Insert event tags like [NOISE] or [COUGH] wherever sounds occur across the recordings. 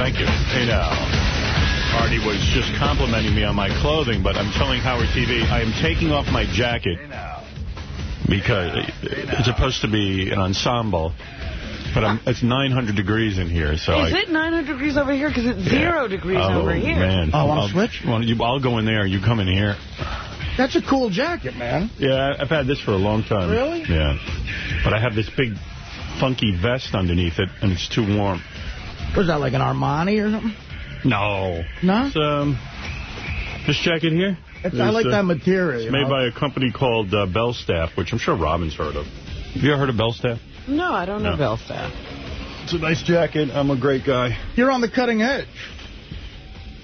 Thank you. Hey, now. Artie was just complimenting me on my clothing, but I'm telling Howard TV I am taking off my jacket because it's supposed to be an ensemble, but I'm, it's 900 degrees in here. So Is I, it 900 degrees over here? Because it's zero degrees oh, over here. man. Oh, wanna I'll, switch? well, you, I'll go in there. You come in here. That's a cool jacket, man. Yeah, I've had this for a long time. Really? Yeah. But I have this big, funky vest underneath it, and it's too warm. Was that like an Armani or something? No. No? It's, um, this jacket here? It's, I like uh, that material. It's made know? by a company called uh, Belstaff, which I'm sure Robin's heard of. Have you ever heard of Belstaff? No, I don't know Belstaff. It's a nice jacket. I'm a great guy. You're on the cutting edge.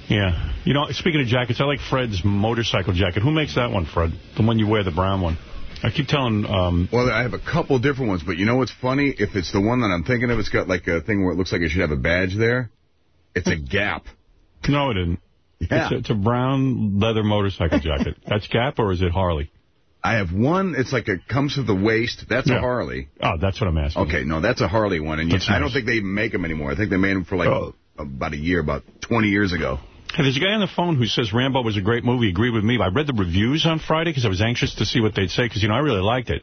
Yeah. You know, speaking of jackets, I like Fred's motorcycle jacket. Who makes that one, Fred? The one you wear, the brown one. I keep telling... Um, Well, I have a couple different ones, but you know what's funny? If it's the one that I'm thinking of, it's got like a thing where it looks like it should have a badge there. It's a [LAUGHS] Gap. no, it didn't. Yeah. It's, a, it's a brown leather motorcycle jacket. [LAUGHS] That's Gap or is it Harley? I have one, it's like it comes to the waist. That's Yeah. a Harley. Oh, that's what I'm asking. Okay, no, that's a Harley one. And you, That's I don't think they even make them anymore. I think they made them for like Oh. about a year, about 20 years ago. Hey, there's a guy on the phone who says Rambo was a great movie. Agreed with me. I read the reviews on Friday because I was anxious to see what they'd say because, you know, I really liked it.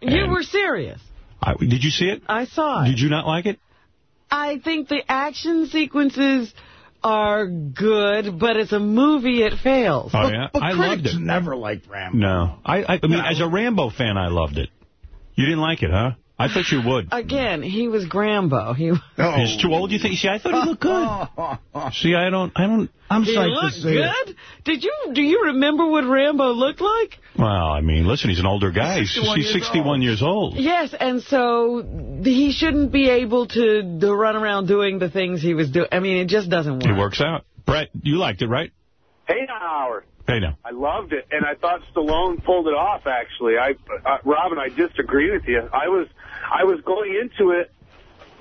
You were serious. I, did you see it? I saw it. Did you not like it? I think the action sequences are good, but as a movie, it fails. Oh, yeah? But I loved critics it. never liked Rambo. No. I, I, I mean, as a Rambo fan, I loved it. You didn't like it, huh? I thought you would. Again, he was Grambo. He Oh. He's too old, you think? See, I thought he looked good. [LAUGHS] See, I don't, I don't, I'm He psyched to looked see it. good. Did you do you remember what Rambo looked like? well, I mean, listen, he's an older guy. He's 61 he's years 61 old. years old. Yes, and so he shouldn't be able to, to run around doing the things he was doing. I mean, it just doesn't work. It works out. Brett, you liked it, right? Hey, Howard. Hey, now. I loved it, and I thought Stallone pulled it off. Actually, I, uh, Robin, I disagree with you. I was, I was going into it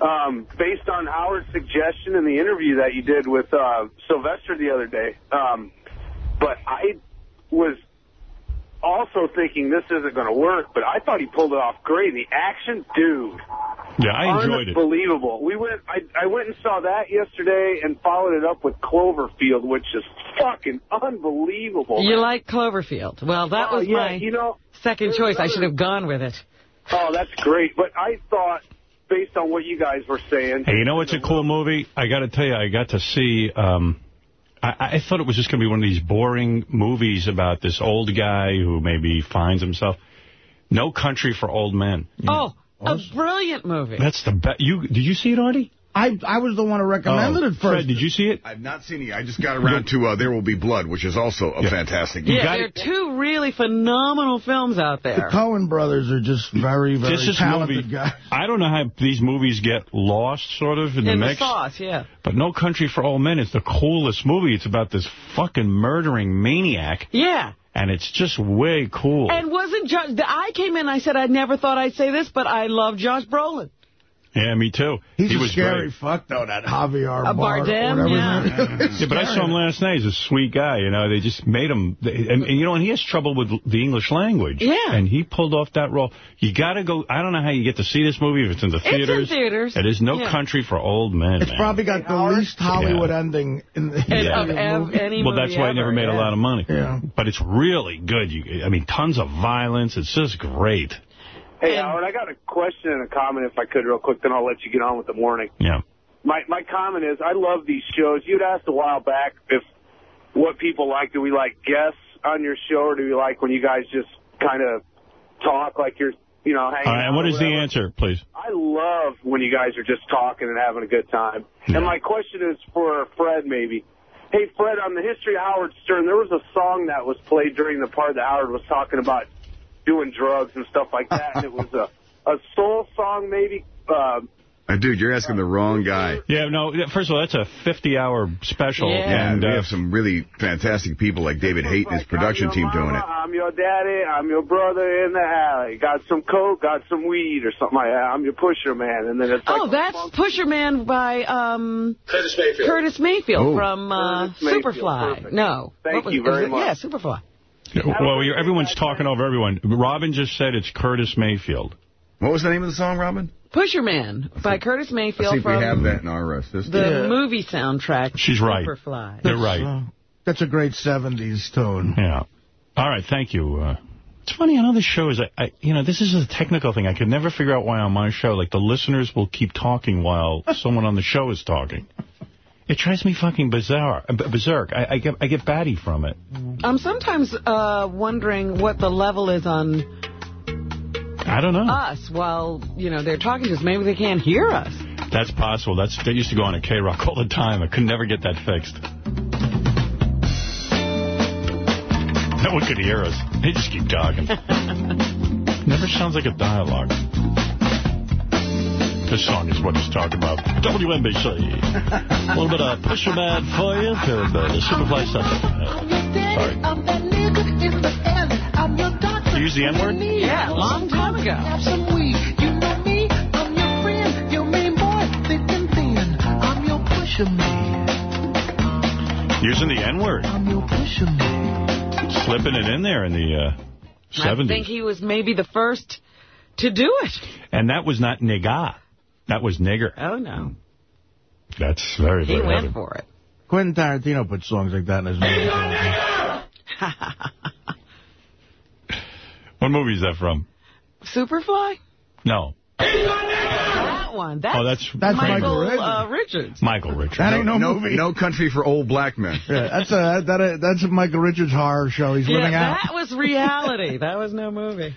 um, based on Howard's suggestion in the interview that you did with uh, Sylvester the other day. Um, but I was also thinking this isn't going to work. But I thought he pulled it off great. The action, dude. Yeah, I enjoyed it. Unbelievable. We went. I, I went and saw that yesterday and followed it up with Cloverfield, which is fucking unbelievable. You man. like Cloverfield. Well, that Oh, was yeah, my you know, second there's choice. I should have gone with it. Oh, that's great. But I thought, based on what you guys were saying, Hey, you know what's a cool movie? I got to tell you, I got to see. Um, I, I thought it was just going to be one of these boring movies about this old guy who maybe finds himself. No Country for Old Men. Oh, a brilliant movie. That's the best. You did you see it, Artie? I I was the one who recommended Oh, it first. Fred, did you see it? I've not seen it. I just got around to uh, There Will Be Blood, which is also a Yeah. fantastic yeah, got there it. are two really phenomenal films out there. The there. Coen brothers are just very, very This is talented movie. guys. I don't know how these movies get lost, sort of, in, In the the mix. sauce, yeah. But No Country for Old Men is the coolest movie. It's about this fucking murdering maniac, Yeah. and it's just way cool. And wasn't Josh... I came in, I said I never thought I'd say this, but I love Josh Brolin. Yeah, me too. He's he a was scary great. fuck, though, that Javier Bard- Bardem, whatever yeah. his name is. Yeah, but I saw him last night. He's a sweet guy, you know. They just made him, they, and, and, you know, and he has trouble with the English language. Yeah. And he pulled off that role. You got to go. I don't know how you get to see this movie if it's in the theaters. It's in theaters. theaters. It is no Yeah. country for old men. It's man. probably got the least Hollywood Yeah. ending in the And history of of ev- movies. Well, that's why it never ever, made a lot of money. Yeah. But it's really good. You, I mean, tons of violence. It's just great. Hey, And- Howard, I got a question and a comment, if I could, real quick. Then I'll let you get on with the morning. Yeah. My my comment is, I love these shows. You'd asked a while back if what people like. Do we like guests on your show, or do we like when you guys just kind of talk like you're, you know, hanging All right. out what or the answer, please? I love when you guys are just talking and having a good time. Yeah. And my question is for Fred, maybe. Hey, Fred, on the history of Howard Stern, there was a song that was played during the part that Howard was talking about doing drugs and stuff like that. and it was a, a soul song, maybe. Uh, Uh, dude, you're asking the wrong guy. Yeah. No. First of all, that's a 50-hour special. Yeah. Yeah, And we uh, have some really fantastic people like David Haight and his production team your doing it. I'm your daddy. I'm your brother in the alley. Got some coke, got some weed or something like that. I'm your pusher man. And then it's like Oh, that's funk- Pusher Man by um, Curtis Mayfield. Curtis Mayfield Oh. from uh, Curtis Mayfield, Superfly. perfect. No. Thank was- you very is it? much. Yeah, Superfly. Well, you're, everyone's talking over everyone. Robin just said it's Curtis Mayfield. What was the name of the song, Robin? Pusher Man by Curtis Let's see Mayfield if we from have that in our uh, system. the Yeah. movie soundtrack. She's right. Superfly. You're right. Uh, that's a great 70s tone. Yeah. All right, thank you. Uh, it's funny on other shows, I, I, you know, this is a technical thing. I could never figure out why on my show, like, the listeners will keep talking while someone on the show is talking. It drives me fucking bizarre, uh, berserk. I, I get I get batty from it. I'm sometimes uh, wondering what the level is on I don't know. us while, you know, they're talking to us. Maybe they can't hear us. That's possible. That's That used to go on at K-Rock all the time. I could never get that fixed. No one could hear us. They just keep talking. [LAUGHS] Never sounds like a dialogue. This song is what he's talking about. WNBC. A little bit of Pusher Man for you to the, the Superfly stuff. sorry. You use the N-word? Yeah, a long time ago. Using the N-word. Slipping it in there in the uh, 70s. I think he was maybe the first to do it. And that was not nigga. That was nigger. Oh, no. That's very, very He very went heavy. for it. Quentin Tarantino put songs like that in his movies. What movie is that from? Superfly? No. That one. That's, Oh, that's That's Michael Michael uh, Richards. Michael Richards. That ain't no, no, movie. no country for old black men. Yeah, that's a that, that's a Michael Richards horror show. He's Yeah, living out. that was reality. that was no movie.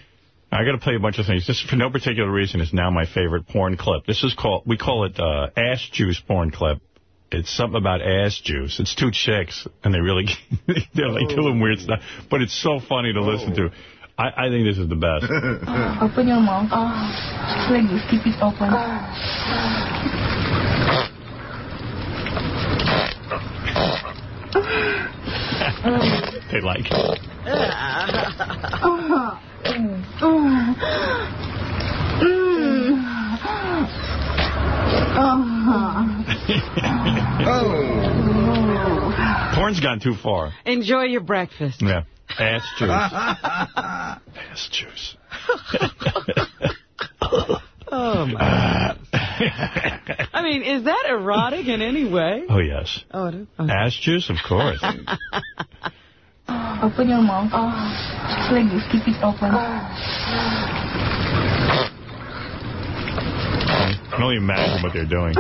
I got to play a bunch of things. This, for no particular reason, is now my favorite porn clip. This is called, we call it uh, ass juice porn clip. It's something about ass juice. It's two chicks, and they really, [LAUGHS] they're like doing weird stuff. But it's so funny to listen to. I, I think this is the best. [LAUGHS] Open your mouth. Like this. Keep it open. [LAUGHS] they like it. Mm. Mm. Mm. Oh. Porn's gone too far. Enjoy your breakfast. Yeah. Ass juice. [LAUGHS] ass juice. [LAUGHS] Oh, my. I mean, is that erotic in any way? oh, yes. Oh, it is? Oh. Ass juice, of course. [LAUGHS] Open your mouth. Just Like this. Keep it open. Ah. I can only imagine what they're doing.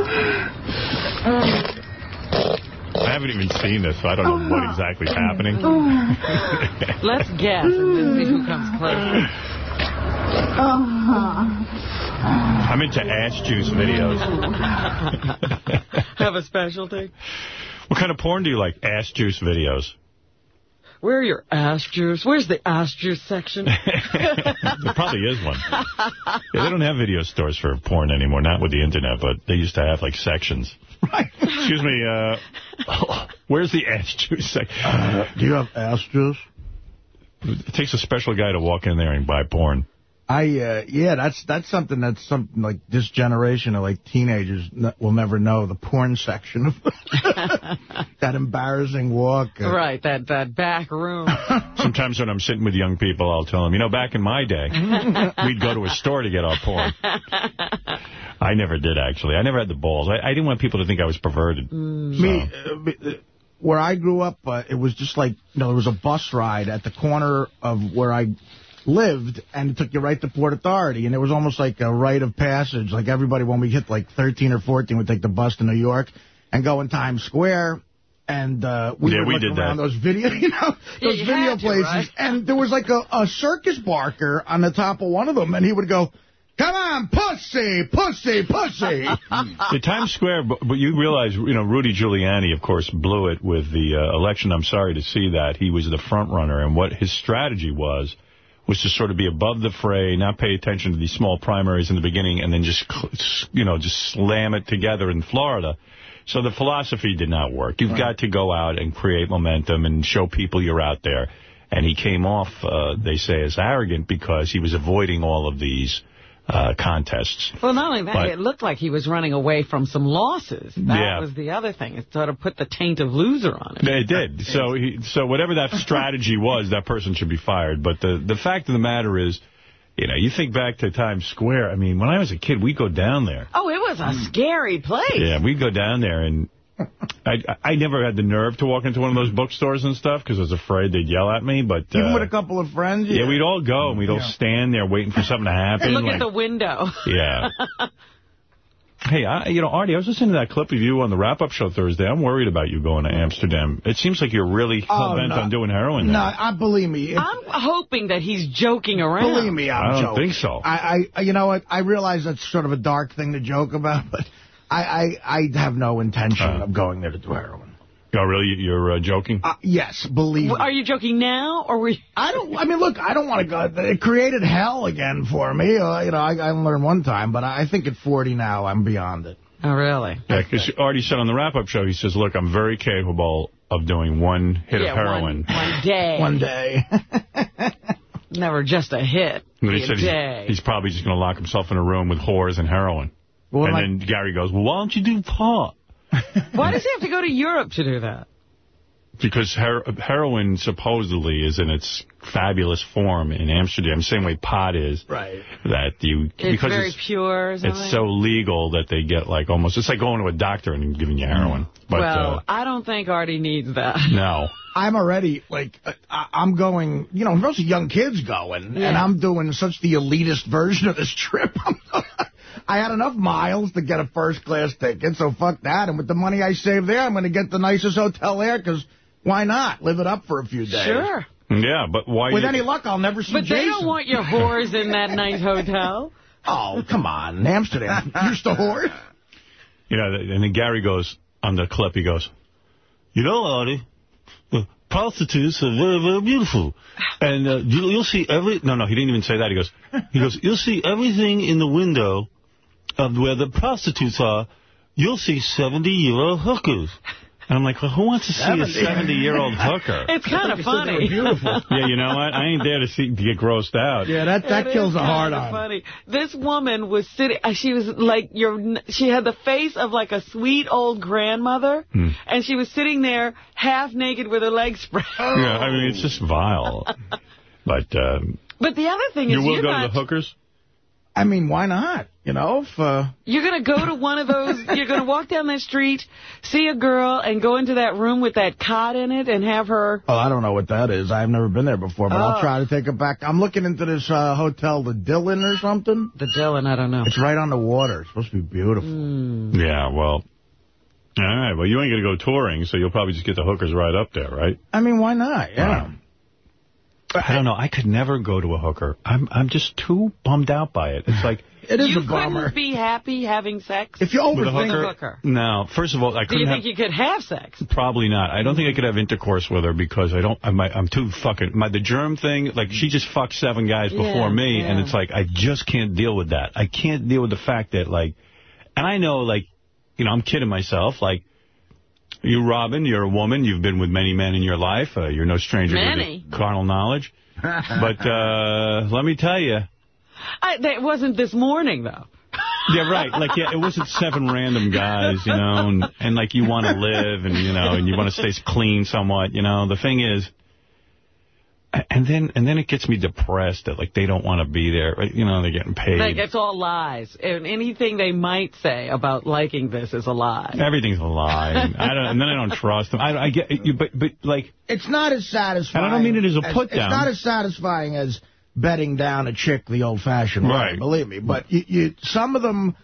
I haven't even seen this, so I don't know what ah. exactly is happening. Ah. [LAUGHS] Let's guess and then see who comes mm. close. I'm into ass juice videos. [LAUGHS] Have a specialty? What kind of porn do you like? Ass juice videos. Where are your ass juice? Where's the ass juice section? [LAUGHS] there probably is one. Yeah, they don't have video stores for porn anymore, not with the internet, but they used to have like sections. Right. Excuse me, uh, where's the ass juice section? Uh, do you have ass juice? It takes a special guy to walk in there and buy porn. I uh, yeah, that's that's something that's something like this generation of like teenagers n will never know the porn section of [LAUGHS] that embarrassing walk. uh, right, that, that back room. [LAUGHS] Sometimes when I'm sitting with young people, I'll tell them, you know, back in my day, [LAUGHS] we'd go to a store to get our porn. I never did, actually. I never had the balls. I, I didn't want people to think I was perverted. Me, uh, me- uh, where I grew up, uh, it was just like, you know, there was a bus ride at the corner of where I lived, and it took you right to Port Authority, and it was almost like a rite of passage. Like everybody, when we hit like 13 or 14, would take the bus to New York and go in Times Square. And uh, we Yeah, would we did around that. those video, [LAUGHS] you know, Yeah, those you video had to, places, right? and there was like a, a circus barker on the top of one of them, and he would go, "Come on, pussy, pussy, pussy." [LAUGHS] [LAUGHS] The Times Square, but, but you realize, you know, Rudy Giuliani, of course, blew it with the uh, election. I'm sorry to see that. He was the front runner, and what his strategy was, was to sort of be above the fray, not pay attention to these small primaries in the beginning, and then just, you know, just slam it together in Florida. So the philosophy did not work. You've got to go out and create momentum and show people you're out there. And he came off, uh, they say, as arrogant because he was avoiding all of these uh, contests. Well, not only that, But- it looked like he was running away from some losses. That Yeah. was the other thing. It sort of put the taint of loser on it. It did. So he, so whatever that strategy [LAUGHS] was, that person should be fired. But the, the fact of the matter is, You know, you think back to Times Square. I mean, when I was a kid, we'd go down there. Oh, it was a scary place. Yeah, we'd go down there, and I I never had the nerve to walk into one of those bookstores and stuff because I was afraid they'd yell at me. But Even uh, with a couple of friends? yeah, we'd all go, and we'd all stand there waiting for something to [LAUGHS] happen. And look like- at the window. [LAUGHS] Yeah. Hey, I, you know, Artie, I was listening to that clip of you on the wrap-up show Thursday. I'm worried about you going to Amsterdam. It seems like you're really Oh, hell-bent no. on doing heroin No, there. I believe me. If, I'm hoping that he's joking around. believe me, I'm I don't joking. think so. I, I, you know what? I realize that's sort of a dark thing to joke about, but I, I, I have no intention Uh. of going there to do heroin. Oh, really? You're uh, joking? Uh, yes, believe me. Are you joking now, or were you... [LAUGHS] I don't. I mean, look, I don't want to go. It created hell again for me. Uh, you know, I, I learned one time, but I think at 40 now, I'm beyond it. Oh, really? Yeah, because Artie said on the wrap-up show, he says, look, I'm very capable of doing one hit yeah, of heroin. One, [LAUGHS] one day. One [LAUGHS] day. Never just a hit. And he a said day. he's, he's probably just going to lock himself in a room with whores and heroin. Well, and like- then Gary goes, well, why don't you do pot? [LAUGHS] Why does he have to go to Europe to do that? Because her heroin supposedly is in its fabulous form in Amsterdam, same way pot is. Right. That you It's because very it's, pure something? it's so legal that they get like almost it's like going to a doctor and giving you heroin. But well, uh, I don't think Artie needs that. [LAUGHS] no. I'm already, like, uh, I, I'm going, you know, most young kids going, and I'm doing such the elitist version of this trip. [LAUGHS] I had enough miles to get a first-class ticket, so fuck that. And with the money I saved there, I'm going to get the nicest hotel there, because why not? Live it up for a few days. Sure. Yeah, but why? With you, any luck, I'll never see But Jason. they don't want your whores in that [LAUGHS] nice hotel. Oh, come on. Amsterdam. Used to whore. You know, and then Gary goes on the clip. He goes, "You know, Artie, prostitutes are very, very beautiful, and uh, you, you'll see every." No, no, he didn't even say that. He goes, "He goes, you'll see everything in the window of where the prostitutes are. You'll see seventy-year-old hookers." And I'm like, well, who wants to see a 70? 70-year-old [LAUGHS] hooker? It's kind of funny. beautiful. [LAUGHS] yeah, you know what? I ain't there to see to get grossed out. Yeah, that, that It kills is a hard kinda on. funny. This woman was sitting, uh, she was like your, she had the face of like a sweet old grandmother, Hmm. and she was sitting there half naked with her legs spread. [LAUGHS] Yeah, I mean, it's just vile. But um, But the other thing you is you will go not, to the hookers? I mean, why not? You know, if... Uh, you're going to go to one of those, [LAUGHS] you're going to walk down that street, see a girl, and go into that room with that cot in it and have her, Oh, I don't know what that is. I've never been there before, but Oh. I'll try to take it back. I'm looking into this uh, hotel, the Dylan or something. the Dylan, I don't know. It's right on the water. It's supposed to be beautiful. Yeah, well, all right. Well, you ain't going to go touring, so you'll probably just get the hookers right up there, right? I mean, why not? Yeah. Wow. I don't know. I could never go to a hooker. I'm I'm just too bummed out by it. It's like [LAUGHS] It is you a bummer. You couldn't be happy having sex? If you with a overthink hooker. hooker. No, first of all, I Do couldn't you have. think you could have sex? Probably not. I don't think I could have intercourse with her because I don't. I'm, I'm too fucking. My the germ thing. Like she just fucked seven guys before Yeah, me, and it's like I just can't deal with that. I can't deal with the fact that like, and I know like, you know, I'm kidding myself. Like, you, Robin, you're a woman. You've been with many men in your life. Uh, you're no stranger Many. to carnal knowledge. [LAUGHS] but uh, let me tell you. I, that wasn't this morning, though. Yeah, right. Like, yeah, it wasn't seven random guys, you know, and, and like you want to live and, you know, and you want to stay clean somewhat, you know. The thing is, and then and then it gets me depressed that, like, they don't want to be there. You know, they're getting paid. Like, it's all lies. And anything they might say about liking this is a lie. Everything's a lie. And, I don't, and then I don't trust them. I, I get, you, but, but, like, It's not as satisfying. And I don't mean it as a as- put down. It's not as satisfying as betting down a chick the old-fashioned way, Right. believe me. But you, you, some of them,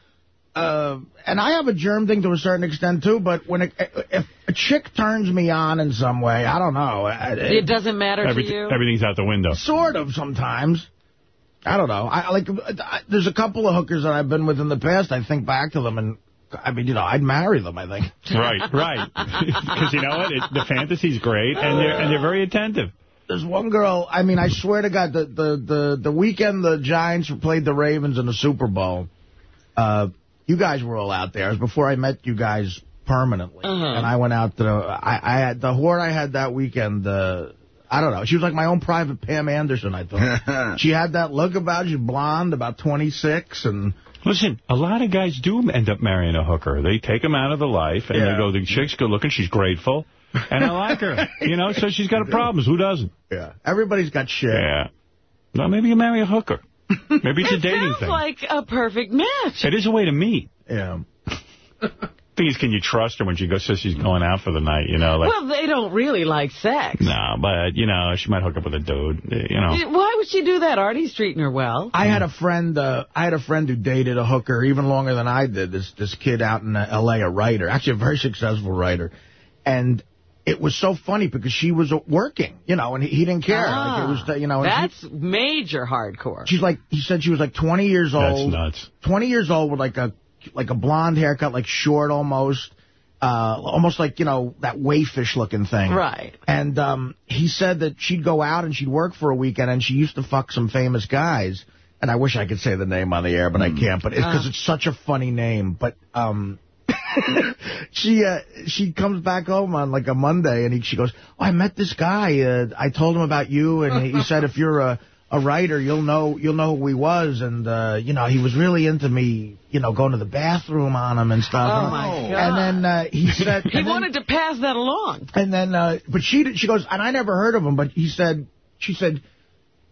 uh, and I have a germ thing to a certain extent, too, but when it, if a chick turns me on in some way, I don't know. It, It doesn't matter everything, to you? everything's out the window. Sort of sometimes. I don't know. I like. I, there's a couple of hookers that I've been with in the past. I think back to them, and I mean, you know, I'd marry them. I think. [LAUGHS] Right, right. [LAUGHS] Because you know what? It, the fantasy's great, and they're and they're very attentive. There's one girl. I mean, I swear to God, the the the, the weekend the Giants played the Ravens in the Super Bowl. Uh, you guys were all out there. It was before I met you guys permanently, Uh-huh. and I went out to. The, I, I had the whore I had that weekend. Uh, I don't know. She was like my own private Pam Anderson. I thought [LAUGHS] she had that look about. her. She's blonde, about 26, and Listen, a lot of guys do end up marrying a hooker. They take them out of the life, and Yeah. they go, the chick's good looking, she's grateful, and I like her. [LAUGHS] You know, so she's got problems. Who doesn't? yeah, everybody's got shit. Yeah. Well, maybe you marry a hooker. [LAUGHS] Maybe it's a It dating sounds thing. like a perfect match. It is a way to meet. Yeah. [LAUGHS] Thing is, can you trust her when she goes says she's going out for the night? You know, like Well, they don't really like sex. no, but you know, she might hook up with a dude. You know, Why would she do that? Artie's treating her well. I had a friend. Uh, I had a friend who dated a hooker even longer than I did. This this kid out in uh, L.A., a writer, actually a very successful writer, and it was so funny because she was uh, working, you know, and he, he didn't care. Ah, like it was, the- you know, and That's major hardcore. she's like he said she was like 20 years old. that's old. nuts. 20 years old with like a like a blonde haircut, like short almost, uh, almost like you know that wayfish looking thing. Right. And um, he said that she'd go out and she'd work for a weekend, and she used to fuck some famous guys. And I wish I could say the name on the air, but I can't. But it's because Ah. it's such a funny name. But um, [LAUGHS] she uh, she comes back home on like a Monday, and he, she goes, "Oh, I met this guy. Uh, I told him about you, and he [LAUGHS] said if you're a a writer, you'll know you'll know who he was, and uh, you know he was really into me, you know, going to the bathroom on him and stuff. Oh, and, my And then uh, he [LAUGHS] said He and then- wanted to pass that along. and then, uh, but she she goes, and I never heard of him, but he said, she said,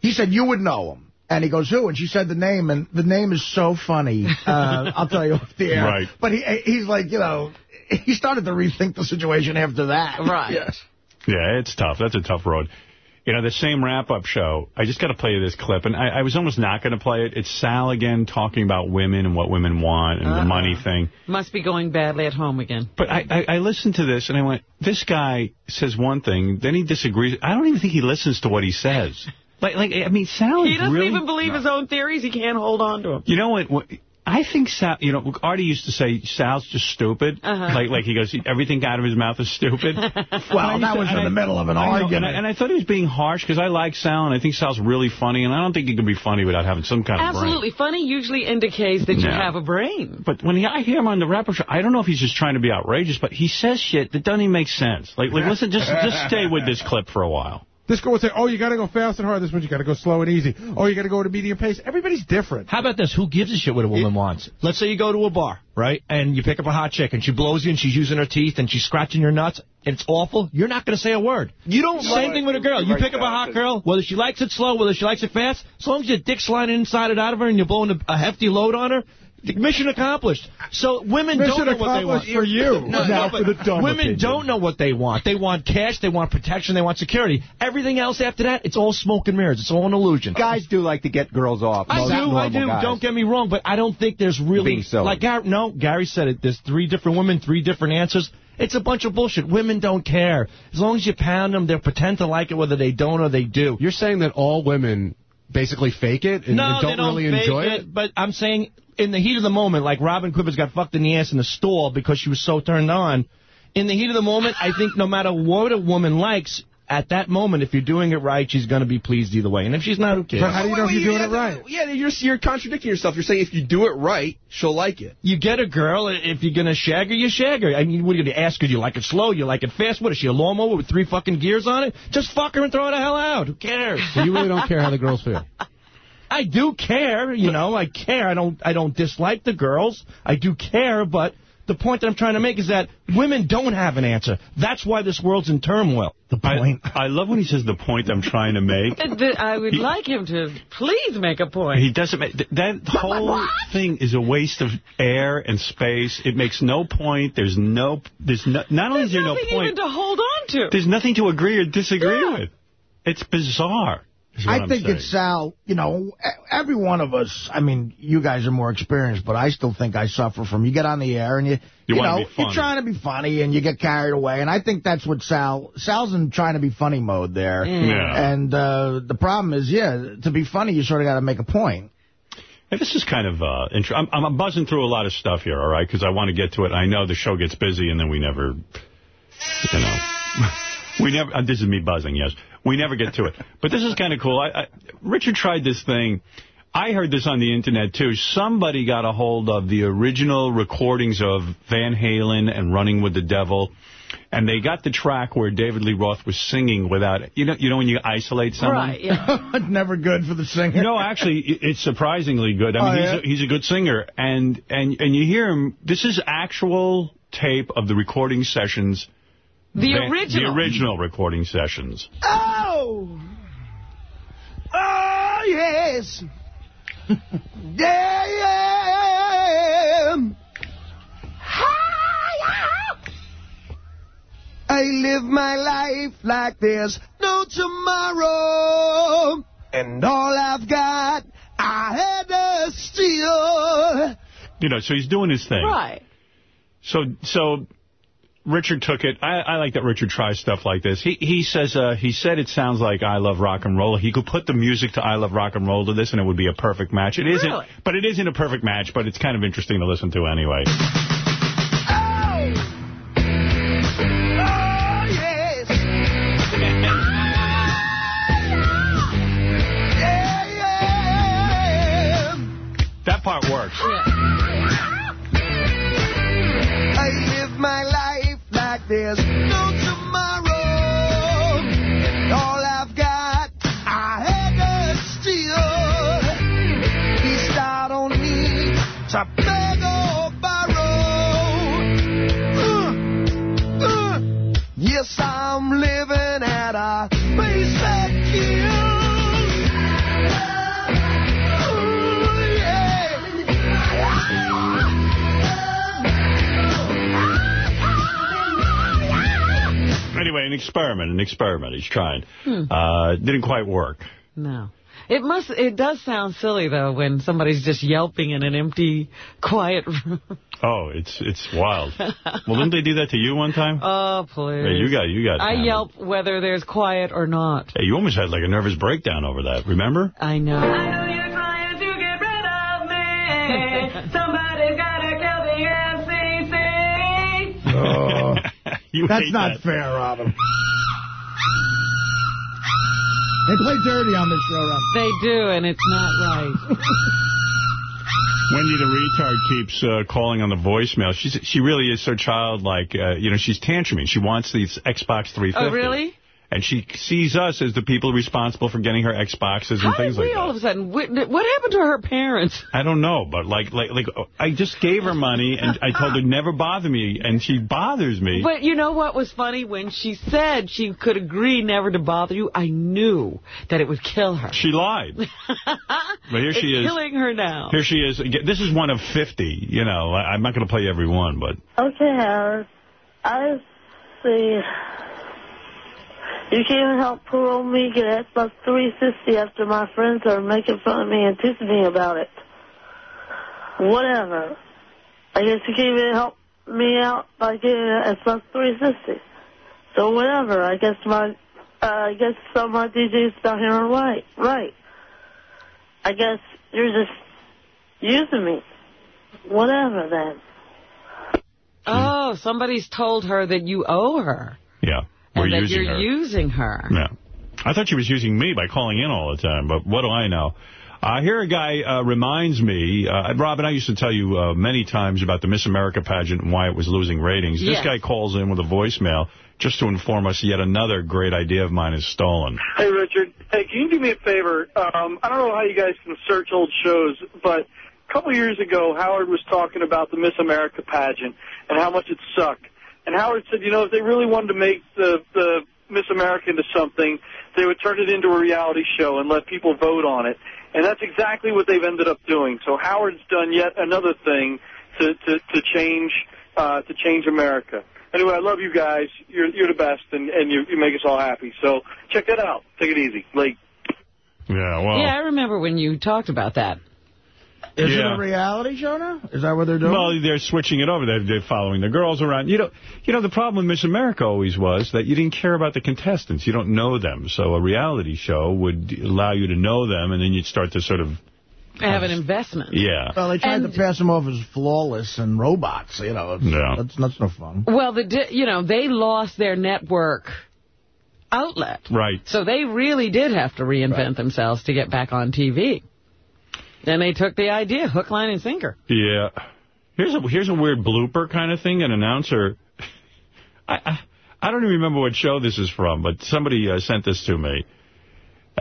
he said you would know him. And he goes, who? And she said the name, and the name is so funny. [LAUGHS] Uh, I'll tell you off the air. Right. But he he's like, you know, he started to rethink the situation after that. Right. Yes. Yeah, it's tough. That's a tough road. You know, the same wrap-up show, I just got to play you this clip, and I, I was almost not going to play it. It's Sal again talking about women and what women want and the Uh-oh. money thing. Must be going badly at home again. But I, I, I listened to this, and I went, this guy says one thing, then he disagrees. I don't even think he listens to what he says. [LAUGHS] Like, like I mean, Sal He doesn't really... even believe his own theories. He can't hold on to them. You know what? what I think Sal, you know, Artie used to say Sal's just stupid. Uh-huh. Like, like he goes, everything out of his mouth is stupid. [LAUGHS] Well, that was in the middle of an I know, and, argument. I, and I thought he was being harsh because I like Sal, and I think Sal's really funny, and I don't think he can be funny without having some kind of brain. Absolutely. Funny usually indicates that you Yeah. have a brain. But when he, I hear him on the rapper show, I don't know if he's just trying to be outrageous, but he says shit that doesn't even make sense. Like, like listen, just just stay with this clip for a while. This girl would say, oh, you got to go fast and hard. This one, you got to go slow and easy. Oh, you got to go at a medium pace. Everybody's different. How about this? Who gives a shit what a woman wants? Let's say you go to a bar, right? And you pick up a hot chick and she blows you and she's using her teeth and she's scratching your nuts and it's awful. You're not going to say a word. You don't. Same thing with a girl. You pick up a hot girl, whether she likes it slow, whether she likes it fast, as long as your dick's sliding inside and out of her and you're blowing a, a hefty load on her, mission accomplished. So women Mission don't know what they want. for you. No, Now no, for the but dumb women opinion. don't know what they want. They want cash, they want protection, they want security. Everything else after that, it's all smoke and mirrors. It's all an illusion. Guys do like to get girls off. I Most do, I do. guys. Don't get me wrong, but I don't think there's really Being silly. like Gary. No, Gary said it. There's three different women, three different answers. It's a bunch of bullshit. Women don't care. As long as you pound them, they'll pretend to like it whether they don't or they do. You're saying that all women basically fake it and, no, and don't, they don't really fake enjoy it, it? But I'm saying in the heat of the moment, like Robin Quivers got fucked in the ass in the stall because she was so turned on. In the heat of the moment, I think no matter what a woman likes, at that moment, if you're doing it right, she's going to be pleased either way. And if she's not, who cares? But how do you know if you're doing it right? Yeah, you're, you're contradicting yourself. You're saying if you do it right, she'll like it. You get a girl, if you're going to shag her, you shag her. I mean, what are you going to ask her? Do you like it slow? You like it fast? What, is she a lawnmower with three fucking gears on it? Just fuck her and throw her the hell out. Who cares? So you really don't care how the girls feel? [LAUGHS] I do care, you know, I care. I don't I don't dislike the girls. I do care, but the point that I'm trying to make is that women don't have an answer. That's why this world's in turmoil. The point. I, I love when he says the point I'm trying to make. [LAUGHS] I would like him to please make a point. He doesn't make that whole thing is a waste of air and space. It makes no point. There's no there's no, not only is there no Nothing point. even to hold on to. There's nothing to agree or disagree Yeah. with. It's bizarre. Is what I I'm think saying. it's Sal, you know, every one of us, I mean, you guys are more experienced, but I still think I suffer from, you get on the air and you, You you, know, you're trying to be funny and you get carried away. And I think that's what Sal, Sal's in trying to be funny mode there. Yeah. And uh, the problem is, yeah, to be funny, you sort of got to make a point. Hey, this is kind of uh, intro I'm, I'm buzzing through a lot of stuff here, all right, because I want to get to it. I know the show gets busy, and then we never, you know, [LAUGHS] we never. Uh, this is me buzzing, yes. We never get to it. But this is kind of cool. I, I, Richard tried this thing. I heard this on the internet, too. Somebody got a hold of the original recordings of Van Halen and Running with the Devil, and they got the track where David Lee Roth was singing without, you know, you know when you isolate someone? Right, yeah. [LAUGHS] Never good for the singer. No, actually, it's surprisingly good. I Oh, mean, yeah? he's, a, he's a good singer, and and and you hear him. This is actual tape of the recording sessions. The original. The original recording sessions. Oh! Oh, yes! [LAUGHS] Yeah, yeah. I live my life like there's no tomorrow. And all I've got, I had to steal. You know, so he's doing his thing. Right. So, so Richard took it. I, I like that Richard tries stuff like this. He he says uh, he said it sounds like I Love Rock and Roll. He could put the music to I Love Rock and Roll to this, and it would be a perfect match. It isn't, but it isn't a perfect match. But it's kind of interesting to listen to anyway. Oh, yes. Yeah, yeah. That part works. I there's no tomorrow. All I've got, I had to steal. He started on me to beg or borrow. Uh, uh, yes, I'm living Anyway, an experiment, an experiment. He's trying. Hmm. Uh, didn't quite work. No. It must. It does sound silly, though, when somebody's just yelping in an empty, quiet room. [LAUGHS] Oh, it's it's wild. well, didn't they do that to you one time? [LAUGHS] Oh, please. Hey, you got you got. I hammered. yelp whether there's quiet or not. Hey, you almost had like a nervous breakdown over that. Remember? I know. i know [LAUGHS] Somebody's gotta kill the FCC. Oh, [LAUGHS] You that's hate not that. fair, Robin. They play dirty on this show, Robin. They do, and it's not right. Wendy the retard keeps uh, calling on the voicemail. She's she really is so childlike. Uh, you know, she's tantruming. She wants these Xbox 350. Oh, really? And she sees us as the people responsible for getting her Xboxes and How things did we all of a sudden... What, what happened to her parents? [LAUGHS] I don't know, but like, like, like, I just gave her money and I told her never bother me, and she bothers me. But you know what was funny? When she said she could agree never to bother you, I knew that it would kill her. She lied. [LAUGHS] But here she is. killing her now. Here she is. This is one of 50. You know, I- I'm not going to play every one, but Okay, Howard. I see. You can't even help poor old me get Xbox 360 after my friends are making fun of me and teasing me about it. Whatever. I guess you can't even help me out by getting an Xbox 360. So whatever. I guess my, uh, I guess some of my DJs down here are right. Right. I guess you're just using me. Whatever then. Oh, somebody's told her that you owe her. yeah, we're and that using you're her. using her. Yeah. I thought she was using me by calling in all the time, but what do I know? Uh, here a guy uh, reminds me, uh, Robin, I used to tell you uh, many times about the Miss America pageant and why it was losing ratings. Yes. This guy calls in with a voicemail just to inform us yet another great idea of mine is stolen. Hey, Richard. Hey, can you do me a favor? Um, I don't know how you guys can search old shows, but a couple years ago, Howard was talking about the Miss America pageant and how much it sucked. And Howard said, you know, if they really wanted to make the, the Miss America into something, they would turn it into a reality show and let people vote on it. And that's exactly what they've ended up doing. So Howard's done yet another thing to, to, to change uh, to change America. Anyway, I love you guys. You're you're the best, and, and you, you make us all happy. So check that out. Take it easy. Like, Yeah, well. Yeah, I remember when you talked about that. Is Yeah. it a reality show now? Is that what they're doing? Well, they're switching it over. They're, they're following the girls around. You know, you know, the problem with Miss America always was that you didn't care about the contestants. You don't know them. So a reality show would allow you to know them, and then you'd start to sort of, Have an investment. yeah. Well, they tried And- to pass them off as flawless and robots. You know, it's, Yeah. that's, that's no fun. Well, the di- you know they lost their network outlet, Right. so they really did have to reinvent themselves to get back on TV. And they took the idea, hook, line, and sinker. Yeah. Here's a here's a weird blooper kind of thing. An announcer, [LAUGHS] I I, I don't even remember what show this is from, but somebody uh, sent this to me.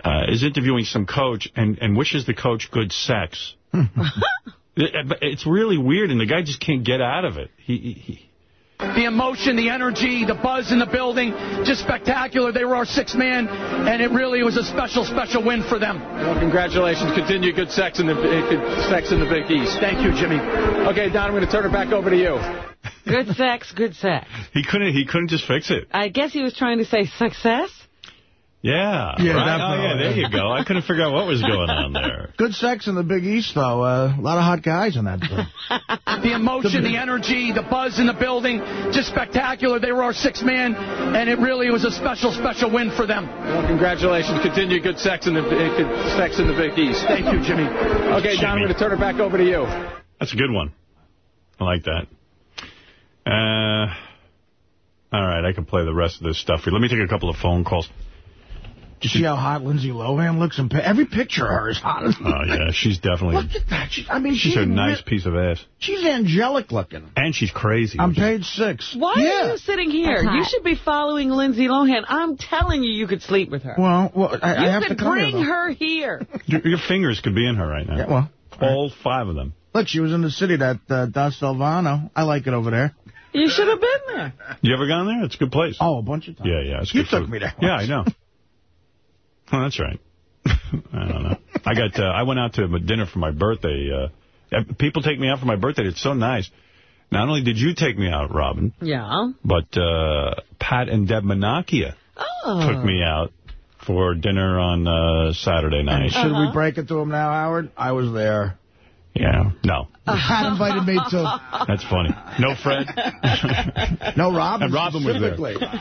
Uh, is interviewing some coach and and wishes the coach good sex. [LAUGHS] It- but it's really weird, and the guy just can't get out of it. He, he The emotion, the energy, the buzz in the building, just spectacular. They were our sixth man, and it really was a special, special win for them. Well, congratulations. Continue good sex in the good sex in the Big East. Thank you, Jimmy. Okay, Don, I'm going to turn it back over to you. Good sex, good sex. He couldn't. He couldn't just fix it. I guess he was trying to say success. Yeah. Yeah, right? definitely. Oh, yeah, there you go. I couldn't figure out what was going on there. [LAUGHS] Good sex in the Big East, though. Uh, a lot of hot guys in that. [LAUGHS] The emotion, the energy, the buzz in the building, just spectacular. They were our sixth man, and it really was a special, special win for them. Well, congratulations. Continue good sex in the good sex in the Big East. Thank you, Jimmy. Okay, Don, I'm going to turn it back over to you. That's a good one. I like that. Uh, all right, I can play the rest of this stuff. Let me take a couple of phone calls. Did you see how hot Lindsay Lohan looks? And every picture of her is hot. Oh, yeah, she's definitely... Look at that. She, I mean, she's she's a nice piece of ass. She's angelic looking. And she's crazy. On page six. Why yeah. are you sitting here? You should be following Lindsay Lohan. I'm telling you, you could sleep with her. Well, well I, I have could to come bring here, though. her here. [LAUGHS] Your, your fingers could be in her right now. Yeah, well, All five of them. Look, she was in the city, that uh, Da Silvano. I like it over there. You should have been there. You ever gone there? It's a good place. Oh, a bunch of times. Yeah, yeah. It's You good took food. me there Yeah, I know. [LAUGHS] Oh, that's right. [LAUGHS] I don't know. I got. Uh, I went out to a dinner for my birthday. Uh, uh, people take me out for my birthday. It's so nice. Not only did you take me out, Robin, Yeah. but uh, Pat and Deb Menachia Oh. took me out for dinner on uh, Saturday night. Should we break it to him now, Howard? I was there. Yeah. No. Pat invited me too. That's funny. No Fred? [LAUGHS] No, Robin. And Robin was there.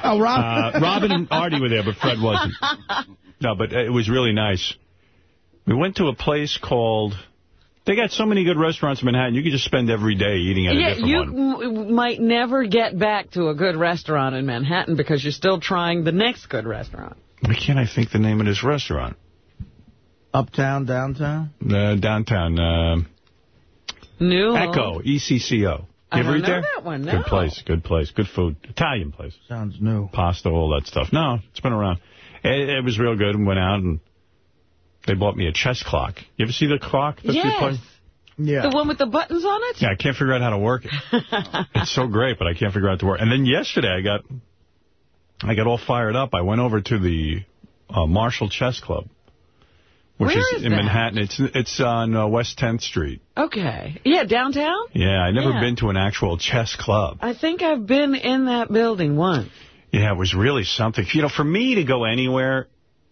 Oh, Robin. Uh, Robin and Artie were there, but Fred wasn't. [LAUGHS] No, but it was really nice. We went to a place called... They got so many good restaurants in Manhattan, you could just spend every day eating at a Yeah, different you one. m- might never get back to a good restaurant in Manhattan because you're still trying the next good restaurant. Why can't I think the name of this restaurant? Uptown, downtown? Uh, downtown. Uh, New Echo, E-C-C-O. I You ever don't eat know there? that one, Good place, good place. Good food. Italian place. Sounds new. Pasta, all that stuff. No, it's been around. It, it was real good and went out and they bought me a chess clock. You ever see the clock that they play? Yeah. The one with the buttons on it? Yeah, I can't figure out how to work it. [LAUGHS] it's so great, but I can't figure out to work. And then yesterday I got I got all fired up. I went over to the uh, Marshall Chess Club, which Where is is in that? Manhattan. It's it's on uh, West 10th Street. Okay. Yeah, downtown? Yeah, i never Yeah. been to an actual chess club. I think I've been in that building once. Yeah, it was really something. You know, for me to go anywhere,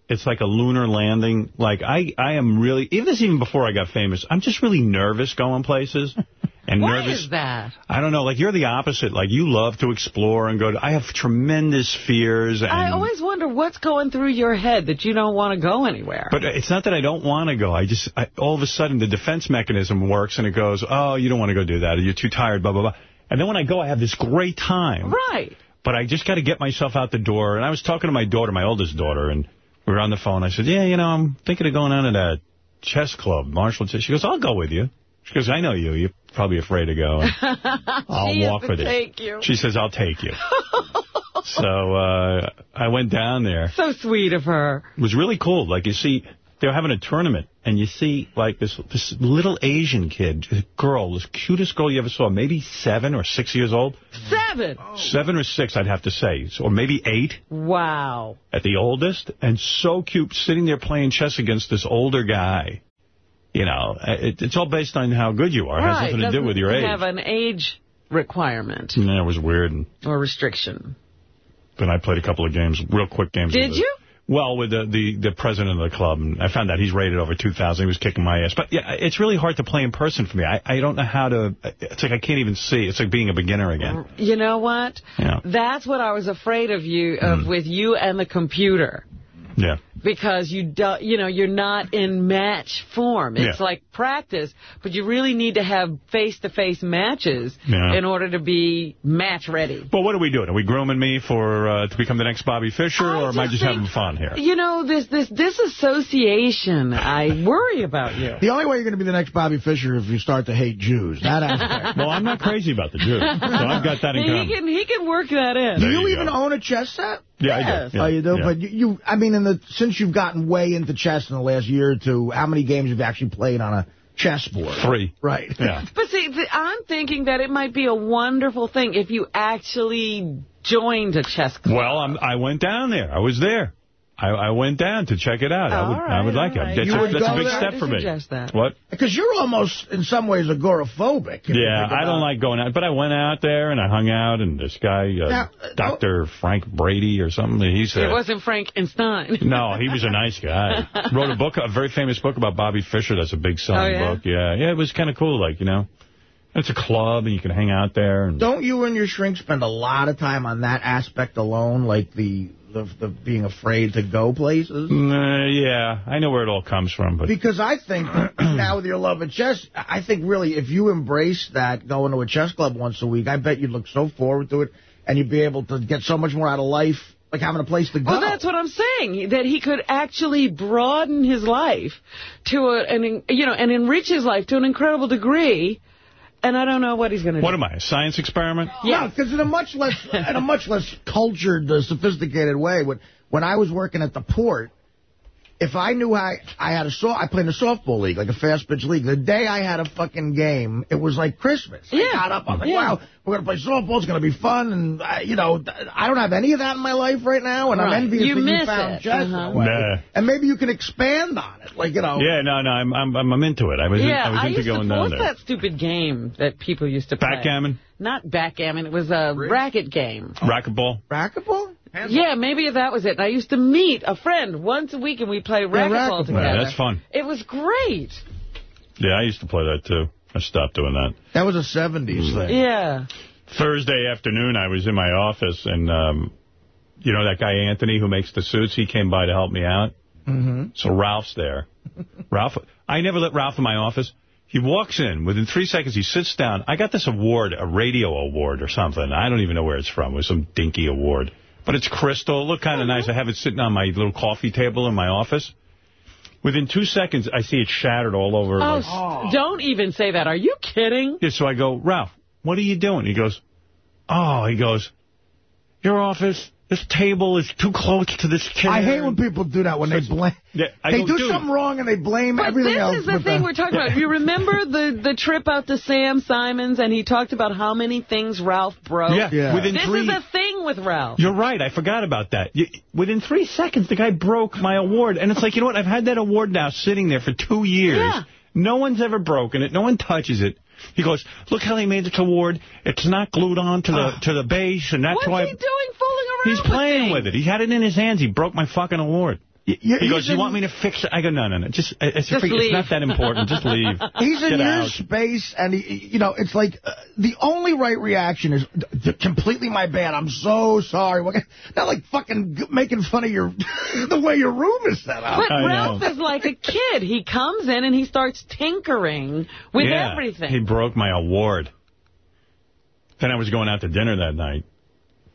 it's like a lunar landing. Like, I, I am really, even this even before I got famous, I'm just really nervous going places. [LAUGHS] And Why nervous. is that? I don't know. Like, you're the opposite. Like, you love to explore and go to... I have tremendous fears. And, I always wonder what's going through your head that you don't want to go anywhere. But it's not that I don't want to go. I just... I, all of a sudden, the defense mechanism works, and it goes, oh, you don't want to go do that. Or you're too tired, blah, blah, blah. And then when I go, I have this great time. Right. But I just got to get myself out the door. And I was talking to my daughter, my oldest daughter, and we were on the phone. I said, yeah, you know, I'm thinking of going on to that chess club, Marshall Chess. She goes, I'll go with you. She goes, I know you. You're probably afraid to go. [LAUGHS] I'll walk with you. take you. She says, I'll take you. [LAUGHS] so uh, I went down there. So sweet of her. It was really cool. Like, you see, they were having a tournament, and you see, like, this this little Asian kid, girl, this cutest girl you ever saw, maybe seven or six years old. Seven. Oh. Seven or six, I'd have to say. So, or maybe eight Wow. at the oldest, and so cute, sitting there playing chess against this older guy. You know, it, it's all based on how good you are. It has nothing to do with your age. have an age requirement Yeah, it was weird. Or restriction. then I played a couple of games, real quick games. Did with you? Well, with the, the, the president of the club, and I found out he's rated over 2,000. He was kicking my ass. But, yeah, it's really hard to play in person for me. I, I don't know how to... It's like I can't even see. It's like being a beginner again. You know what? Yeah. That's what I was afraid of you of Mm. with you and the computer. Yeah. Because you do, you know you're not in match form. It's Yeah. like practice, but you really need to have face-to-face matches Yeah. in order to be match ready. Well, what are we doing? Are we grooming me for uh, to become the next Bobby Fischer, or am I just having fun here? You know this this disassociation. I worry about you. The only way you're going to be the next Bobby Fischer is if you start to hate Jews. That aspect. [LAUGHS] well, I'm not crazy about the Jews. So I've got that in he common. can he can work that in. Do you, even own a chess set? Yeah, I do. Yeah, oh, you do? yeah. But you, you, I mean, in the since you've gotten way into chess in the last year or two, how many games have you actually played on a chessboard. Three. Right. Yeah. [LAUGHS] But see, I'm thinking that it might be a wonderful thing if you actually joined a chess club. Well, I'm, I went down there. I was there. I, I went down to check it out. I would, I would like it. That's, a, would that's a big there? step for me. that. What? Because you're almost, in some ways, agoraphobic. Yeah, I don't like going out, but I went out there and I hung out, and this guy, uh, Now, Dr. Frank Brady or something, he said... It wasn't Frankenstein. [LAUGHS] no, he was a nice guy. Wrote a book, a very famous book about Bobby Fischer. That's a big selling Oh, yeah? book. Yeah, yeah, it was kind of cool, like, you know. It's a club, and you can hang out there. And Don't you and your shrink spend a lot of time on that aspect alone, like the the, the being afraid to go places? Uh, yeah, I know where it all comes from, but Because I think [CLEARS THROAT] now with your love of chess, I think really if you embrace that going to a chess club once a week, I bet you'd look so forward to it and you'd be able to get so much more out of life, like having a place to go. Well, that's what I'm saying, that he could actually broaden his life to a, an, you know, and enrich his life to an incredible degree. And I don't know what he's going to do. what am I, a science experiment? Yeah, because in a much less in a much less cultured, uh, sophisticated way. When when I was working at the port, if I knew I I had a so I played in a softball league, like a fast pitch league. The day I had a fucking game, it was like Christmas. Yeah. I got up, I was like, Yeah. wow, we're gonna play softball. It's gonna be fun, and I, you know, I don't have any of that in my life right now, and Right. I'm envious You that you miss found it. chess. Uh-huh. Nah. And maybe you can expand on it, like you know. Yeah, no, no, I'm I'm, I'm into it. I was, in, yeah, I was into used going to, down what's there. that stupid game that people used to play? Backgammon, Not backgammon. It was a racket game. racquetball. Racquetball? Yeah, maybe that was it. And I used to meet a friend once a week, and we'd play racquetball racquetball. together. Yeah, that's fun. It was great. Yeah, I used to play that too. I stopped doing that. That was a 70s thing. Yeah. Thursday afternoon, I was in my office, and um, you know that guy Anthony who makes the suits. He came by to help me out. Mm-hmm. So Ralph's there. [LAUGHS] Ralph, I never let Ralph in my office. He walks in. Within three seconds, he sits down. I got this award, a radio award or something. I don't even know where it's from. It was some dinky award. But it's crystal. Look kind of uh-huh. nice. I have it sitting on my little coffee table in my office. Within two seconds, I see it shattered all over. Oh, like- don't even say that. Are you kidding? yeah, so I go, Ralph, what are you doing? He goes, oh, he goes, your office, this table is too close to this chair. I hate when people do that when they blame. Yeah, they go, do "Dude." something wrong and they blame But everything this is the but thing we're talking about. [LAUGHS] You remember the, the trip out to Sam Simon's, and he talked about how many things Ralph broke? Yeah, Yeah. within this three- is a thing with Ralph. You're right. I forgot about that. You, within three seconds, the guy broke my award. And it's like, you know what? I've had that award now sitting there for two years. Yeah. No one's ever broken it. No one touches it. He goes, look how he made this award. It's not glued on to the ah. to the base, and that's What's why... he doing fooling around He's playing with, with, it. He had it in his hands. He broke my fucking award. You- he goes, you in- want me to fix it? I go, no, no, no. Just, it's, Just it's leave. not that important. Just leave. [LAUGHS] He's in Get your space, and he, you know, it's like uh, the only right reaction is d- d- completely my bad. I'm so sorry. Not like fucking making fun of your [LAUGHS] the way your room is set up. But I know. Ralph is like a kid. He comes in and he starts tinkering with yeah, everything. He broke my award. Then I was going out to dinner that night.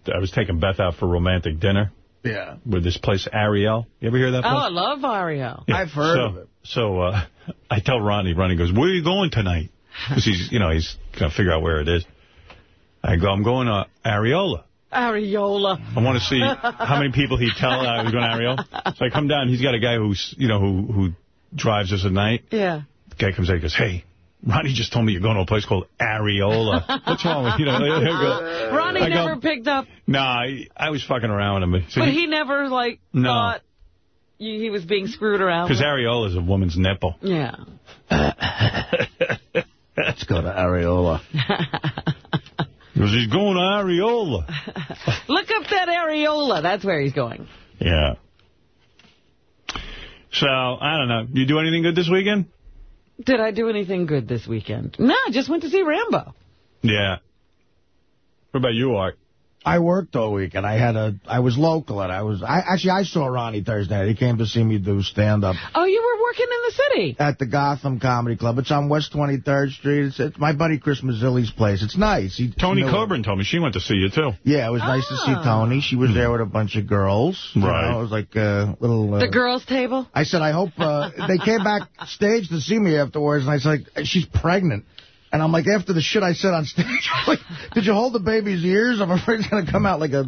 I was taking Beth out for romantic dinner Yeah, with this place, Aureole. You ever hear that oh. I love Aureole. Yeah, I've heard so, of it. So uh, I tell Ronnie. Ronnie goes, where are you going tonight? [LAUGHS] Because he's, you know, he's going to figure out where it is. I go, I'm going to Areola. Areola. I want to see how many people he'd tell I was going to Areola. So I come down. He's got a guy who's, you know, who who drives us at night. Yeah. The guy comes out He goes, hey, Ronnie just told me you're going to a place called Areola. [LAUGHS] What's wrong with you? [LAUGHS] Know, go, Ronnie I go, never picked up, Nah, I, I was fucking around with him. So but he never, like, No. thought you, he was being screwed around. Because. Areola is a woman's nipple. Yeah. let's go to Areola. [LAUGHS] Because he's going to Areola. Look up that areola. That's where he's going. Yeah. So, I don't know. You do anything good this weekend? Did I do anything good this weekend? No, I just went to see Rambo. Yeah. What about you, Art? I worked all week, and I had a. I was local, and I was. I actually I saw Ronnie Thursday. night. He came to see me do stand up Oh, you were working in the city. at the Gotham Comedy Club. It's on West 23rd Street. It's, it's my buddy Chris Mazzilli's place. It's nice. He, Tony you know- Coburn told me she went to see you, too. Yeah, it was nice to see Tony. She was there with a bunch of girls. You Right. know, it was like a little. Uh, The girls' table. I said, I hope uh, they came backstage to see me afterwards, and I said, she's pregnant. And I'm like, after the shit I said on stage, [LAUGHS] like, did you hold the baby's ears? I'm afraid it's going to come out like a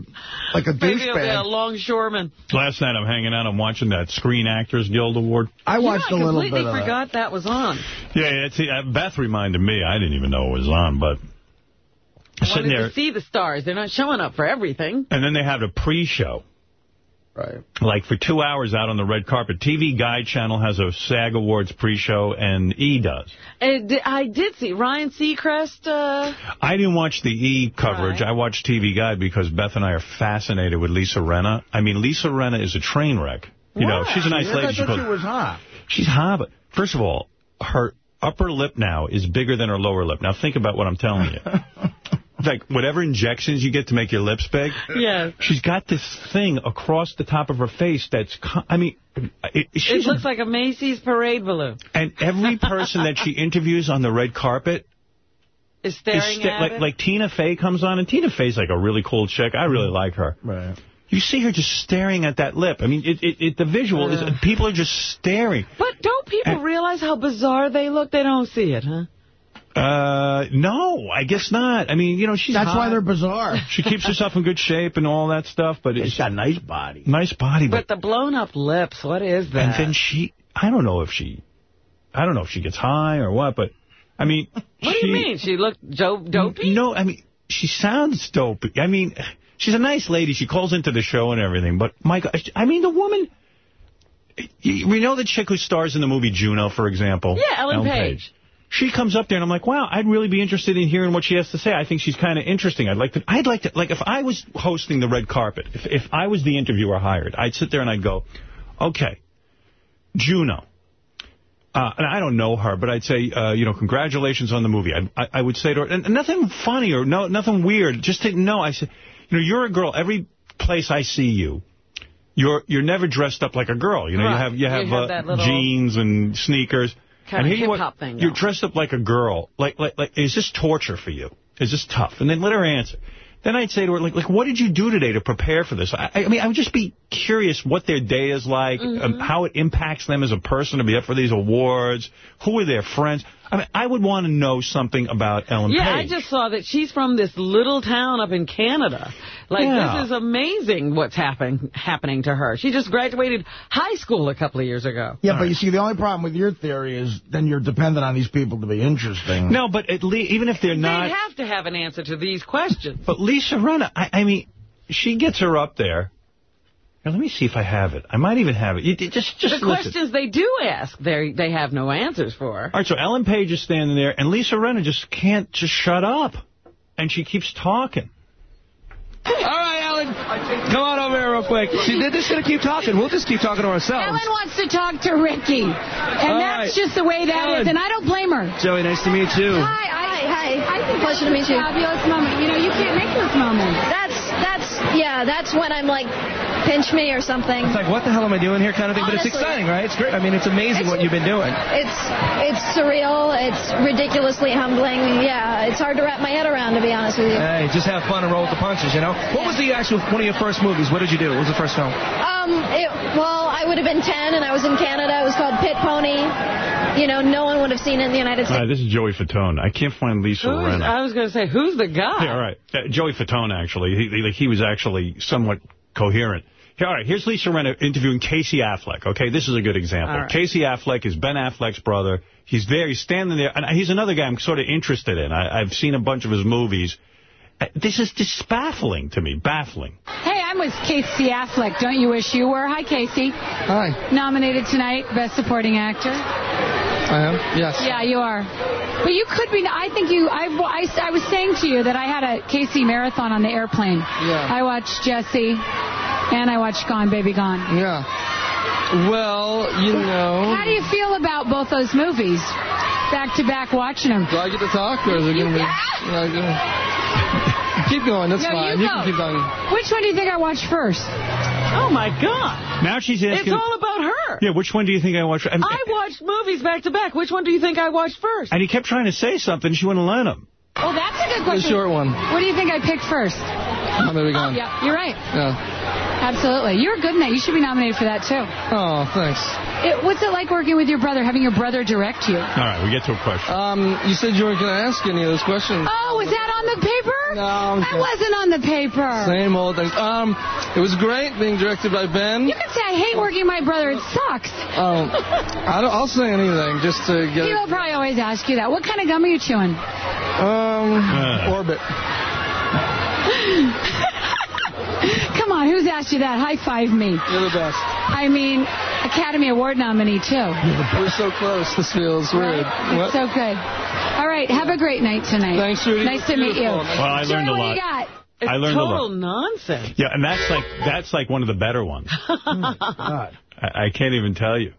like a Maybe it'll a longshoreman. Last night I'm hanging out. I'm watching that Screen Actors Guild Award. I watched you know, a little I completely bit of that. forgot that was on. Yeah, yeah it's, uh, Beth reminded me. I didn't even know it was on, but I sitting wanted there. to see the stars. They're not showing up for everything. And then they have a pre-show. Right. Like for two hours out on the red carpet. TV Guide Channel has a SAG Awards pre-show, and E does. And I did see Ryan Seacrest. Uh, I didn't watch the E coverage. Right. I watched TV Guide because Beth and I are fascinated with Lisa Rinna. I mean, Lisa Rinna is a train wreck. You know, she's a nice I lady. thought She she goes- was hot. She's hot, but first of all, her upper lip now is bigger than her lower lip. Now think about what I'm telling you. [LAUGHS] like, whatever injections you get to make your lips big, yes. she's got this thing across the top of her face that's, co- I mean, it, It looks like a Macy's parade balloon. and every [LAUGHS] person that she interviews on the red carpet Is is staring sta- at like, it. like Tina Fey comes on, and Tina Fey's like a really cool chick. I really mm-hmm. like her. Right. You see her just staring at that lip. I mean, it, it, it the visual is people are just staring. But don't people realize how bizarre they look? They don't see it, huh? Uh, no, I guess not. I mean, you know, she's That's hot. why they're bizarre. [LAUGHS] She keeps herself in good shape and all that stuff, but it's She's got a nice body. nice body. But But, the blown up lips, what is that? and then she, I don't know if she, I don't know if she gets high or what, but I mean, [LAUGHS] what she, do you mean? She looked jo- dopey? No, I mean, she sounds dopey. I mean, she's a nice lady. She calls into the show and everything, but my God, I mean, the woman... We know the chick who stars in the movie Juno, for example. Yeah, Ellen Page. She comes up there and I'm like, wow, I'd really be interested in hearing what she has to say. I think she's kind of interesting. I'd like to, I'd like to, like if I was hosting the red carpet, if, if I was the interviewer hired, I'd sit there and I'd go, okay, Juno. Uh, and I don't know her, but I'd say, uh, you know, congratulations on the movie. I, I, I would say to her, and nothing funny or no, nothing weird, just to know. I said, you know, you're a girl. Every place I see you, you're you're never dressed up like a girl. You know, you have you You have, have uh, little jeans and sneakers. Kinda and are- hip-hop thing You're going. dressed up like a girl. Like, like, like, is this torture for you? Is this tough? And then let her answer. Then I'd say to her, like, like, what did you do today to prepare for this? I, I mean, I would just be curious what their day is like, Mm-hmm. um, how it impacts them as a person to be up for these awards, who are their friends. I mean, I would want to know something about Ellen Yeah, Page. I just saw that she's from this little town up in Canada. Like, Yeah. this is amazing what's happen happening to her. She just graduated high school a couple of years ago. Yeah, but you see, the only problem with your theory is then you're dependent on these people to be interesting. No, but at least, even if they're They not... They have to have an answer to these questions. But Lisa Rinna, I, I mean, she gets her up there. Now, let me see if I have it. I might even have it. You, you just, just the listen. questions they do ask, they they have no answers for. All right, so Ellen Page is standing there, and Lisa Rinna just can't just shut up. And she keeps talking. All right, Alan. Come on over here real quick. See, they're just going to keep talking. We'll just keep talking to ourselves. Ellen wants to talk to Ricky. And All that's right. just the way that is, Ellen. and I don't blame her. Joey, nice to meet you. Hi, hi, hi. I think Pleasure to meet you. Fabulous moment. You know, you can't make this moment. That's that's yeah. That's when I'm like, pinch me or something. It's like, what the hell am I doing here kind of thing? But it's exciting, right? It's great. I mean, it's amazing what you've been doing. It's it's surreal. It's ridiculously humbling. Yeah, it's hard to wrap my head around to be honest with you. Hey, just have fun and roll with the punches, you know? What was the actual, one of your first movies? What did you do? What was the first film? Um, it, well, I would have been 10 and I was in Canada. It was called Pit Pony. You know, no one would have seen it in the United States. right, this is Joey Fatone. I can't find Lisa Who's, Rinna. I was going to say, who's the guy? Yeah, all right. Uh, Joey Fatone, actually. He, he, he was actually somewhat coherent. Here, all right, here's Lisa Rinna interviewing Casey Affleck. Okay, this is a good example. All right. Casey Affleck is Ben Affleck's brother. He's there. He's standing there. And he's another guy I'm sort of interested in. I, I've seen a bunch of his movies. Uh, This is just baffling to me. Baffling. Hey, I'm with Casey Affleck. Don't you wish you were? Hi, Casey. Hi. Nominated tonight, Best Supporting Actor. I am? Yes. Yeah, you are. But you could be. I think you. I, I, I was saying to you that I had a Casey marathon on the airplane. Yeah. I watched Jesse, and I watched Gone Baby Gone. Yeah. Well, you know. How do you feel about both those movies? Back to back watching them. Do I get to talk, or is it going to be... Yeah, go- keep going, that's No, fine. you can go. keep going. Which one do you think I watched first? Oh, my God. Now she's asking. It's all about her. Yeah, which one do you think I watched? And, I watched movies back to back. Which one do you think I watched first? and he kept trying to say something. She wouldn't let him. Oh, that's a good question. The question. short one. What do you think I picked first? Oh, there we go. Yeah, you're right. Yeah. Absolutely. You're good in that. You should be nominated for that, too. Oh, thanks. It, what's it like working with your brother, having your brother direct you? All right, we get to a question. Um, you said you weren't going to ask any of those questions. Oh, was that on the paper? No, That wasn't on the paper. Same old things. Um, it was great being directed by Ben. You can say, I hate working with my brother. It sucks. Um, I don't, I'll say anything just to get. People probably always ask you that. What kind of gum are you chewing? Um, orbit. [LAUGHS] Come on, who's asked you that? High five me. You're the best. I mean, Academy Award nominee, too. We're so close. This feels weird. What? So good. All right, have a great night tonight. Thanks, Rudy. Nice to meet you. Well, I learned a lot. What do you got? I learned a Total lot. nonsense. Yeah, and that's like that's like one of the better ones. [LAUGHS] I, I can't even tell you.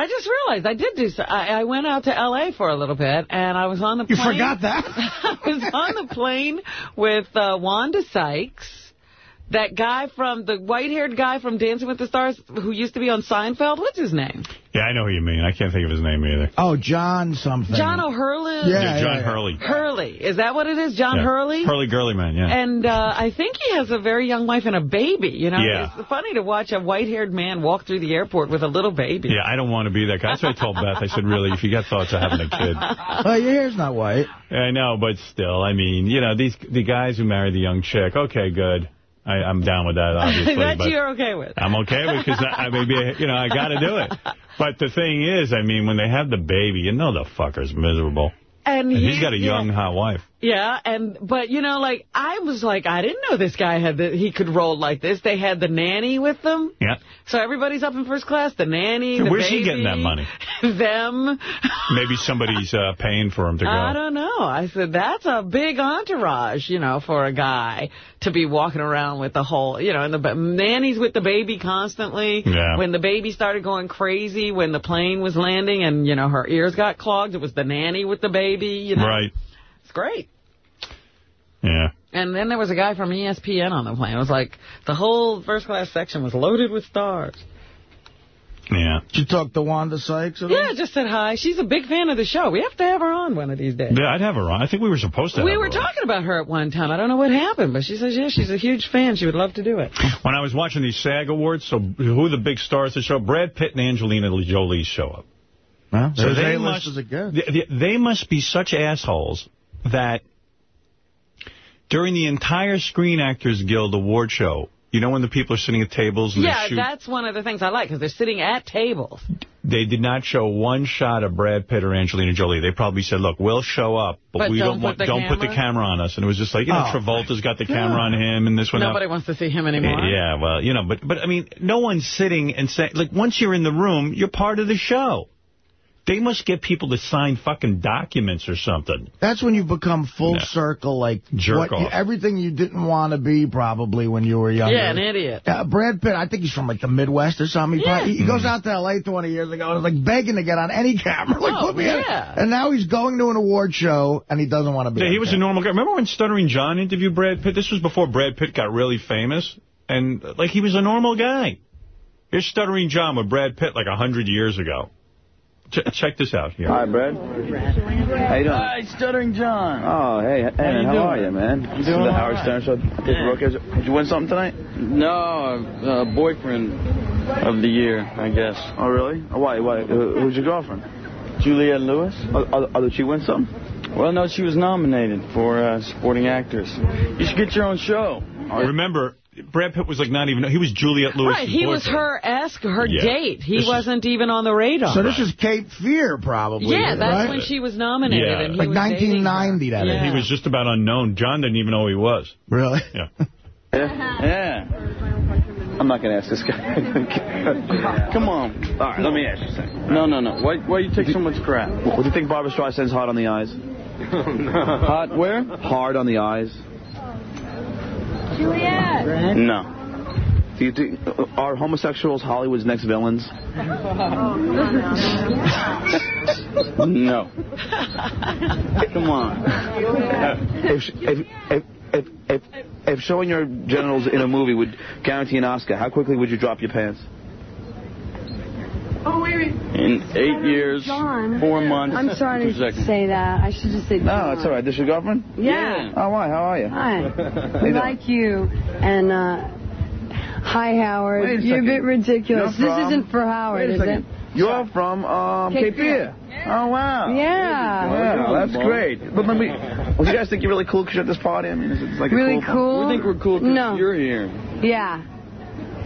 I just realized I did do so. I, I went out to L.A. for a little bit, and I was on the You forgot that? [LAUGHS] I was on the plane with uh, Wanda Sykes, that guy from, the white-haired guy from Dancing with the Stars who used to be on Seinfeld. What's his name? Yeah, I know who you mean. I can't think of his name either. Oh, John something. John O'Hurley? Yeah, John yeah, yeah. Hurley. Hurley. Is that what it is? John Yeah. Hurley? Hurley Gurley Man, yeah. And uh, I think he has a very young wife and a baby. You know, Yeah. it's funny to watch a white-haired man walk through the airport with a little baby. Yeah, I don't want to be that guy. That's what I told Beth. I said, really, if you got thoughts of having a kid. [LAUGHS] Oh, your hair's not white. I know, but still, I mean, you know, these the guys who marry the young chick, okay, good. I, I'm down with that, [LAUGHS] obviously. that but you're okay with. I'm okay with because I, I maybe, you know, I got to do it. [LAUGHS] But the thing is, I mean, when they have the baby, you know the fucker's miserable. And, And he's he- got a young, yeah. hot wife. Yeah, and but you know, like I was like, I didn't know this guy had the, he could roll like this. They had the nanny with them, Yeah. so everybody's up in first class. The nanny, the Where's he getting that money? [LAUGHS] Them. Maybe somebody's uh, paying for him to go. I don't know. I said that's a big entourage, you know, for a guy to be walking around with the whole, you know, and the nanny's with the baby constantly. Yeah. When the baby started going crazy, when the plane was landing, and you know her ears got clogged, it was the nanny with the baby. You know, Right. It's great. Yeah. And then there was a guy from E ESPN on the plane. It was like the whole first class section was loaded with stars. Yeah. Did you talk to Wanda Sykes at all? Yeah, just said hi. She's a big fan of the show. We have to have her on one of these days. Yeah, I'd have her on. I think we were supposed to We have were her on. talking about her at one time. I don't know what happened, but she says, yeah, she's a huge fan. She would love to do it. When I was watching these SAG Awards, so who are the big stars of the show? Brad Pitt and Angelina Jolie show up. Well, So they must, as it gets. they, they must be such assholes that during the entire Screen Actors Guild award show, you know when the people are sitting at tables and Yeah, that's one of the things I like, because they're sitting at tables. they did not show one shot of Brad Pitt or Angelina Jolie. They probably said, look, we'll show up, but, But we don't don't, put want, the don't put the camera? camera on us. And it was just like, you know, Oh, Travolta's got the camera on him and this one. Nobody wants to see him anymore. Yeah, well, you know, but, but I mean, no one's sitting and saying, like, once you're in the room, you're part of the show. They must get people to sign fucking documents or something. That's when you become full Yeah. circle, like Jerk what you- off. everything you didn't want to be probably when you were younger. Yeah, an idiot. Uh, Brad Pitt, I think he's from like the Midwest or something. He, Yeah. probably, he goes out to L.A. 20 years ago and was like begging to get on any camera. [LAUGHS] Like, Oh, put me in. yeah. And now he's going to an award show and he doesn't want to be Yeah, he was a normal guy. Remember when Stuttering John interviewed Brad Pitt? This was before Brad Pitt got really famous. And, like, he was a normal guy. Here's Stuttering John with Brad Pitt like a 100 years ago. Ch check this out here. Hi, Brad. How you doing? Hi, Stuttering John. Oh, hey, hey, man, how are you, man? This is doing the Howard right. Stern Show. Take Yeah. a look. Did you win something tonight? No, uh, boyfriend of the year, I guess. Oh, really? Oh, Why? Why? Who- Who's your girlfriend? Juliette Lewis? Oh, oh, oh, did she win something? Well, no, she was nominated for uh, supporting actress. You should get your own show. Remember, Brad Pitt was like not even, he was Juliette Lewis. Right, he was her esque, her Yeah. date. He This wasn't even on the radar. So this is Cape Fear, probably. yeah, that's right? when she was nominated. Yeah. And he Like was dating her. 1990, that is. Yeah. He was just about unknown. John didn't even know who he was. Really? Yeah. Yeah. [LAUGHS] Yeah. I'm not going to ask this guy. [LAUGHS] Come on. All right, let me ask you something. No, no, no. Why, why you take so much crap? What do you think Barbra Streisand's hot on the eyes? [LAUGHS] Hot where? Hard on the eyes? Juliette. No. Do you think, uh, are homosexuals Hollywood's next villains? [LAUGHS] No. Come on. if, if, if, if, if, if showing your genitals in a movie would guarantee an Oscar, how quickly would you drop your pants? Oh, wait, wait. In eight years, John. four months, I'm sorry two to seconds. say that. I should just say No, it's all right. This is your girlfriend? Yeah. Oh, why? How are you? Hi. How you We like you. And, uh, Hi, Howard. Wait a You're a bit ridiculous. You're This from- isn't for Howard, Wait a is it? You're from um, Cape Cape Fear. Oh, wow. Yeah. Wow, that's great. But let me, well, you guys think you're really cool because you're at this party? I mean, it's like Really a cool. cool? We think we're cool because No. you're here. Yeah.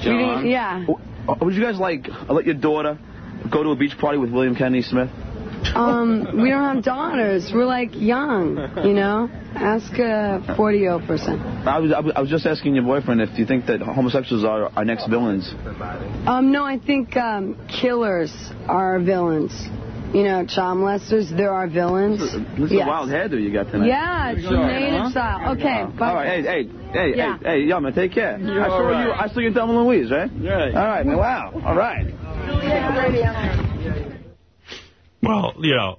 John. We didn't- yeah. Oh, Would you guys like let your daughter go to a beach party with William Kennedy Smith? Um, we don't have daughters. We're like young, you know? Ask a 40 person. I was, I was I was just asking your boyfriend if you think that homosexuals are our next villains. Um, no, I think um, killers are villains. You know, child molesters, they're our villains. This is Yes. a wild hairdo you got tonight. Yeah, it's native style. Okay, bye. All right, hey, hey, hey, Yeah. hey, hey, yo, man, take care. You're I saw all right. you. I saw you in Thelma Louise, right? Right. All right, man. Wow. All right. Well, you know,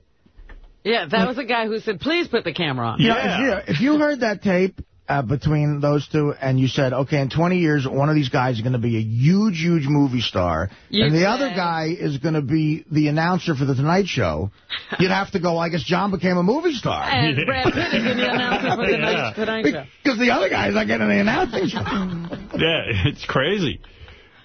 Yeah, that was a guy who said, please put the camera on. You know, if, if you heard that tape uh, between those two and you said, okay, in 20 years, one of these guys is going to be a huge, huge movie star, You'd and the say- other guy is going to be the announcer for The Tonight Show, [LAUGHS] you'd have to go, I guess John became a movie star. And Brad Pitt is in the [LAUGHS] announcer for the Yeah. Tonight- Tonight Show. Because the other guy's not getting the announcing job. [LAUGHS] yeah, it's crazy.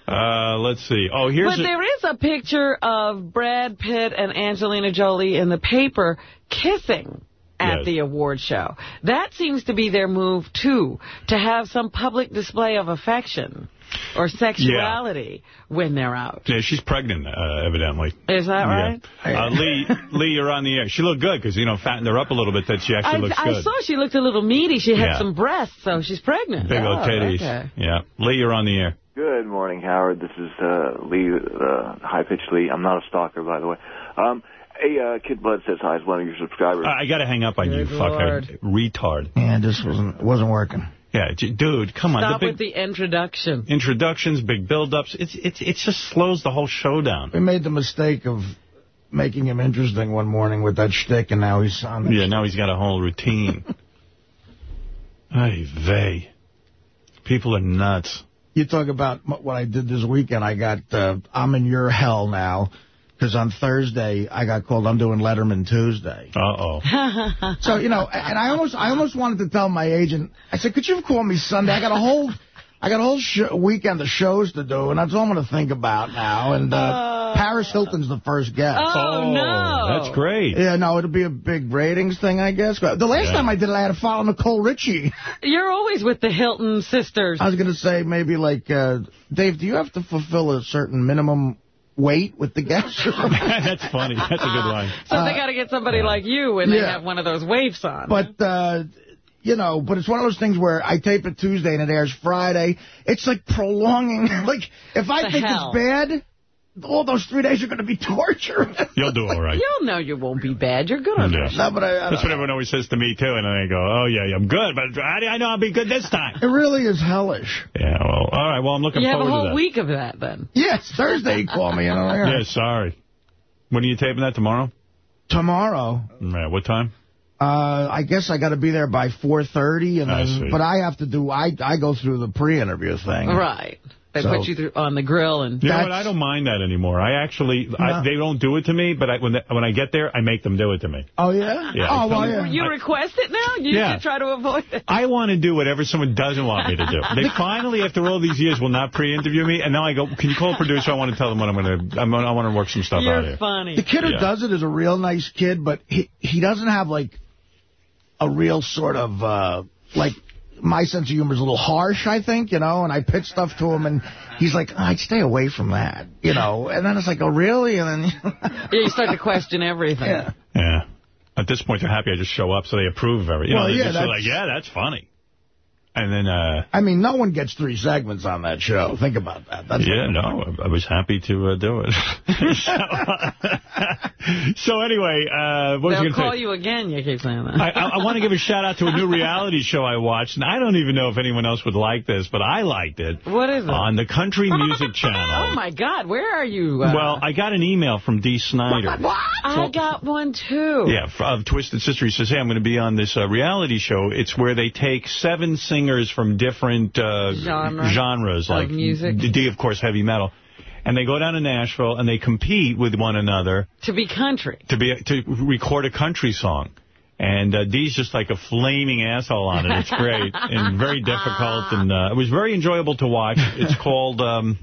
Uh, let's see. Oh, here's But a, there is a picture of Brad Pitt and Angelina Jolie in the paper kissing at Yes. the award show. That seems to be their move, too, to have some public display of affection or sexuality when they're out. yeah, she's pregnant, uh, evidently. Is that right? Yeah. Uh, Lee, Lee, you're on the air. She looked good because, you know, fattened her up a little bit that she actually I, looks I good. saw she looked a little meaty. She had Yeah. some breasts, so she's pregnant. Big old Oh, titties. okay. Yeah. Lee, you're on the air. Good morning, Howard. This is uh, Lee, uh, high-pitched Lee. I'm not a stalker, by the way. Um, hey, uh, Kid Blood says hi. Is one of your subscribers. I got to hang up on you, Good fuckhead. Retard. Yeah, this wasn't wasn't working. Yeah, dude, come on. Stop the with the introduction. introductions, big build-ups, it's, it's, it just slows the whole show down. We made the mistake of making him interesting one morning with that shtick, and now he's on. Yeah, now he's got a whole routine. [LAUGHS] Ay vey. People are nuts. You talk about what I did this weekend. I got, uh, I'm in your hell now. Because on Thursday, I got called, I'm doing Letterman Tuesday. Uh-oh. [LAUGHS] So, you know, and I almost I almost wanted to tell my agent, I said, could you call me Sunday? I got a whole I got a whole sh weekend of shows to do, and that's all I'm going to think about now. And uh, Paris Hilton's the first guest. Oh, no. That's great. Yeah, no, it'll be a big ratings thing, I guess. But the last Yeah. time I did it, I had to follow Nicole Richie. [LAUGHS] You're always with the Hilton sisters. I was going to say maybe like, uh, Dave, do you have to fulfill a certain minimum weight with the guests? [LAUGHS] That's funny. That's a good line. So they got to get somebody like you when they have one of those waves on. But, uh, you know, but it's one of those things where I tape it Tuesday and it airs Friday. It's like prolonging. [LAUGHS] like, if I The think hell. it's bad, all those three days are going to be [LAUGHS] torture. You'll do all right. You'll know you won't be bad. You're good on Yeah. that. no, but I, I That's what everyone always says to me, too. And then I go, oh, yeah, yeah, I'm good, but I, I know I'll be good this time. it really is hellish. Yeah, well, all right. Well, I'm looking You have a whole week of that then. Yes, Thursday you call me. You know, yeah. Yeah, sorry. When are you taping that, tomorrow? Tomorrow, Yeah, what time? uh, I guess I got to be there by 4.30. And I then, see. But I have to do, I, I go through the pre-interview thing. Right. They So- put you through on the grill and You know what? I don't mind that anymore. I actually, I, they don't do it to me, but I, when, they, when I get there, I make them do it to me. Oh, yeah? Yeah, oh, well, yeah. you request it now? You Yeah. try to avoid it. I want to do whatever someone doesn't want me to do. They [LAUGHS] finally, after all these years, will not pre-interview me, and now I go, can you call a producer? I want to tell them what I'm going to, I'm, I want to work some stuff out You're here. funny. The kid who Yeah. does it is a real nice kid, but he he doesn't have like a real sort of uh like my sense of humor is a little harsh, I think, you know, and I pitch stuff to him and he's like, I'd stay away from that, you know. And then it's like, oh really? And then [LAUGHS] Yeah, you start to question everything. yeah. Yeah. At this point, they're happy I just show up, so they approve of everything. You Well, know, they're yeah, just that's- like, yeah, that's funny. And then, uh, I mean, no one gets three segments on that show. Think about that. That's yeah, no, I I was happy to uh, do it. [LAUGHS] so, [LAUGHS] so anyway, uh, what was I They'll going to call say? you again, you keep saying that. I, I, I want to give a shout out to a new reality [LAUGHS] show I watched, and I don't even know if anyone else would like this, but I liked it. What is it? On the Country Music Channel. Oh, my God. Where are you? Uh, Well, I got an email from Dee Snider. What? I got one, too. Yeah, f- of Twisted Sister. He says, hey, I'm going to be on this uh, reality show. It's where they take seven singers from different uh, Genre genres, like music. Dee, of course, heavy metal. And they go down to Nashville, and they compete with one another To be country. to be to record a country song. And uh, Dee's just like a flaming asshole on it. It's great [LAUGHS] and very difficult. And uh, it was very enjoyable to watch. It's [LAUGHS] called, um,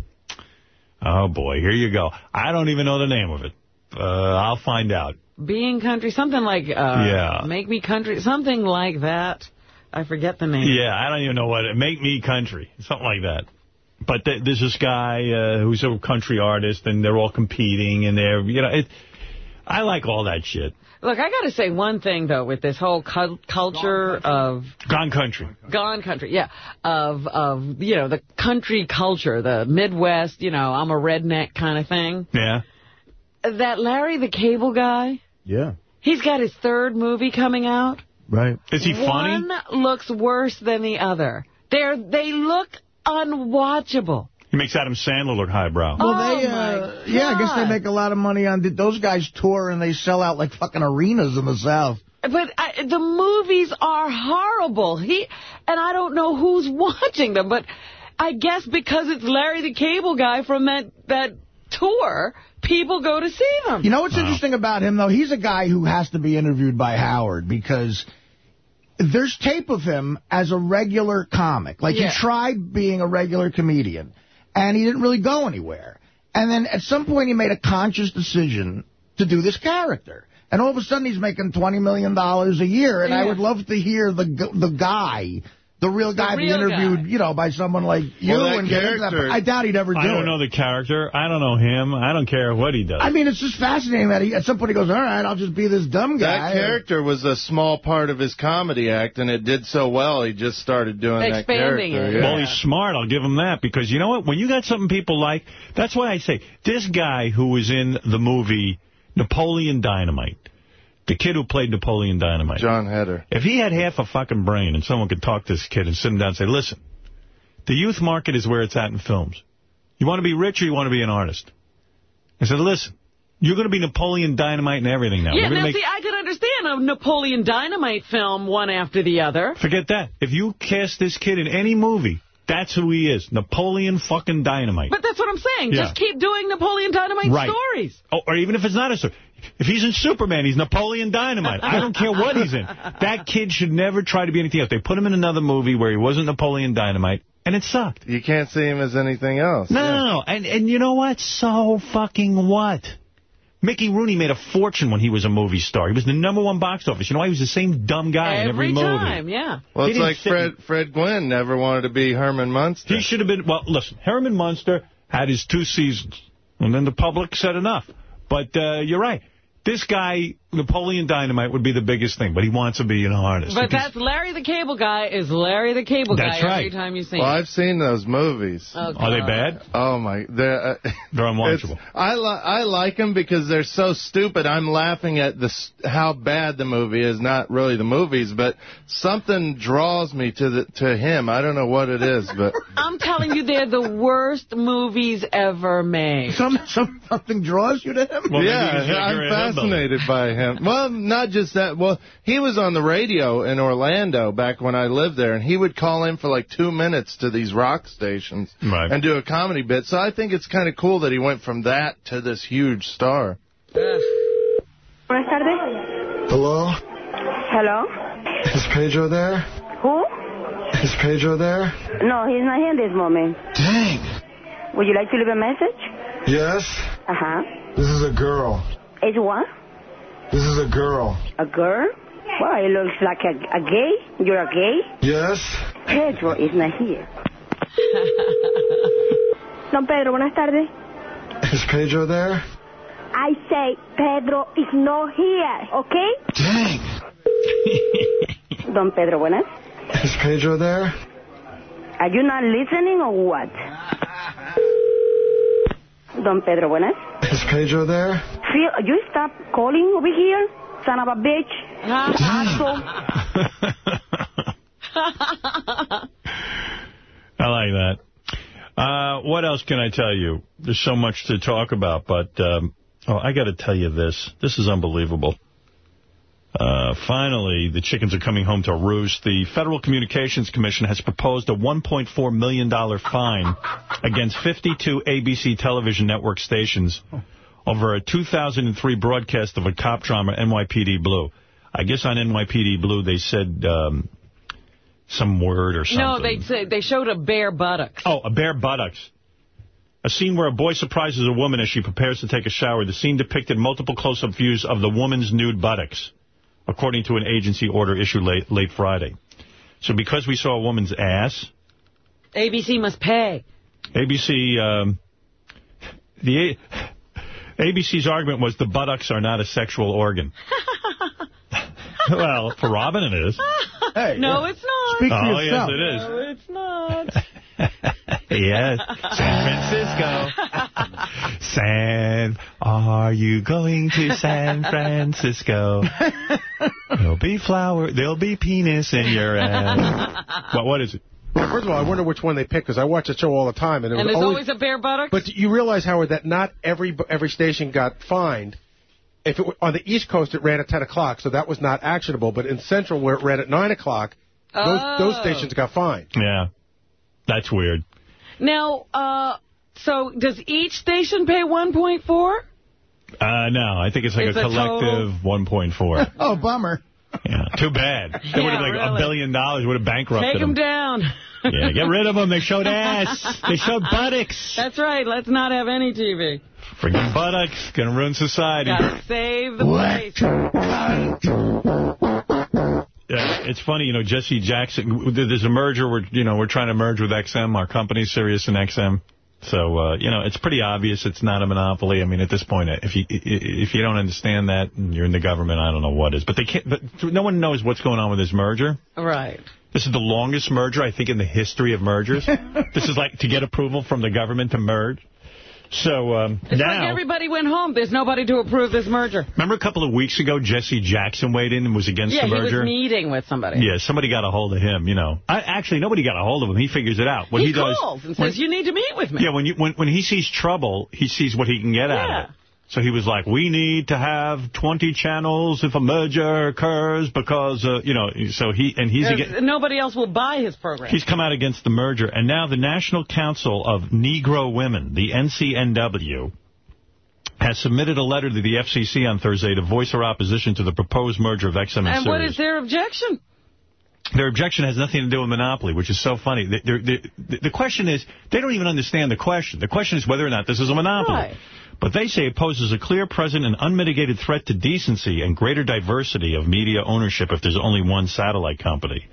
oh, boy, here you go. I don't even know the name of it. Uh, I'll find out. Being country, something like uh, Yeah. Make Me Country, something like that. I forget the name. Yeah, I don't even know what it Make Me Country, something like that. But th there's this guy uh, who's a country artist, and they're all competing, and they're, you know, it, I like all that shit. Look, I got to say one thing, though, with this whole cul culture of... Gone country. Gone country, yeah. Of, of, you know, the country culture, the Midwest, you know, I'm a redneck kind of thing. Yeah. That Larry the Cable Guy, Yeah. he's got his third movie coming out. Right. Is he funny? One looks worse than the other. They're, they look unwatchable. He makes Adam Sandler look highbrow. Well, Oh, they, uh, yeah, I guess they make a lot of money on those guys tour and they sell out like fucking arenas in the South. But I, the movies are horrible. He and I don't know who's [LAUGHS] watching them, but I guess because it's Larry the Cable Guy from that that tour, people go to see them. You know what's interesting about him, though? He's a guy who has to be interviewed by Howard because there's tape of him as a regular comic. Like, Yeah. he tried being a regular comedian, and he didn't really go anywhere. And then at some point he made a conscious decision to do this character. And all of a sudden he's making $20 million a year, and I would love to hear the the guy... The real guy be real interviewed, you know, by someone like you. Well, that and get into that. character- I doubt he'd ever do I don't it. know the character. I don't know him. I don't care what he does. I mean, it's just fascinating that he, at some point he goes, all right, I'll just be this dumb guy. That character was a small part of his comedy act, and it did so well, he just started doing that character. Yeah. Well, he's smart. I'll give him that. Because you know what? When you got something people like, that's why I say, this guy who was in the movie Napoleon Dynamite, the kid who played Napoleon Dynamite. Jon Heder. If he had half a fucking brain and someone could talk to this kid and sit him down and say, listen, the youth market is where it's at in films. You want to be rich or you want to be an artist? I said, listen, you're going to be Napoleon Dynamite and everything now. yeah, We're now make see, I could understand a Napoleon Dynamite film one after the other. Forget that. If you cast this kid in any movie, that's who he is. Napoleon fucking Dynamite. But that's what I'm saying. Yeah. Just keep doing Napoleon Dynamite Right. stories. Oh, or even if it's not a story. If he's in Superman, he's Napoleon Dynamite. I don't care what he's in. [LAUGHS] That kid should never try to be anything else. They put him in another movie where he wasn't Napoleon Dynamite, and it sucked. You can't see him as anything else. No, no, no. And, and you know what? So fucking what? Mickey Rooney made a fortune when he was a movie star. He was the number one box office. You know why? He was the same dumb guy in every movie. time, yeah. Well, He it's like sit- Fred Fred Gwynne never wanted to be Herman Munster. He should have been, well, listen, Herman Munster had his two seasons, and then the public said enough. But uh, you're right. This guy, Napoleon Dynamite, would be the biggest thing, but he wants to be an artist. But that's Larry the Cable Guy is Larry the Cable That's Guy right. every time you see Well, him. I've seen those movies. Oh, Are they bad? Oh my, they're uh, [LAUGHS] they're unwatchable. I li I like them because they're so stupid. I'm laughing at the how bad the movie is, not really the movies, but something draws me to the to him. I don't know what it is, but [LAUGHS] I'm telling you, they're the worst movies ever made. Some, some, something draws you to him? yeah, I'm fascinated by him. Well, not just that. Well, he was on the radio in Orlando back when I lived there, and he would call in for like two minutes to these rock stations Right. and do a comedy bit. So I think it's kind of cool that he went from that to this huge star. Buenas tardes. Hello? Hello? Is Pedro there? Who? Is Pedro there? No, he's not here this moment. Dang. Would you like to leave a message? Yes? Uh-huh. This is a girl. It's what? This is a girl. A girl? Well, it looks like a, a gay. You're a gay? Yes? Pedro is not here. [LAUGHS] Don Pedro, buenas tardes. Is Pedro there? I say Pedro is not here, okay? Dang. [LAUGHS] Don Pedro, buenas. Is Pedro there? Are you not listening or what? [LAUGHS] Don Pedro, buenas. Is Pedro there? Phil, you stop calling over here, son of a bitch. [LAUGHS] I like that. Uh, what else can I tell you? There's so much to talk about, but um, oh, I got to tell you this. This is unbelievable. Uh, finally, the chickens are coming home to roost. The Federal Communications Commission has proposed a $1.4 million fine against 52 ABC television network stations over a 2003 broadcast of a cop drama, NYPD Blue. I guess on NYPD Blue they said um, some word or something. No, they say they showed a bare buttocks. Oh, a bare buttocks. A scene where a boy surprises a woman as she prepares to take a shower. The scene depicted multiple close-up views of the woman's nude buttocks, according to an agency order issued late, late Friday. So because we saw a woman's ass, ABC must pay. ABC, um, the ABC's argument was the buttocks are not a sexual organ. [LAUGHS] well, for Robin it is. no, it's not. Speak for oh, yourself. yes, it is. No, it's not. [LAUGHS] yes, San Francisco. [LAUGHS] San, are you going to San Francisco? There'll be flower, there'll be penis in your ass. What, what is it? First of all, I wonder which one they pick, because I watch the show all the time. And, it And was there's always, always a bare buttock? But you realize, Howard, that not every every station got fined. If it were, On the East Coast, it ran at 10 o'clock, so that was not actionable. But in Central, where it ran at 9 o'clock, those, Oh. those stations got fined. Yeah, that's weird. Now, uh, so does each station pay 1.4? Uh, no, I think it's like It's a a collective 1.4. [LAUGHS] Oh, bummer. Yeah, too bad. They Yeah, would have like a billion dollars would have bankrupted Take them down. Yeah, get rid of them. They showed [LAUGHS] ass. They showed buttocks. That's right. Let's not have any TV. Freaking buttocks. Gonna ruin society. Gotta save the place. Yeah, it's funny, you know, Jesse Jackson, there's a merger, we're, you know, we're trying to merge with XM, our company, Sirius and XM. So, uh, you know, it's pretty obvious it's not a monopoly. I mean, at this point, if you if you don't understand that and you're in the government, I don't know what is. But they can't, but no one knows what's going on with this merger. Right. This is the longest merger, I think, in the history of mergers. [LAUGHS] this is like to get approval from the government to merge. So um, It's now... like everybody went home. There's nobody to approve this merger. Remember a couple of weeks ago, Jesse Jackson weighed in and was against yeah, the he was merger? meeting with somebody. Yeah, somebody got a hold of him, you know. I, actually, nobody got a hold of him. He figures it out. What he, he, does, calls and when- says, you need to meet with me. Yeah, when you when when he sees trouble, he sees what he can get out of it. So he was like, we need to have 20 channels if a merger occurs because, uh, you know, so he, and he's against, nobody else will buy his program. He's come out against the merger. And now the National Council of Negro Women, the NCNW, has submitted a letter to the FCC on Thursday to voice her opposition to the proposed merger of XM and, and what is their objection? Their objection has nothing to do with monopoly, which is so funny. The, the, the, the question is, they don't even understand the question. The question is whether or not this is a monopoly. Right. But they say it poses a clear, present, and unmitigated threat to decency and greater diversity of media ownership if there's only one satellite company.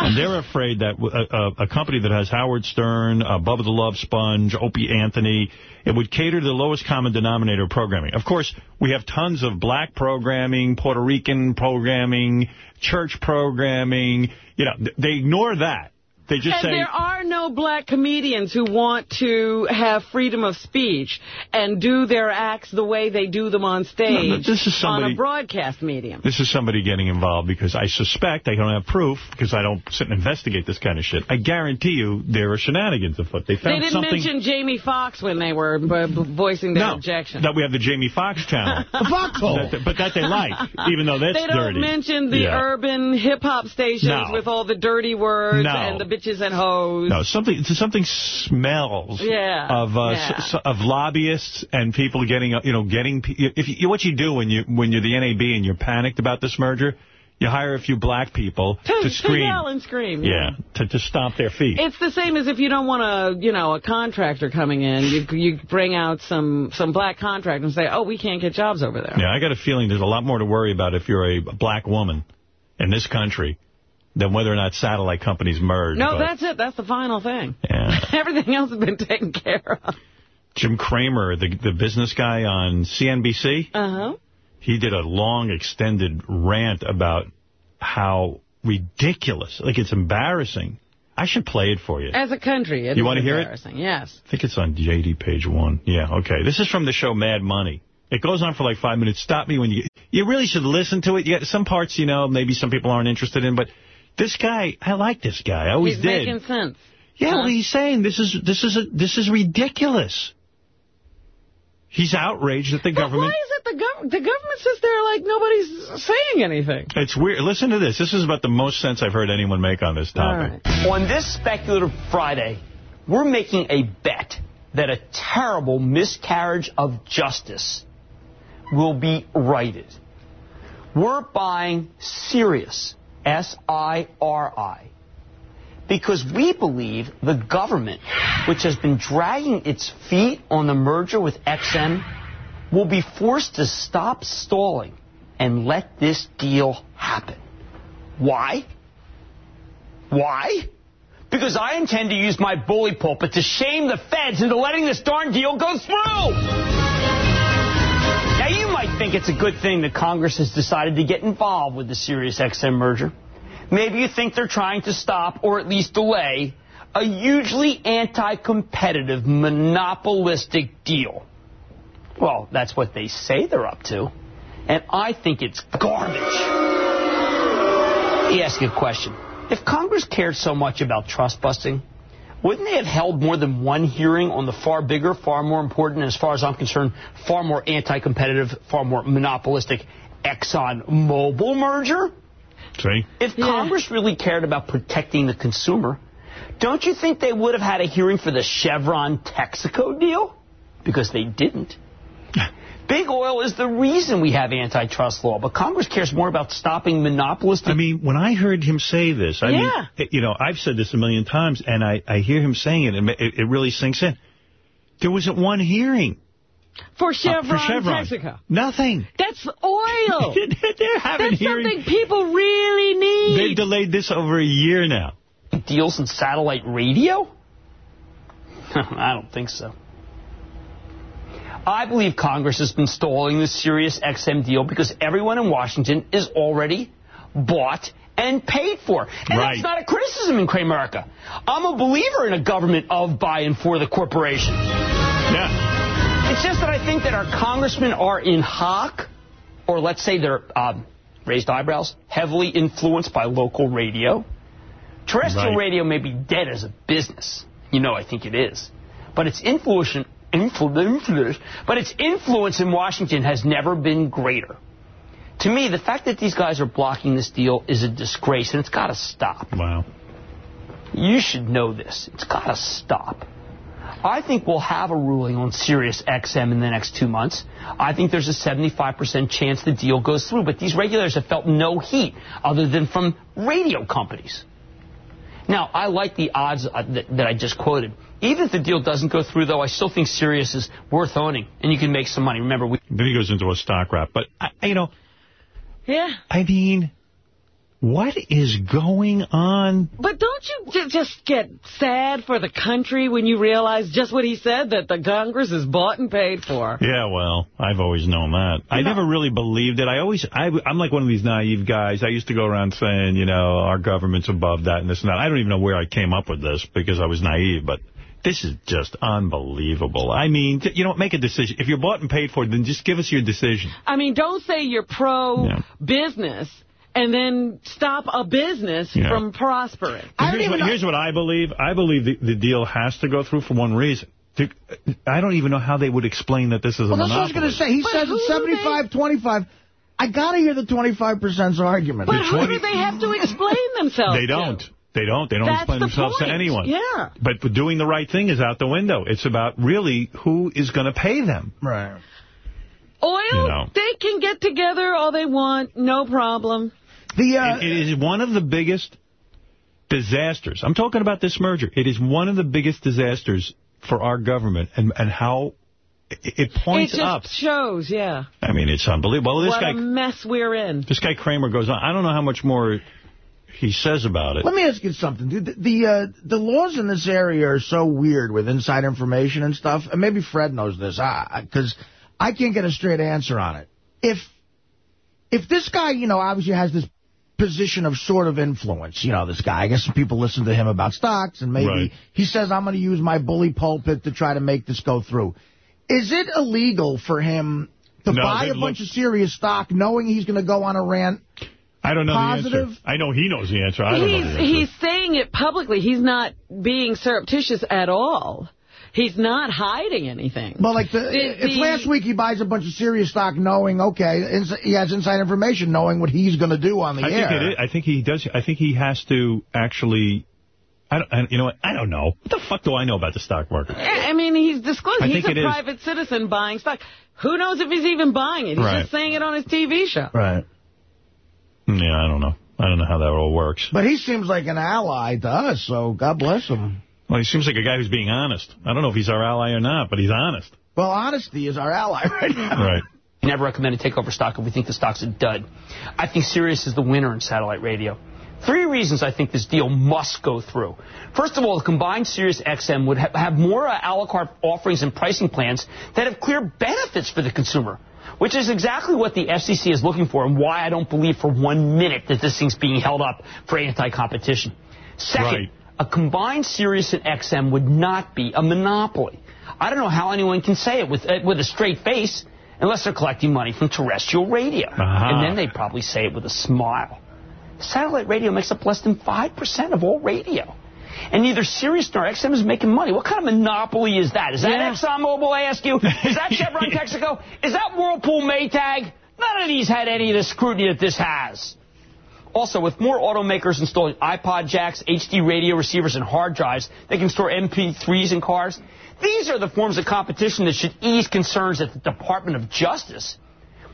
And they're [LAUGHS] afraid that a, a, a company that has Howard Stern, uh, Bubba the Love Sponge, Opie Anthony, it would cater to the lowest common denominator programming. Of course, we have tons of black programming, Puerto Rican programming, church programming. You know, they ignore that. They just and say... there are no black comedians who want to have freedom of speech and do their acts the way they do them on stage No, no, this is somebody, on a broadcast medium. This is somebody getting involved because I suspect, I don't have proof, because I don't sit and investigate this kind of shit. I guarantee you there are shenanigans afoot. They found They didn't something... mention Jamie Foxx when they were voicing their no, objection. that we have the Jamie Foxx channel. [LAUGHS] The foxhole. That- but that they like, even though that's dirty. they don't dirty. mention the Yeah. urban hip-hop stations with all the dirty words and the bitches and hoes. No, something something smells Yeah, of uh, yeah. of lobbyists and people getting you know getting if you, what you do when you when you're the NAB and you're panicked about this merger, you hire a few black people [LAUGHS] to, to scream. yell and scream. Yeah, to to stomp their feet. It's the same as if you don't want a, you know, a contractor coming in. You you bring out some some black contractor and say, oh, we can't get jobs over there. Yeah, I got a feeling there's a lot more to worry about if you're a black woman in this country than whether or not satellite companies merge. No, But that's it. That's the final thing. Yeah. [LAUGHS] Everything else has been taken care of. Jim Cramer, the the business guy on CNBC, Uh-huh. he did a long, extended rant about how ridiculous, like it's embarrassing. I should play it for you. As a country, You wanna hear it? embarrassing. Yes. I think it's on JD page one. Yeah, okay. This is from the show Mad Money. It goes on for like five minutes. Stop me when you... You really should listen to it. You get some parts, you know, maybe some people aren't interested in, but this guy, I like this guy. I always He's did. making sense. Yeah, Huh? well, he's saying this is this is a, this is ridiculous. He's outraged that the But government... why is it the, gov the government sits there like nobody's saying anything? It's weird. Listen to this. This is about the most sense I've heard anyone make on this topic. On this speculative Friday, we're making a bet that a terrible miscarriage of justice will be righted. We're buying Sirius, S-I-R-I, because we believe the government, which has been dragging its feet on the merger with XM, will be forced to stop stalling and let this deal happen. Why? Why? Because I intend to use my bully pulpit to shame the feds into letting this darn deal go through. Might think it's a good thing that Congress has decided to get involved with the Sirius XM merger. Maybe you think they're trying to stop or at least delay a hugely anti-competitive, monopolistic deal. Well, that's what they say they're up to. And I think it's garbage. Let me ask you a question. If Congress cared so much about trust busting, wouldn't they have held more than one hearing on the far bigger, far more important, and as far as I'm concerned, far more anti-competitive, far more monopolistic Exxon Mobil merger? See? If Congress really cared about protecting the consumer, don't you think they would have had a hearing for the Chevron Texaco deal? Because they didn't. [LAUGHS] Big oil is the reason we have antitrust law, but Congress cares more about stopping monopolistic. I mean, when I heard him say this, I Yeah. mean, you know, I've said this a million times, and I, I hear him saying it, and it, it really sinks in. There wasn't one hearing. For Uh, Chevron, for Chevron. Texaco. Nothing. That's oil. [LAUGHS] They're having That's hearings. something people really need. They've delayed this over a year now. Deals in satellite radio? [LAUGHS] I don't think so. I believe Congress has been stalling the Sirius XM deal because everyone in Washington is already bought and paid for. And Right. that's not a criticism in Cramerica. I'm a believer in a government of, by, and for the corporation. Yeah. It's just that I think that our congressmen are in hock, or let's say they're um, raised eyebrows, heavily influenced by local radio. Terrestrial Right. radio may be dead as a business. You know, I think it is. But its influence, influ, influence, but its influence in Washington has never been greater. To me, the fact that these guys are blocking this deal is a disgrace, and it's got to stop. Wow. You should know this. It's got to stop. I think we'll have a ruling on Sirius XM in the next two months. I think there's a 75% chance the deal goes through, but these regulators have felt no heat other than from radio companies. Now, I like the odds uh, that, that I just quoted. Even if the deal doesn't go through, though, I still think Sirius is worth owning, and you can make some money. Remember, we Then he goes into a stock wrap. But, I, you know, Yeah. I mean, what is going on? But don't you ju- just get sad for the country when you realize just what he said, that the Congress is bought and paid for? Yeah, well, I've always known that. I never really believed it. I always, I, I'm like one of these naive guys. I used to go around saying, you know, our government's above that and this and that. I don't even know where I came up with this because I was naive, but this is just unbelievable. I mean, you know, make a decision. If you're bought and paid for, then just give us your decision. I mean, don't say you're pro-business and then stop a business Yeah. from prospering. here's, what, here's what I believe. I believe the, the deal has to go through for one reason. To- I don't even know how they would explain that this is a Well, that's what I was going to say. He says it's 75, 25. I got to hear the 25% argument. But who do they have to explain [LAUGHS] themselves They don't. They don't. They don't That's explain the themselves point. to anyone. Yeah. But doing the right thing is out the window. It's about really who is going to pay them. Right. Oil, You know. they can get together all they want, no problem. The uh, it, it is one of the biggest disasters. I'm talking about this merger. It is one of the biggest disasters for our government and, and how it, it points it just up. shows, yeah, I mean, it's unbelievable. Well, this what guy, a mess we're in. this guy Cramer goes on. I don't know how much more he says about it. Let me ask you something, dude. The the, uh, the laws in this area are so weird with inside information and stuff. And maybe Fred knows this, because I can't get a straight answer on it. If if this guy, you know, obviously has this position of sort of influence, you know, this guy. I guess some people listen to him about stocks, and maybe Right. he says, I'm going to use my bully pulpit to try to make this go through. Is it illegal for him to No, buy a bunch of Sirius stock knowing he's going to go on a rant? I don't know the Positive? answer. I know he knows the answer. I don't know He's, the answer. he's saying it publicly. He's not being surreptitious at all. He's not hiding anything. Well, like, the, The- if the- last week he buys a bunch of Sirius stock knowing, okay, ins he has inside information knowing what he's going to do on the I air. think it is. I think he does. I think he has to actually. I don't. I, you know what? I don't know. What the fuck do I know about the stock market? I mean, he's disclosing. He's a it is. private citizen buying stock. Who knows if he's even buying it? He's Right. just saying it on his TV show. Right. Yeah, I don't know. I don't know how that all works. But he seems like an ally to us, so God bless him. Well, he seems like a guy who's being honest. I don't know if he's our ally or not, but he's honest. Well, honesty is our ally [LAUGHS] right now. Right. Never recommend to take over stock if we think the stock's a dud. I think Sirius is the winner in satellite radio. Three reasons I think this deal must go through. First of all, the combined Sirius XM would ha have more uh, a la carte offerings and pricing plans that have clear benefits for the consumer, which is exactly what the FCC is looking for and why I don't believe for one minute that this thing's being held up for anti-competition. Second, Right. a combined Sirius and XM would not be a monopoly. I don't know how anyone can say it with, uh, with a straight face unless they're collecting money from terrestrial radio. Uh-huh. And then they'd probably say it with a smile. Satellite radio makes up less than 5% of all radio. And neither Sirius nor XM is making money. What kind of monopoly is that? Is that Yeah. ExxonMobil, I ask you? Is that [LAUGHS] Chevron Texaco? Is that Whirlpool Maytag? None of these had any of the scrutiny that this has. Also, with more automakers installing iPod jacks, HD radio receivers, and hard drives that can store MP3s in cars, these are the forms of competition that should ease concerns at the Department of Justice.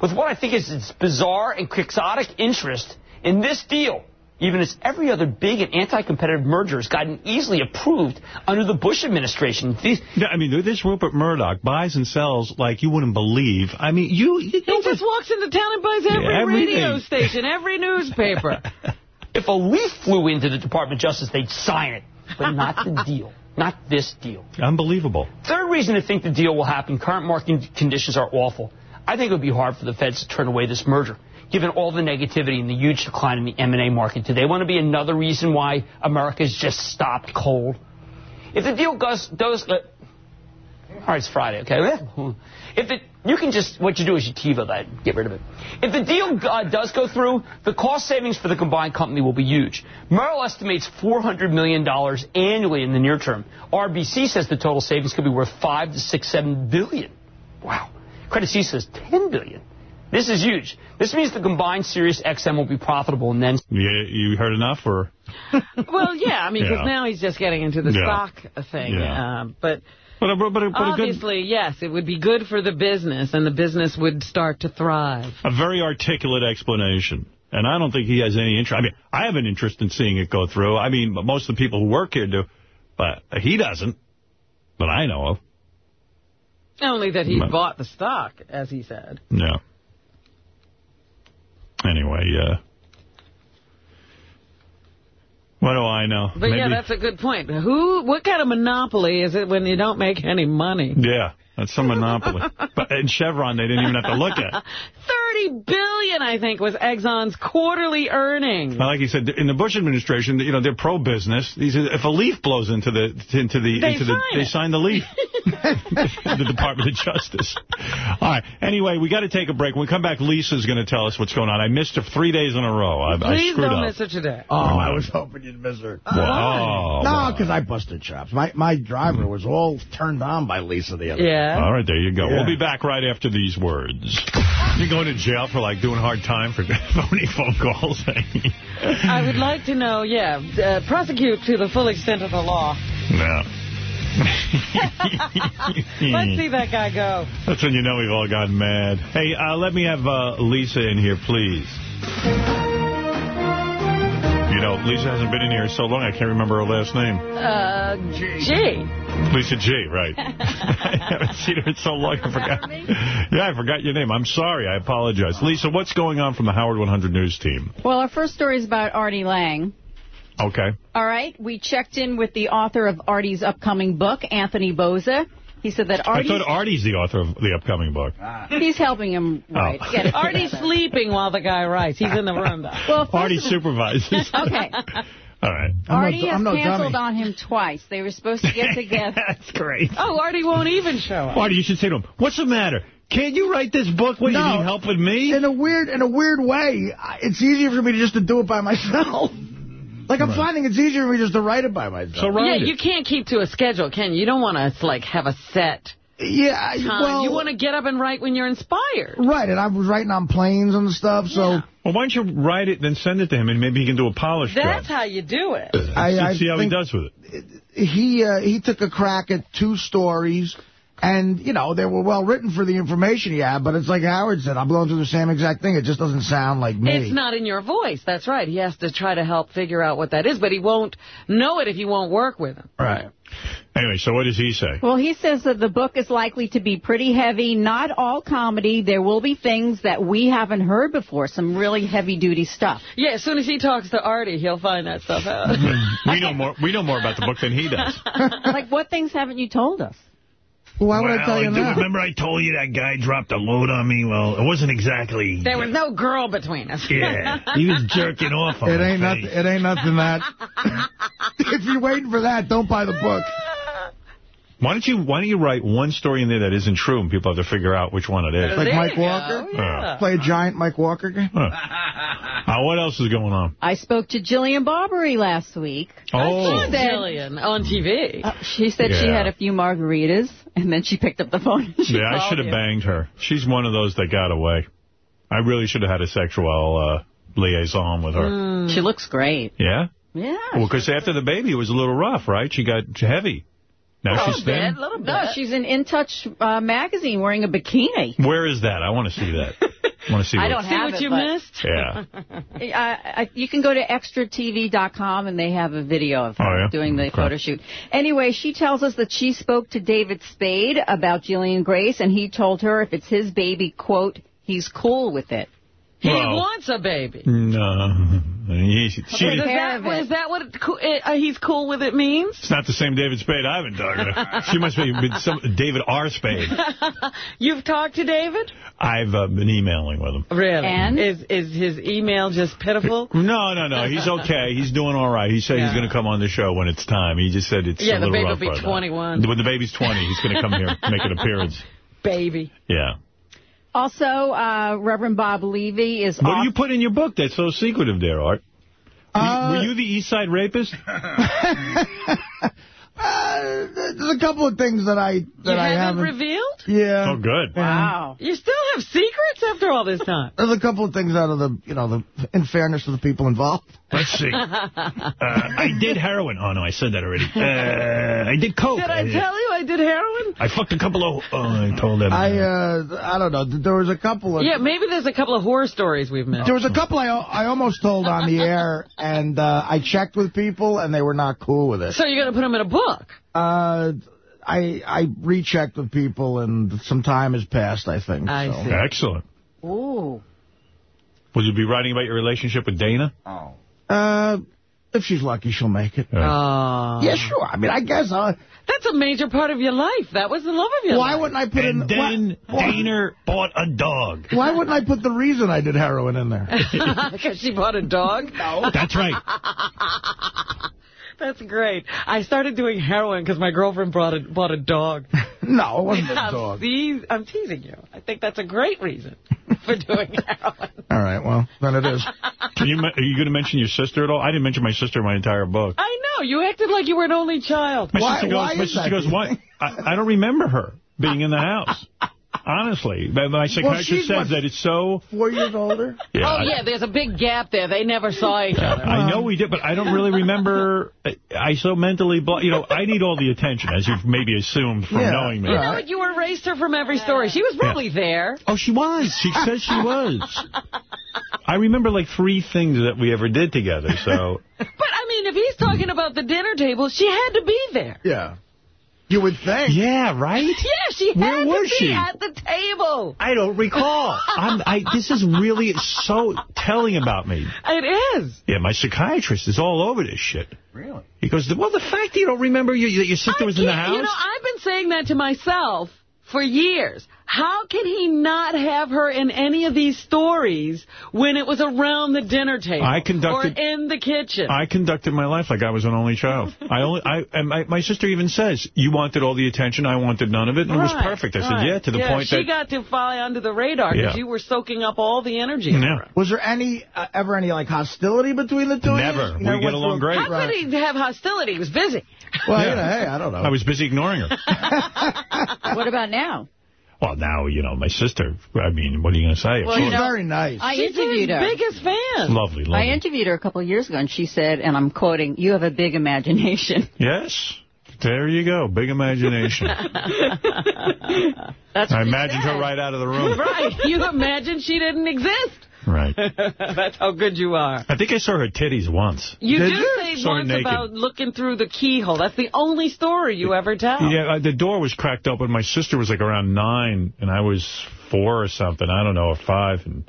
With what I think is its bizarre and quixotic interest in this deal, even as every other big and anti-competitive merger has gotten easily approved under the Bush administration. These, Yeah, I mean, this Rupert Murdoch buys and sells like you wouldn't believe. I mean, you... you He just walks into town and buys every Yeah, radio station, every newspaper. [LAUGHS] if a leaf flew into the Department of Justice, they'd sign it, but not the deal. Not this deal. Unbelievable. Third reason to think the deal will happen, current market conditions are awful. I think it would be hard for the feds to turn away this merger, given all the negativity and the huge decline in the M&A market. Do they want to be another reason why America's just stopped cold? If the deal goes, does, uh, all right, it's Friday, okay? [LAUGHS] If it, you can just, what you do is you TiVo that, get rid of it. If the deal uh, does go through, the cost savings for the combined company will be huge. Merrill estimates $400 million annually in the near term. RBC says the total savings could be worth five to six, seven billion. Wow. Credit Suisse says 10 billion. This is huge. This means the combined Sirius XM will be profitable and then You, you heard enough, or... [LAUGHS] well, yeah, I mean, because Yeah. now he's just getting into the Yeah. stock thing. Yeah. Uh, but But, but, but, a- but a, good, obviously, yes, it would be good for the business, and the business would start to thrive. a very articulate explanation. And I don't think he has any interest. I mean, I have an interest in seeing it go through. I mean, most of the people who work here do. But he doesn't. That I know of. Only that he But- bought the stock, as he said. No. Anyway, uh... What do I know? But yeah, that's a good point. Who? What kind of monopoly is it when you don't make any money? Yeah, that's some monopoly. [LAUGHS] but in Chevron, they didn't even have to look at. [LAUGHS] Thirty billion, I think, was Exxon's quarterly earnings. Like you said, in the Bush administration, you know, they're pro-business. These If a leaf blows into the into the They into the sign they sign the leaf. [LAUGHS] [LAUGHS] the Department of Justice. All right. Anyway, we got to take a break. When we come back, Lisa's going to tell us what's going on. I missed her three days in a row. I, I Please screwed don't up. miss it today. Oh, I was hoping you'd miss her. Oh, oh, no, because I busted chops. My my driver was all turned on by Lisa the other day. All right, there you go. Yeah. We'll be back right after these words. You're going to jail for, like, doing hard time for [LAUGHS] phony phone calls. [LAUGHS] I would like to know, yeah, uh, prosecute to the full extent of the law. no. [LAUGHS] Let's see that guy go. That's when you know we've all gotten mad. Hey, uh, let me have uh, Lisa in here, please. You know, Lisa hasn't been in here so long, I can't remember her last name. Uh, G. Lisa G, right. [LAUGHS] [LAUGHS] I haven't seen her in so long, I forgot. [LAUGHS] Yeah, I forgot your name. I'm sorry. I apologize. Lisa, what's going on from the Howard 100 News team? Well, our first story is about Artie Lange. Okay. All right, we checked in with the author of Artie's upcoming book, Anthony Bozza. He said that Artie... I thought Artie's the author of the upcoming book. Ah. he's helping him oh. write. [LAUGHS] Oh. Get Artie's sleeping while the guy writes. He's in the room, though. Well, first Artie supervises. [LAUGHS] Okay. [LAUGHS] All right. Artie has canceled on him twice. They were supposed to get together. That's great. Oh, Artie won't even show up. Artie, you should say to him, what's the matter? Can't you write this book? What, No. you need help with me? In a weird, in a weird way, it's easier for me to just to do it by myself. Like I'm finding it's easier for me just to write it by myself. yeah, you can't keep to a schedule, can you? You don't want to, like, have a set Yeah, time. well, you want to get up and write when you're inspired. right, and I was writing on planes and stuff, so Well, why don't you write it, then send it to him, and maybe he can do a polish That's job. how you do it. I, I see how he does with it. he uh, he took a crack at two stories, And, you know, they were well written for the information he had, but it's like Howard said, I'm going through the same exact thing. It just doesn't sound like me. It's not in your voice. That's right. He has to try to help figure out what that is, but he won't know it if you won't work with him. Right. Anyway, so what does he say? Well, he says that the book is likely to be pretty heavy, not all comedy. There will be things that we haven't heard before, some really heavy-duty stuff. Yeah, as soon as he talks to Artie, he'll find that stuff out. [LAUGHS] we know more. We know more about the book than he does. [LAUGHS] like, what things haven't you told us? Why would I Well, tell you that? Remember I told you that guy dropped a load on me? Well, it wasn't exactly... There was no girl between us. Yeah, he was jerking off on It ain't face. nothing. It ain't nothing that. [LAUGHS] [LAUGHS] if you're waiting for that, don't buy the book. [LAUGHS] Why don't you Why don't you write one story in there that isn't true, and people have to figure out which one it is? Like Mike Walker? Yeah. Play a giant Mike Walker game? Uh, what else is going on? I spoke to Jillian Barberie last week. Oh. She said, Jillian on TV. uh, she said she had a few margaritas, and then she picked up the phone. and she yeah, I should have banged her. She's one of those that got away. I really should have had a sexual uh, liaison with her. She looks great. Yeah? Yeah. Well, because after the baby, it was a little rough, right? She got heavy. Now she's thin. No, she's in In Touch uh, magazine wearing a bikini. Where is that? I want to see that. I want to see. I don't have what it, you but- missed? Yeah. [LAUGHS] I, I, you can go to extratv.com and they have a video of her Oh, yeah? doing the Okay. photo shoot. Anyway, she tells us that she spoke to David Spade about Jillian Grace, and he told her if it's his baby, quote, he's cool with it. He Well- wants a baby. No. He, she, Is that, is that what it, uh, he's cool with it means? it's not the same David Spade I've been talking to. [LAUGHS] She must be some David R. Spade. [LAUGHS] You've talked to David? I've uh, been emailing with him. Really? And? Is is his email just pitiful? [LAUGHS] No, no, no. He's okay. He's doing all right. He said he's going to come on the show when it's time. He just said it's Yeah, a the little baby rough will be right now. 21. When the baby's 20, he's going to come here make an appearance. Baby. Yeah. Also, uh, Reverend Bob Levy is What do you put in your book that's so secretive there, Art? Uh, Were you the East Side rapist? [LAUGHS] Uh, there's a couple of things that I that you I haven't haven't. revealed? yeah. Oh, good. Wow. You still have secrets after all this time? There's a couple of things out of the, you know, the in fairness to the people involved. Let's see. [LAUGHS] Uh, I did heroin. Oh, no, I said that already. Uh, I did coke. Did I tell you I did heroin? I fucked a couple of... Oh, I told them. I uh, I don't know. There was a couple of. Yeah, maybe there's a couple of horror stories we've missed. There was a couple I I almost told on the air, [LAUGHS] and uh, I checked with people, and they were not cool with it. So you're going to put them in a book? Uh, I I rechecked with people, and some time has passed. I think. I so. see. Excellent. Ooh. Will you be writing about your relationship with Dana? Oh. Uh, if she's lucky, she'll make it. Oh. Yeah, sure. I mean, I guess. Uh, That's a major part of your life. That was the love of your why life. Why wouldn't I put And in? then why, Dana bought a dog. why wouldn't I put the reason I did heroin in there? [LAUGHS] Because she bought a dog? No. That's right. [LAUGHS] That's great. I started doing heroin because my girlfriend brought a, bought a dog. [LAUGHS] no, it wasn't a I'm, dog. te- I'm teasing you. I think that's a great reason for doing [LAUGHS] heroin. All right, well, then it is. [LAUGHS] Can you, me- are you going to mention your sister at all? I didn't mention my sister in my entire book. I know. You acted like you were an only child. My Why- sister goes, why my is sister that, goes do you what? I, I don't remember her being in the house. Honestly. My, my psychiatrist she's says that it's so... Four years older? [LAUGHS] Yeah, oh, I- yeah, there's a big gap there. They never saw each other. I know we did, but I don't really remember. I, I so mentally, blo- you know, I need all the attention, as you've maybe assumed from Yeah. knowing me. You know what? You erased her from every story. She was probably there. Oh, she was. She says she was. I remember like three things that we ever did together. So [LAUGHS] But, I mean, if he's talking about the dinner table, she had to be there. Yeah. You would think. yeah, right. [LAUGHS] Yeah, she Where had was to be she? at the table. I don't recall. [LAUGHS] I'm, I, this is really so telling about me. It is. Yeah, my psychiatrist is all over this shit. Really? He goes, well, the fact that you don't remember you, that your sister I was in the house. You know, I've been saying that to myself for years. How can he not have her in any of these stories when it was around the dinner table? I conducted- Or in the kitchen. I conducted my life like I was an only child. I only, I, and my, my sister even says, you wanted all the attention, I wanted none of it, and it was perfect. I right. said, yeah, to the Yeah, point she that... She got to fly under the radar because Yeah. you were soaking up all the energy. Yeah. Was there any uh, ever any like hostility between the two? of you? Never. You never We get along great. How Right. could he have hostility? He was busy. Well, Yeah. you know, hey, I don't know. I was busy ignoring her. [LAUGHS] What about now? Well, now, you know, my sister, I mean, what are you going to say? Of Well, course. you know, very nice. I She's interviewed her. biggest fan. lovely, lovely. I interviewed her a couple of years ago, and she said, and I'm quoting, you have a big imagination. [LAUGHS] yes. There you go. Big imagination. [LAUGHS] That's I imagined her right out of the room. [LAUGHS] Right. You imagined she didn't exist. Right. [LAUGHS] That's how good you are. I think I saw her titties once. You Did do say Saw once naked. about looking through the keyhole. That's the only story you ever tell. Yeah, uh, the door was cracked open. My sister was like around nine, and I was four or something. I don't know, or five. And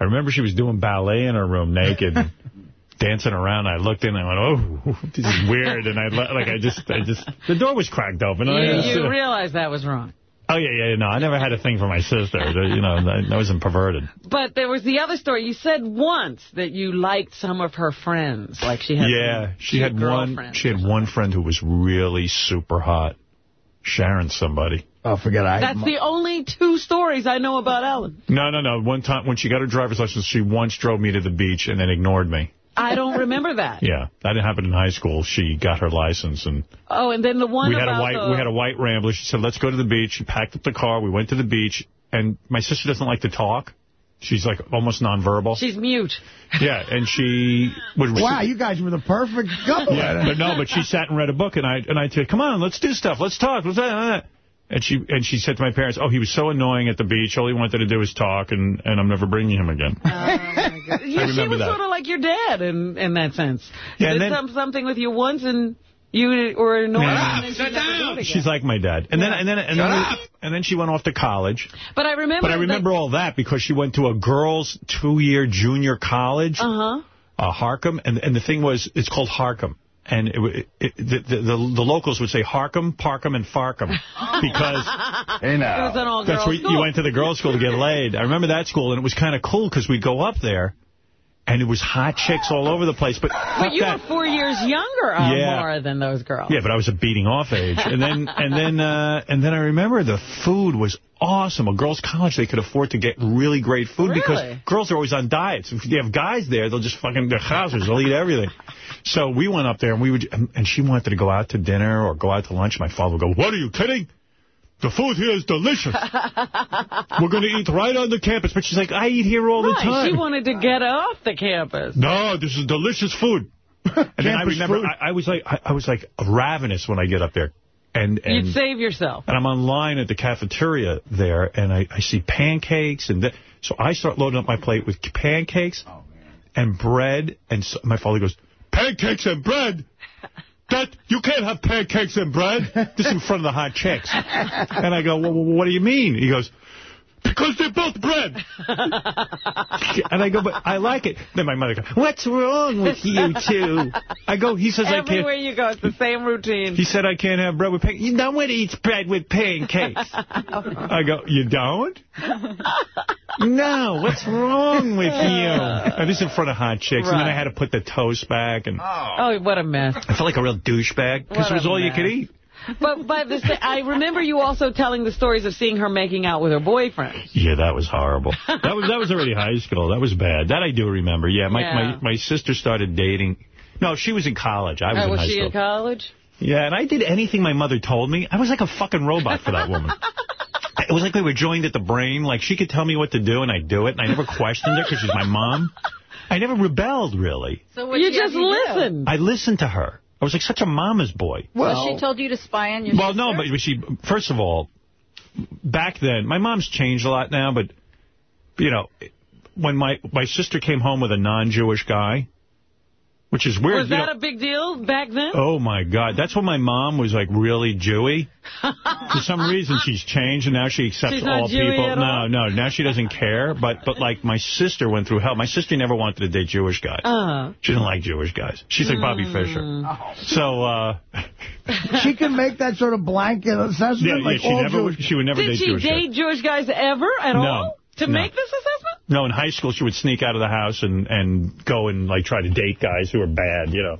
I remember she was doing ballet in her room naked, [LAUGHS] dancing around. I looked in and I went, oh, [LAUGHS] this is weird. And I like, I just, I just, the door was cracked open. and I You, you uh, realize that was wrong. Oh, yeah, yeah, no, I never had a thing for my sister. you know, I, I wasn't perverted. But there was the other story. You said once that you liked some of her friends. Like she had Yeah, some she cute had one. She had one friend who was really super hot. Sharon somebody. Oh, forget I. That's the only two stories I know about Ellen. No, no, no. One time when she got her driver's license, she once drove me to the beach and then ignored me. I don't remember that. [LAUGHS] Yeah, that happened in high school. She got her license and Oh, and then the one we had about a white the... we had a white Rambler. She said, "Let's go to the beach." She packed up the car. We went to the beach, and my sister doesn't like to talk. She's like almost nonverbal. She's mute. [LAUGHS] Yeah, and she would. Wow, you guys were the perfect couple. Yeah, but no, but she sat and read a book, and I and I said, "Come on, let's do stuff. Let's talk." Let's uh, and she and she said to my parents, "Oh, he was so annoying at the beach. All he wanted to do was talk, and and I'm never bringing him again." [LAUGHS] Yeah, she remember was that. sort of like your dad in, in that sense. Yeah, and Did then- some, something with you once and you were annoyed. and then she never did. She's like my dad. And then and then and then, and then she went off to college. But I remember... But I remember all that because she went to a girls' two-year junior college, Uh-huh. uh, Harcum, and and the thing was, it's called Harcum. And it, it, it, the, the, the the locals would say Harcum, Parcum, and Farcum [LAUGHS] because It was an all-girls that's where school. you went to the girls' school to get laid. I remember that school, and it was kind of cool because we'd go up there, and it was hot chicks all over the place. But, But you that. were four years younger uh, Yeah. more than those girls. Yeah, but I was a beating off age. And then [LAUGHS] and then uh, and then I remember the food was awesome. A girls' college, they could afford to get really great food because girls are always on diets. If you have guys there, they'll just fucking, they're trousers. They'll eat everything. So we went up there and we would, and and she wanted to go out to dinner or go out to lunch. My father would go, what are you kidding? The food here is delicious. [LAUGHS] We're going to eat right on the campus. But she's like, I eat here all the time. she wanted to get off the campus. No, this is delicious food. [LAUGHS] And then I remember. I, I was like, I, I was like ravenous when I get up there, and and You'd save yourself. and I'm online at the cafeteria there, and I, I see pancakes, and so I start loading up my plate with pancakes and bread, and so my father goes, pancakes and bread. That you can't have pancakes and bread. This is in front of the hot chicks. [LAUGHS] And I go, well, what do you mean? He goes, because they're both bread. [LAUGHS] and I go, but I like it. Then my mother goes, what's wrong with you two? I go, he says I can't. Where you go, it's the same routine. He said I can't have bread with pancakes. No one eats bread with pancakes. [LAUGHS] I go, you don't? No, what's wrong with you? And this is in front of hot chicks. And then I had to put the toast back. And Oh, what a mess. I felt like a real douchebag because it was a all you could eat. But by the I remember you also telling the stories of seeing her making out with her boyfriend. Yeah, that was horrible. That was that was already high school. That was bad. That I do remember. Yeah, my Yeah. my, my sister started dating. No, she was in college. I was Uh, in was high she in college? Yeah, and I did anything my mother told me. I was like a fucking robot for that woman. [LAUGHS] It was like we were joined at the brain. Like, she could tell me what to do, and I'd do it, and I never questioned her because she's my mom. I never rebelled, really. So what You just have listened. I listened to her. I was like such a mama's boy. so she told you to spy on your Well, sister? no, but she, first of all, back then, my mom's changed a lot now, but, you know, when my, my sister came home with a non-Jewish guy, which is weird. Was you that know- a big deal back then? Oh, my God. That's when my mom was, like, really Jewy. [LAUGHS] For some reason, she's changed, and now she accepts all Jewy people. at no, all? no. Now she doesn't care. But, but like, my sister went through hell. My sister never wanted to date Jewish guys. Uh, She didn't like Jewish guys. She's like Bobby Hmm. Fischer. So, uh... [LAUGHS] she can make that sort of blanket assessment. Yeah, yeah, like she all never would, Jewish- she would never Did date she Jewish guys. date Jewish guys ever at No. all? To No. make this assessment? No, in high school, she would sneak out of the house and, and go and, like, try to date guys who were bad, you know.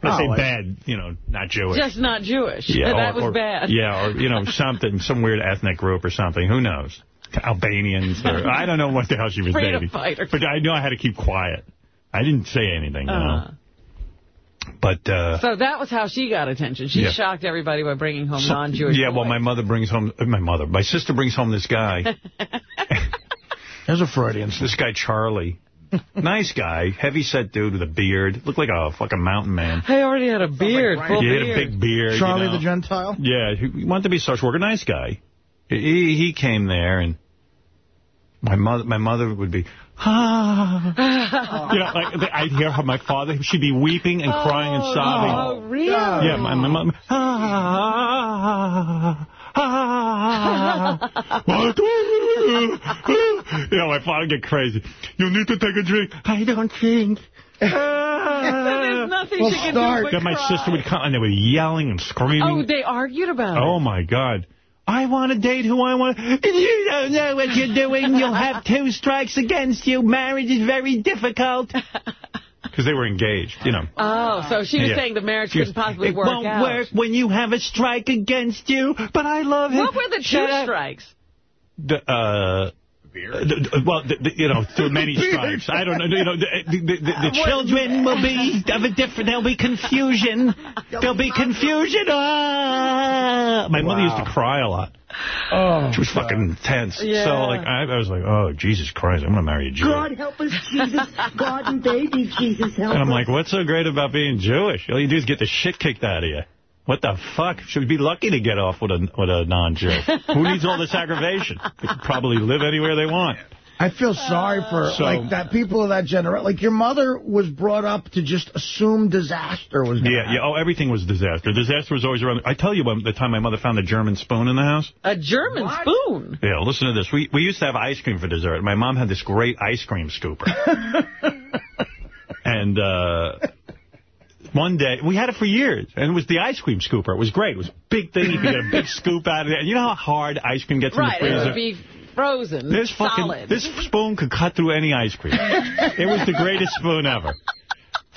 When I say Oh, I- bad, you know, not Jewish. Just not Jewish. yeah, that was or- bad. Yeah, or, you know, something, some weird ethnic group or something. Who knows? Albanians or, I don't know what the hell she was Freedom dating. fighters. But I knew I had to keep quiet. I didn't say anything, you know. Uh, But, uh... so that was how she got attention. She Yeah. shocked everybody by bringing home so- non-Jewish Yeah, well, my mother brings home, uh, my mother, my sister brings home this guy. [LAUGHS] There's a Freudian. This guy, Charlie. Nice guy, heavy-set dude with a beard. Looked like a fucking mountain man. He already had a beard, full he had a big beard. Charlie you know. the Gentile? Yeah, he wanted to be a social worker. Nice guy. He he came there, and my mother my mother would be, ah. you know, like I'd hear her, my father, she'd be weeping and crying and sobbing. Oh, really? Yeah, my, my mom, ah, ah, [LAUGHS] you know, my father get crazy. You need to take a drink. I don't drink. [LAUGHS] There's nothing Well, she can start. do but Then my cry. sister would come, and they were yelling and screaming. Oh, they argued about it. Oh, my God. I want to date who I want. You don't know what you're doing. You'll [LAUGHS] have two strikes against you. Marriage is very difficult. Because they were engaged, you know. Oh, so she was Yeah. saying the marriage She couldn't possibly work out. it work won't work when you have a strike against you, but I love him. What were the two Shut up. strikes? The, uh... the- the- well, the, the, you know, through many [LAUGHS] stripes. I don't know. You know, the, the, the, the children will be of a different. There'll be confusion. There'll be confusion. Ah! My mother used to cry a lot. Oh, she was fucking tense. Yeah. So like, I, I was like, oh Jesus Christ, I'm gonna marry a Jew. God help us, Jesus. God and baby Jesus help And I'm us. like, what's so great about being Jewish? All you do is get the shit kicked out of you. What the fuck? Should we be lucky to get off with a with a non-Jew. [LAUGHS] Who needs all this aggravation? They could probably live anywhere they want. I feel sorry for So- like that people of that generation. Like your mother was brought up to just assume disaster was going Yeah, yeah. Oh, everything was disaster. Disaster was always around. I tell you, about the time my mother found a German spoon in the house. A German spoon? Yeah, listen to this. We we used to have ice cream for dessert. My mom had this great ice cream scooper. [LAUGHS] and uh, one day, we had it for years, and it was the ice cream scooper. It was great. It was a big thing. You could get a big [LAUGHS] scoop out of it. You know how hard ice cream gets Right, in the freezer? Right, it would be frozen, This fucking solid. this spoon could cut through any ice cream. [LAUGHS] it was the greatest spoon ever.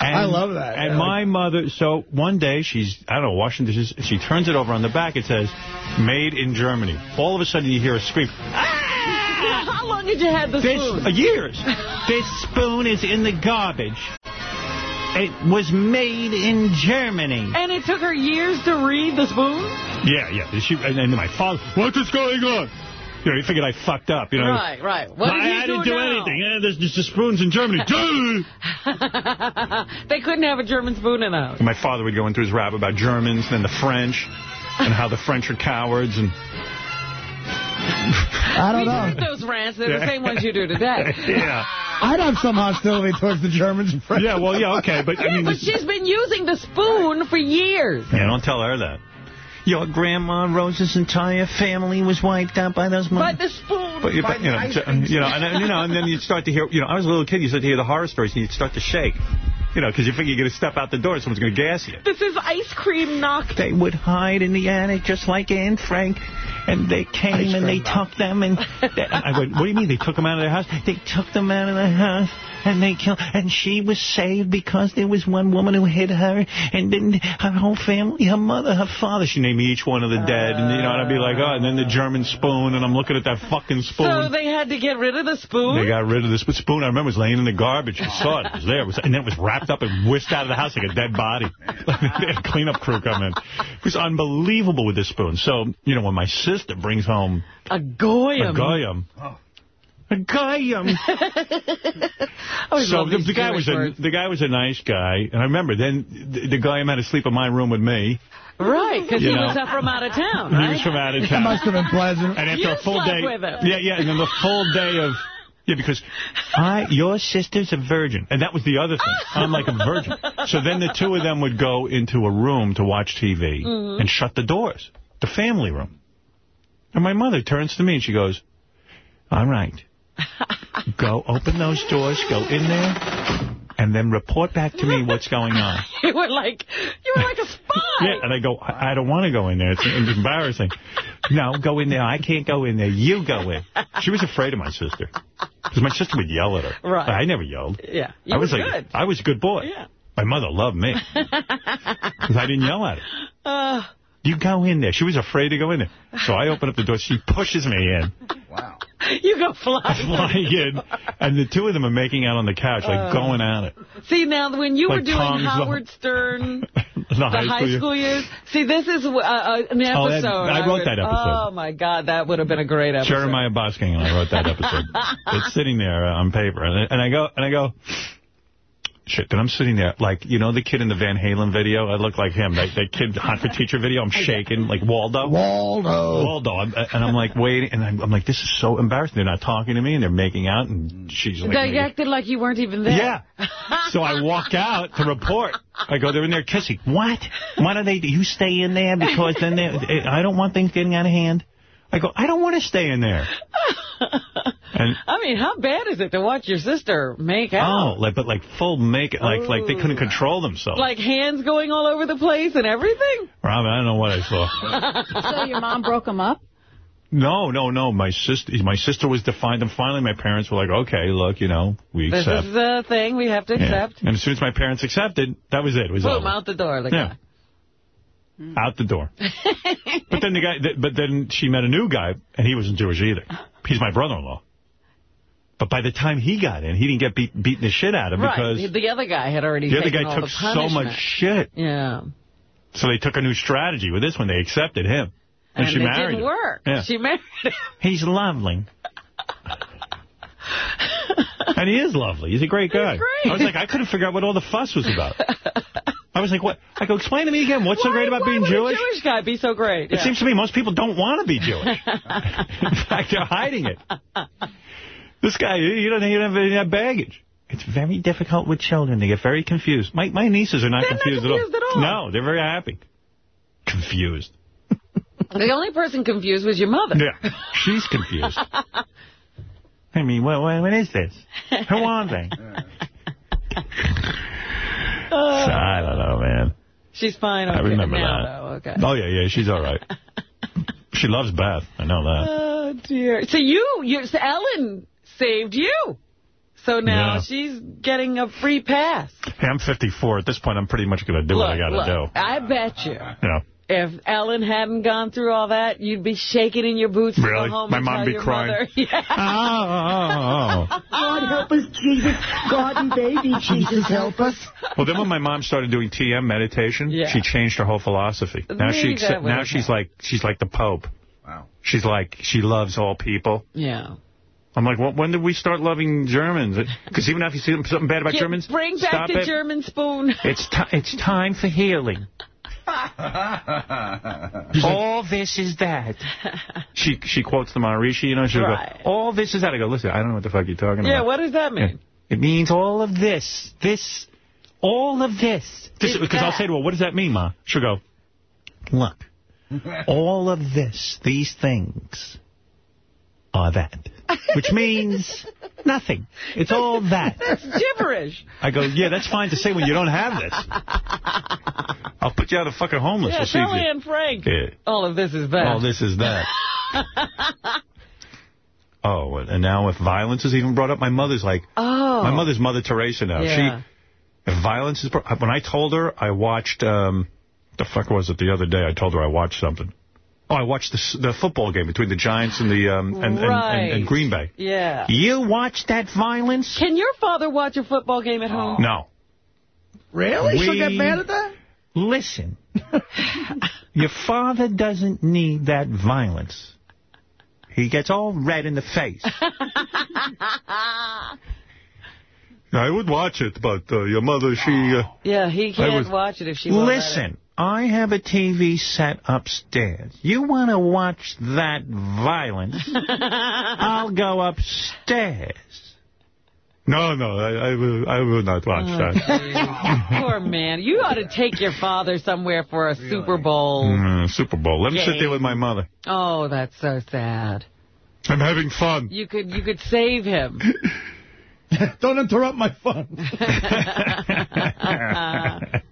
And, I love that. And Yeah, my mother, so one day she's, I don't know, washing dishes. She turns it over on the back. It says, made in Germany. All of a sudden you hear a scream. [LAUGHS] How long did you have the This, spoon? uh, years. this spoon is in the garbage. It was made in Germany. And it took her years to read the spoon? Yeah, yeah. She, and then my father, what is going on? You know, he figured I fucked up, you know. Right, right. What did I, I do didn't do now? anything. Yeah, there's just the spoons in Germany. [LAUGHS] [LAUGHS] they couldn't have a German spoon in the house. And my father would go into his rap about Germans and then the French and how the French are cowards. and I don't we know. heard those rants. They're the same ones you do today. [LAUGHS] yeah. I'd have some hostility towards the Germans and French. Yeah, well, yeah, okay, but I mean... but she's been using the spoon for years. Yeah, don't tell her that. Your grandma Rose's entire family was wiped out by those But monkeys. the spoon. But, you, but, you know, j- you know, and, then- you know, and then you'd start to hear, you know, I was a little kid, you start to hear the horror stories, and you'd start to shake. You know, because you figure you're going to step out the door, someone's going to gas you. This is ice cream knock. They would hide in the attic just like Anne Frank. And they came and they took them. And I went, what do you mean they took them out of their house? They took them out of the house and they killed. And she was saved because there was one woman who hid her. And then her whole family, her mother, her father, she named me each one of the dead. And, you know, and I'd be like, oh, and then the German spoon. And I'm looking at that fucking spoon. So they had to get rid of the spoon? They got rid of this spoon. I remember it was laying in the garbage. I saw it. It was there. It was, and then it was wrapped up and whisked out of the house like a dead body. [LAUGHS] they had a cleanup crew come in. It was unbelievable with this spoon. So, you know, when my sister brings home A goyim. a goyim, a goyim. [LAUGHS] always so the, the guy was a the guy was a nice guy, and I remember then the, the goyim had to sleep in my room with me. Right, because he know. was from out of town, He was from out of That town. must have been pleasant. And after You a full day, yeah, yeah, and then the full day of, yeah, because I, your sister's a virgin, and that was the other thing. [LAUGHS] I'm like a virgin. So then the two of them would go into a room to watch TV Mhm. and shut the doors, the family room. And my mother turns to me and she goes, "All right, [LAUGHS] go open those doors, go in there, and then report back to me [LAUGHS] what's going on." [LAUGHS] You were like, you were like a spy. Yeah, and I go, I, I don't want to go in there. It's, it's embarrassing. No, go in there. I can't go in there. You go in. She was afraid of my sister. Because my sister would yell at her. Right. I never yelled. Yeah, you I was like, good. I was a good boy. Yeah. My mother loved me. Because I didn't yell at her. Uh, You go in there. She was afraid to go in there. So I open up the door. She pushes me in. Wow. [LAUGHS] You go flying. [LAUGHS] flying in, and the two of them are making out on the couch, like Uh. going at it. See, now, when you were doing tongues, Howard Stern, [LAUGHS] The, the high school, years, see, this is uh, uh, an episode. Oh, that- I wrote would- that episode. Oh, my God, that would have been a great episode. Jeremiah Bosgang and I wrote that episode. it's sitting there uh, on paper, and I, and I go, and I go, shit. Then I'm sitting there, like you know, the kid in the Van Halen video. I look like him. That, that kid [LAUGHS] Hot for Teacher video. I'm shaking like Waldo. Waldo. Waldo. I'm, and I'm like waiting, and I'm, I'm like, this is so embarrassing. They're not talking to me, and they're making out, and she's like, They acted like you weren't even there. Yeah. So I walk out to report. I go, they're in there kissing. What? Why don't they? Do you stay in there because then they, I don't want things getting out of hand. I go, I don't want to stay in there. [LAUGHS] And I mean, how bad is it to watch your sister make out? oh, like but like full make it, like like they couldn't control themselves. Like hands going all over the place and everything? Robin, I don't know what I saw. [LAUGHS] so your mom broke them up? No, no, no. My sister, my sister was defined, and finally my parents were like, okay, look, you know, we accept. This is the thing we have to Yeah. accept. And as soon as my parents accepted, that was it. It was Boom, over. out the door. Like Yeah. Mm. Out the door. [LAUGHS] but then the guy, th- but then she met a new guy, and he wasn't Jewish either. Uh-huh. He's my brother-in-law. But by the time he got in, he didn't get beat, beating the shit out of him Right. because The other guy had already the other guy took so much shit. Yeah. So they took a new strategy with this one. They accepted him. And, And she married didn't him. work. Yeah. She married him. He's lovely. [LAUGHS] and he is lovely. He's a great guy. great. I was like, I couldn't figure out what all the fuss was about. [LAUGHS] I was like, what? I go, explain to me again. What's so great about being Jewish?" Why would Jewish? a Jewish guy be so great? It Yeah. seems to me most people don't want to be Jewish. [LAUGHS] In fact, they're hiding it. This guy, you don't, even have any baggage. It's very difficult with children. They get very confused. My my nieces are not They're not confused, confused at, at all. all. No, they're very happy. Confused. The only person confused was your mother. Yeah, she's confused. [LAUGHS] I mean, what, what, what is this? Who are they? [LAUGHS] [LAUGHS] So, I don't know, man. She's fine. I remember now, that. Though. Okay. Oh, yeah, yeah, she's all right. [LAUGHS] she loves Beth. I know that. Oh, dear. So you, you so Ellen saved you. So now Yeah. she's getting a free pass. Hey, I'm 54. At this point, I'm pretty much going to do what I got to do. I bet you. Yeah. If Ellen hadn't gone through all that, you'd be shaking in your boots to Really? go home My mom tell be crying. [LAUGHS] Yeah. Oh, oh, oh. God help us, Jesus. God and baby, Jesus help us. Well, then when my mom started doing TM meditation, Yeah. she changed her whole philosophy. Now Maybe she that now have she's like she's like the Pope. Wow. She's like she loves all people. Yeah. I'm like, well, when did we start loving Germans? [LAUGHS] Because even if you see something bad about Yeah, Germans, Bring back stop the it. German spoon. It's it's time for healing. [LAUGHS] [LAUGHS] All this is that. She she quotes the Maharishi, you know, she'll Right. go, all this is that. I go, listen, I don't know what the fuck you're talking Yeah, about. Yeah, what does that mean? It means all of this, this, all of this. Because I'll say to her, what does that mean, Ma? She'll go, look, [LAUGHS] all of this, these things are that. Which means nothing. It's all that. That's gibberish. I go, yeah, that's fine to say when you don't have this. I'll put you out of fucking homeless. Yeah, We'll see tell if you- Anne Frank. Yeah. All of this is bad. All this is that. [LAUGHS] Oh, and now if violence is even brought up, my mother's like, Oh. my mother's Mother Teresa now. Yeah. She, if violence is, when I told her I watched, um, the fuck was it the other day? I told her I watched something. Oh, I watched the the football game between the Giants and the um and, and, and, and Green Bay. Yeah. You watched that violence? Can your father watch a football game at home? No. Really? She'll get mad at that? Listen, [LAUGHS] your father doesn't need that violence. He gets all red in the face. [LAUGHS] I would watch it, but uh, your mother, she... Uh, Yeah, he can't was- watch it if she won't let Listen, I have a TV set upstairs. You want to watch that violence? [LAUGHS] I'll go upstairs. No, no, I, I, will, I will not watch that. Poor man. You ought to take your father somewhere for a Super Bowl. Mm, Super Bowl. Let him sit there with my mother. Oh, that's so sad. I'm having fun. You could you could save him. [LAUGHS] Don't interrupt my fun. [LAUGHS]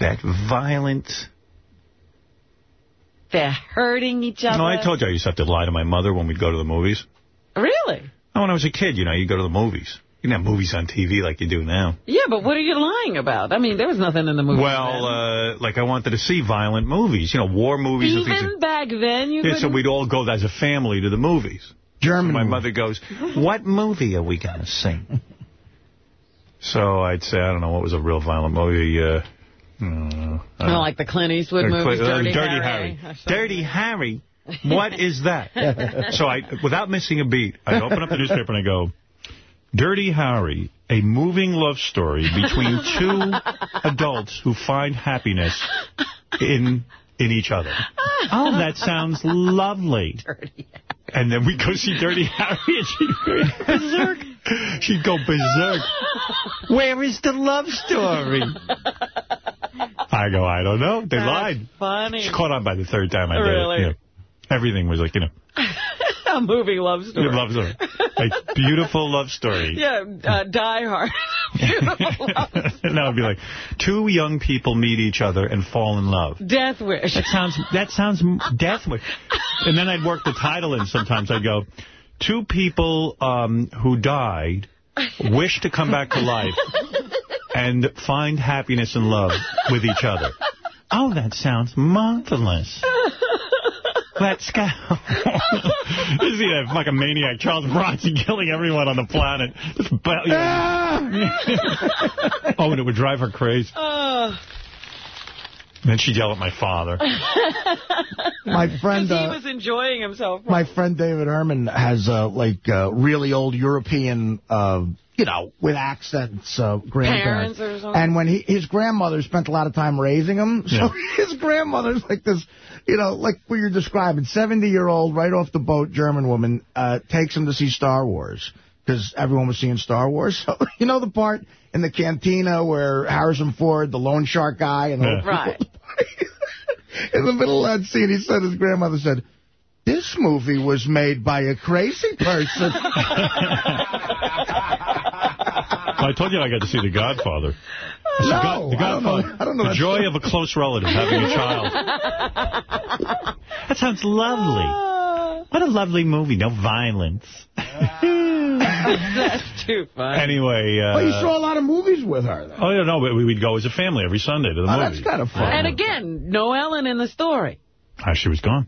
that violent... They're hurting each other. No, I told you I used to have to lie to my mother when we'd go to the movies. Really? Oh, when I was a kid, you know, you'd go to the movies. You didn't have movies on TV like you do now. Yeah, but what are you lying about? I mean, there was nothing in the movie. Well, uh, like I wanted to see violent movies, you know, war movies and things. Even back then, you Yeah, so couldn't- we'd all go as a family to the movies. German. my mother goes, what movie are we going to see? [LAUGHS] so I'd say, I don't know, what was a real violent movie? Uh, uh, I like the Clint Eastwood uh, movies, uh, Dirty, Dirty Harry. Harry. [LAUGHS] Dirty Harry? What is that? [LAUGHS] so I, without missing a beat, I open up the newspaper and I go, Dirty Harry, a moving love story between two [LAUGHS] adults who find happiness in in each other. Oh, that sounds lovely. And then we go see Dirty Harry and she'd go berserk. She'd go berserk. Where is the love story? [LAUGHS] I go, I don't know. They That's lied. funny. She caught on by the third time I did Really? it. Yeah. Everything was like, you know, [LAUGHS] a movie love story. love story. A beautiful love story. [LAUGHS] Yeah, uh, Die Hard. Beautiful love and would be like, two young people meet each other and fall in love. Death Wish. That sounds that sounds death wish. And then I'd work the title in sometimes. I'd go, two people um, who died wish to come back to life and find happiness and love with each other. Oh, that sounds marvelous. Let's go. this is like a fucking maniac, Charles Bronson, killing everyone on the planet. Just ba- [LAUGHS] oh, and it would drive her crazy. Uh, Then she'd yell at my father. [LAUGHS] My friend, he uh, was enjoying himself. my friend David Herman has uh, like uh, really old European, uh, you know, with accents, uh, grandparents. Parents or something? And when he, his grandmother spent a lot of time raising him, so [LAUGHS] his grandmother's like this, you know, like what you're describing, 70-year-old, right off the boat German woman, uh, takes him to see Star Wars. Because everyone was seeing Star Wars. [LAUGHS] So, you know the part in the cantina where Harrison Ford, the loan shark guy, and all Right. [LAUGHS] in the middle of that scene, he said his grandmother said, this movie was made by a crazy person. I told you I got to see The Godfather. No, God- the I don't know- Godfather. I don't know The joy story. of a close relative having a child. That sounds lovely. What a lovely movie. No violence. That's too funny. Anyway. Uh, well, you saw a lot of movies with her, though. Oh, yeah, no, but we- we'd go as a family every Sunday to the Oh, movie. that's kind of fun. And again, no Ellen in the story. Ah, she was gone.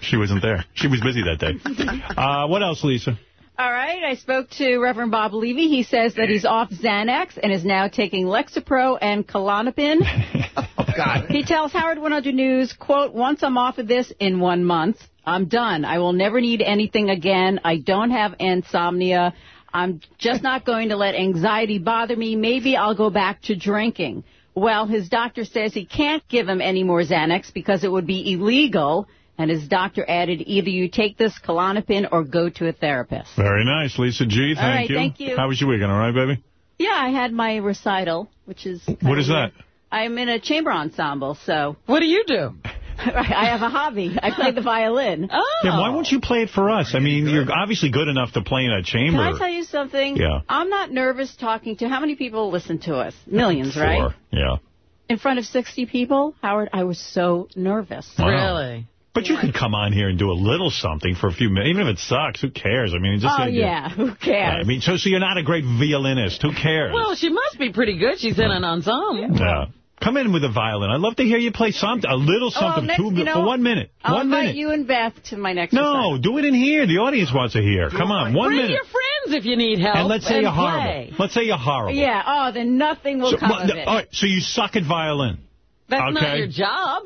She wasn't there. She was busy that day. [LAUGHS] Uh, what else, Lisa? All right, I spoke to Reverend Bob Levy. He says that he's off Xanax and is now taking Lexapro and Klonopin. [LAUGHS] Oh, God. He tells Howard 100 News, quote, once I'm off of this in one month, I'm done. I will never need anything again. I don't have insomnia. I'm just not going to let anxiety bother me. Maybe I'll go back to drinking. Well, his doctor says he can't give him any more Xanax because it would be illegal. And his doctor added, either you take this Klonopin or go to a therapist. Very nice, Lisa G. Thank All right, you. thank you. How was your weekend? All right, baby? Yeah, I had my recital, which is... What is that? I'm in a chamber ensemble, so... What do you do? [LAUGHS] I have a hobby. I play the violin. [LAUGHS] Oh. Yeah, why won't you play it for us? I mean, you're obviously good enough to play in a chamber. Can I tell you something? Yeah. I'm not nervous talking to... How many people listen to us? Millions, right? Four. Yeah. In front of 60 people? Howard, I was so nervous. Wow. Really? But you could come on here and do a little something for a few minutes. Even if it sucks, who cares? I mean, just oh, yeah. [LAUGHS] Who cares? I mean, so so you're not a great violinist. Who cares? Well, she must be pretty good. She's in an ensemble. yeah. Come in with a violin. I'd love to hear you play something, a little Oh, something, next- two, you know, for one minute. I'll one invite minute. you and Beth to my next No, do it in here. The audience wants to hear. Come on, one minute. Bring minute. your friends if you need help. And let's say and you're horrible. play. Let's say you're horrible. Yeah, oh, then nothing will So, come what- of it. all right, so you suck at violin. That's Okay. not your job.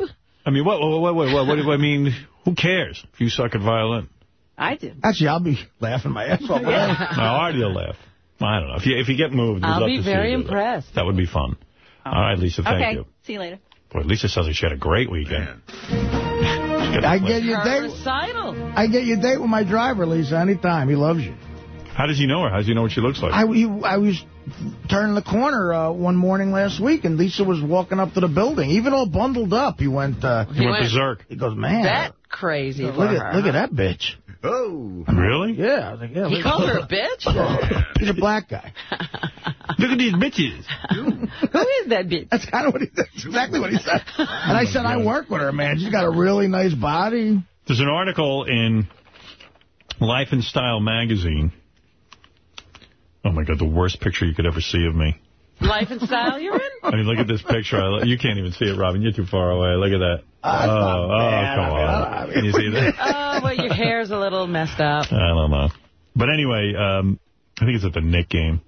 I mean, what, what, what, what, what, what, I mean, who cares if you suck at violin? I do. Actually, I'll be laughing my ass off. No, Artie will laugh. I don't know. If you, if you get moved, I'll love be to very see you do that. impressed. That would be fun. All right, Lisa, thank okay, you. see you later. Boy, Lisa sounds like she had a great weekend. I get you a date. recital. I get you a date with my driver, Lisa, anytime. He loves you. How does he know her? How does he know what she looks like? I, he, I was turning the corner uh, one morning last week, and Lisa was walking up to the building, even all bundled up. He went. Uh, he, went, berserk. He goes, man. That crazy look for at look at that bitch. Oh. Really? Yeah, I was like, yeah. He called her a bitch? [LAUGHS] He's a black guy. [LAUGHS] Look at these bitches. [LAUGHS] Who is that bitch? That's kind of what he. That's exactly what he said. And I said, I work with her, man. She's got a really nice body. There's an article in Life and Style magazine Oh, my God, the worst picture you could ever see of me. Life and style you're in? I mean, look at this picture. I, you can't even see it, Robin. You're too far away. Look at that. Uh, oh, oh, come on. Can you see that? [LAUGHS] Oh, well, your hair's a little messed up. I don't know. But anyway, um, I think it's at the Nick game.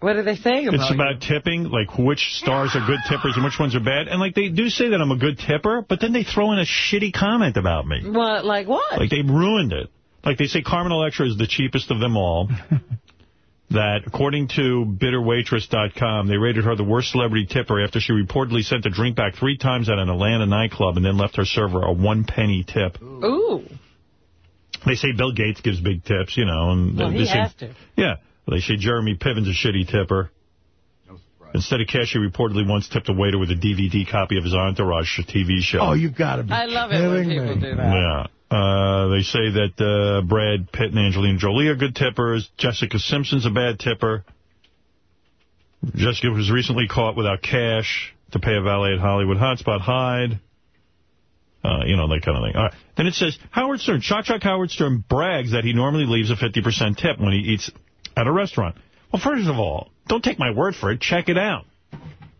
What are they saying about It's about tipping, like which stars are good tippers and which ones are bad. And like they do say that I'm a good tipper, but then they throw in a shitty comment about me. What, like what? Like they ruined it. Like they say Carmen Electra is the cheapest of them all. [LAUGHS] that according to bitterwaitress.com, they rated her the worst celebrity tipper after she reportedly sent a drink back three times at an Atlanta nightclub and then left her server a one penny tip. Ooh. They say Bill Gates gives big tips, you know. and Well, they he say, has to. Yeah. They say Jeremy Piven's a shitty tipper. Instead of cash, he reportedly once tipped a waiter with a DVD copy of his Entourage TV show. Oh, you've got to be I love it when people me. do that. Yeah. Uh, they say that uh, Brad Pitt and Angelina Jolie are good tippers. Jessica Simpson's a bad tipper. Jessica was recently caught without cash to pay a valet at Hollywood Hotspot Hyde. Uh, you know, that kind of thing. All right. Then it says, Howard Stern, Shock Shock Howard Stern brags that he normally leaves a 50% tip when he eats at a restaurant. Well, first of all, don't take my word for it. Check it out.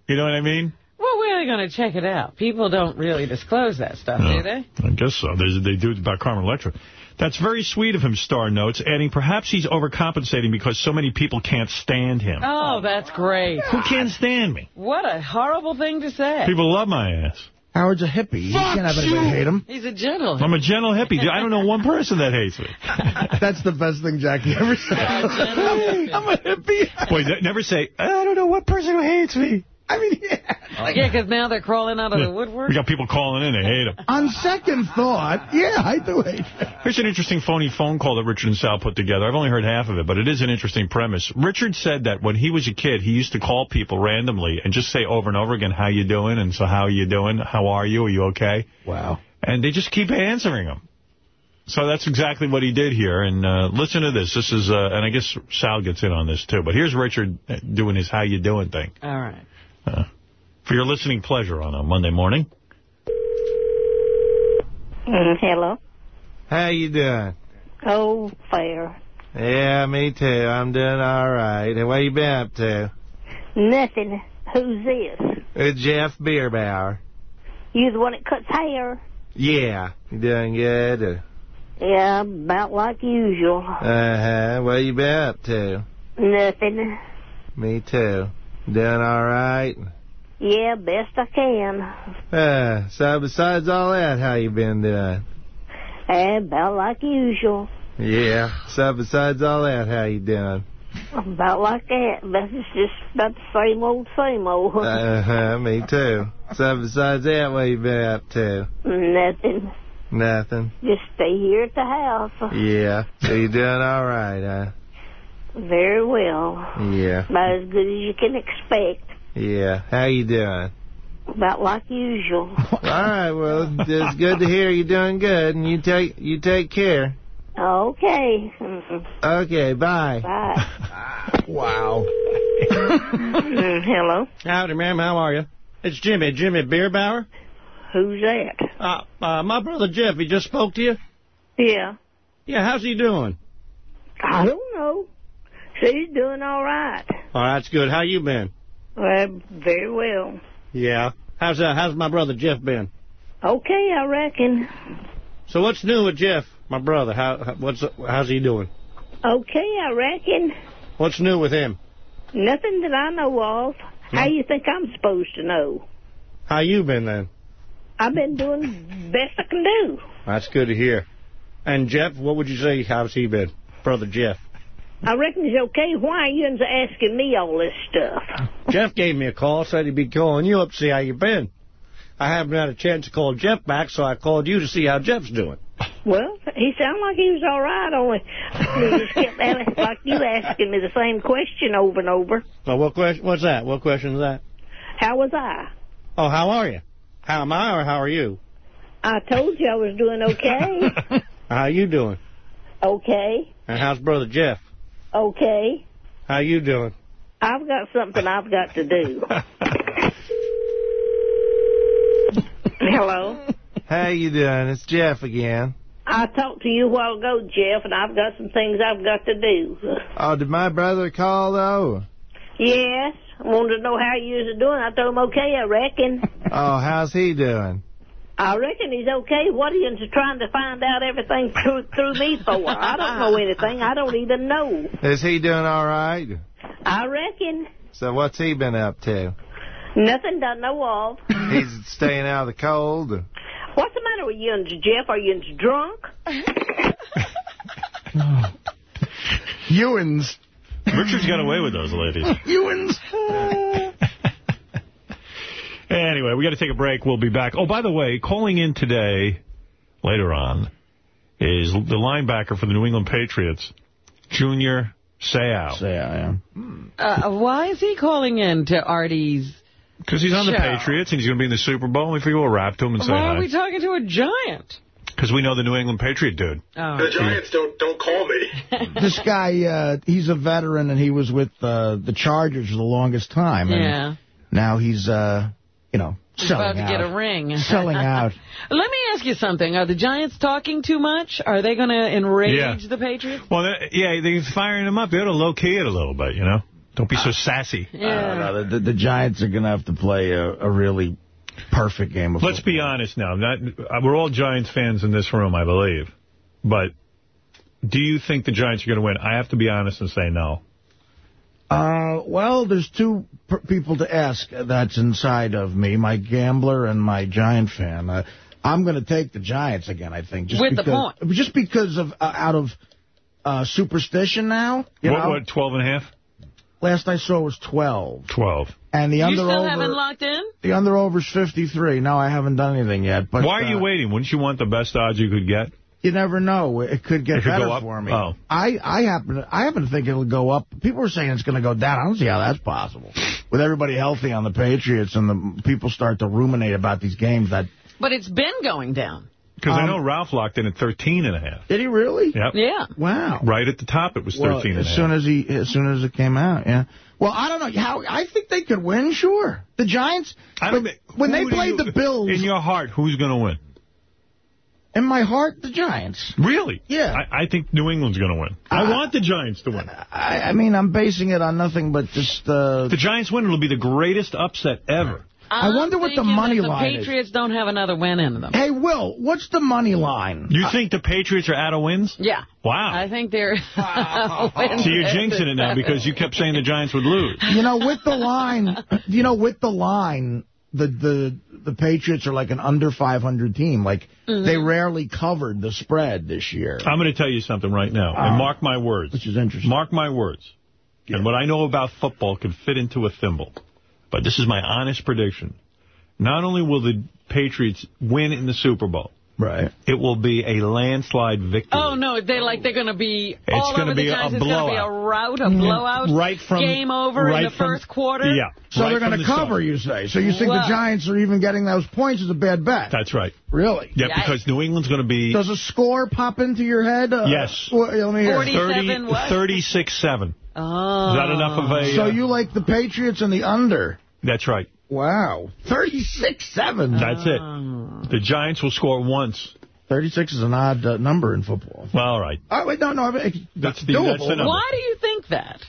You know what I mean? Well, where are they going to check it out? People don't really disclose that stuff, No, do they? I guess so. There's, they do it about Carmen Electra. That's very sweet of him, Star notes, adding perhaps he's overcompensating because so many people can't stand him. Oh, oh that's great. Who can't stand me? What a horrible thing to say. People love my ass. Howard's a hippie. Fuck You can't have anybody hate him. He's a gentle. I'm a gentle hippie. I don't know one person that hates me. [LAUGHS] That's the best thing Jackie ever said. [LAUGHS] I'm a hippie. Boy, never say, I don't know what person who hates me. I mean, yeah. yeah, because now they're crawling out of the woodwork. We got people calling in. They hate him. On second thought, yeah, I do hate him. Here's an interesting phony phone call that Richard and Sal put together. I've only heard half of it, but it is an interesting premise. Richard said that when he was a kid, he used to call people randomly and just say over and over again, how you doing? And so how are you doing? How are you? Are you okay? Wow. And they just keep answering him. So that's exactly what he did here. And uh, listen to this. This is, uh, and I guess Sal gets in on this too. But here's Richard uh, doing his how you doing thing. All right. Uh, for your listening pleasure on a Monday morning. Mm, hello. How you doing? Oh, fair. Yeah, me too. I'm doing all right. And what you been up to? Nothing. Who's this? It's Jeff Bierbauer. You the one that cuts hair? Yeah. You doing good? Uh Yeah, about like usual. Uh huh. What you been up to? Nothing. Me too. Doing all right. Yeah, best I can. Uh, so besides all that, how you been doing? Eh, about like usual. Yeah. So besides all that, how you doing? About like that. But it's just about the same old, same old. Uh-huh, me too. So besides that, what you been up to? Nothing. Nothing. Just stay here at the house. Yeah. So you doing all right, huh? Very well. Yeah. About as good as you can expect. Yeah. How you doing? About like usual. [LAUGHS] All right, well, it's good to hear you're doing good, and you take you take care. Okay. Mm, Okay, bye. Bye. [LAUGHS] Wow. Mm, hello. Howdy, ma'am. How are you? It's Jimmy. Jimmy Beerbauer. Who's that? Uh, uh, my brother Jeff, he just spoke to you? Yeah. Yeah, how's he doing? I don't know. She's doing all right. Oh, that's good. How you been? Well, very well. Yeah. How's uh, how's my brother Jeff been? Okay, I reckon. So what's new with Jeff, my brother? How what's how's he doing? Okay, I reckon. What's new with him? Nothing that I know of. How you think I'm supposed to know? How you been then? I've been doing best I can do. That's good to hear. And Jeff, what would you say? How's he been, brother Jeff? I reckon it's okay. Why are you asking me all this stuff? Jeff gave me a call, said he'd be calling you up to see how you've been. I haven't had a chance to call Jeff back, so I called you to see how Jeff's doing. Well, he sounded like he was all right, only he just kept asking, like you asking me the same question over and over. Well, what question? What's that? What question is that? How was I? Oh, how are you? How am I or how are you? I told you I was doing okay. [LAUGHS] How you doing? okay. And how's brother Jeff? Okay. How you doing? I've got something I've got to do. [LAUGHS] Hello. How you doing? It's Jeff again. I talked to you a while ago, Jeff, and I've got some things I've got to do. Oh, did my brother call, though? Yes, I wanted to know how you was doing. I told him okay, I reckon. Oh, how's he doing? I reckon he's okay. What are you trying to find out everything through, through me for? I don't know [LAUGHS] anything. I don't even know. Is he doing all right? I reckon. So what's he been up to? Nothing to know of. [LAUGHS] He's staying out of the cold? What's the matter with you and Jeff? Are you drunk? [LAUGHS] Ewins. Richard's got away with those ladies. Ewins. Anyway, we got to take a break. We'll be back. Oh, by the way, calling in today, later on, is the linebacker for the New England Patriots, Junior Seau. Seau, yeah. Uh, why is he calling in to Artie's Because he's on the? Patriots and he's going to be in the Super Bowl. We figure we'll rap to him and say Why hi. are we talking to a giant? Because we know the New England Patriot dude. Oh. The Giants don't don't call me. [LAUGHS] this guy, uh, he's a veteran, and he was with uh, the Chargers for the longest time. And Yeah. Now he's, uh, you know, He's selling about to out. get a ring. [LAUGHS] Selling out. Let me ask you something. Are the Giants talking too much? Are they going to enrage Yeah. the Patriots? Well, they're- yeah, they're firing them up. They ought to low-key it a little bit, you know? Don't be so sassy. [LAUGHS] I don't. The, the, the Giants are going to have to play a, a really perfect game of Let's be honest now. Not, uh, we're all Giants fans in this room, I believe. But do you think the Giants are going to win? I have to be honest and say no. Uh, well, there's two per people to ask that's inside of me, my gambler and my Giant fan. Uh, I'm going to take the Giants again, I think. Just With the because, Just because of uh, out of uh, superstition now. You what, know? what, 12 and a half? Last I saw was 12. 12. And the You under still over haven't locked in? the under over's 53. No, I haven't done anything yet. But Why are you uh, waiting? Wouldn't you want the best odds you could get? You never know. It could get It could better go up? for me. Oh. I, I happen to, I happen to think it'll go up. People are saying it's going to go down. I don't see how that's possible. With everybody healthy on the Patriots and the people start to ruminate about these games, that But it's been going down. Because I Um, know Ralph locked in at 13 and a half. did he really? Yep. Yeah. Wow. Right at the top, it was 13 Well, and a as half. soon as he, as soon as it came out, yeah. Well, I don't know how. I think they could win. Sure, the Giants. I don't but when they played you- the Bills, In your heart, who's going to win? In my heart, the Giants. Really? Yeah. I, I think New England's going to win. I want the Giants to win. I, I mean, I'm basing it on nothing but just. Uh, The Giants win, it'll be the greatest upset ever. I I'm wonder what the money the line is. The Patriots don't have another win in them. Hey, Will, what's the money line? You think the Patriots are out of wins? Yeah. Wow. I think they're... [LAUGHS] [LAUGHS] So you're jinxing it now because you kept saying the Giants would lose. You know, with the line, you know, with the line, the the the Patriots are like an under 500 team. Like mm-hmm. they rarely covered the spread this year. I'm going to tell you something right now, and um, mark my words. Which is interesting. Mark my words. And what I know about football can fit into a thimble. But this is my honest prediction. Not only will the Patriots win in the Super Bowl, right? it will be a landslide victory. Oh, no, they like they're going to be It's all gonna over be the a Giants. It's going to be a blowout. rout, a blowout. Right from- Game over right in the from- first quarter. Yeah. So right they're from going the to cover, start. you say. So you think Well- the Giants are even getting those points is a bad bet. That's right. Really? Yeah, because New England's going to be... Does a score pop into your head? Uh, Yes. well, let me hear. 47 what? 36-7. Oh. Is that enough of a... So uh, you like the Patriots and the under? That's right. Wow. 36-7. That's it. The Giants will score once. 36 is an odd uh, number in football. Well, all right. Oh, wait, no, no. It's That's the, doable. that's the number. Why do you think that?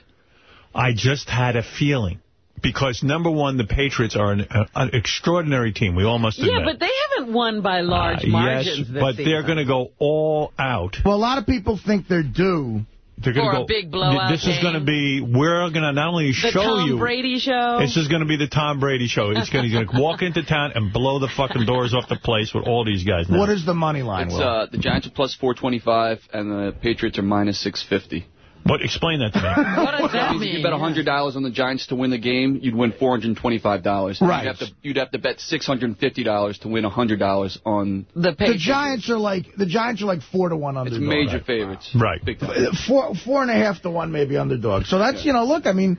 I just had a feeling. Because, number one, the Patriots are an, uh, an extraordinary team. We all must admit. Yeah, but they haven't won by large Uh, margins yes, this but season. they're going to go all out. Well, a lot of people think they're due. They're going to a go. big blowout This is going to be. We're going to not only the show Tom you. The Tom Brady show. This is going to be the Tom Brady show. It's going to walk into town and blow the fucking doors off the place with all these guys. Now. What is the money line, It's, Will? uh, the Giants are plus 425, and the Patriots are minus 650. What? Explain that to me. [LAUGHS] what does that If you bet $100 on the Giants to win the game, you'd win $425. Right. You'd have to, you'd have to bet $650 to win $100 on... the the Giants are like the Giants are like four to one It's underdog. major favorites. Right. Big time. Uh, Four four and a half to one maybe underdog. So that's you know look I mean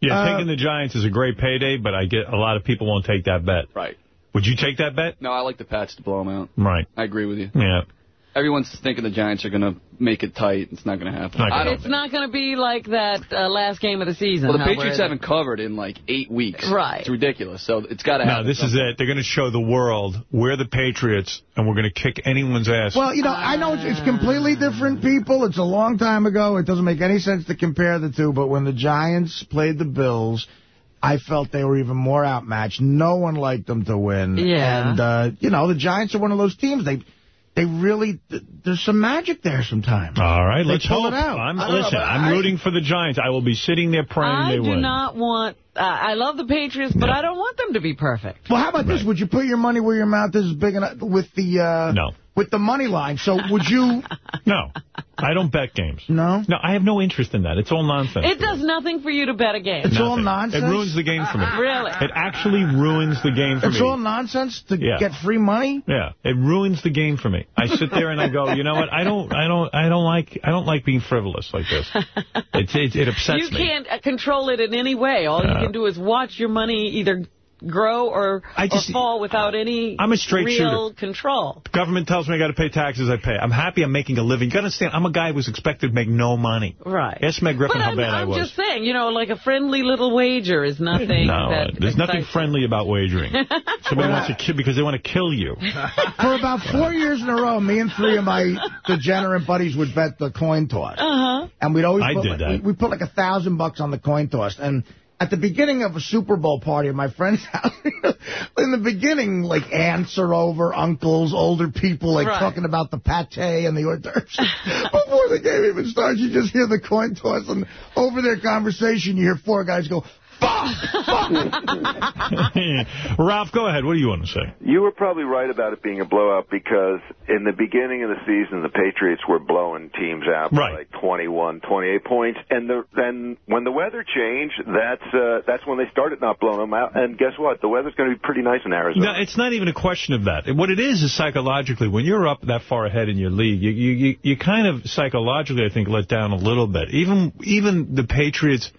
Yeah, Uh, taking the Giants is a great payday, but I get a lot of people won't take that bet. Right. Would you take that bet? No, I like the Pats to blow them out. Right. I agree with you. Yeah. Everyone's thinking the Giants are going to make it tight. It's not going to happen. Don't It's not going to be like that uh, last game of the season. Well, the huh, Patriots haven't covered in like eight weeks. Right. It's ridiculous. So it's got to No, happen. this is it. They're going to show the world we're the Patriots, and we're going to kick anyone's ass. Well, you know, I know it's, it's completely different people. It's a long time ago. It doesn't make any sense to compare the two. But when the Giants played the Bills, I felt they were even more outmatched. No one liked them to win. Yeah. And, uh, you know, the Giants are one of those teams. They they really, there's some magic there sometimes. All right, They let's pull hope. it out. I'm, I don't know, I'm I- rooting for the Giants. I will be sitting there praying I they do not want... Uh, I love the Patriots, but I don't want them to be perfect. Well, how about this? Would you put your money where your mouth is big enough with the uh, No. With the money line? So would you? [LAUGHS] No, I don't bet games. No? No, I have no interest in that. It's all nonsense. It does nothing for you to bet a game. It's nothing. All nonsense? It ruins the game for me. [LAUGHS] Really? It actually ruins the game for It's me. It's all nonsense to Yeah. get free money. Yeah, it ruins the game for me. I sit there and I go, you know what? I don't, I don't, I don't like, I don't like being frivolous like this. [LAUGHS] It, it, it upsets You me. can't uh, control it in any way. All you can do is watch your money either grow or, I just- or fall without any I'm a straight real control. The Government tells me I got to pay taxes, I pay. I'm happy I'm making a living. You got to understand, I'm a guy who was expected to make no money. Right. Ask Meg Griffin But how I'm, bad I I'm just saying, you know, like a friendly little wager is nothing no, that uh, there's nothing excites- friendly about wagering. [LAUGHS] Somebody wants to kill because they want to kill you. [LAUGHS] For about four years in a row, me and three of my degenerate buddies would bet the coin toss. Uh-huh. And we'd always I put, did like, that. We, we put like a thousand bucks on the coin toss. And at the beginning of a Super Bowl party at my friend's [LAUGHS] house, in the beginning, like aunts are over, uncles, older people, like Right. talking about the pate and the hors d'oeuvres. [LAUGHS] Before the game even starts, you just hear the coin toss, and over their conversation, you hear four guys go, [LAUGHS] Ralph, go ahead. What do you want to say? You were probably right about it being a blowout because in the beginning of the season, the Patriots were blowing teams out by like 21, 28 points, and the, then when the weather changed, that's uh, that's when they started not blowing them out. And guess what? The weather's going to be pretty nice in Arizona. No, it's not even a question of that. What it is is psychologically, when you're up that far ahead in your league, you you you, you kind of psychologically, I think, let down a little bit. Even even the Patriots.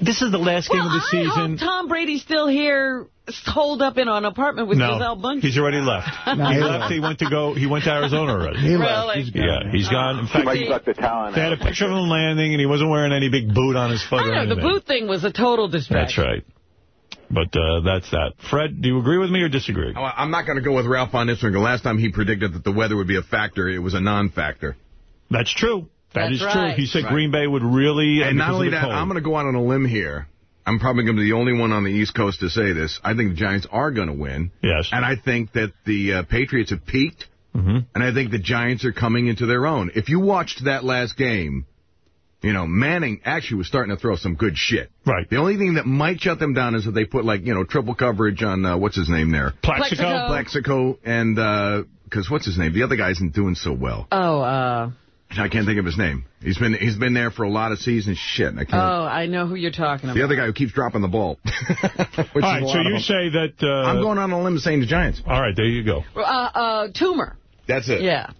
This is the last game of the I season. hope Tom Brady's still here, holed up in an apartment with Gisele No, Bundchen. he's already left. No, [LAUGHS] he he left. left. He went to go. He went to Arizona already. He left. He's Yeah, he's gone. In fact, might suck the talent they had a picture of him landing, and he wasn't wearing any big boot on his foot I know, the anything. boot thing was a total distraction. That's right. But uh, that's that. Fred, do you agree with me or disagree? Oh, I'm not going to go with Ralph on this one. The last time he predicted that the weather would be a factor, it was a non-factor. That's true. That That's is true. right. He said Right. Green Bay would really... And not only that, cold. I'm going to go out on a limb here. I'm probably going to be the only one on the East Coast to say this. I think the Giants are going to win. Yes. And I think that the uh, Patriots have peaked. Mm-hmm. And I think the Giants are coming into their own. If you watched that last game, you know, Manning actually was starting to throw some good shit. Right. The only thing that might shut them down is if they put, like, you know, triple coverage on, uh, what's his name there? Plaxico. Plaxico. And, because what's his name? The other guy isn't doing so well. Oh, uh, [LAUGHS] I can't think of his name. He's been he's been there for a lot of seasons. Shit, I can't. oh, I know who you're talking about. the other guy who keeps dropping the ball. [LAUGHS] All right, so you say that... Uh, I'm going on a limb saying the Giants. All right, there you go. Uh, uh, tumor. That's it. Yeah.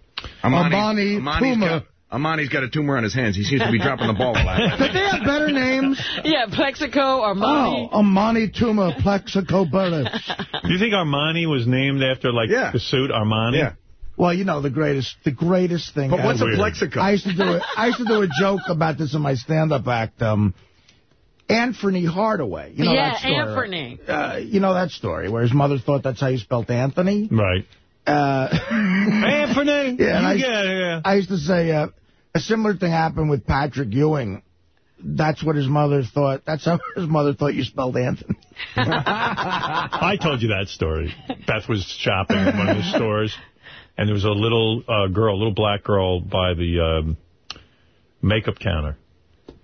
Amani, Amani Amani's Tumor. got, Amani's got a tumor on his hands. He seems to be dropping the ball a lot. But they have better names. [LAUGHS] Yeah, Plaxico, Armani. Oh, Amani Toomer Plaxico Burress. Do you think Armani was named after, like, the suit Armani? Yeah. Well, you know the greatest, the greatest thing. But what's a ever. Plaxico? I used to do it. I used to do a joke about this in my stand-up act. Um, Anfernee Hardaway. You know yeah, that story. Anthony. Uh, you know that story where his mother thought that's how you spelled Anthony. Right. Uh, [LAUGHS] Anthony. Yeah, and you I, get it. I used to say uh, a similar thing happened with Patrick Ewing. That's what his mother thought. That's how [LAUGHS] his mother thought you spelled Anthony. [LAUGHS] I told you that story. Beth was shopping in one of the stores, and there was a little uh, girl, a little black girl by the um, makeup counter.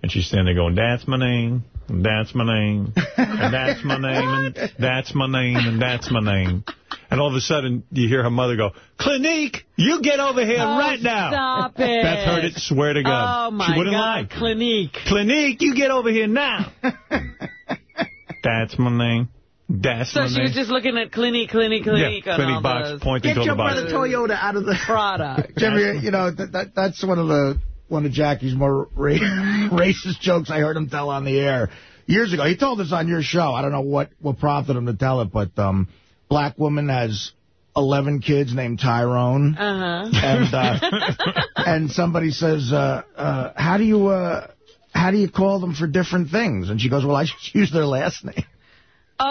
And she's standing there going, that's my name, and that's my name, and that's my [LAUGHS] name, and that's my name, and that's my name. And all of a sudden, you hear her mother go, Clinique, you get over here Oh, right now. Stop it. Beth heard it, swear to God. Oh, my she wouldn't God. lie. Clinique. Clinique, you get over here now. [LAUGHS] that's my name. That's So she name. was just looking at Clinique, Clinique, Clinique. Yeah, on Clinique all box those pointing Get to your the box. brother Toyota out of the product. [LAUGHS] Jimmy, you know that, that that's one of the one of Jackie's more ra [LAUGHS] racist jokes I heard him tell on the air years ago. He told us on your show. I don't know what what prompted him to tell it, but um, black woman has 11 kids named Tyrone. Uh-huh. And uh, [LAUGHS] and somebody says, uh, uh, how do you uh, how do you call them for different things? And she goes, well, I just use their last name. Oh.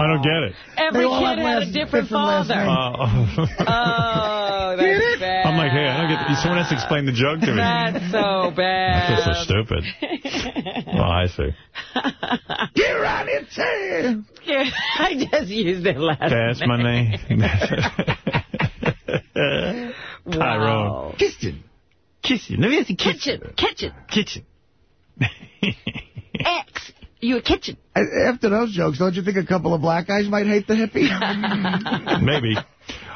I don't get it. Every kid have had a different different father. names. Oh. Oh, [LAUGHS] that's bad. I'm like, hey, I don't get. Someone has to explain the joke to me. That's so bad. I bad. feel so stupid. Oh, I see. Get around here, Tim. [LAUGHS] Yeah, I just used their last That's name. my name. Tyrone. Kitchen. Kitchen. Let me ask you Kitchen, kitchen, Kitchen. X. You a kitchen. After those jokes, don't you think a couple of black guys might hate the hippie? [LAUGHS] Maybe.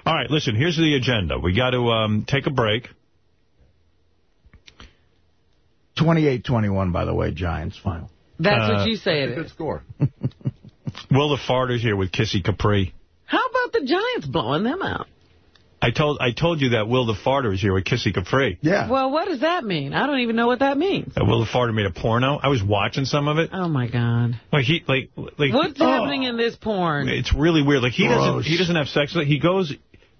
All right, listen, here's the agenda. We got to um, take a break. 28-21, by the way, Giants final. That's Uh, what you say it is. Good score. [LAUGHS] Will the Farters here with Kissy Capri. How about the Giants blowing them out? I told I told you that Will the Farter is here with Kissy Capri. Yeah. Well, what does that mean? I don't even know what that means. Uh, Will the Farter made a porno. I was watching some of it. Oh, my God. Like he like like What's oh, happening in this porn? It's really weird. Like he doesn't he doesn't have sex. He goes.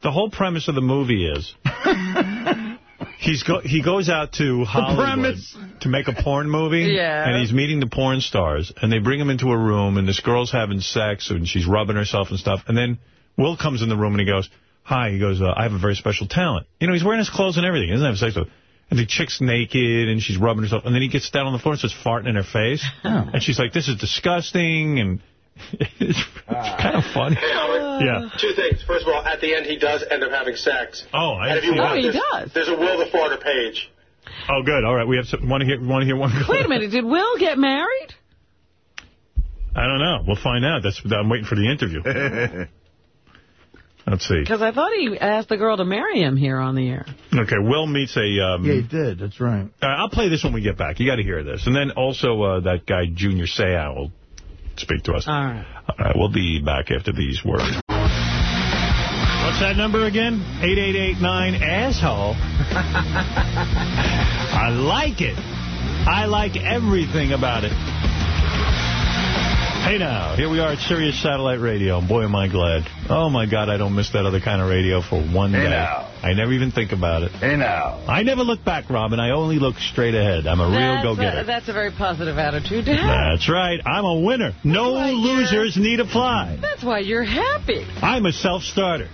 The whole premise of the movie is [LAUGHS] he's go he goes out to Hollywood premise. to make a porn movie. [LAUGHS] Yeah. And he's meeting the porn stars, and they bring him into a room, and this girl's having sex, and she's rubbing herself and stuff, and then Will comes in the room and he goes, "Hi," he goes, uh, "I have a very special talent." You know, he's wearing his clothes and everything. He doesn't have sex with. And the chick's naked, and she's rubbing herself, and then he gets down on the floor and starts farting in her face, [LAUGHS] and she's like, "This is disgusting," and [LAUGHS] it's, it's kind of funny. Yeah. Two things. First of all, at the end, he does end up having sex. Oh, I and if you see want, Oh, he does. there's a Will the Farter page. Oh, good. All right, we have some, want to hear want to hear one. clip? Wait a minute. Did Will get married? I don't know. We'll find out. That's I'm waiting for the interview. [LAUGHS] Let's see. Because I thought he asked the girl to marry him here on the air. Okay, Will meets a. Um, Yeah, he did. That's right. uh, I'll play this when we get back. You got to hear this, and then also uh, that guy Junior Seau will speak to us. All right. All right, we'll be back after these words. What's that number again? 8889 asshole. [LAUGHS] I like it. I like everything about it. Hey now, here we are at Sirius Satellite Radio. Boy, am I glad. Oh my God, I don't miss that other kind of radio for one Hey day. now. I never even think about it. Hey now. I never look back, Robin. I only look straight ahead. I'm a real go-getter. that's a very positive attitude to have. That's right. I'm a winner. No why you're- losers need apply. That's why you're happy. I'm a self-starter.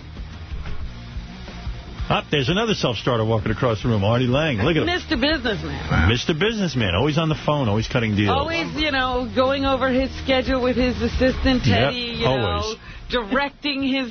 Up, there's another self-starter walking across the room, Artie Lange. Look at him. Mr. Businessman. Mr. Businessman, always on the phone, always cutting deals. Always, you know, going over his schedule with his assistant, Yep, Teddy, you always. know, directing his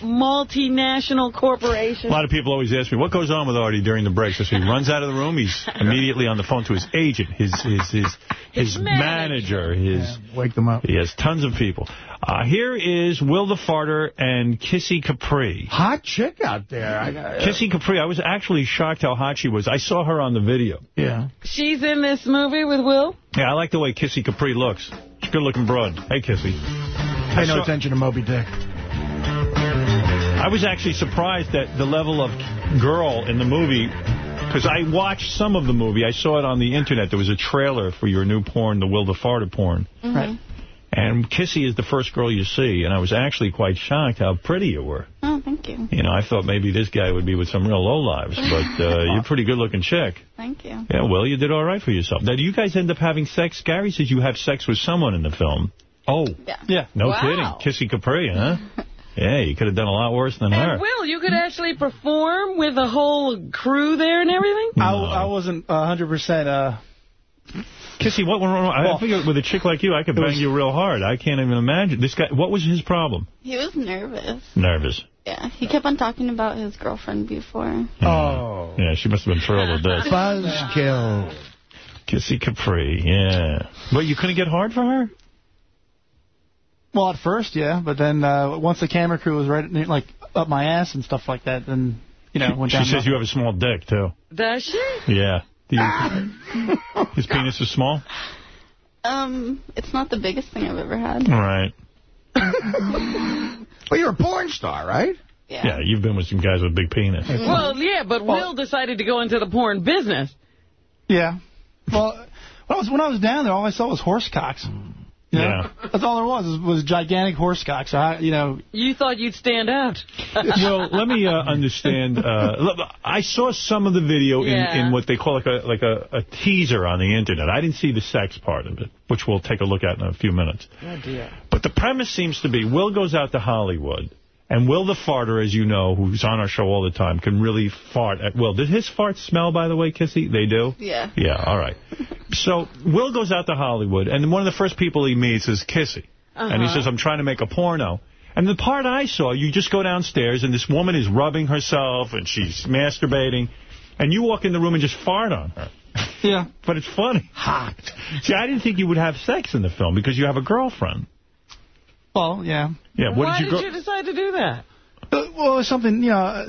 multinational corporation. A lot of people always ask me, what goes on with Artie during the breaks? So he runs out of the room, he's [LAUGHS] immediately on the phone to his agent, his his his, his, manager, his... Wake them up. He has tons of people. Uh, here is Will the Farter and Kissy Capri. Hot chick out there. I got, Kissy Capri, I was actually shocked how hot she was. I saw her on the video. Yeah. She's in this movie with Will? Yeah, I like the way Kissy Capri looks. She's good-looking broad. Hey, Kissy. Pay no saw- attention to Moby Dick. I was actually surprised at the level of girl in the movie, because I watched some of the movie. I saw it on the Internet. There was a trailer for your new porn, the Will the Farter porn. Right. And Kissy is the first girl you see, and I was actually quite shocked how pretty you were. Oh, thank you. You know, I thought maybe this guy would be with some real lowlives, but uh, [LAUGHS] you're a pretty good-looking chick. Thank you. Yeah, well, you did all right for yourself. Now, do you guys end up having sex? Gary says you have sex with someone in the film. Oh. Yeah. Yeah. No Wow. kidding. Kissy Capri, huh? [LAUGHS] yeah, you could have done a lot worse than her. And Will, you could actually perform with a whole crew there and everything? I, I wasn't uh, 100%. Uh, Kissy, what went wrong? I Well- figure with a chick like you, I could bang was- you real hard. I can't even imagine. This guy, what was his problem? He was nervous. Nervous. Yeah, he kept on talking about his girlfriend before. Oh. Yeah, she must have been thrilled with this. Buzzkill. Kissy Capri, yeah. But you couldn't get hard for her? Well, at first, yeah, but then uh, once the camera crew was right, like up my ass and stuff like that, then you know went She down. says you have a small dick, too. Does she? Yeah. Do you, [LAUGHS] his penis is small? Um, it's not the biggest thing I've ever had. Right. [LAUGHS] Well, you're a porn star, right? Yeah. Yeah, you've been with some guys with big penis. Well, yeah, but Will decided to go into the porn business. Yeah. Well, when I was when I was down there, all I saw was horse cocks. You know? That's all there was, was, was gigantic horse cock. So, I, you know... You thought you'd stand out. [LAUGHS] well, let me uh, understand. Uh, I saw some of the video in, Yeah. in what they call like a like a, a teaser on the Internet. I didn't see the sex part of it, which we'll take a look at in a few minutes. Oh, dear. But the premise seems to be Will goes out to Hollywood, and Will the farter, as you know, who's on our show all the time, can really fart at Will. Did his farts smell, by the way, Kissy? They do? Yeah. Yeah, all right. So Will goes out to Hollywood, and one of the first people he meets is Kissy. And he Uh-huh. says, I'm trying to make a porno. And the part I saw, you just go downstairs, and this woman is rubbing herself, and she's masturbating, and you walk in the room and just fart on her. Yeah. [LAUGHS] But it's funny. Hot. See, I didn't think you would have sex in the film because you have a girlfriend. Well, yeah. Yeah, what Why did you did you decide to do that? Uh, well, it's something, you know, uh,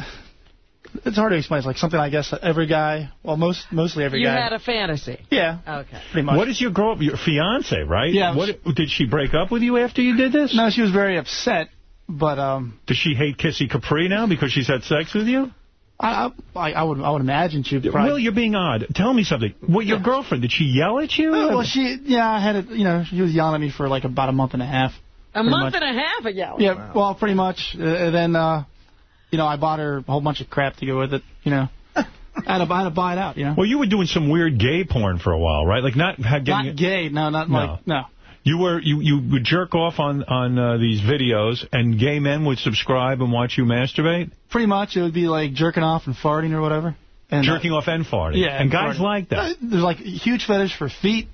it's hard to explain. It's like something I guess every guy, well, most mostly every You guy. You had a fantasy. Yeah. Okay. Pretty much. What is your girl, your fiance, right? Yeah. What Did she break up with you after you did this? No, she was very upset, but um, Does she hate Kissy Capri now because she's had sex with you? I I, I would I would imagine she would probably. Will, you're being odd. Tell me something. What, your girlfriend, did she yell at you? Uh, well, she yeah, I had it. You know, she was yelling at me for like about a month and a half. A month much. and a half ago. yelling. Yeah, well, pretty much. Uh, and then, uh, you know, I bought her a whole bunch of crap to go with it. You know, [LAUGHS] I had to, I had to buy it out. You know, Well, you were doing some weird gay porn for a while, right? Like not getting not gay. No, not No. like no. You were you you would jerk off on on uh, these videos, and gay men would subscribe and watch you masturbate, Pretty much, it would be like jerking off and farting or whatever. And uh, jerking off and farting. Yeah, and guys farting. like that. Uh, There's like huge fetish for feet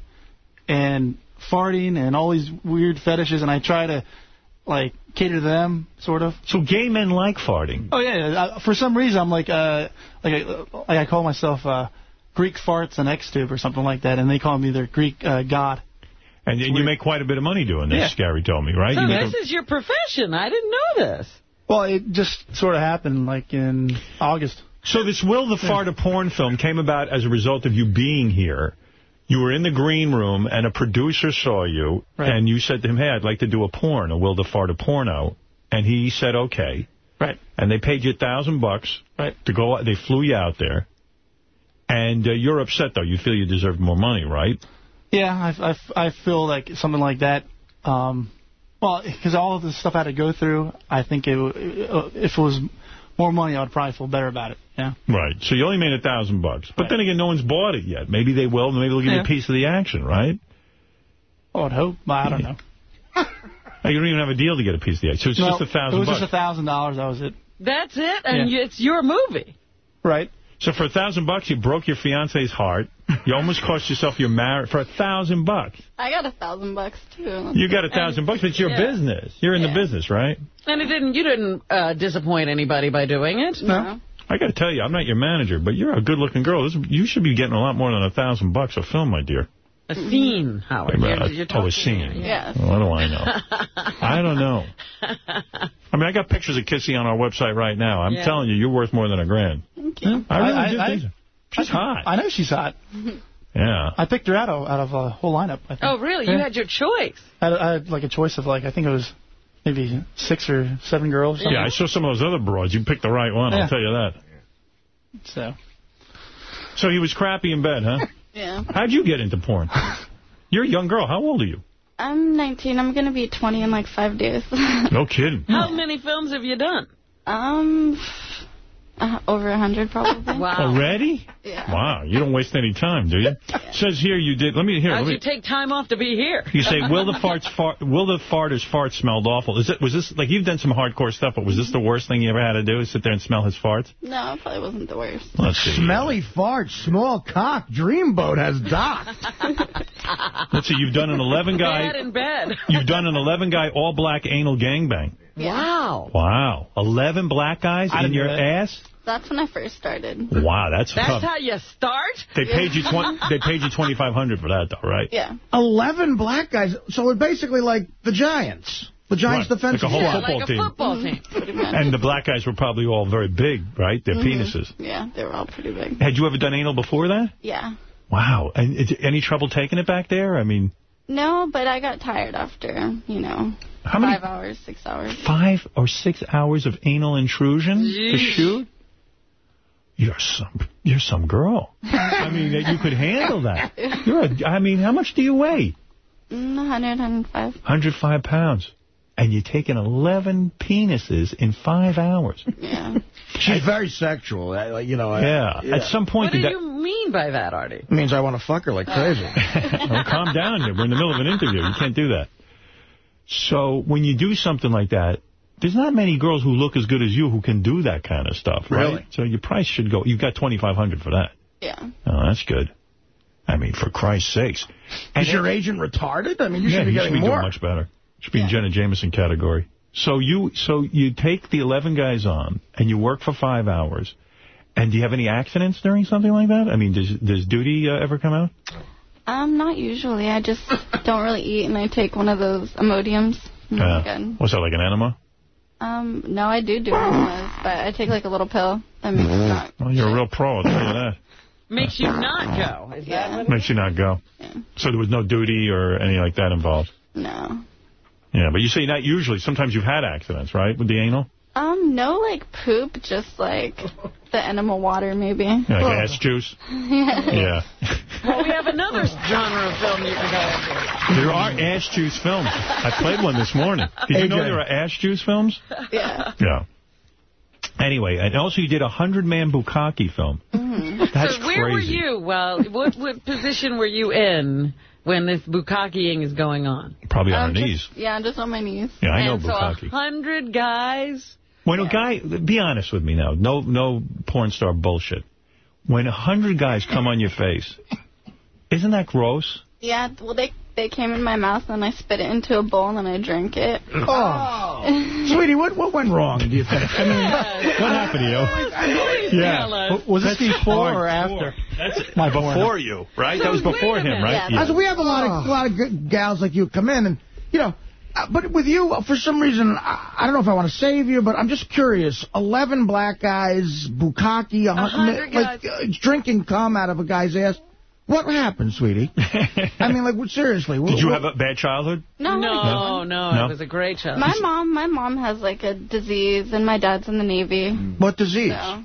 and farting and all these weird fetishes, and I try to like cater to them, sort of. So gay men like farting. Oh yeah, uh, for some reason I'm like uh like I, like I call myself uh Greek farts and XTube or something like that, and they call me their Greek uh, god. And, and you make quite a bit of money doing this, Yeah. Gary told me, right? So You make this is your profession. I didn't know this. Well, it just sort of happened like in August. So this Will the Farter porn film came about as a result of you being here. You were in the green room, and a producer saw you, and you said to him, hey, I'd like to do a porn, a Will the Farter porno. And he said, okay. Right. And they paid you a thousand bucks Right. to go. They flew you out there. And uh, you're upset, though. You feel you deserve more money, right? Yeah, I, I, I feel like something like that. Um, well, because all of the stuff I had to go through, I think it, w- if it was more money, I would probably feel better about it. Yeah. Right. So you only made a thousand bucks. But then again, no one's bought it yet. Maybe they will. Maybe they'll give you a piece of the action, right? I would hope, but I don't know. [LAUGHS] Oh, you don't even have a deal to get a piece of the action. So it's No, just a thousand It was bucks. just a thousand dollars. That was it. That's it, and Yeah. it's your movie. Right. So for a thousand bucks, you broke your fiance's heart. You almost [LAUGHS] cost yourself your marriage for a thousand bucks. I got a thousand bucks too. You got a thousand bucks, but it's your Yeah. business. You're in the business, right? And it didn't. You didn't uh, disappoint anybody by doing it. No. I got to tell you, I'm not your manager, but you're a good-looking girl. This, you should be getting a lot more than a thousand bucks a film, my dear. A scene, Howard. You're, you're oh, talking, a scene. Yes. What do I know? [LAUGHS] I don't know. I mean, I got pictures of Kissy on our website right now. I'm Yeah. telling you, you're worth more than a grand. Thank you. I really I- do I- think so. She's hot. I know she's hot. Yeah. I picked her out of, out of a whole lineup. I think. Oh, really? You had your choice. I had, I had like a choice of like I think it was maybe six or seven girls. Yeah, I saw some of those other broads. You picked the right one, Yeah. I'll tell you that. So. So he was crappy in bed, huh? [LAUGHS] Yeah. How'd you get into porn? You're a young girl. How old are you? I'm 19. I'm gonna be 20 in like five days. [LAUGHS] No kidding. How many films have you done? um, uh, over a hundred probably. [LAUGHS] Wow. Already? Yeah. Wow, you don't waste any time, do you? [LAUGHS] Says here you did. Let me hear. How'd Let you take time off to be here? you say, will the [LAUGHS] farts fart? Will the farter's fart smelled awful? Is it? Was this like you've done some hardcore stuff? But was this the worst thing you ever had to do? Is sit there and smell his farts? No, it probably wasn't the worst. Let's see. Smelly fart, small cock, dreamboat has docked. Let's see. You've done an 11 Bad guy. in bed. You've done an 11 guy all black anal gangbang. Wow. Wow, 11 black guys I in your know ass. That's when I first started. Wow, that's, That's tough. how you start? They paid you twenty. They paid you twenty five hundred for that, though, right? Yeah. Eleven black guys. So it's basically like the Giants. The Giants Right, defensive like a whole squad. football like a team. football team. Pretty much. And the black guys were probably all very big, right? Their Mhm. penises. Yeah, they were all pretty big. Had you ever done anal before that? Yeah. Wow. And is, any trouble taking it back there? I mean, No, but I got tired after, you know, How many- five hours, six hours. five or six hours of anal intrusion to shoot? You're some, you're some girl. I mean, you could handle that. You're a, I mean, how much do you weigh? Mm, 100, 105. 105 pounds. And you're taking 11 penises in five hours. Yeah. She's very sexual. I- You know. I- Yeah. At some point, What do you mean by that, Artie? It means I want to fuck her like crazy. [LAUGHS] well, calm down. Here. We're in the middle of an interview. You can't do that. So when you do something like that, there's not many girls who look as good as you who can do that kind of stuff, right? Really? So your price should go. You've got 2500 for that. Yeah. Oh, that's good. I mean, for Christ's sakes. Is your agent retarded? I mean, you yeah, should be you getting should be more. doing much better. Should be in Jenna Jameson category. So you so you take the 11 guys on, and you work for five hours. And do you have any accidents during something like that? I mean, does does duty uh, ever come out? Um, not usually. I just don't really eat, and I take one of those Imodiums. Uh, what's that, like an enema? Um, no, I do do enemas, but I take like a little pill. That makes it not. Well, you're a real pro, I'll tell you that. Makes you not go. Is that what Makes you not go. Yeah. So there was no duty or anything like that involved? No. Yeah, but you say not usually. Sometimes you've had accidents, right, with the anal? Um, no, like poop, just like the animal water, maybe. Yeah, like ass juice? [LAUGHS] yeah. Yeah. Well, we have another genre of film you can go into. There are ass juice films. I played one this morning. Did you know there are ass juice films? Yeah. Yeah. Anyway, and also you did a 100-man bukkake film. That's so where were you? Well, what, what position were you in when this bukkakeing is going on? Probably on Um, her just- knees. Yeah, just on my knees. Yeah, I know and so a hundred guys. When a guy, be honest with me now, no no porn star bullshit. When a hundred guys come on your face, isn't that gross? Yeah, well, they they came in my mouth, and I spit it into a bowl, and then I drank it. Oh. [LAUGHS] Sweetie, what what went wrong, do you think? I mean, What happened to you? Yeah. W- Was this That's before or after? That's [LAUGHS] My before you, right? That was before him, right? I said, we have a lot of a lot of good gals like you come in, and you know, but with you, for some reason, I, I don't know if I want to save you, but I'm just curious. Eleven black guys, bukkake, a hundred like uh, drinking cum out of a guy's ass. What happened, sweetie? [LAUGHS] I mean, like, what- seriously. Did you have a bad childhood? No, No, no, No? it was a great child. My mom, my mom has like a disease, and my dad's in the Navy. What disease? So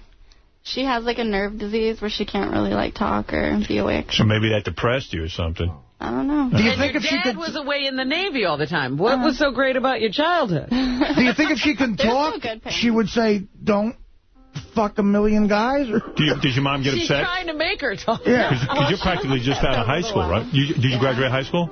she has like a nerve disease where she can't really like talk or be awake. So maybe that depressed you or something. I don't know. Do you and think your if she dad could, was away in the Navy all the time. What Uh-huh. was so great about your childhood? do you think if she could [LAUGHS] talk, so good parents. she would say, "Don't fuck a million guys"? Or Do you, did your mom get upset? She's upset? trying to make her talk. Yeah. Because [LAUGHS] you're practically just out of high school, right? You, did you graduate high school?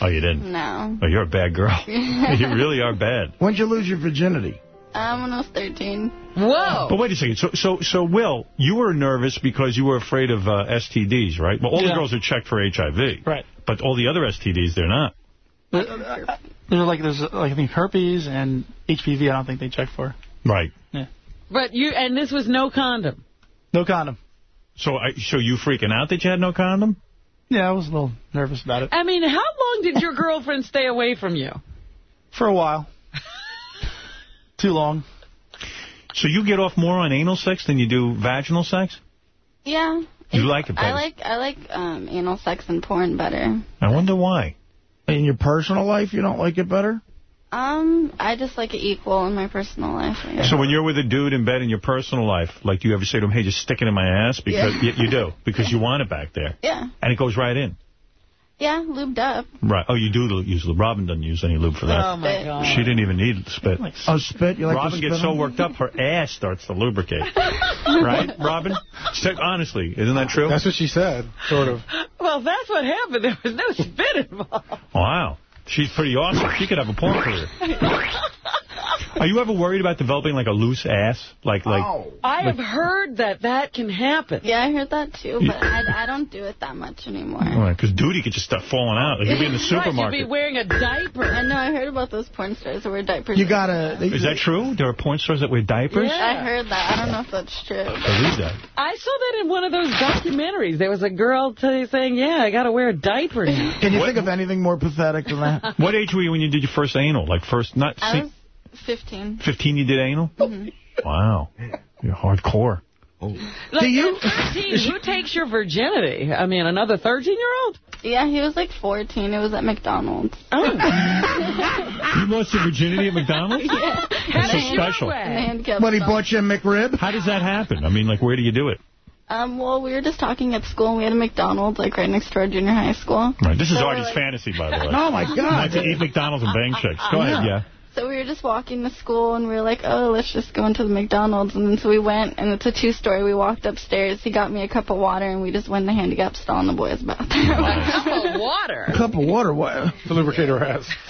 Oh, you didn't? No. Oh, you're a bad girl. [LAUGHS] you really are bad. When'd you lose your virginity? Um, when I was 13. Whoa. But wait a second. So, so, so, Will, you were nervous because you were afraid of uh, STDs, right? Well, all the girls are checked for HIV. Right. But all the other STDs, they're not. There's like there's like I think herpes and HPV. I don't think they check for. Right. Yeah. But you, and this was no condom. No condom. So, I, so you freaking out that you had no condom? Yeah, I was a little nervous about it I mean, how long did your [LAUGHS] girlfriend stay away from you? for a while. Too long. So you get off more on anal sex than you do vaginal sex? Yeah. You like it better? I like I like um anal sex and porn better. I wonder why. In your personal life, you don't like it better? Um, I just like it equal in my personal life. I guess. So when you're with a dude in bed in your personal life, like do you ever say to him, hey, just stick it in my ass? Because Yeah. you, you do, because you want it back there. Yeah. And it goes right in. Yeah, lubed up. Right. Oh, you do use lube. Robin doesn't use any lube for that. Oh, my God. She didn't even need spit. Oh, spit? You like Robin to gets so worked up, her ass starts to lubricate. [LAUGHS] right, Robin? Say- Honestly, isn't that true? That's what she said, sort of. Well, that's what happened. There was no spit involved. Wow. She's pretty awesome. She could have a porn career. Are you ever worried about developing like a loose ass? Like, like, I have heard that that can happen. Yeah, I heard that too, but I, I don't do it that much anymore. because duty could just start falling out. Like you'd be in the Right, you'd be wearing a diaper. I know, I heard about those porn stars that wear diapers. You gotta... they- Is that true? There are porn stars that wear diapers? Yeah. I heard that. I don't know if that's true. Believe that. I saw that in one of those documentaries. There was a girl t- saying, yeah, I got to wear a diaper now. Can you think of anything more pathetic than that? [LAUGHS] What age were you when you did your first anal? Like first, not I was 15. 15 you did anal? Mm -hmm. Wow. You're hardcore. Like, Do you- at 13, [LAUGHS] who takes your virginity? I mean, another 13-year-old? Yeah, he was like 14. It was at McDonald's. Oh. [LAUGHS] You lost your virginity at McDonald's? yeah. That's so special. In the way. handicap When he bought you a McRib? How does that happen? I mean, like, where do you do it? Um, well, we were just talking at school, and we had a McDonald's, like, right next to our junior high school. Right. This is So Artie's like- fantasy, by the [LAUGHS] way. Oh, my God. Like to eat McDonald's and bang chicks. Go ahead, yeah. So we were just walking to school, and we were like, oh, let's just go into the McDonald's. And then so we went, and it's a two-story. We walked upstairs. He got me a cup of water, and we just went in the handicap stall in the boys' bathroom. [LAUGHS] A cup of water. A cup of water. What? To lubricate her ass. [LAUGHS]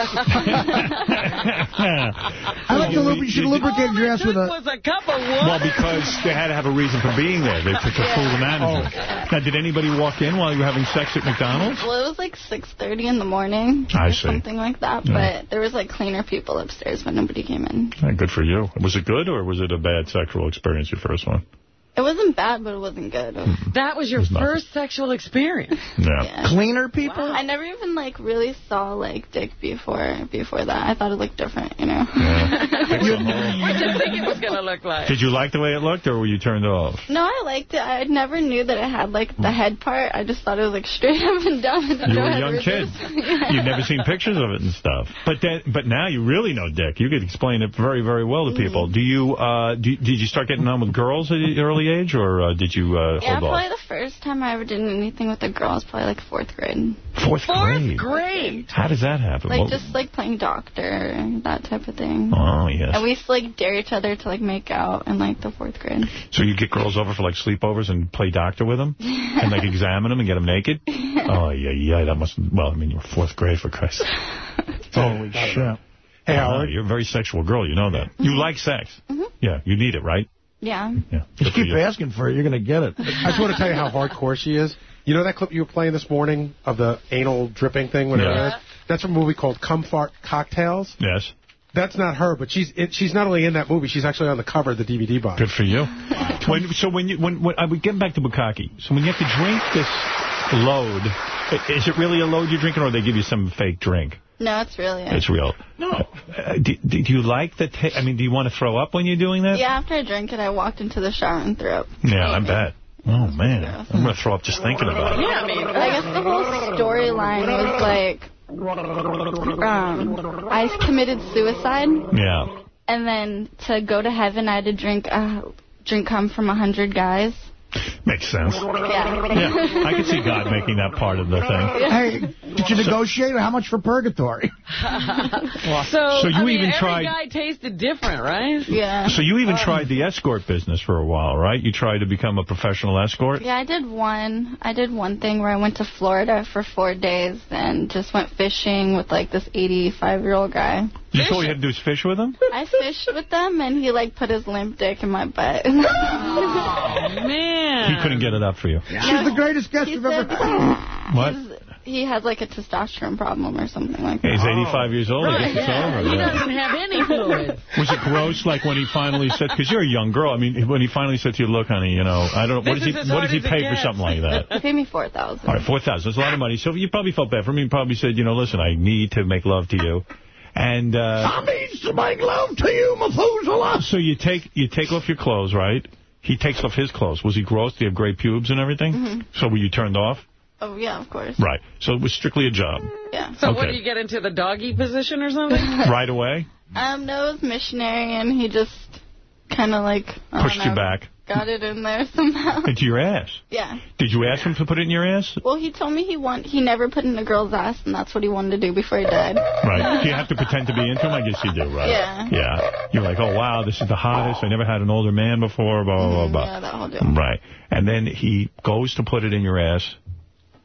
I like to lubricate. You should lubricate your ass with a. was a cup of water. Well, because they had to have a reason for being there. They took to fool the manager. Now, did anybody walk in while you were having sex at McDonald's? well, it was like 6.30 in the morning. I or see. Something like that. Yeah. But there was, like, cleaner people upstairs, but nobody came in. Yeah, good for you. Was it good or was it a bad sexual experience, your first one? It wasn't bad, but it wasn't good. That was your first sexual experience. Yeah. Cleaner people? I never even like really saw like dick before before that. I thought it looked different, you know. [LAUGHS] What did you think it was going to look like? Did you like the way it looked or were you turned off? no, I liked it. I never knew that it had like the head part. I just thought it was like straight up and down. And [LAUGHS] You were a young kid. reverse. [LAUGHS] You'd never seen pictures of it and stuff. But then, but now you really know Dick. You could explain it very, very well to people. Mm-hmm. Do you, uh, do, did you start getting on with girls at an early age or uh, did you uh, Yeah, hold probably the first time I ever did anything with a girl was probably like fourth grade. Fourth, grade. Fourth grade. How does that happen? Like What- just like playing doctor, that type of thing. Oh, yes. And we used to like dare each other to like make out in like the fourth grade. So you get girls over for like sleepovers and play doctor with them? [LAUGHS] and like examine them and get them naked? [LAUGHS] Oh, yeah, yeah, that must, well, I mean, you were fourth grade for Christ. sake. [LAUGHS] Holy shit. Hey, Howard. You're a very sexual girl, you know that. You like sex. Yeah, you need it, right? Yeah. Yeah. Just keep asking for it. You're going to get it. I just want to tell you how hardcore she is. You know that clip you were playing this morning of the anal dripping thing, whatever Yeah. it is? That's from a movie called Cum Fart Cocktails. Yes. That's not her, but she's it, she's not only in that movie, she's actually on the cover of the DVD box. Good for you. When, so when you when, when uh, I would get back to Bukkake. So when you have to drink this load, is it really a load you're drinking, or they give you some fake drink? No, it's really it. It's real. No. Uh, do, do you like the? Ta- I mean, do you want to throw up when you're doing that? Yeah, after I drank it, I walked into the shower and threw up. Yeah, I bet. Oh man, I'm gonna throw up just thinking about it. Yeah, I mean, I guess the whole storyline was like, um, I committed suicide, Yeah. and then to go to heaven, I had to drink uh, drink cum from a hundred guys. Makes sense. Yeah. Yeah, I can see God making that part of the thing. Hey, did you negotiate? How much for purgatory? [LAUGHS] So, So you I mean, even every tried- guy tasted different, right? Yeah. So you even um, tried the escort business for a while, right? You tried to become a professional escort? Yeah, I did one. I did one thing where I went to Florida for four days and just went fishing with like this 85 year old guy. You all you had to do is fish with him? I fished with them and he like put his limp dick in my butt. Oh, [LAUGHS] man. He couldn't get it up for you. She's the greatest guest He you've ever said [LAUGHS] What? he has like a testosterone problem or something like that. He's 85 years old. I Right, guess it's yeah. over. He yeah. doesn't have any fluid. Was it gross, like when he finally said, because you're a young girl, I mean, when he finally said to you, look, honey, you know, I don't know, what This did he, what hard did he pay for something like that? [LAUGHS] He paid me 4,000. All right, 4,000. That's a lot of money. So you probably felt bad for me. He probably said, you know, listen, I need to make love to you. And, uh... I need to make love to you, Methuselah. So you take you take off your clothes, right? He takes off his clothes. Was he gross? Did he have great pubes and everything? Mhm. So were you turned off? Oh, yeah, of course. Right. So it was strictly a job. Yeah. So what do you get into the doggy position or something? [LAUGHS] right away? Um, no, it was missionary and he just kind of like, Pushed don't you back got it in there somehow. into your ass. yeah. Did you ask him to put it in your ass? Well, he told me he want he never put in a girl's ass, and that's what he wanted to do before he died. Right. Do you have to pretend to be into him? I guess you do, right? Yeah. Yeah. You're like, oh, wow, this is the hottest. I never had an older man before, blah, blah, blah, blah. Mm-hmm. Yeah, that whole deal. Right. And then he goes to put it in your ass,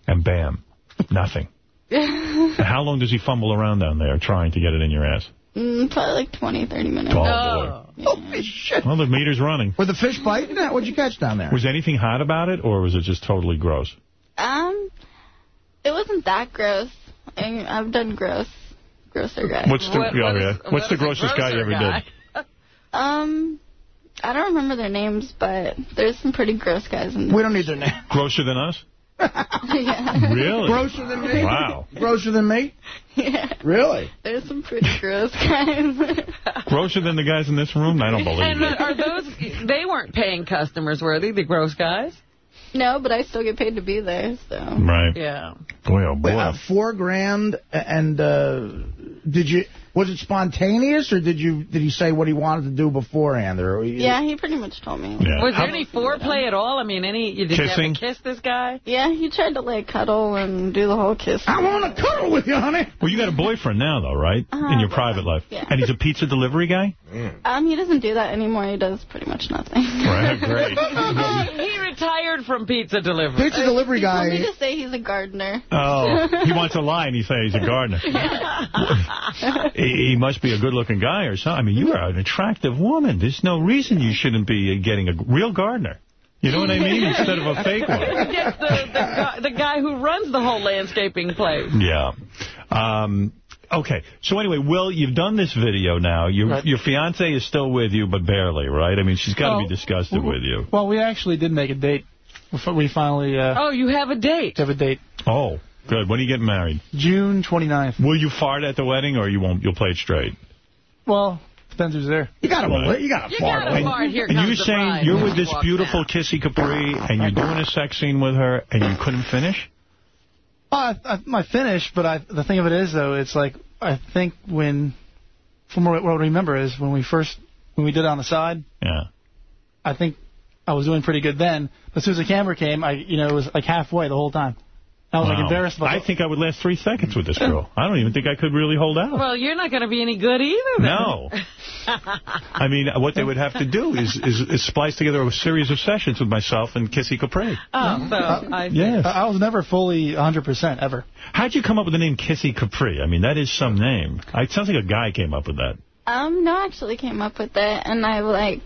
and bam, nothing. [LAUGHS] How long does he fumble around down there trying to get it in your ass? Mm, probably like 20, 30 minutes. Oh, boy. Holy shit. Well, the meter's running. Were the fish biting that? What'd you catch down there? Was anything hot about it, or was it just totally gross? Um, it wasn't that gross. I mean, I've done gross, grosser guys. What's the, oh, yeah. What's the grossest guy you ever did? [LAUGHS] Um, I don't remember their names, but there's some pretty gross guys in there. We don't need their name. Grosser than us? Yeah. [LAUGHS] Really? Grosser than me? Wow. Grosser than me? Yeah. Really? There's some pretty gross guys. [LAUGHS] Grosser than the guys in this room? I don't believe And it. are those, they weren't paying customers, were they, the gross guys? no, but I still get paid to be there, so. Right. Yeah. Boy, oh boy. Wait, uh, four grand, and uh, did you Was it spontaneous, or did you did he say what he wanted to do beforehand? Or Yeah, he pretty much told me. Was there any foreplay at all? I mean, any? Did you Kissing? ever kiss this guy? Yeah, he tried to like cuddle and do the whole kiss. I want to cuddle with you, honey. Well, you got a boyfriend now, though, right? Uh, In your private life. yeah. And he's a pizza delivery guy? Um, he doesn't do that anymore. He does pretty much nothing. Right, [LAUGHS] great. [LAUGHS] he retired from from pizza delivery. Pizza delivery He told guy. me to say he's a gardener. Oh, he [LAUGHS] wants a lie and he says he's a gardener. He, he must be a good-looking guy or something. I mean, you are an attractive woman. There's no reason you shouldn't be getting a real gardener. You know what I mean? Instead of a fake [LAUGHS] one. Get the, the, guy, the guy who runs the whole landscaping place. Yeah. Um, okay. So anyway, Will, you've done this video now. Your your fiance is still with you, but barely, right? I mean, she's got to be Well, disgusted with you. Well, we actually did make a date. Before we finally uh, Oh, you have a date. have a date. Oh, good. When are you getting married? June 29th. Will you fart at the wedding, or you won't? You'll play it straight. Well, depends who's there. You got Right. You got You gotta fart. Here and you're saying bride you're with this walks beautiful Kissy Capri, and you're doing a sex scene with her, and you couldn't finish? Well, I, I, my finish, but I, the thing of it is, though, it's like, I think when, from what what I remember is when we first, when we did it on the side, Yeah. I think I was doing pretty good then. But as soon as the camera came, I, you know, it was like halfway the whole time. I was like embarrassed about I think I would last three seconds with this girl. I don't even think I could really hold out. Well, you're not going to be any good either. Then. No. [LAUGHS] I mean, what they would have to do is, is, is splice together a series of sessions with myself and Kissy Capri. Oh, so I Yes. I, I was never fully 100% ever. How'd you come up with the name Kissy Capri? I mean, that is some name. It sounds like a guy came up with that. Um, no, I actually came up with it, and I like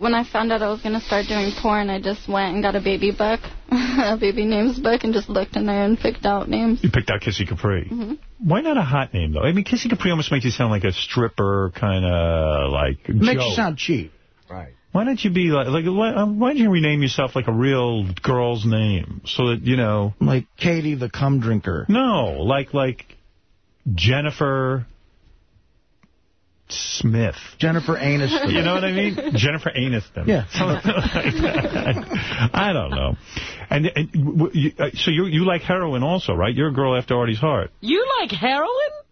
when I found out I was gonna start doing porn, I just went and got a baby book, [LAUGHS] a baby names book, and just looked in there and picked out names. You picked out Kissy Capri. hmm Why not a hot name, though? I mean, Kissy Capri almost makes you sound like a stripper, kind of like Makes you sound cheap. Right. Why don't you be like, like why, uh, why don't you rename yourself like a real girl's name so that, you know... Like Katie the cum drinker. No, like, like Jennifer Smith. Jennifer Aniston. [LAUGHS] You know what I mean? Jennifer Aniston. Yeah. Something like that. I don't know. And, and you, uh, so you you like heroin also, right? You're a girl after Artie's heart. You like heroin?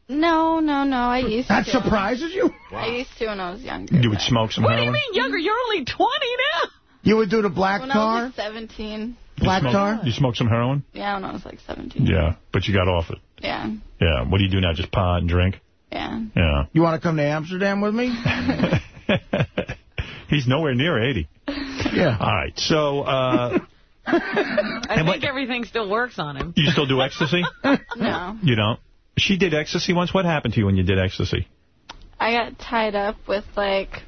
No, no, no. I used That to. That surprises you? I used to when I was younger. You would smoke some What do you mean younger? You're only 20 now. You would do the black When I was like 17. You Black smoke- tar? You smoked some heroin? Yeah, when I was like 17. Yeah, but you got off it. Yeah, Yeah. What do you do now? Just pot and drink? Yeah. Yeah. You want to come to Amsterdam with me? [LAUGHS] He's nowhere near 80. Yeah. All right. So, uh, [LAUGHS] I think everything still works on him. you still do ecstasy? [LAUGHS] No. You don't? She did ecstasy once. What happened to you when you did ecstasy? I got tied up with like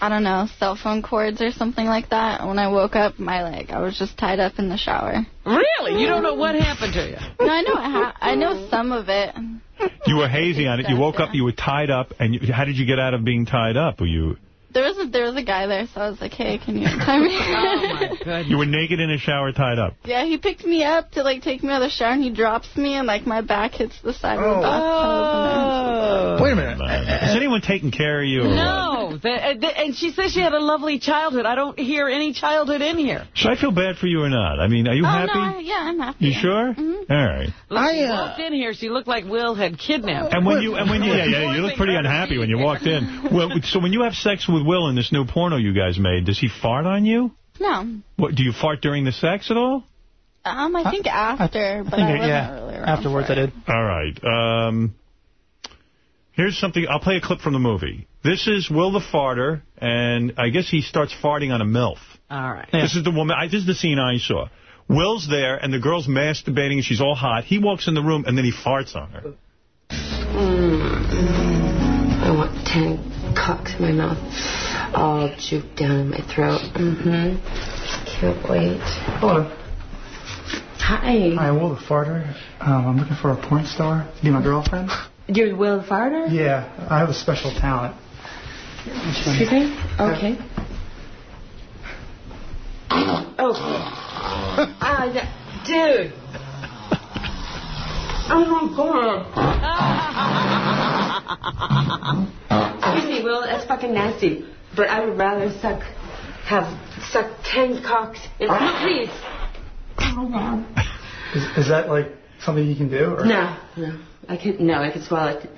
I don't know, cell phone cords or something like that. When I woke up, my like I was just tied up in the shower. Really? You don't know what happened to you? [LAUGHS] No, I know I, ha- I know some of it. You were hazy on it. You woke up, you were tied up, and you, how did you get out of being tied up? Were you There was a there was a guy there, so I was like, "Hey, can you [LAUGHS] tie me?" Oh, my goodness. you were naked in a shower, tied up? yeah, he picked me up to like take me out of the shower, and he drops me, and like my back hits the side of the bathtub. Wait a minute. Is anyone taking care of you? No. The, uh, the, and she says she had a lovely childhood. I don't hear any childhood in here. Should I feel bad for you or not? I mean, are you oh happy? no, I- yeah, I'm happy. You sure? Mhm. All right. Look, I, she uh, walked in here. She looked like Will had kidnapped her. And when you and when you yeah yeah you look pretty unhappy when you walked in. [LAUGHS] Well, so when you have sex with Will in this new porno you guys made, does he fart on you? No. What do you fart during the sex at all? Um, I think after, but I, think, wasn't yeah, really afterwards I did. All right. Um, here's something. I'll play a clip from the movie. This is Will the farter, and I guess he starts farting on a milf. All right. This is the woman. I, this is the scene I saw. Will's there, and the girl's masturbating, and she's all hot. He walks in the room, and then he farts on her. I want ten cocks in my mouth, all juked down in my throat. Mm-hmm. Can't wait. Hello. Hi. Hi, Will the Farter. Um, I'm looking for a porn star to be my girlfriend. You're Will the Farter? Yeah, I have a special talent. Excuse me? Okay. Oh. Ah, yeah. dude. Oh my god. Excuse me, Will, that's fucking nasty. But I would rather suck, have, suck ten cocks. In, no, please. Is, is that like something you can do? Or? No, no. I can no, I can swallow it.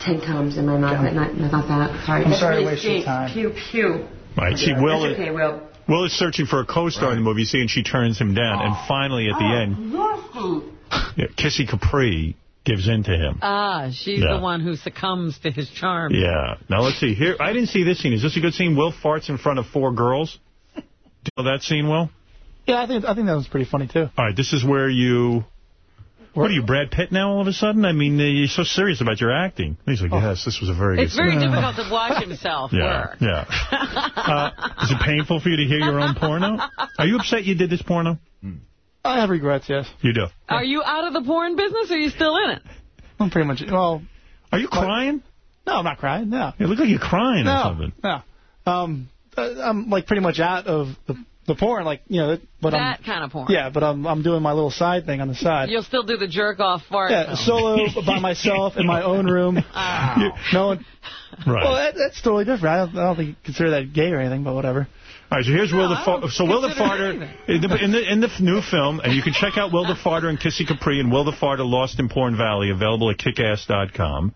ten times in my mouth at night. Not that. Sorry. I'm That's sorry I really wasted your time. Pew pew. Right. See, That's Will, okay, Will. Will is searching for a co-star in the movie, see, and she turns him down. And finally, at the Oh. end, [LAUGHS] yeah, Kissy Capri gives in to him. Ah, she's Yeah. the one who succumbs to his charm. Yeah. Now, let's see. Here, I didn't see this scene. Is this a good scene? Will farts in front of four girls. Do you know that scene, Will? Yeah, I think I think that was pretty funny too. All right, this is where you... What are you, Brad Pitt now all of a sudden? I mean, uh, you're so serious about your acting. He's like, yes, this was a very It's good very scene. difficult to [LAUGHS] watch himself Yeah, work. yeah. Uh, is it painful for you to hear your own porno? Are you upset you did this porno? I have regrets, yes. You do. Are you out of the porn business or are you still in it? I'm pretty much, well... Are you crying? No, I'm not crying, no. You look like you're crying or something. No, um, uh, I'm like pretty much out of the the porn, like you know, but that I'm kind of porn. yeah, but I'm I'm doing my little side thing on the side. You'll still do the jerk off fart. Yeah, film. solo by [LAUGHS] myself in my own room. No one. Right. Well, that, that's totally different. I don't, I don't think consider that gay or anything, but whatever. All right, so here's Will the I so Will the Farter in the, in the in the new film, and you can check out Will the Farter and Kissy Capri and Will the Farter Lost in Porn Valley, available at kickass.com.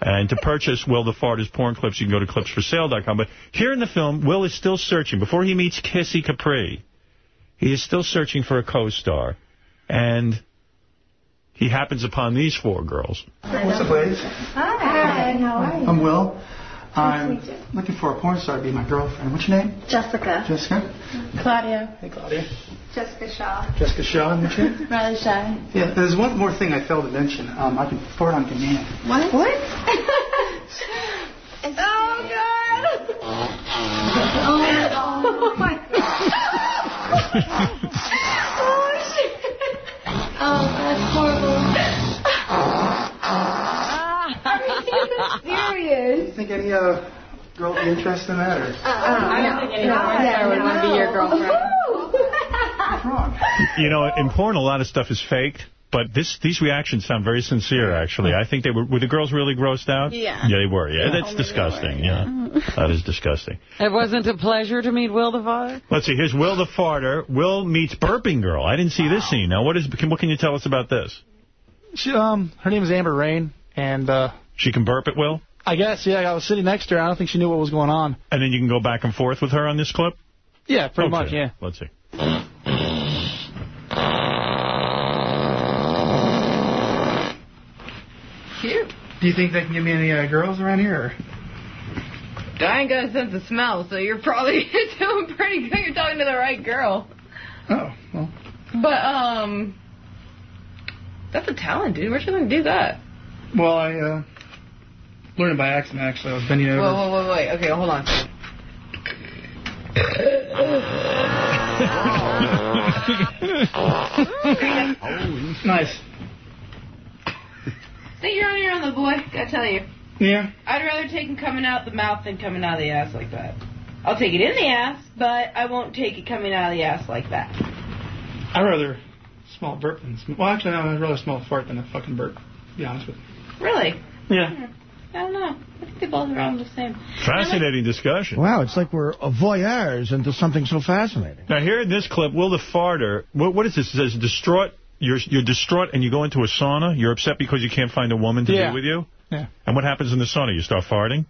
And to purchase Will the Farter's porn clips, you can go to clipsforsale.com. But here in the film, Will is still searching. Before he meets Kissy Capri, he is still searching for a co-star. And he happens upon these four girls. What's up, ladies? Hi, how are you? I'm Will. I'm looking for a porn star to be my girlfriend. What's your name? Jessica. Jessica. Claudia. Hey, Claudia. Jessica Shaw. Jessica Shaw. And what's your name? Riley Shy. Yeah, there's one more thing I failed to mention. Um, I can fart on command. What? What? [LAUGHS] oh, God. oh, my God. oh, [LAUGHS] my! Oh shit. [LAUGHS] Oh, that's horrible. Are you serious? Think any uh, girl would be interested in that? Or? I don't think any porn star would want to be your girlfriend. You know, in porn, a lot of stuff is faked. But this, these reactions sound very sincere, actually. I think they were, were the girls really grossed out? Yeah. Yeah, they were. Yeah, Yeah. that's disgusting. Yeah, that is disgusting. It wasn't a pleasure to meet Will the Farter? Let's see. Here's Will the Farter. Will meets Burping Girl. I didn't see this scene. Now, what is? Can, what can you tell us about this? She, um, her name is Amber Rain, and uh, She can burp at will? I guess yeah, I was sitting next to her. I don't think she knew what was going on. And then you can go back and forth with her on this clip? Yeah, pretty Okay. much. Yeah. Let's see. Cute. Do you think they can give me any uh, girls around here? Or? I ain't got a sense of smell, so you're probably [LAUGHS] doing pretty good. You're talking to the right girl. Oh, well. But, um, that's a talent, dude. Where'd you learn to do that? Well, I uh, learned it by accident. Actually, I was bending over. Whoa, whoa, whoa, wait. Okay, hold on. [LAUGHS] nice. Think you're on your own, little boy. Gotta tell you. Yeah. I'd rather take him coming out the mouth than coming out of the ass like that. I'll take it in the ass, but I won't take it coming out of the ass like that. I'd rather small burp than sm- well, actually, no, I'd rather small fart than a fucking burp. To be honest with you. Really? Yeah. Hmm. I don't know. I think they both are around the same. Fascinating discussion. Wow, it's like we're voyeurs into something so fascinating. Now, here in this clip, Will the Farter, what, what is this? It says distraught. You're, you're distraught and you go into a sauna. You're upset because you can't find a woman to Yeah. be with you? Yeah. And what happens in the sauna? You start farting?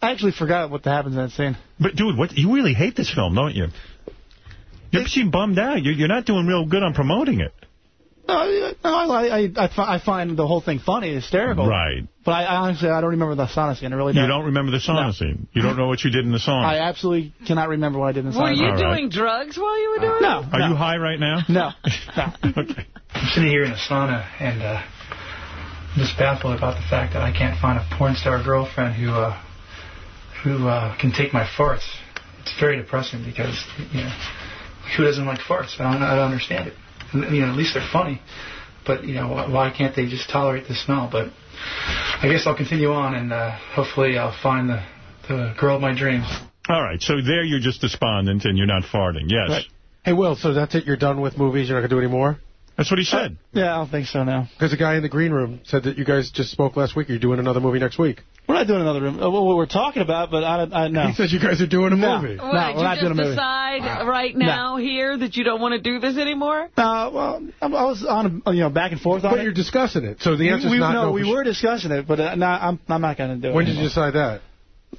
I actually forgot what happens in that scene. But, dude, what you really hate this film, don't you? You seem bummed out. You're, you're not doing real good on promoting it. No, I, I, I, I find the whole thing funny, hysterical. Right. But I, I honestly, I don't remember the sauna scene. I really don't. You don't remember the sauna No. scene. You don't know what you did in the sauna. I absolutely cannot remember what I did in the sauna. Were sauna. you All right. doing drugs while you were doing No. it? Are you high right now? No. [LAUGHS] okay. I'm sitting here in the sauna and uh, I'm just baffled about the fact that I can't find a porn star girlfriend who uh, who uh, can take my farts. It's very depressing because you know who doesn't like farts? I don't, I don't understand it. And, you know, at least they're funny, but you know why- why can't they just tolerate the smell? But I guess I'll continue on and uh, hopefully I'll find the the girl of my dreams. All right. So there you're just despondent and you're not farting. Yes. Right. Hey, Will, so that's it? You're done with movies? You're not going to do any more? That's what he said. Yeah, I don't think so now. Because the guy in the green room said that you guys just spoke last week. You're doing another movie next week. We're not doing another room. Uh, well, we're talking about, but I, I no. He said you guys are doing a No. movie. No, What, we're did you not just doing a movie. decide right now here that you don't want to do this anymore? No, well, I I was on, a, you know, back and forth on it. But you're discussing it, so the We- answer's we, not no. no. we for were discussing it, but uh, no, I'm I'm not going to do sure. it. When did you decide that?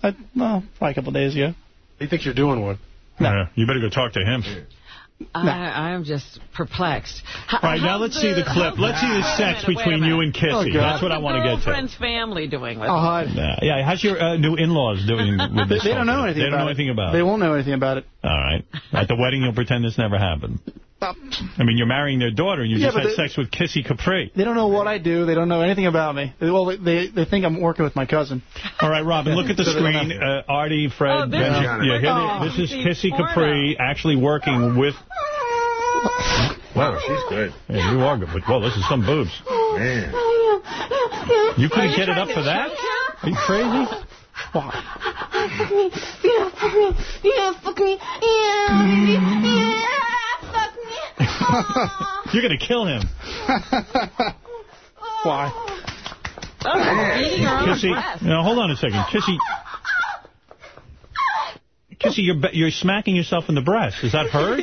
I, well, probably a couple of days ago. He thinks you're doing one. Yeah, you better go talk to him. I, I'm just perplexed. H- All right, now let's see the clip. Let's see the sex minute, between you and Kissy. Oh, That's what I want to get to. Girlfriend's family doing with I'll it? Uh, yeah, how's your uh, new in-laws doing [LAUGHS] with this? they whole don't know thing? anything They about don't know it. anything about it. They it. won't know anything about it. All right. At the wedding, you'll pretend this never happened. I mean, you're marrying their daughter, and you Yeah, just had they- sex with Kissy Capri. They don't know what I do. They don't know anything about me. They, well, they they think I'm working with my cousin. All right, Robin, look at the [LAUGHS] So screen. Uh, Artie, Fred, Oh, this Benjy. is- Yeah, here Oh, they- this is Kissy porno. Capri actually working with... Wow, she's good. Yeah, you are good, but, well, this is some boobs. Man. You couldn't get it up for that? Are you crazy? Yeah, fuck me. Yeah, fuck me. Yeah, baby. Yeah, fuck me. [LAUGHS] You're going to kill him. [LAUGHS] Why? Oh, beating her own Kissy, now hold on a second. Kissy, Kissy, you're you're smacking yourself in the breast. Is that [LAUGHS] hurt?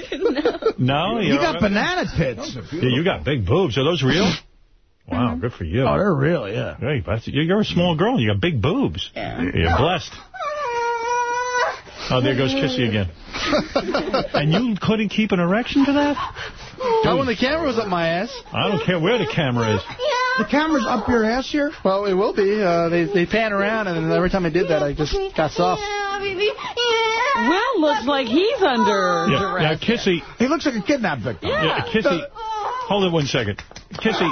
no. You You're got all right? banana tits. Yeah, you got big boobs. Are those real? Wow, good for you. Oh, they're real, yeah. Hey, you're you're a small girl. You got big boobs. Yeah. You're blessed. Oh, there goes Kissy again. [LAUGHS] and you couldn't keep an erection to that? Not when the camera was up my ass. I don't care where the camera is. The camera's up your ass here? Well, it will be. Uh, they they pan around, and every time I did that, I just got soft. Yeah, baby. Yeah. Will looks like he's under Yeah, duress. now, Kissy, He looks like a kidnapped victim. yeah, Kissy, hold it one second. Kissy,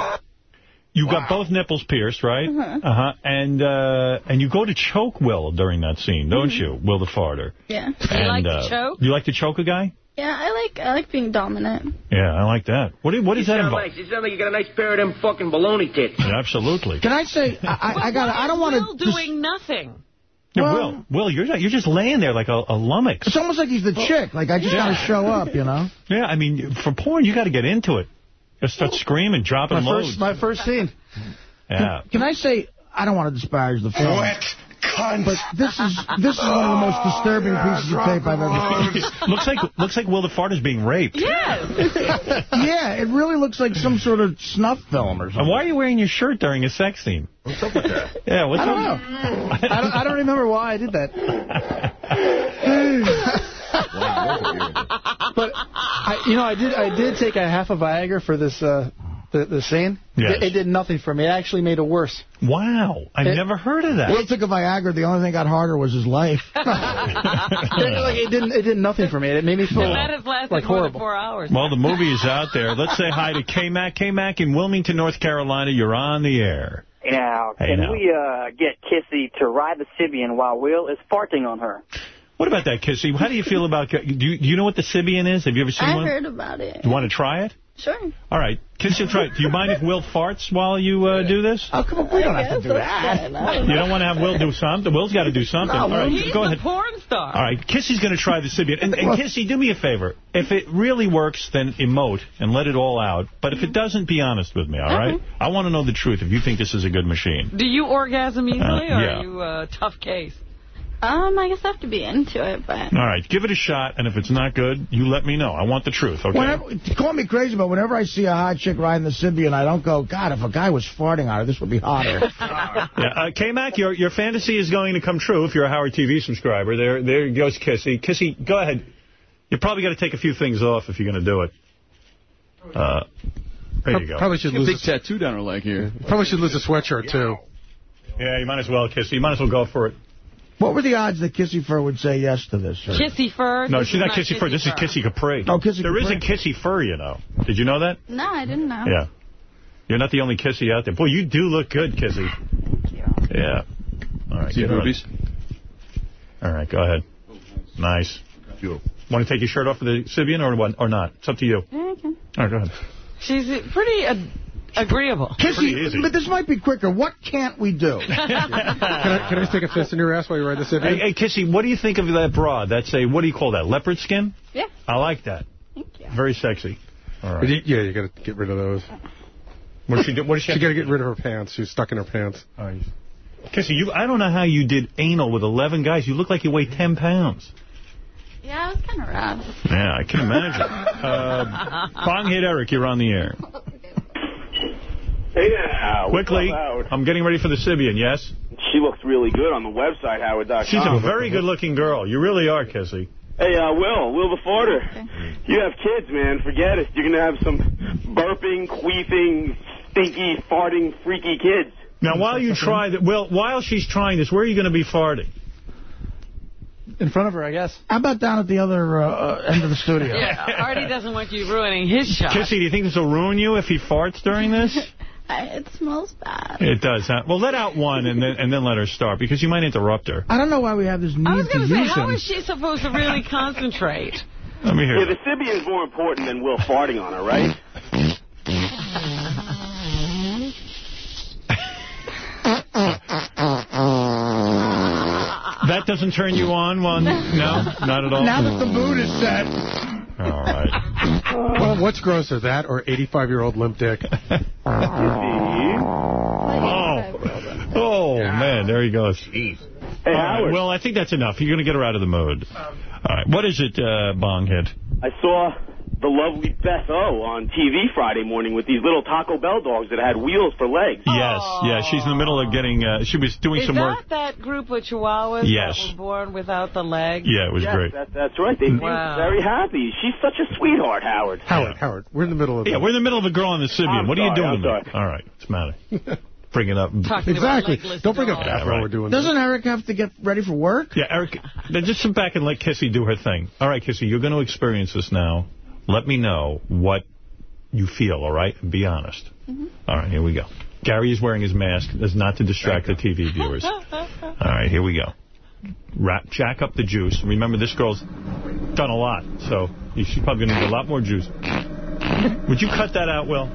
you got both nipples pierced, right? Uh-huh. Uh-huh. And, uh, and you go to choke Will during that scene, don't you? Will the farter. Yeah. You and, like to uh, choke? You like to choke a guy? Yeah, I like I like being dominant. Yeah, I like that. What, do- what does that sound involve? like, you sound like you got a nice pair of them fucking baloney tits. Yeah, absolutely. Can I say, I, I, I got I don't want to Will to... doing nothing. Yeah, Well- Will, Will, you're not, you're just laying there like a, a lummox. It's almost like he's the chick. Like, I just got to show up, you know? Yeah, I mean, for porn, you got to get into it. Just start screaming, dropping My loads. first my first scene. yeah. Can I say, I don't want to disparage the film. But this is this is one of the most disturbing pieces of tape I've ever seen. [LAUGHS] looks like looks like Will the Farter's being raped. Yes. [LAUGHS] yeah, it really looks like some sort of snuff film or And something. why are you wearing your shirt during a sex scene? What's up with that? [LAUGHS] Yeah, what's I don't up? know. I don't I don't remember why I did that. But I, you know, I did I did take a half a Viagra for this uh, the the scene. Yes. It, it did nothing for me. It actually made it worse. Wow, I've It- never heard of that. Well, Will took a Viagra. The only thing that got harder was his life. [LAUGHS] It, like it didn't it did nothing for me. It made me feel And that has lasted like more than horrible. four hours. Well, the movie is out there. Let's say hi to K-Mac. K-Mac in Wilmington, North Carolina. You're on the air. Now, Hey, can now. we uh, get Kissy to ride the Sybian while Will is farting on her? What about that, Kissy? How do you feel about... Do you, do you know what the Sybian is? Have you ever seen one? I one? heard about it. You want to try it? Sure. All right. Kissy, try it. Do you mind if Will farts while you uh, do this? Oh, come on, we don't have to do that. You don't want to have Will do something? Will's got to do something. All right, He's go a ahead. porn star. All right, Kissy's going to try the Sybian. And, and Kissy, do me a favor. If it really works, then emote and let it all out. But if it doesn't, be honest with me, all right? I want to know the truth if you think this is a good machine. Do you orgasm easily, Uh, or are you a tough case? Um, I guess I have to be into it, but All right, give it a shot, and if it's not good, you let me know. I want the truth, okay? Whenever, call me crazy, but whenever I see a hot chick riding the Sybian, I don't go, God, if a guy was farting on her, this would be hotter. [LAUGHS] Yeah, uh, K-Mac, your, your fantasy is going to come true if you're a Howard TV subscriber. There there goes Kissy. Kissy, go ahead. You probably got to take a few things off if you're going to do it. Uh, there you go. Probably should lose a lose big a, tattoo down her leg here. probably should lose a sweatshirt too. Yeah, you might as well, Kissy. You might as well go for it. What were the odds that Kissy Fur would say yes to this? Sir? Kissy fur. No, she's not Kissy Fur. This is Kissy Capri. Oh, Kissy There is Capri. a Kissy Fur, you know. Did you know that? no, I didn't know. Yeah. You're not the only Kissy out there. Boy, you do look good, Kissy. Thank you. Yeah. All right. See get on. boobies? All right, go ahead. Nice. Want to take your shirt off for the Sybian or what, or not? It's up to you. Yeah, I can. All right, go ahead. She's pretty uh, agreeable. Pretty easy. Kissy, but this might be quicker. What can't we do? [LAUGHS] Can I, can I stick a fist in your ass while you ride the Hey, Sybian? hey, Kissy, what do you think of that bra? That's a, what do you call that, leopard skin? Yeah. I like that. Thank you. Very sexy. All But right. you- yeah, you got to get rid of those. What does she do? What does she She got to get rid of her pants. She's stuck in her pants. Oh, Kissy, you, I don't know how you did anal with 11 guys. You look like you weigh 10 pounds. Yeah, it was kind of rough. Yeah, I can imagine. [LAUGHS] uh, Bong hit Eric, you're on the air. [LAUGHS] Hey now. what's Quickly. I'm getting ready for the Sybian, yes? She looks really good on the website, Howard.com. She's a very good-looking girl. You really are, Kissy. Hey, uh, Will, Will the Farter. You have kids, man. Forget it. You're going to have some burping, queefing, stinky, farting, freaky kids. Now, while you try that, well, while she's trying this, where are you going to be farting? In front of her, I guess. How about down at the other uh, uh, end of the studio? [LAUGHS] Yeah, Artie doesn't want you ruining his shot. Kissy, do you think this will ruin you if he farts during this? [LAUGHS] I, it smells bad. It does. Huh? Well, let out one and then and then let her start because you might interrupt her. I don't know why we have this need I was to going to say, use how him. is she supposed to really [LAUGHS] concentrate? Let me hear. Yeah, the Sybian's more important than Will farting on her, right? That doesn't turn you on? One? No? Not at all? Now that the mood is set. All right. Well, what's grosser, that or 85-year-old limp dick? Oh, oh man, there he goes. Jeez. Hey, Howard. well, I think that's enough. You're going to get her out of the mood. All right. What is it, uh, Bonghead? I saw the lovely Beth O on TV Friday morning with these little Taco Bell dogs that had wheels for legs. Yes, yeah. She's in the middle of getting, uh, she was doing Is some that work. that that group of chihuahuas Yes. that were born without the leg? Yeah, it was Yes, great. That, that's right. They seem Wow. very happy. She's such a sweetheart, Howard. Howard, Howard, we're in the middle of Yeah, we're in the middle of a girl on the Sybian. I'm what are you doing I'm to me? All right, what's the matter? [LAUGHS] Bring it up. Talking about Exactly. Don't bring up dogs. Beth Yeah, while right. we're doing. Doesn't Eric have to get ready for work? Yeah, Eric, then just sit back and let Kissy do her thing. All right, Kissy, you're going to experience this now. Let me know what you feel, all right? Be honest. Mm-hmm. All right, here we go. Gary is wearing his mask. That's not to distract the TV viewers. [LAUGHS] All right, here we go. Wrap, jack up the juice. Remember, this girl's done a lot, so she's probably going to need a lot more juice. Would you cut that out, Will?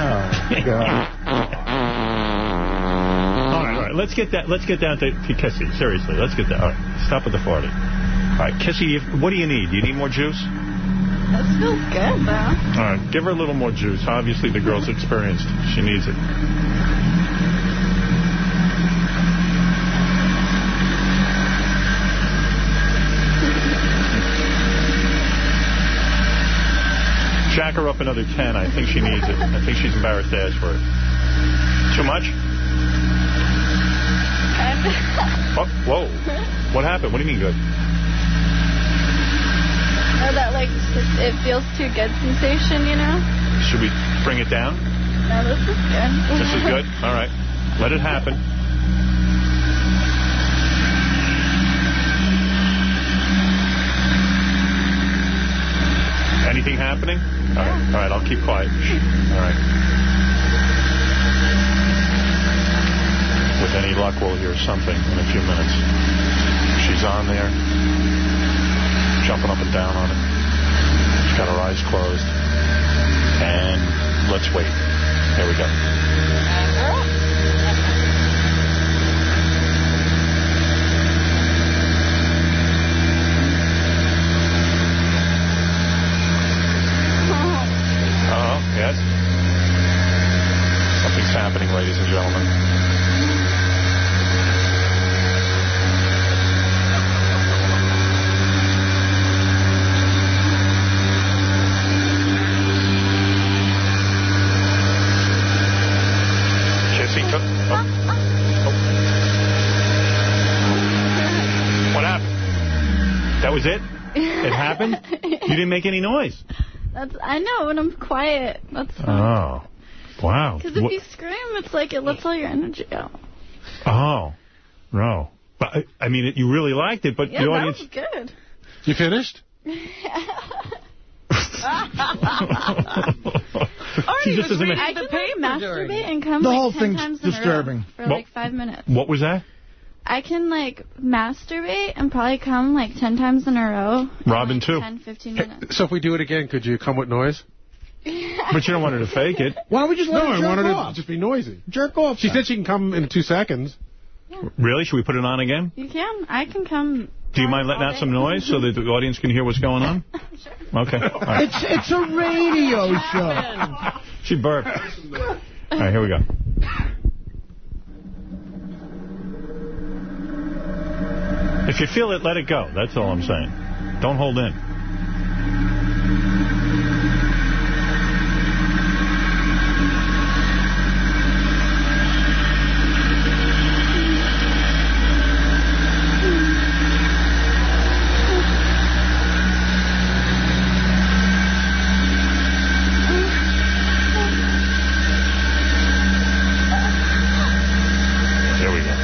All right, all right. Let's get that. Let's get down to, to Kissy. Seriously, let's get that. All right, stop with the farting. All right, Kissy, if- what do you need? Do you need more juice? That smells good, though. All right, give her a little more juice. Obviously, the girl's experienced. She needs it. Jack her up another 10. I think she needs it. I think she's embarrassed to ask for it. Too much? [LAUGHS] Oh, whoa. What happened? What do you mean good? Or that, like, it feels too good sensation, you know? Should we bring it down? No, this is good. This is good? [LAUGHS] All right. Let it happen. Anything happening? All right. All right, I'll keep quiet. All right. With any luck, we'll hear something in a few minutes. She's on there, jumping up and down on it. She's got her eyes closed. And let's wait. Here we go. Uh-oh, yes. Something's happening, ladies and gentlemen. Kissy took... Oh. Oh. What happened? That was it? It happened? You didn't make any noise. That's, I know, when I'm quiet. That's Oh. Wow. Because if What- you scream, it's like it lets all your energy out. Oh. No. But, I, I mean, it, you really liked it, but Yeah, the that was good. You finished? [LAUGHS] She just doesn't make- I can like masturbate and come The like whole 10 thing's times in a row disturbing. for What- like five minutes. What was that? I can like masturbate and probably come like 10 times in a row. Robin, too. 10, 15 minutes. So if we do it again, could you come with noise? [LAUGHS] But you don't want her to fake it. Why don't we just let no, her I jerk wanted her off? to just be noisy. Jerk off. She said she can come in two seconds. Really? Should we put it on again? You can. I can come Do you mind letting out some noise so that the audience can hear what's going on? [LAUGHS] Okay. All right. It's it's a radio show. She burped. All right, here we go. If you feel it, let it go. That's all I'm saying. Don't hold in. There we go.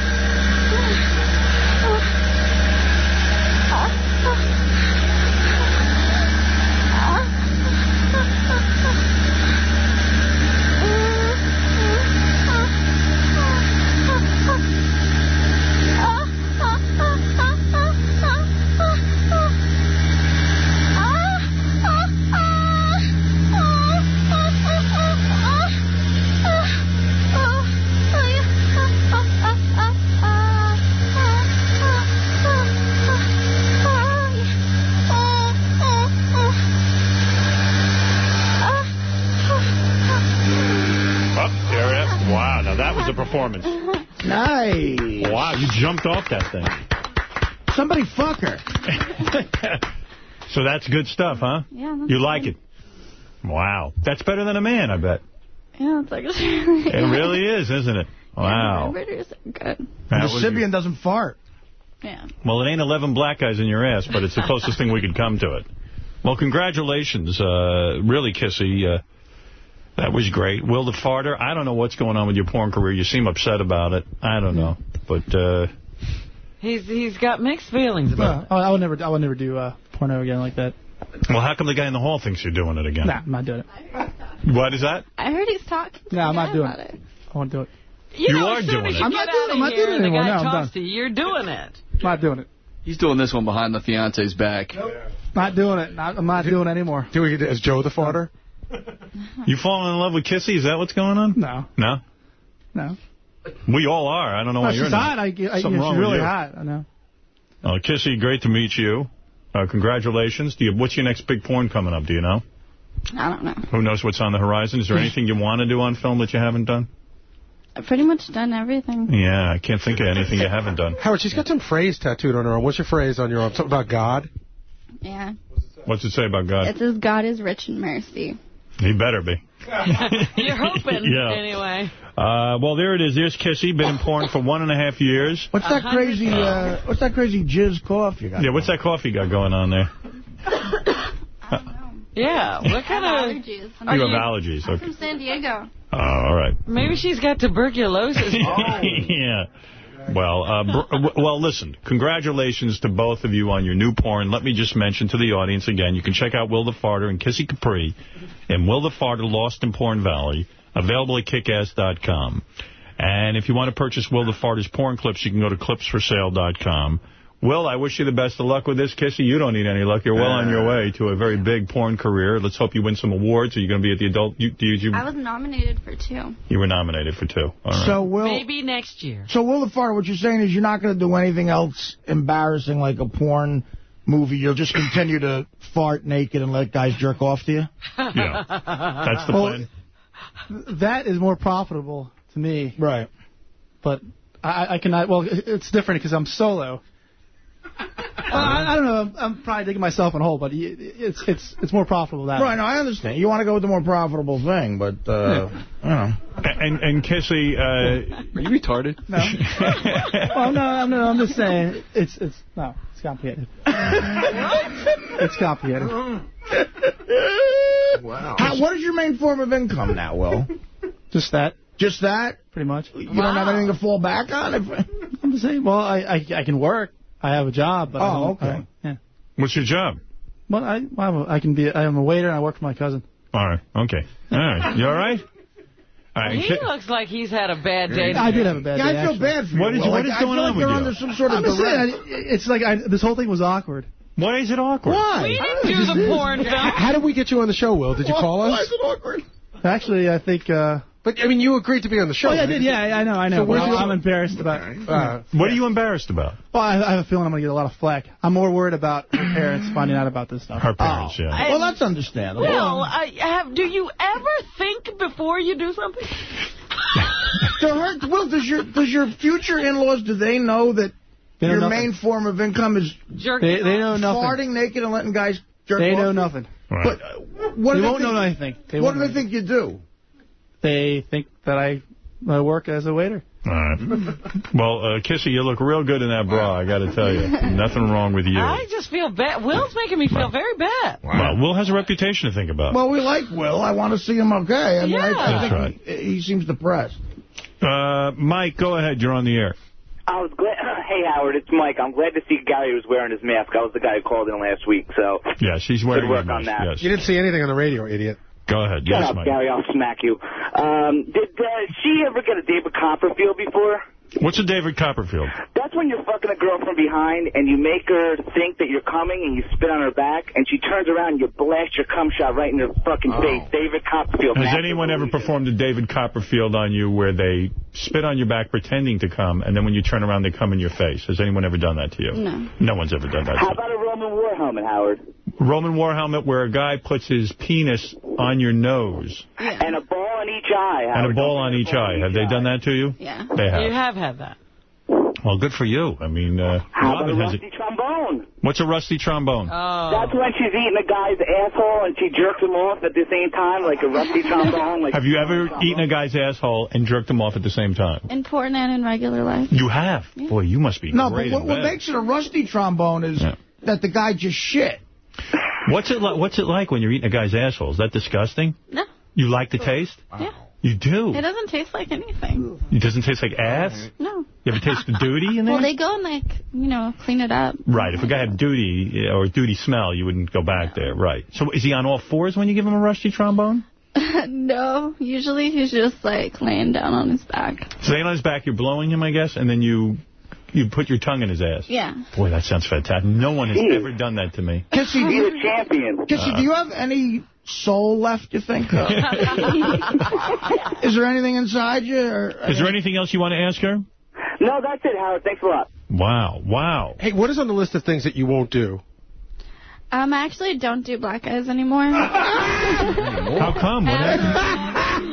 Up there it is. Wow, now that was a performance. Nice. Wow, you jumped that thing. Somebody fuck her. [LAUGHS] So that's good stuff, huh? Yeah, that's You like it? Wow. That's better than a man, I bet. Yeah, it's like really. It really is, isn't it? [LAUGHS] Wow. Vibrators are good. That the was- Sybian doesn't fart. Yeah. Well, it ain't 11 black guys in your ass, but it's the closest thing we could come to it. Well, congratulations. Uh, really, Kissy. Uh, that was great. Will the farter, I don't know what's going on with your porn career. You seem upset about it. I don't know. But uh, He's he's got mixed feelings about No, I would never. I would never do uh, porno again like that. Well, how come the guy in the hall thinks you're doing it again? Nah, I'm not doing it. What is that? I heard he's talking. No, I'm not doing about it. I won't do it. You, You know, are doing it. I'm not doing it. I'm not doing it the anymore. guy No, I'm done. to you, you're doing it. I'm not doing it. He's doing this one behind the fiance's back. Nope. Not doing it. Not, I'm not doing it anymore. Do we get as Joe the farter? You falling in love with Kissy? Is that what's going on? No. No? No. We all are. I don't know No, why she's you're not. hot. I, I, Something wrong she's with really you. hot. I know. Uh, Kissy, great to meet you. Uh, congratulations. Do you, what's your next big porn coming up? Do you know? I don't know. Who knows what's on the horizon? Is there anything you want to do on film that you haven't done? I've pretty much done everything. Yeah, I can't think of anything you haven't done. Howard, she's got some phrase tattooed on her arm. What's your phrase on your arm? Something about God? Yeah. What's it say about God? It says God is rich in mercy. He better be. [LAUGHS] You're hoping, Yeah. anyway. Uh, well, there it is. There's Kissy. Been in porn for one and a half years. What's that crazy? Uh, what's that crazy jizz cough you got? Yeah, what's that coffee got going on there? Yeah, what kind of... allergies. You have allergies. I'm Okay. from San Diego. Oh, all right. Maybe she's got tuberculosis. [LAUGHS] yeah. Well, uh, well, listen, congratulations to both of you on your new porn. Let me just mention to the audience again, you can check out Will the Farter and Kissy Capri and Will the Farter Lost in Porn Valley, available at kickass.com. And if you want to purchase Will the Farter's porn clips, you can go to clipsforsale.com. Will, I wish you the best of luck with this, Kissy. You don't need any luck. You're well on your uh. way to a very big porn career. Let's hope you win some awards. Are you going to be at the adult... You, you, you, I was nominated for two. you were nominated for two. All right. So will Maybe next year. so will the fart? What you're saying is you're not going to do anything else embarrassing like a porn movie. You'll just continue to fart naked and let guys jerk off to you. Yeah, that's the Well, plan. That is more profitable to me. Right. But I, I cannot. Well, it's different because I'm solo. Well, I, I don't know. I'm, I'm probably digging myself in a hole, but it's it's it's more profitable that Right, way. no, I understand. You want to go with the more profitable thing, but, uh, you know. And, and Kissy, uh, Are you retarded? [LAUGHS] No. well, no, I'm, no, I'm just saying it's it's no, it's complicated. it's complicated. [LAUGHS] Wow. How, what is your main form of income now, Will? Just that, Just that? pretty much. You don't have anything to fall back on? If, I'm just saying. Well, I, I I can work. I have a job. But Oh, don't- okay. I don't- yeah. what's your job? Well, I well, I can be. I am a waiter and I work for my cousin. All right, okay. All right, you all right? All right. He Ki- looks like he's had a bad day. I did have a bad yeah, day. I feel actually. bad for you. What is- Will. what Like, is I going feel on like with you're you? under some sort of I'm just duress. saying. It's like I, this whole thing was awkward. Why is it awkward? Why? We didn't do the porn film. How did we get you on the show, Will? Did you call us? Why is it awkward? Actually, I think uh, But, I mean, you agreed to be on the show. Oh, yeah, I did. Yeah, I I know, I know. So Well, the- I'm embarrassed about Uh, What are you embarrassed about? Well, I, I have a feeling I'm going to get a lot of flack. I'm more worried about her parents finding out about this stuff. Her parents, yeah. Well, that's understandable. Well, I have. Do you ever think before you do something? [LAUGHS] Do her, Will, does your does your future in-laws, do they know that They your nothing. main form of income is Jerking They, they know off. nothing. farting naked and letting guys jerk They off? know nothing. But uh, what They do won't think, know anything. They what do they think you do? They think that I uh, work as a waiter. All right. [LAUGHS] Well, uh, Kissy, you look real good in that bra, I got to tell you. [LAUGHS] Nothing wrong with you. I just feel bad. Will's making me feel very bad. Well, Will has a reputation to think about. Well, we like Will. I want to see him okay. I mean, I, I Yeah. think he, he seems depressed. Uh, Mike, go ahead. You're on the air. I was glad. [LAUGHS] Hey, Howard, it's Mike. I'm glad to see Gary was wearing his mask. I was the guy who called in last week, so Yeah, she's wearing Good work on that. Yes. You didn't see anything on the radio, idiot. Go ahead. shut yes, up, Mike. Gary. I'll smack you. Um, did uh, she ever get a David Copperfield before? What's a David Copperfield? That's when you're fucking a girl from behind and you make her think that you're coming and you spit on her back and she turns around and you blast your cum shot right in her fucking face. David Copperfield. Has anyone ever performed a David Copperfield on you where they spit on your back pretending to come, and then when you turn around, they come in your face? Has anyone ever done that to you? No. No one's ever done that How to about a Roman war helmet, Howard? You. Roman war helmet where a guy puts his penis on your nose And a ball on each eye, and a ball on each eye. Have they done that to you? Yeah. They have. You have had that. Well, good for you. I mean, uh, How about a has it. rusty trombone? What's a rusty trombone? Oh. That's when she's eating a guy's asshole and she jerks him off at the same time, like a rusty trombone. Like [LAUGHS] Have you ever eaten a guy's asshole and jerked him off at the same time? In porn and in regular life. You have? Boy, you must be No, great but what, what makes it a rusty trombone is that the guy just shit. What's it like? What's it like when you're eating a guy's asshole? Is that disgusting? No. You like the taste? Yeah. You do. It doesn't taste like anything. It doesn't taste like ass. No. You ever taste the duty in [LAUGHS] there? Well, they go and, like, you know, clean it up. Right. If a guy had duty uh, or duty smell, you wouldn't go back there. Right. So is he on all fours when you give him a rusty trombone? [LAUGHS] no. Usually he's just, like, laying down on his back. So laying on his back, you're blowing him, I guess, and then you you put your tongue in his ass. Yeah. Boy, that sounds fantastic. No one has Jeez. ever done that to me. Kissy, do He's you, a champion. Kissy, do you have any soul left, you think? [LAUGHS] is there anything inside you? Or, Is there anything else you want to ask her? No, that's it, Howard. Thanks a lot. Wow. Wow. Hey, what is on the list of things that you won't do? Um, I actually don't do black eyes anymore. [LAUGHS] How come? What [LAUGHS] happened?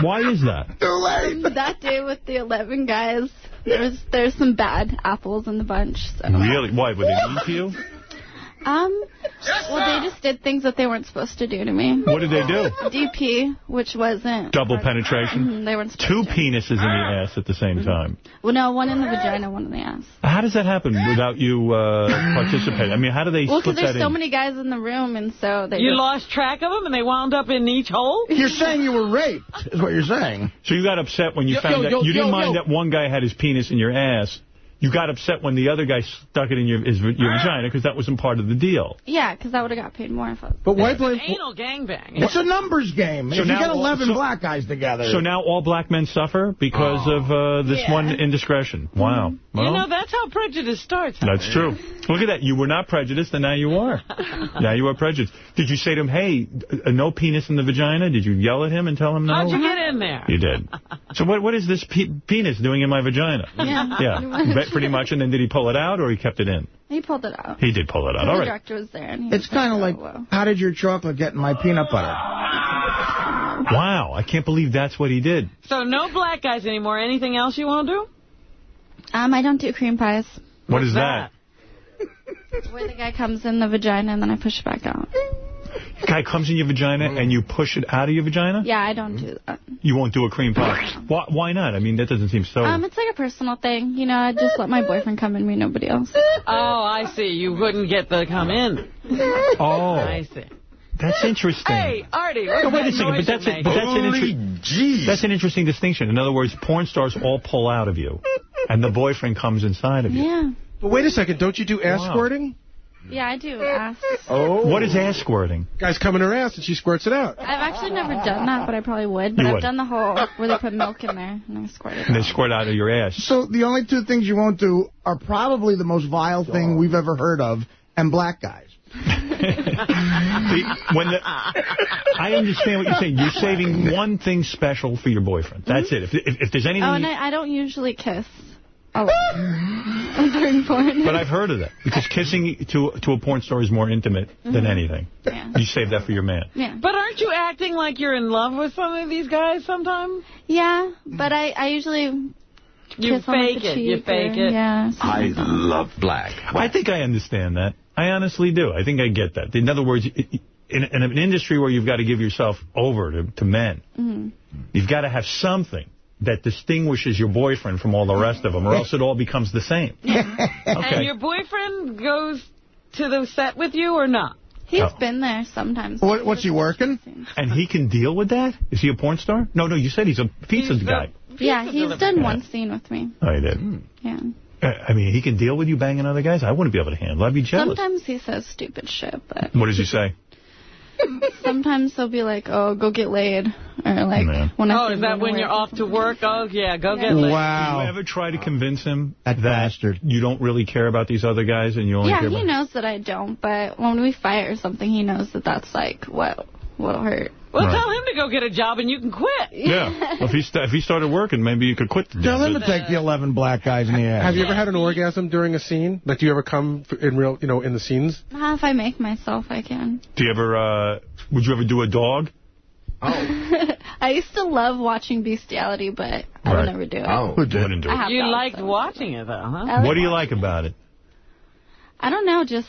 Why is that? [LAUGHS] Um, that day with the 11 guys, there's there's some bad apples in the bunch. So. Really? Why? Were they mean to you? [LAUGHS] Um, [LAUGHS] well, they just did things that they weren't supposed to do to me. What did they do? DP, which wasn't. Double penetration? Mhm, They weren't supposed Two penises in the ass at the same time. Well, no, one in the vagina, one in the ass. How does that happen without you uh, [LAUGHS] participating? I mean, how do they Well, slip because there's so in? many guys in the room, and so they You just... lost track of them and they wound up in each hole? [LAUGHS] You're saying you were raped, is what you're saying. So you got upset when you Yo, found yo, out. yo, you didn't yo, mind that one guy had his penis in your ass. You got upset when the other guy stuck it in your his, your vagina because that wasn't part of the deal. Yeah, because I would have got paid more if I was... But why blame... Anal gangbang. It's a numbers game. So if now you get all- 11 so- black guys together. So now all black men suffer because of uh, this Yeah. one indiscretion. Wow. You Well, know, that's how prejudice starts. That's true. Look at that. You were not prejudiced, and now you are. [LAUGHS] now you are prejudiced. Did you say to him, hey, uh, no penis in the vagina? Did you yell at him and tell him no? How'd you get in there? You did. So what what is this pe penis doing in my vagina? Yeah. Yeah, [LAUGHS] Pretty much. Be- pretty much. And then did he pull it out or he kept it in? He pulled it out. He did pull it out. the All right. director was there, and he It's kind of like, like, oh, how did your chocolate get in my peanut butter? [LAUGHS] Wow, I can't believe that's what he did. So no black guys anymore. Anything else you want to do? Um, I don't do cream pies. What is that? Where the guy comes in the vagina and then I push it back out. Guy comes in your vagina and you push it out of your vagina? Yeah, I don't do that. You won't do a cream pie. Why, why not? I mean, that doesn't seem so... Um, it's like a personal thing. You know, I just let my boyfriend come in me, nobody else. Oh, I see. You wouldn't get the come in. oh, I see. that's interesting. Hey, Artie, No, what's wait a second, but that's, you're a, but that's, an making? inter- that's an interesting distinction. In other words, porn stars all pull out of you, and the boyfriend comes inside of you. Yeah. But wait a second, don't you do ass Wow. squirting? Yeah, I do. Ass. Oh. What is ass squirting? Guys come in her ass and she squirts it out. I've actually never done that, but I probably would. But You I've would. done the whole where they put milk in there and I squirt it. And they squirt out of your ass. So the only two things you won't do are probably the most vile thing we've ever heard of, and black guys. [LAUGHS] The- when the, I understand what you're saying. You're saving one thing special for your boyfriend. That's mm-hmm. it. If, if, if there's anything... Oh, and you- I, I don't usually kiss. A lot during porn. but I've heard of that. Because kissing to to a porn star is more intimate than Mhm. anything. Yeah. You save that for your man. Yeah. But aren't you acting like you're in love with some of these guys sometimes? Yeah, but I, I usually You kiss on, like, fake the it, you fake or- it. Yeah. I love black. I think I understand that. I honestly do. I think I get that. In other words, i- i- in, in an industry where you've got to give yourself over to, to men, Mhm. you've got to have something that distinguishes your boyfriend from all the rest of them, or else it all becomes the same. [LAUGHS] And your boyfriend goes to the set with you or not? He's Oh. been there sometimes. What, what's he working? And he can deal with that? Is he a porn star? No, no, you said he's a pizza guy. Yeah, he's done one scene with me. Oh, he did. Yeah. Uh, I mean, he can deal with you banging other guys? I wouldn't be able to handle it. I'd be jealous. Sometimes he says stupid shit, but What does he say? Sometimes they'll be like, "Oh, go get laid," or like when I oh, say is that when you're off to work? Oh, yeah, go get Yeah. laid. Do you ever try to convince him that, you don't really care about these other guys and you only Yeah, care he knows that I don't, but when we fight or something, he knows that that's like what what'll hurt. Well, Right. tell him to go get a job and you can quit. Yeah. Well, if he st if he started working, maybe you could quit the Tell him to take the 11 black guys in the ass. Have you ever had an orgasm during a scene? Like, do you ever come in real, you know, in the scenes? If I make myself, I can. Do you ever, uh, would you ever do a dog? Oh. [LAUGHS] I used to love watching bestiality, but I would never do it. Oh, who didn't do I it? You liked watching it, though, huh? Like What do you like about it? I don't know, just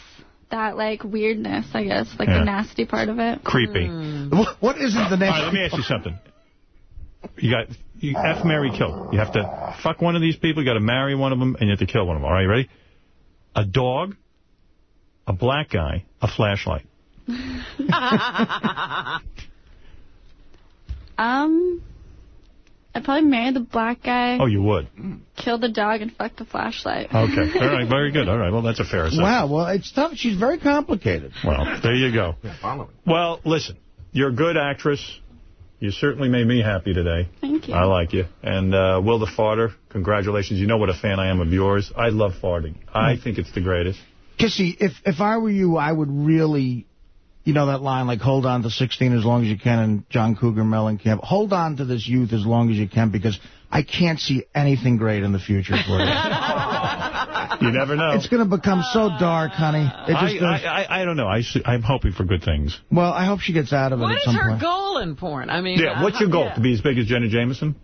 that like weirdness, I guess, like Yeah. the nasty part of it. Creepy. What, what isn't the All name? right, let me ask you something. You got you F, marry, kill. You have to fuck one of these people, you got to marry one of them, and you have to kill one of them. All right, you ready? A dog, a black guy, a flashlight. [LAUGHS] Um, I'd probably marry the black guy, Oh, you would? kill the dog, and fuck the flashlight. Okay. All right, very good. All right, well, that's a fair assessment. Wow, well, it's tough. She's very complicated. Well, there you go. Well, listen, you're a good actress. You certainly made me happy today. Thank you. I like you. And uh, Will the Farter, congratulations. You know what a fan I am of yours. I love farting. I think it's the greatest. Kissy, if, if I were you, I would really, you know that line, like, hold on to 16 as long as you can, and John Cougar Mellencamp, hold on to this youth as long as you can, because I can't see anything great in the future for you. [LAUGHS] You never know. It's going to become so dark, honey. It I, just does. I, I, I don't know. I, see- I'm hoping for good things. well, I hope she gets out of it What at is some her point. goal in porn? I mean, Yeah, what's your goal? yeah. To be as big as Jenna Jameson?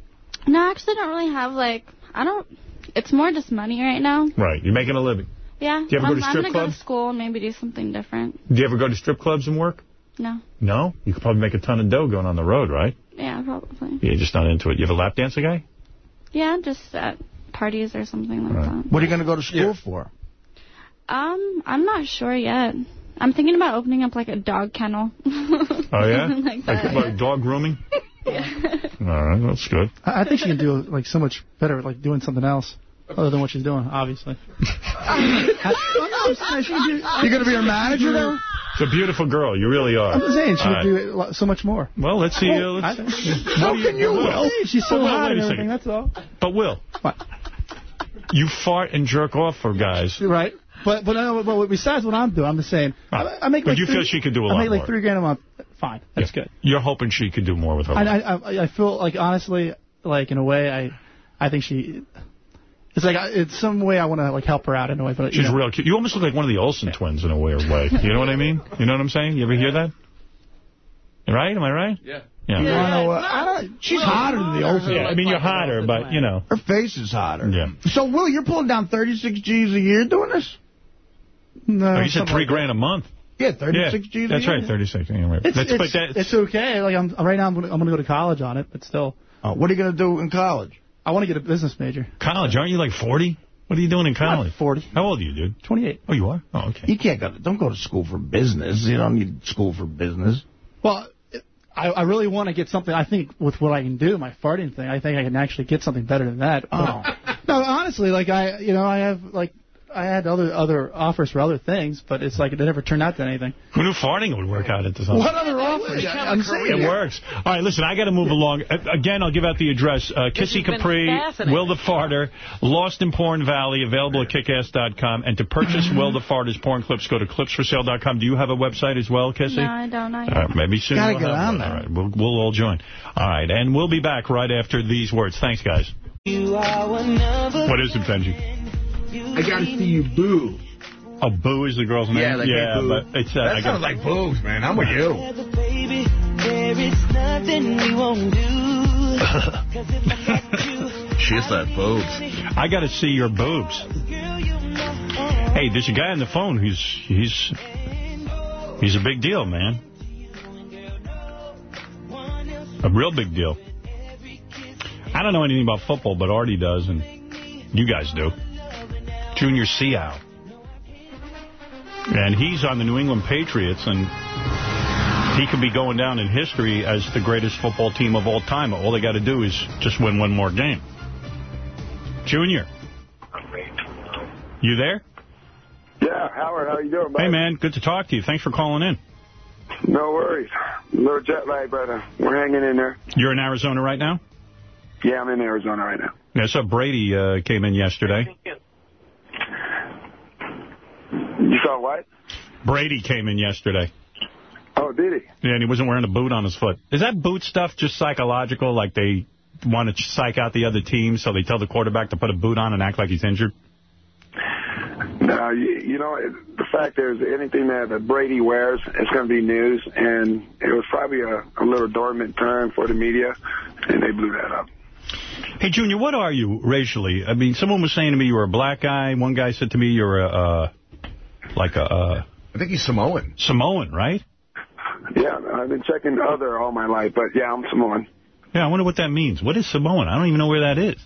No, I actually don't really have like I don't. It's more just money right now. Right. You're making a living. Yeah. Do you ever go I'm, to I'm gonna go to school and maybe do something different. Do you ever go to strip clubs and work? No. No? You could probably make a ton of dough going on the road, right? Yeah, probably. You're just not into it. You have a lap dancer guy? Yeah, just at parties or something like that. What are you going to go to school for? Um, I'm not sure yet. I'm thinking about opening up like a dog kennel. [LAUGHS] Oh, yeah? [LAUGHS] Like that. what, dog grooming? [LAUGHS] yeah. All right, that's good. I I think she can do like so much better, like doing something else other than what she's doing. Obviously. [LAUGHS] You're going to be her manager there? It's a beautiful girl. You really are. I'm just saying she All could right. do so much more. Well, let's see. Uh, let's, How can you, Will? Will? She's so Well, Will, hot and everything. second. That's all. But Will, you fart and jerk off for guys. Right. But but, uh, but besides what I'm doing, I'm just saying. I, I make But like you three, feel she could do a I lot I make like more. three grand a month. Fine. That's good. You're hoping she could do more with her I, life. I I I feel like honestly, like in a way, I I think she. It's like it's some way I want to like help her out in a way, but She's know. real cute. You almost look like one of the Olsen twins in a weird way. You know what I mean? You know what I'm saying? You ever hear that? Right? Am I right? Yeah. Yeah. You wanna know, uh, I don't, she's hotter than the Olsen. Yeah, I mean, you're hotter, but, you know. Her face is hotter. Yeah. So, Will, you're pulling down 36 G's a year doing this? No, Oh, you said three like grand a month. Yeah, 36 yeah. G's a That's right, 36. Anyway, It's, that's, it's, but that's, it's okay. Like I'm right now, I'm gonna, I'm gonna go to college on it, but still. Oh, what are you gonna do in college? I want to get a business major. college. Aren't you like 40? What are you doing in college? 40. How old are you, dude? 28. Oh, you are? Oh, okay. You can't go. To, don't go to school for business. You don't need school for business. Well, I, I really want to get something. I think with what I can do, my farting thing, I think I can actually get something better than that. Oh. no, honestly, like I, you know, I have like I had other other offers for other things, but it's like it never turned out to anything. Who knew farting would work out into something? What other off. I'm saying It works. All right, listen, I got to move along. Uh, Again, I'll give out the address. Uh, Kissy Capri. Will the Farter, Lost in Porn Valley, available at kickass.com. And to purchase Will the Farter's porn clips, go to clipsforsale.com. Do you have a website as well, Kissy? No, I don't. I All right, maybe soon Gotta we'll get have on one. All right, we'll, we'll all join. All right, and we'll be back right after these words. Thanks, guys. What is it, Benjy? I gotta see you boo. Oh, Boo is the girl's name? Yeah, like, yeah, Boo. but it's... Uh, That I sounds got- like boobs, man. I'm with you. [LAUGHS] She said boobs. I got to see your boobs. Hey, there's a guy on the phone who's he's he's a big deal, man. A real big deal. I don't know anything about football, but Artie does, and you guys do. Junior Seau. And he's on the New England Patriots, and he could be going down in history as the greatest football team of all time. All they got to do is just win one more game. Junior. You there? Yeah, Howard, how are you doing, buddy? Hey, man. Good to talk to you. Thanks for calling in. No worries. A little jet lag, but uh, we're hanging in there. You're in Arizona right now? Yeah, I'm in Arizona right now. Yeah, so Brady uh, came in yesterday. You saw what? Brady came in yesterday. Oh, did he? Yeah, and he wasn't wearing a boot on his foot. Is that boot stuff just psychological? Like they want to psych out the other team, so they tell the quarterback to put a boot on and act like he's injured? No, you, you know, it- the fact is, anything that that Brady wears, it's going to be news, and it was probably a, a little dormant term for the media, and they blew that up. Hey, Junior, what are you racially? I mean, someone was saying to me you were a black guy. One guy said to me you're a, uh, like a... Uh, I think he's Samoan. Samoan, right? Yeah, I've been checking other all my life, but yeah, I'm Samoan. Yeah, I wonder what that means. What is Samoan? I don't even know where that is.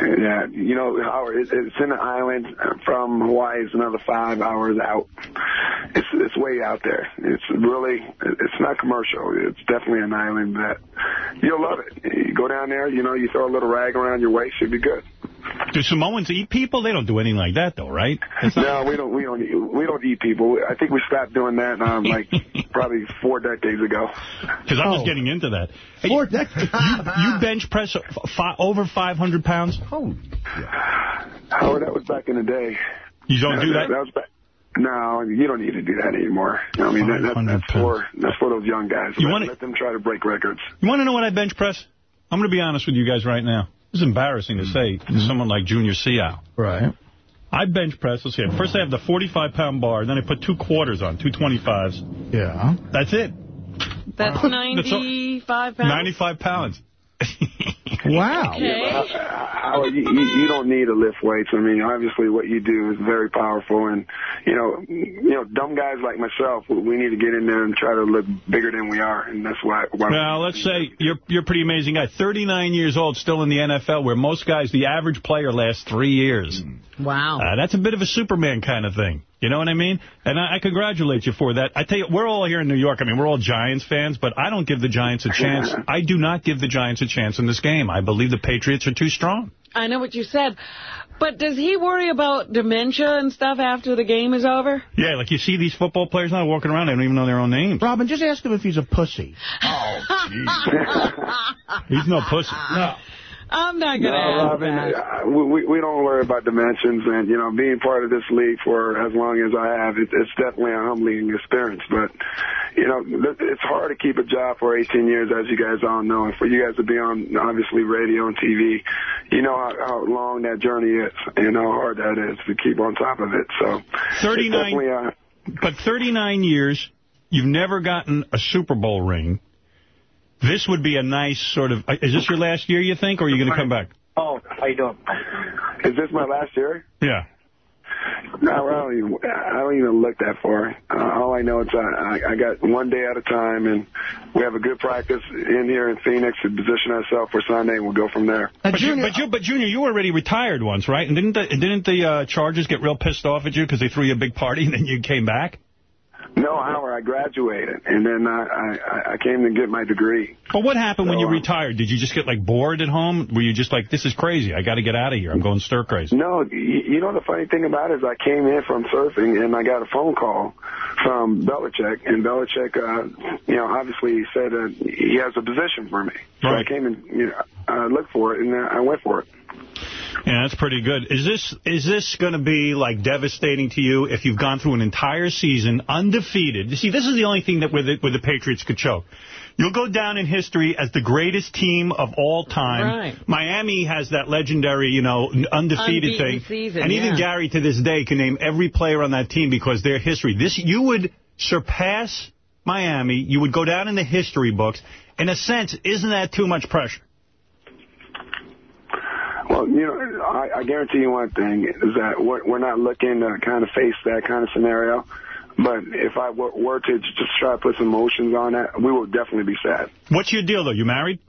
Yeah, you know, Howard, it's, it's in the island from Hawaii. It's another five hours out. It's it's way out there. It's really, it's not commercial. It's definitely an island that you'll love it. You go down there, you know, you throw a little rag around your waist, you'll be good. Do Samoans eat people? They don't do anything like that, though, right? No, we don't. We don't. Eat, we don't eat people. I think we stopped doing that um, like [LAUGHS] probably four decades ago. Because I was Oh. getting into that. Hey, Four decades. [LAUGHS] You, you bench press fi over 500 pounds? Oh. Howard, that was back in the day. You don't do that? That was back. No, you don't need to do that anymore. I mean, that, that, that's for that's for those young guys. You let, wanna- let them try to break records. You want to know what I bench press? I'm going to be honest with you guys right now. This is embarrassing to say to someone like Junior Seau. Right. I bench press, let's see, first I have the 45-pound bar, then I put two quarters on, two 25s. Yeah. That's it. That's [LAUGHS] That's all- 95 pounds. 95 pounds. [LAUGHS] Wow. Okay. Howard, you, you, you don't need to lift weights. I mean, obviously, what you do is very powerful, and you know, you know, dumb guys like myself, we- we need to get in there and try to look bigger than we are, and that's why. why Now, let's say you're you're a pretty amazing guy. 39 years old, still in the NFL, where most guys, the average player lasts three years. Wow. Uh, that's a bit of a Superman kind of thing. You know what I mean? And I, I congratulate you for that. I tell you, we're all here in New York. I mean, we're all Giants fans, but I don't give the Giants a chance. I do not give the Giants a chance in this game. I believe the Patriots are too strong. I know what you said. But does he worry about dementia and stuff after the game is over? Yeah, like you see these football players now walking around, they don't even know their own names. Robin, just ask him if he's a pussy. Oh, he's no pussy. No. I'm not going to ask Robin, that. uh, we, we- we don't worry about dimensions, and you know, being part of this league for as long as I have, it, it's definitely a humbling experience. But you know, it's hard to keep a job for 18 years, as you guys all know, and for you guys to be on obviously radio and TV, you know how, how long that journey is and how hard that is to keep on top of it. So, 39 definitely, uh, But 39 years, you've never gotten a Super Bowl ring. This would be a nice sort of... Is this your last year, you think, or are you going to come back? Oh, how you doing? Is this my last year? Yeah. No, I don't even. I don't even look that far. Uh, all I know is I, I, I got one day at a time, and we have a good practice in here in Phoenix to position ourselves for Sunday, and we'll go from there. But, you, but, you, but Junior, you were already retired once, right? And didn't the, didn't the uh, Chargers get real pissed off at you because they threw you a big party and then you came back? No, Howard, I graduated, and then I, I, I came to get my degree. But what happened when you um, retired? Did you just get, like, bored at home? Were you just like, this is crazy. I got to get out of here. I'm going stir crazy. No, you, you know the funny thing about it is I came in from surfing and I got a phone call from Belichick, and Belichick, uh, you know, obviously said uh, he has a position for me. So I came and you know, I looked for it, and I went for it. Yeah, that's pretty good. Is this is this going to be, like, devastating to you if you've gone through an entire season undefeated? You see, this is the only thing that where the, where the Patriots could choke. You'll go down in history as the greatest team of all time. Right. Miami has that legendary, you know, undefeated Unbeaten thing. season, and even yeah. Gary, to this day, can name every player on that team because their history. This You would surpass Miami. You would go down in the history books. In a sense, isn't that too much pressure? Well, you know, I, I guarantee you one thing is that we're, we're not looking to kind of face that kind of scenario. But if I were, were to just try to put some emotions on that, we would definitely be sad. What's your deal, though? You married?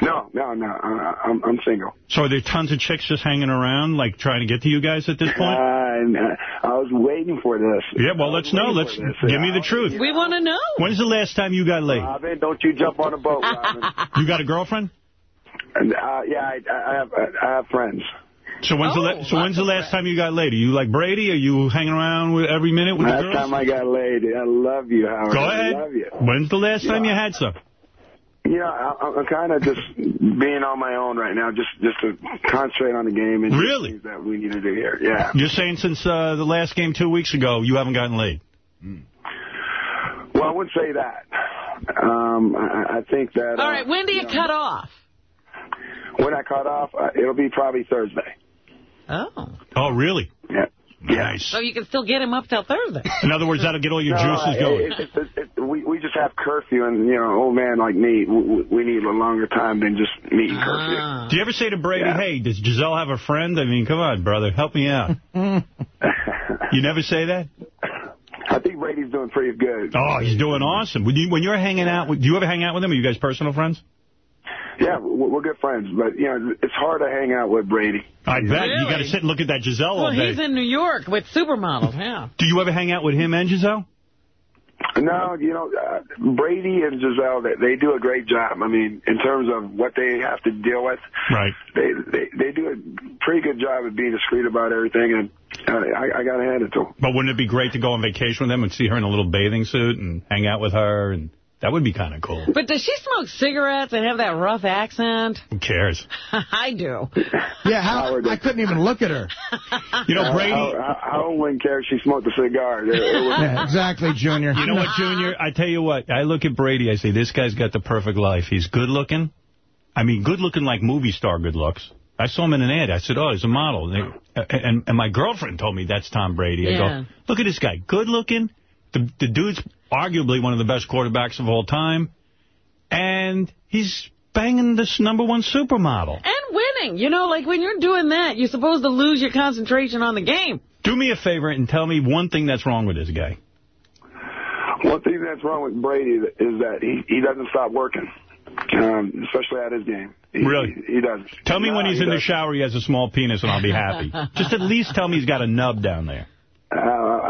No, no, no. I, I'm, I'm single. So are there tons of chicks just hanging around, like, trying to get to you guys at this [LAUGHS] point? And, uh, I was waiting for this. Yeah, well, let's know. Let's give me the truth. We want to know. When's the last time you got laid? Robin, don't you jump on a boat, Robin. You got a girlfriend? And, uh, yeah, I, I have I have friends. So when's the so when's the last time you got laid? Are you like Brady? Are you hanging around with every minute with the Last time I got laid, I love you, Howard. Go I ahead. love you. When's the last time you had some? Yeah, I, I'm kind of just being on my own right now, just just to concentrate on the game and Really? things that we need to do here. Yeah. You're saying since uh, the last game two weeks ago, you haven't gotten laid? Well, I wouldn't say that. Um, I, I think that. All uh, right, when do you know, cut off? When I cut off, uh, it'll be probably Thursday. Oh. Oh, really? Yeah. Nice. So you can still get him up till Thursday. In other words, that'll get all your No, juices going. It, it, it, it, we we just have curfew, and you know, old man like me, we, we need a longer time than just meeting curfew. Ah. Do you ever say to Brady, hey, does Gisele have a friend? I mean, come on, brother, help me out. [LAUGHS] you never say that? I think Brady's doing pretty good. Oh, he's doing awesome. When, you, when you're hanging out, with, do you ever hang out with him? Are you guys personal friends? Yeah, we're, we're good friends, but you know, it's hard to hang out with Brady. I bet. You got to sit and look at that Gisele Well, all day. he's in New York with supermodels, yeah. [LAUGHS] Do you ever hang out with him and Gisele? No, you know, uh, Brady and Gisele, they, they do a great job. I mean, in terms of what they have to deal with, Right. they they, they do a pretty good job of being discreet about everything, and uh, I, I got to hand it to them. But wouldn't it be great to go on vacation with them and see her in a little bathing suit and hang out with her? And that would be kind of cool. But does she smoke cigarettes and have that rough accent? Who cares? [LAUGHS] I do. [LAUGHS] Yeah, how, I couldn't even look at her. [LAUGHS] You know, Brady... I, I, I wouldn't care if she smoked a cigar. It- it was- Yeah, exactly, Junior. You know what, Junior? I tell you what. I look at Brady. I say, this guy's got the perfect life. He's good looking. I mean, good looking like movie star good looks. I saw him in an ad. I said, oh, he's a model. And, they, and, and my girlfriend told me that's Tom Brady. I Yeah. go, look at this guy. Good looking. The, the dude's arguably one of the best quarterbacks of all time. And he's banging this number one supermodel. And winning. You know, like when you're doing that, you're supposed to lose your concentration on the game. Do me a favor and tell me one thing that's wrong with this guy. One thing that's wrong with Brady is that he, he doesn't stop working, um, especially at his game. He, Really? He, he doesn't. Tell me No, when he's he in the doesn't. shower he has a small penis and I'll be happy. [LAUGHS] Just at least tell me he's got a nub down there. Uh,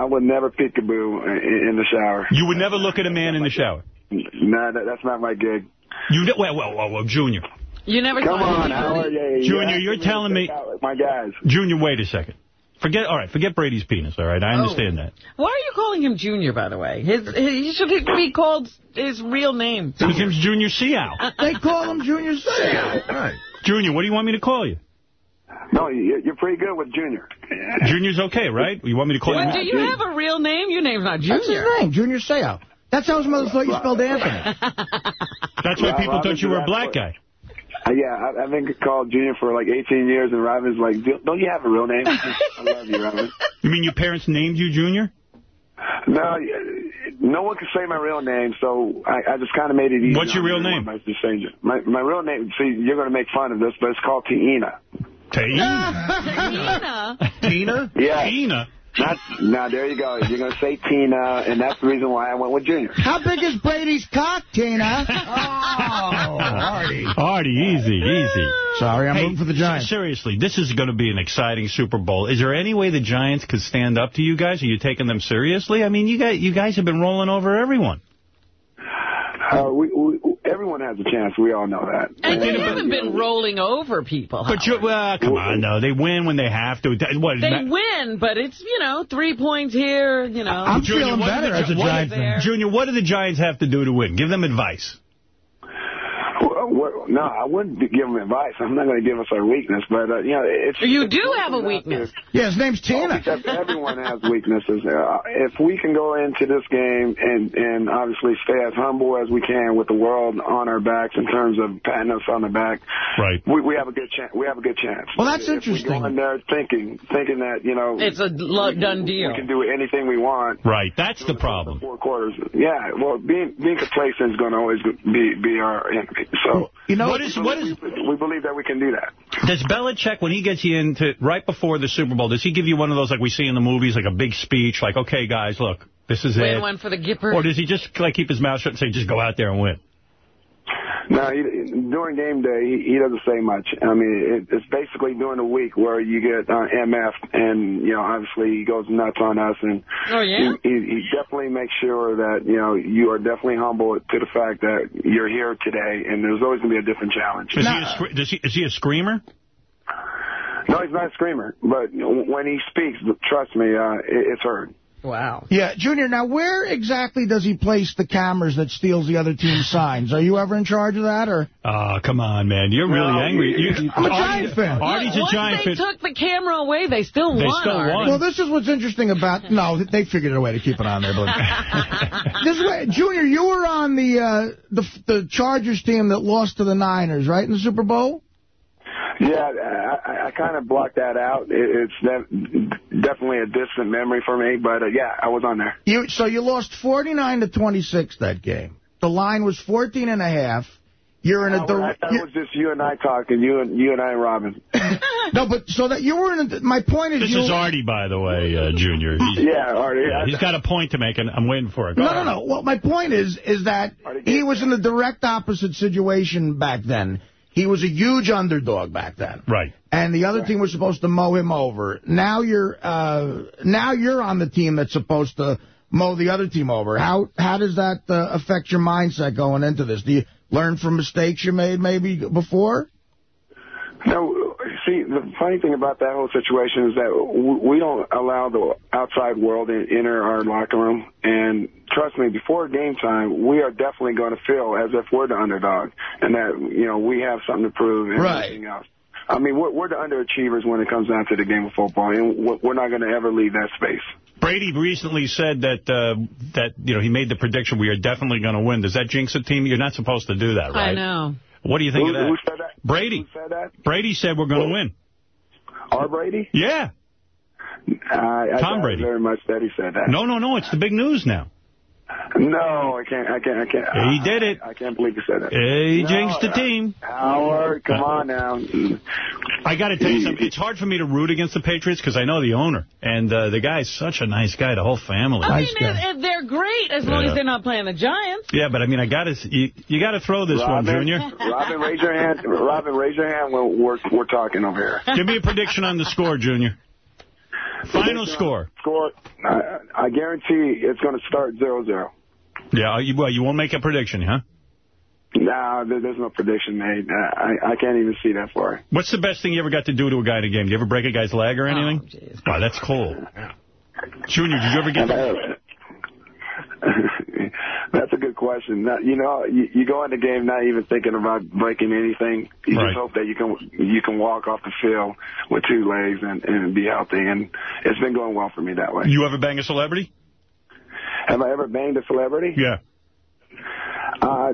I would never peekaboo in, in the shower. You would never look at a man in the shower. Nah, that, that's not my gig. You know, well, well, well, well, Junior. You never Come on, anybody? Howard. Yeah, you Junior, you're telling me- check out with My guys. Junior, wait a second. Forget, all right, forget Brady's penis, all right? I oh. understand that. Why are you calling him Junior, by the way? His, his He should be called his real name. His name's Junior Seau. [LAUGHS] They call him Junior Seau. Right. Junior, what do you want me to call you? No, you- you're pretty good with Junior. [LAUGHS] Junior's okay, right? You want me to call Well, do you? you have a real name? Your name's not That's his Junior. name, Junior Seau. That's how his mother thought you spelled Anthony. [LAUGHS] That's why people thought you were a black guy. Uh, yeah, I, I've been called Junior for like 18 years, and Robin's like, "Do- don't you have a real name? [LAUGHS] I love you, Robin. You mean your parents named you Junior? No, no one can say my real name, so I, I just kind of made it easy. What's your real name? by just. My, my real name, see, you're going to make fun of this, but it's called Tiaina. Tina? Tina. [LAUGHS] Tina? Yeah. Tina? Not, now, there you go. You're going to say Tina, and that's the reason why I went with Junior. How big is Brady's cock, Tina? [LAUGHS] Oh, Artie. Artie, easy, easy. Sorry, I'm Hey, rooting for the Giants. Seriously, this is going to be an exciting Super Bowl. Is there any way the Giants could stand up to you guys? Are you taking them seriously? I mean, you guys, you guys have been rolling over everyone. Uh, we, we, everyone has a chance. We all know that. And you haven't been rolling over people. But you, well, come on, no. They win when they have to. What, They win, but it's, you know, three points here, you know. Junior, what do the Gi- what- Junior, what do the Giants have to do to win? Give them advice. Well, what, no, I wouldn't give them advice. I'm not going to give us our weakness, but uh, you know, it's You it's do have a weakness. Yeah, his name's Tina. because everyone has weaknesses. Uh, if we can go into this game and and obviously stay as humble as we can with the world on our backs in terms of patting us on the back, right? We we have a good chance. We have a good chance. Well, that's if we go in there thinking thinking that you know It's a lo- done deal. we can do anything we want. Right, that's the problem. Four quarters. Yeah, well, being being complacent is going to always be be our enemy. So you know, what is what is we believe that we can do that. Does Belichick, when he gets you into right before the Super Bowl, does he give you one of those like we see in the movies, like a big speech, like, okay, guys, look, this is Win it? one for the Gipper. Or does he just like keep his mouth shut and say, just go out there and win? No, he, during game day, he, he doesn't say much. I mean, it, it's basically during the week where you get uh, MF, and you know, obviously he goes nuts on us, and Oh, yeah? he, he, he definitely makes sure that you know you are definitely humble to the fact that you're here today, and there's always going to be a different challenge. Is, he a, scre- does he, is he a screamer? No, he's not a screamer, but when he speaks, trust me, uh, it, it's heard. Wow. Yeah, Junior, now where exactly does he place the cameras that steals the other team's [LAUGHS] signs? Are you ever in charge of that, or? Oh, come on, man. You're really No, angry. you- You, I'm a Artie- Giant fan. Artie's a Once Giant they fan. took the camera away, they still They won. still Artie. won. Well, this is what's interesting about... [LAUGHS] No, they figured a way to keep it on there. But [LAUGHS] this way, Junior, you were on the, uh, the the Chargers team that lost to the Niners, right, in the Super Bowl? Yeah, I, I, I kind of blocked that out. It's de- definitely a distant memory for me, but uh, yeah, I was on there. You So you lost 49 to 26 that game. The line was 14 and a half. You're in a... I, dir- I thought it was just you and I talking, you and you and I and Robin. [LAUGHS] no, but so that you were in a... My point is... This you is Artie, by the way, uh, Junior. He's, [LAUGHS] Yeah, Artie. yeah, he's got a point to make, and I'm waiting for it. Go No, ahead. no, no. Well, my point is, is that he was in the direct opposite situation back then. He was a huge underdog back then. Right. And the other team was supposed to mow him over. Now you're, uh, now you're on the team that's supposed to mow the other team over. How, how does that uh, affect your mindset going into this? Do you learn from mistakes you made maybe before? No, see, the funny thing about that whole situation is that we don't allow the outside world to enter our locker room. And trust me, before game time, we are definitely going to feel as if we're the underdog and that, you know, we have something to prove and Right. everything else. I mean, we're, we're the underachievers when it comes down to the game of football, and we're we're not going to ever leave that space. Brady recently said that uh, that you know he made the prediction we are definitely going to win. Does that jinx a team? You're not supposed to do that, right? I know. What do you think Who- of that? who said that? Brady. Who said that? Brady said we're going to win. Our Brady? Yeah. I, I Tom Brady. very much that he said that. No, no, no. It's the big news now. No, I can't. I can't. I can't. He did it. I can't believe he said that. He No, jinxed the uh, team. Howard, come on now. I got to tell you something. It's hard for me to root against the Patriots because I know the owner. And uh, the guy's such a nice guy, the whole family. I mean, it- it- they're great as long Yeah. as they're not playing the Giants. Yeah, but I mean, I got to you, you got to throw this one, Junior. Robin, raise your hand. Robin, raise your hand when we're we're talking over here. Give me a prediction on the score, Junior. Final score. Score. I, I guarantee it's going to start zero zero. Yeah, you, well, you won't make a prediction, huh? No, there, there's no prediction made. Uh, I I can't even see that far. What's the best thing you ever got to do to a guy in a game? Do you ever break a guy's leg or anything? Oh, wow, that's cool. Junior, did you ever get... [LAUGHS] That's a good question. Not, you know, you, you go in the game not even thinking about breaking anything. You Right. just hope that you can you can walk off the field with two legs and, and be healthy. And it's been going well for me that way. You ever bang a celebrity? Have I ever banged a celebrity? Yeah. Uh,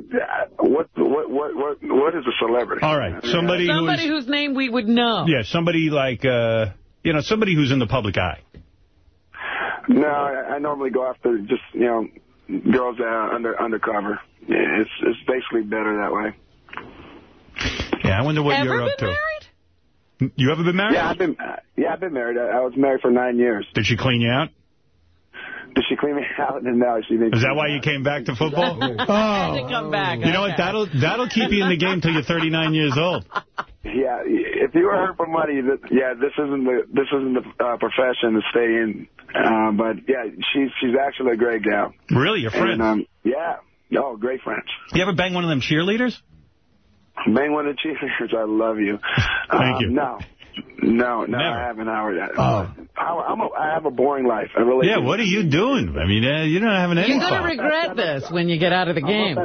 what what what what what is a celebrity? All right, somebody who's... Somebody whose name we would know. Yeah, somebody like, uh, you know, somebody who's in the public eye. No, I, I normally go after just you know girls that are under undercover. Yeah, it's it's basically better that way. Yeah, I wonder what Ever you're up been to. You ever been married? Yeah, I've been. Uh, Yeah, I've been married. I, I was married for nine years. Did she clean you out? Did she clean me [LAUGHS] out? No, she didn't. Is that why you came back to football? Had to come back. You know what? That'll that'll keep you in the game till you're 39 years old. Yeah, if you were hurt for money, that yeah, this isn't the this isn't the uh, profession to stay in. Uh, but yeah, she's she's actually a great gal. Really, your friend? Um, yeah, oh, great friends. You ever bang one of them cheerleaders? Bang one of the cheerleaders, I love you. Thank Um, you. No, no, no, I haven't, Howard. Oh. I'm a, I have a boring life. I really. Yeah, what are you doing? I mean, uh, you don't have an You're going to regret this when you get out of the game.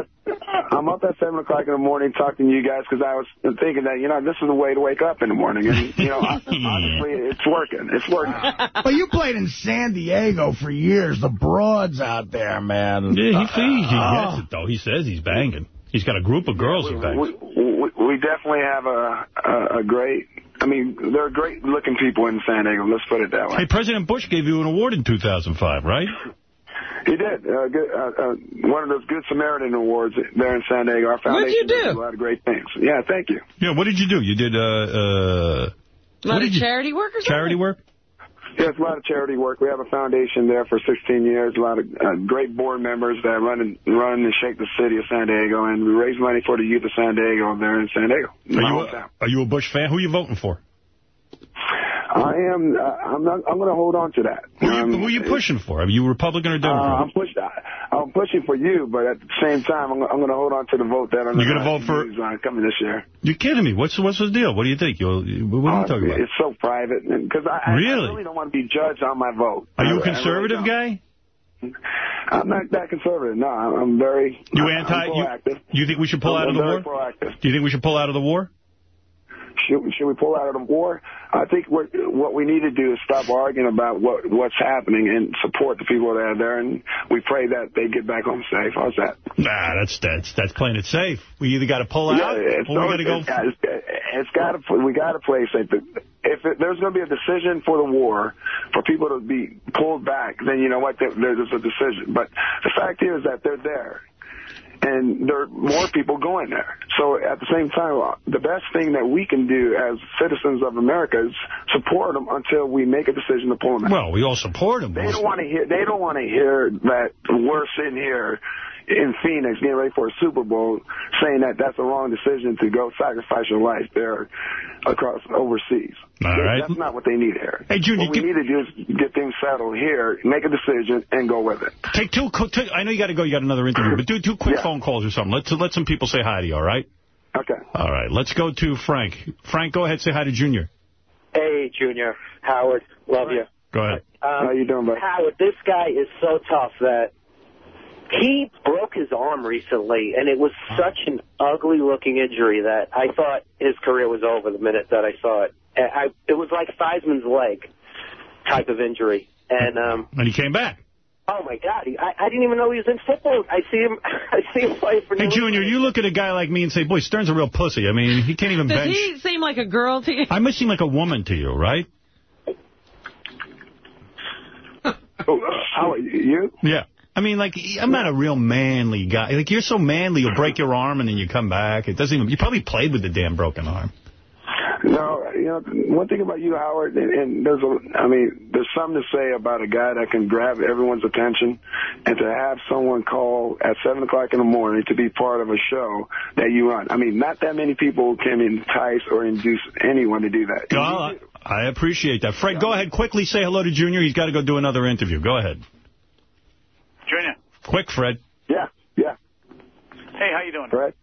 I'm up at 7 o'clock in the morning talking to you guys because I was thinking that, you know, this is the way to wake up in the morning. And, you know, [LAUGHS] honestly, it's working. It's working. [LAUGHS] Well, you played in San Diego for years. The broads out there, man. Yeah, he, he, he Oh. gets it, though. He says he's banging. He's got a group of girls he bangs. We, we, we definitely have a, a, a great, I mean, there are great looking people in San Diego. Let's put it that way. Hey, President Bush gave you an award in 2005, right? [LAUGHS] He did. Uh, good, uh, uh, one of those Good Samaritan Awards there in San Diego. Our What'd you foundation do? does a lot of great things. Yeah, thank you. Yeah, what did you do? You did, uh, uh, A what lot of did you, charity work or something? charity work? Yeah, it's a lot of charity work. We have a foundation there for 16 years. A lot of uh, great board members that run and run and shake the city of San Diego, and we raise money for the youth of San Diego there in San Diego. Are you, a, are you a Bush fan? Who are you voting for? I am. Uh, I'm not. I'm going to hold on to that. Who are you, Um, who are you pushing for? Are you Republican or Uh, Democrat? I'm push, I'm pushing for you, but at the same time, I'm, I'm going to hold on to the vote that I'm You're gonna vote for- uh, coming this year. You're kidding me. What's what's the deal? What do you think? You'll, what are you Uh, talking about? It's so private because I, I- Really? I really don't want to be judged on my vote. Are you a conservative don't. guy? I'm not that conservative. No, I'm I'm very. You I'm anti? You, you think we should pull I'm out of the war? proactive. Do you think we should pull out of the war? Should, should we pull out of the war? I think what what we need to do is stop arguing about what what's happening and support the people that are there, and we pray that they get back home safe. How's that? Nah, that's that's that's playing it safe. We either got to pull out Yeah, it's, or we got to go. It's, it's, got to. We got to play safe. If it, there's going to be a decision for the war, for people to be pulled back, then you know what? There, there's a decision. But the fact is that they're there. And there are more people going there. So at the same time, the best thing that we can do as citizens of America is support them until we make a decision to pull them out. Well, we all support them. They don't want to hear. They don't want to hear that we're sitting here in Phoenix getting ready for a Super Bowl, saying that that's the wrong decision to go sacrifice your life there across overseas. All right. That's not what they need here. Hey, Junior, what we need to do is get things settled here, make a decision, and go with it. Take two. co- Take, I know you got to go. You got another interview, but do two quick phone calls or something. Let's let some people say hi to you. All right. Okay. All right. Let's go to Frank. Frank, go ahead. Say hi to Junior. Hey, Junior. Howard. Love you. Go ahead. Um, How you doing, buddy? Howard, this guy is so tough that he broke his arm recently, and it was such an ugly-looking injury that I thought his career was over the minute that I saw it. I, it was like Theismann's leg type of injury. And um, And he came back. oh my God, he, I, I didn't even know he was in football. I see him. [LAUGHS] I see him play for. Hey, New Junior, you look at a guy like me and say, boy, Stern's a real pussy. I mean, he can't even Does bench. he seem like a girl to you? I must seem like a woman to you, right? Oh, how you? Yeah. I mean, like, I'm not a real manly guy. Like, you're so manly, you'll break your arm and then you come back. It doesn't even, you probably played with the damn broken arm. No, you know, one thing about you, Howard, and, and there's a, I mean, there's something to say about a guy that can grab everyone's attention, and to have someone call at seven o'clock in the morning to be part of a show that you run. I mean, not that many people can entice or induce anyone to do that. Well, I appreciate that. Fred, go ahead. Quickly say hello to Junior. He's got to go do another interview. Go ahead. Junior. Quick, Fred. Yeah, yeah. Hey, how you doing? Fred.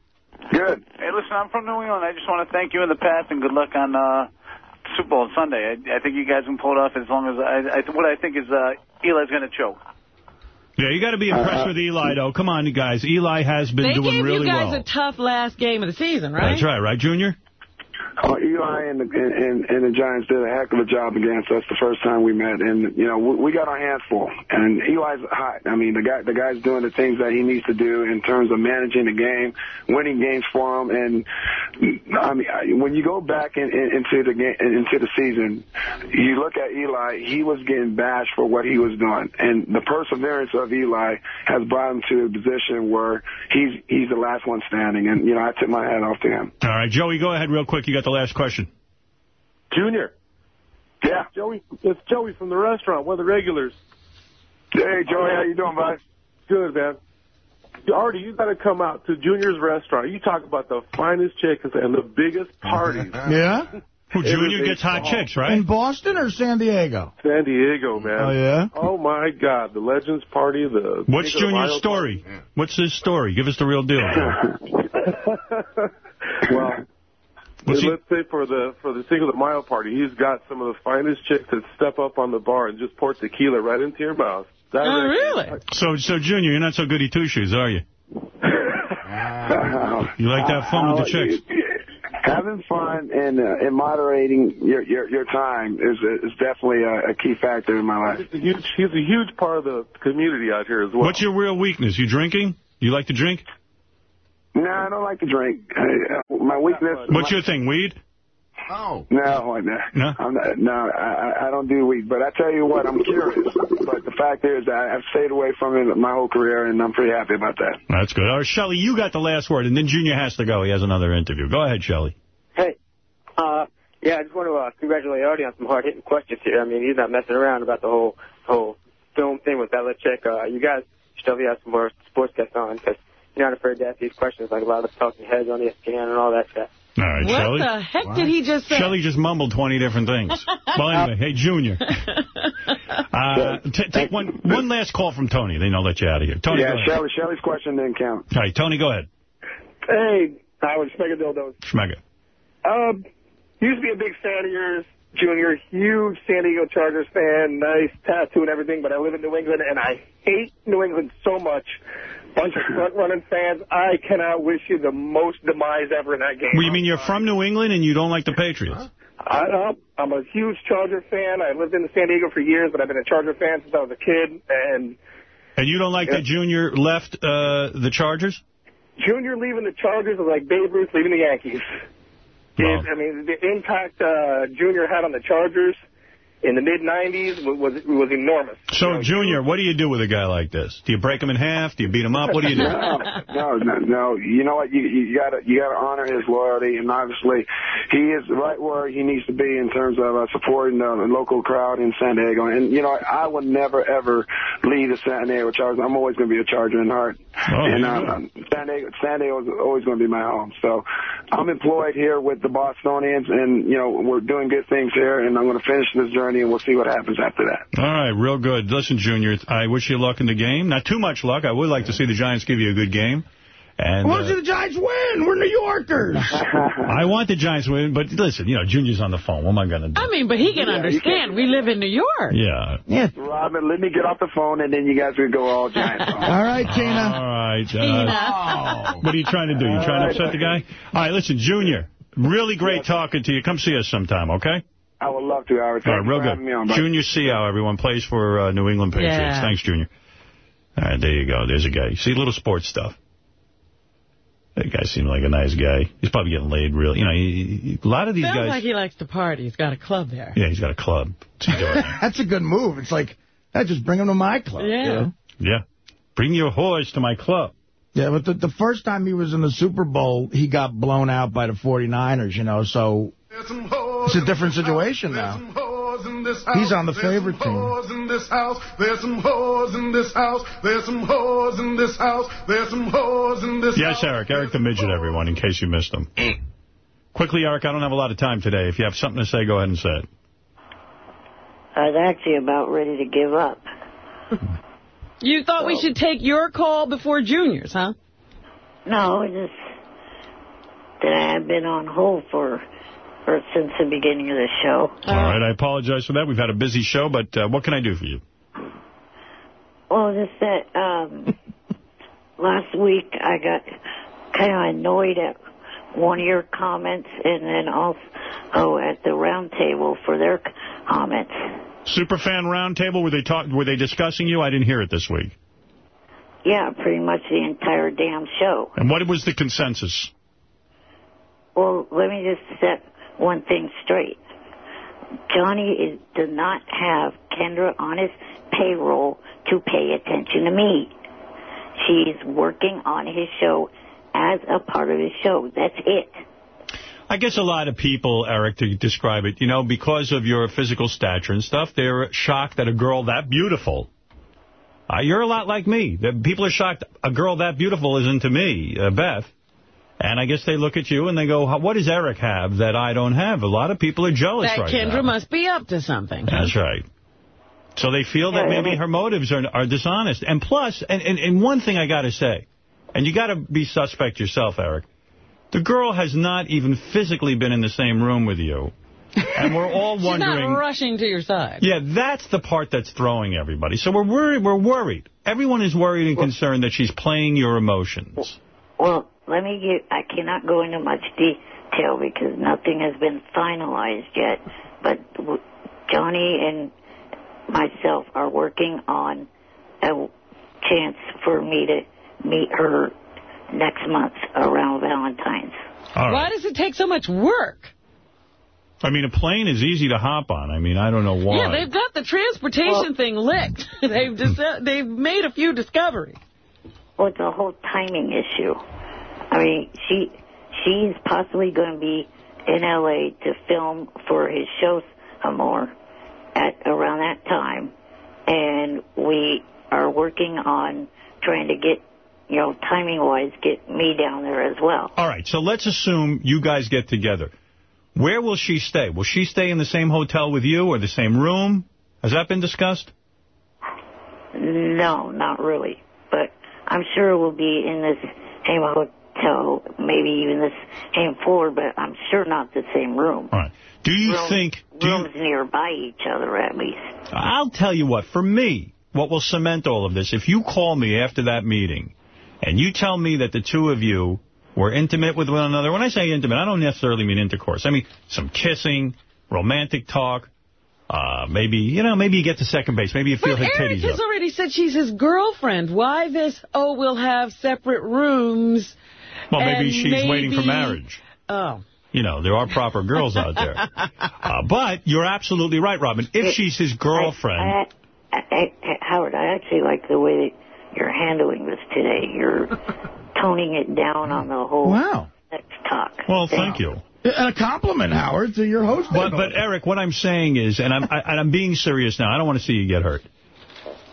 Good. Hey, listen, I'm from New England. I just want to thank you in the past and good luck on uh, Super Bowl Sunday. I, I think you guys can pull it off as long as I, I what I think is uh, Eli's going to choke. Yeah, you got to be impressed with Eli, though. Come on, you guys. Eli has been doing really well. They doing gave really you guys well. a tough last game of the season, right? That's right, right, Junior? Oh, Eli and the, and, and the Giants did a heck of a job against us the first time we met, and you know we, we got our hands full. And Eli's hot. I mean, the guy the guy's doing the things that he needs to do in terms of managing the game, winning games for him. And I mean, when you go back in, in, into the game into the season, you look at Eli. He was getting bashed for what he was doing, and the perseverance of Eli has brought him to a position where he's he's the last one standing. And you know, I tip my hat off to him. All right, Joey, go ahead real quick. You got the last question. Junior, Yeah. Joey, it's Joey from the restaurant, one of the regulars. Hey, Joey, how you doing, bud? Good, man. Artie, you got to come out to Junior's restaurant. You talk about the finest chickens and the biggest parties. [LAUGHS] Yeah? Who, Junior gets hot chicks, right? In Boston or San Diego? San Diego, man. Oh, yeah? Oh, my God. The Legends Party, the... What's Junior's Mayo story? What's his story? Give us the real deal. [LAUGHS] well, What's he- let's say for the for the Cinco de Mayo party, he's got some of the finest chicks that step up on the bar and just pour tequila right into your mouth. That Oh, is- really? So, so Junior, you're not so goody two shoes, are you? [LAUGHS] You like to have fun with the Uh, chicks? Having fun and uh, and moderating your your, your time is is definitely a, a key factor in my life. He's a huge he's a huge part of the community out here as well. What's your real weakness? You drinking? You like to drink? No, I don't like to drink. Uh, my weakness. What's your thing, weed? Oh. No, no, no, I'm not, no. I, I- I don't do weed. But I tell you what, I'm curious. But the fact is, I, I've stayed away from it my whole career, and I'm pretty happy about that. That's good. All right, Shelly, you got the last word, and then Junior has to go. He has another interview. Go ahead, Shelly. Hey, uh, yeah, I just want to uh, congratulate Artie on some hard-hitting questions here. I mean, he's not messing around about the whole whole film thing with Belichick. Uh, you guys should definitely have some more sports guests on because you're not afraid to ask these questions like a lot of the talking heads on ESPN and all that stuff. All right, What Shelly. the heck did he just say? Shelly just mumbled 20 different things. [LAUGHS] well, anyway, hey, Junior. [LAUGHS] Uh, take one one last call from Tony, then I'll let you out of here. Tony, yeah, go ahead. Shelly, Shelly's question didn't count. All right, Tony, go ahead. Hey, Howard Schmegadildos. Schmega. Um, used to be a big fan of yours, Junior. Huge San Diego Chargers fan. Nice tattoo and everything, but I live in New England, and I hate New England so much. Bunch of front-running fans. I cannot wish you the most demise ever in that game. Well, you mean you're from New England and you don't like the Patriots? I, I'm- I'm a huge Charger fan. I lived in San Diego for years, but I've been a Charger fan since I was a kid. And And you don't like that Junior left uh, the Chargers? Junior leaving the Chargers is like Babe Ruth leaving the Yankees. It, I mean, the impact uh, Junior had on the Chargers in the mid-'90s was, was was enormous. So, Junior, what do you do with a guy like this? Do you break him in half? Do you beat him up? What do you do? [LAUGHS] No, no, no, no. You know what? You you gotta you gotta honor his loyalty, and obviously, he is right where he needs to be in terms of uh, supporting the local crowd in San Diego. And you know, I would never ever leave the San Diego Chargers. I'm always going to be a Charger in heart. Oh, and you uh, San Diego, San Diego is always going to be my home. So, I'm employed here with the Bostonians, and you know, we're doing good things here. And I'm going to finish this journey, and we'll see what happens after that. All right, real good. Listen, Junior, I wish you luck in the game. Not too much luck. I would like to see the Giants give you a good game. And I want uh, the Giants win. We're New Yorkers. [LAUGHS] I want the Giants win, but listen, you know, Junior's on the phone. What am I going to do? I mean, but he can Yeah, you understand. We live in New York. Yeah. Yeah. Robin, let me get off the phone, and then you guys will go all [LAUGHS] Giants. All right, Tina. All right. Tina. Uh, [LAUGHS] what are you trying to do? You trying to upset the guy? All right, listen, Junior, really great talking to you. Come see us sometime, okay? I would love to, Howard. All Thank right, you real for having me on, good. buddy. Junior Seau, everyone, plays for uh, New England Patriots. Yeah. Thanks, Junior. All right, there you go. There's a guy. You See, little sports stuff. That guy seemed like a nice guy. He's probably getting laid real. You know, he, he- a lot of these Sounds guys... like he likes to party. He's got a club there. Yeah, he's got a club. [LAUGHS] That's a good move. It's like, I just bring him to my club. Yeah. you know? Yeah. Bring your whores to my club. Yeah, but the, the first time he was in the Super Bowl, he got blown out by the 49ers, you know, so it's a different situation now. He's on the favorite team. Whores in this house. There's some whores in this house. There's some whores in this house. There's some whores in this Yes, Eric. Eric the Midget, everyone, in case you missed him. Eh. Quickly, Eric, I don't have a lot of time today. If you have something to say, go ahead and say it. I was actually about ready to give up. You thought we should take your call before Junior's, huh? No, it's just that I have been on hold for, for since the beginning of the show. All right, I apologize for that. We've had a busy show, but uh, what can I do for you? Well, just that um, [LAUGHS] last week I got kind of annoyed at one of your comments, and then also at the roundtable for their comments. Superfan Roundtable, were they talk? Were they discussing you? I didn't hear it this week. Yeah, pretty much the entire damn show. And what was the consensus? Well, let me just set one thing straight. Johnny is, does not have Kendra on his payroll to pay attention to me. She's working on his show as a part of his show. That's it. I guess a lot of people, Eric, to describe it, you know, because of your physical stature and stuff, they're shocked that a girl that beautiful. Uh, you're a lot like me. People are shocked a girl that beautiful isn't to me, uh, Beth. And I guess they look at you and they go, what does Eric have that I don't have? A lot of people are jealous That right Kendra now. must be up to something. That's right. So they feel that maybe her motives are are dishonest. And plus, and, and, and one thing I got to say, and you got to be suspect yourself, Eric, the girl has not even physically been in the same room with you. And we're [LAUGHS] all She's wondering... not rushing to your side. Yeah, that's the part that's throwing everybody. So we're worried. We're worried. Everyone is worried and concerned that she's playing your emotions. Well, let me get, I cannot go into much detail because nothing has been finalized yet, but Johnny and myself are working on a chance for me to meet her next month around Valentine's. All Why does it take so much work? I mean, a plane is easy to hop on. I mean, I don't know why. Yeah, they've got the transportation thing licked. [LAUGHS] they've [LAUGHS] dis- they've made a few discoveries. Well, it's a whole timing issue. I mean, she she's possibly going to be in L.A. to film for his show Amor at around that time, and we are working on trying to get, you know, timing wise, get me down there as well. All right, so let's assume you guys get together. Where will she stay? Will she stay in the same hotel with you or the same room? Has that been discussed? No, not really, but I'm sure we'll be in this same hotel, maybe even this same floor, but I'm sure not the same room. All right. Do you Room- think... Do you, rooms nearby each other at least. I'll tell you what, for me, what will cement all of this, if you call me after that meeting and you tell me that the two of you were intimate with one another, when I say intimate, I don't necessarily mean intercourse. I mean some kissing, romantic talk, uh, maybe, you know, maybe you get to second base. Maybe you feel But her Eric titties has up. already said she's his girlfriend. Why this, oh, we'll have separate rooms. Well, maybe and she's waiting for marriage. Oh. You know, there are proper girls out there. [LAUGHS] Uh, but you're absolutely right, Robin. If she's his girlfriend... I, I, I, Howard, I actually like the way that you're handling this today. You're [LAUGHS] toning it down on the whole Wow. sex talk. Well, thank you. And a compliment, Howard, to your host. But, but Eric, what I'm saying is, and I'm I, and I'm being serious now. I don't want to see you get hurt.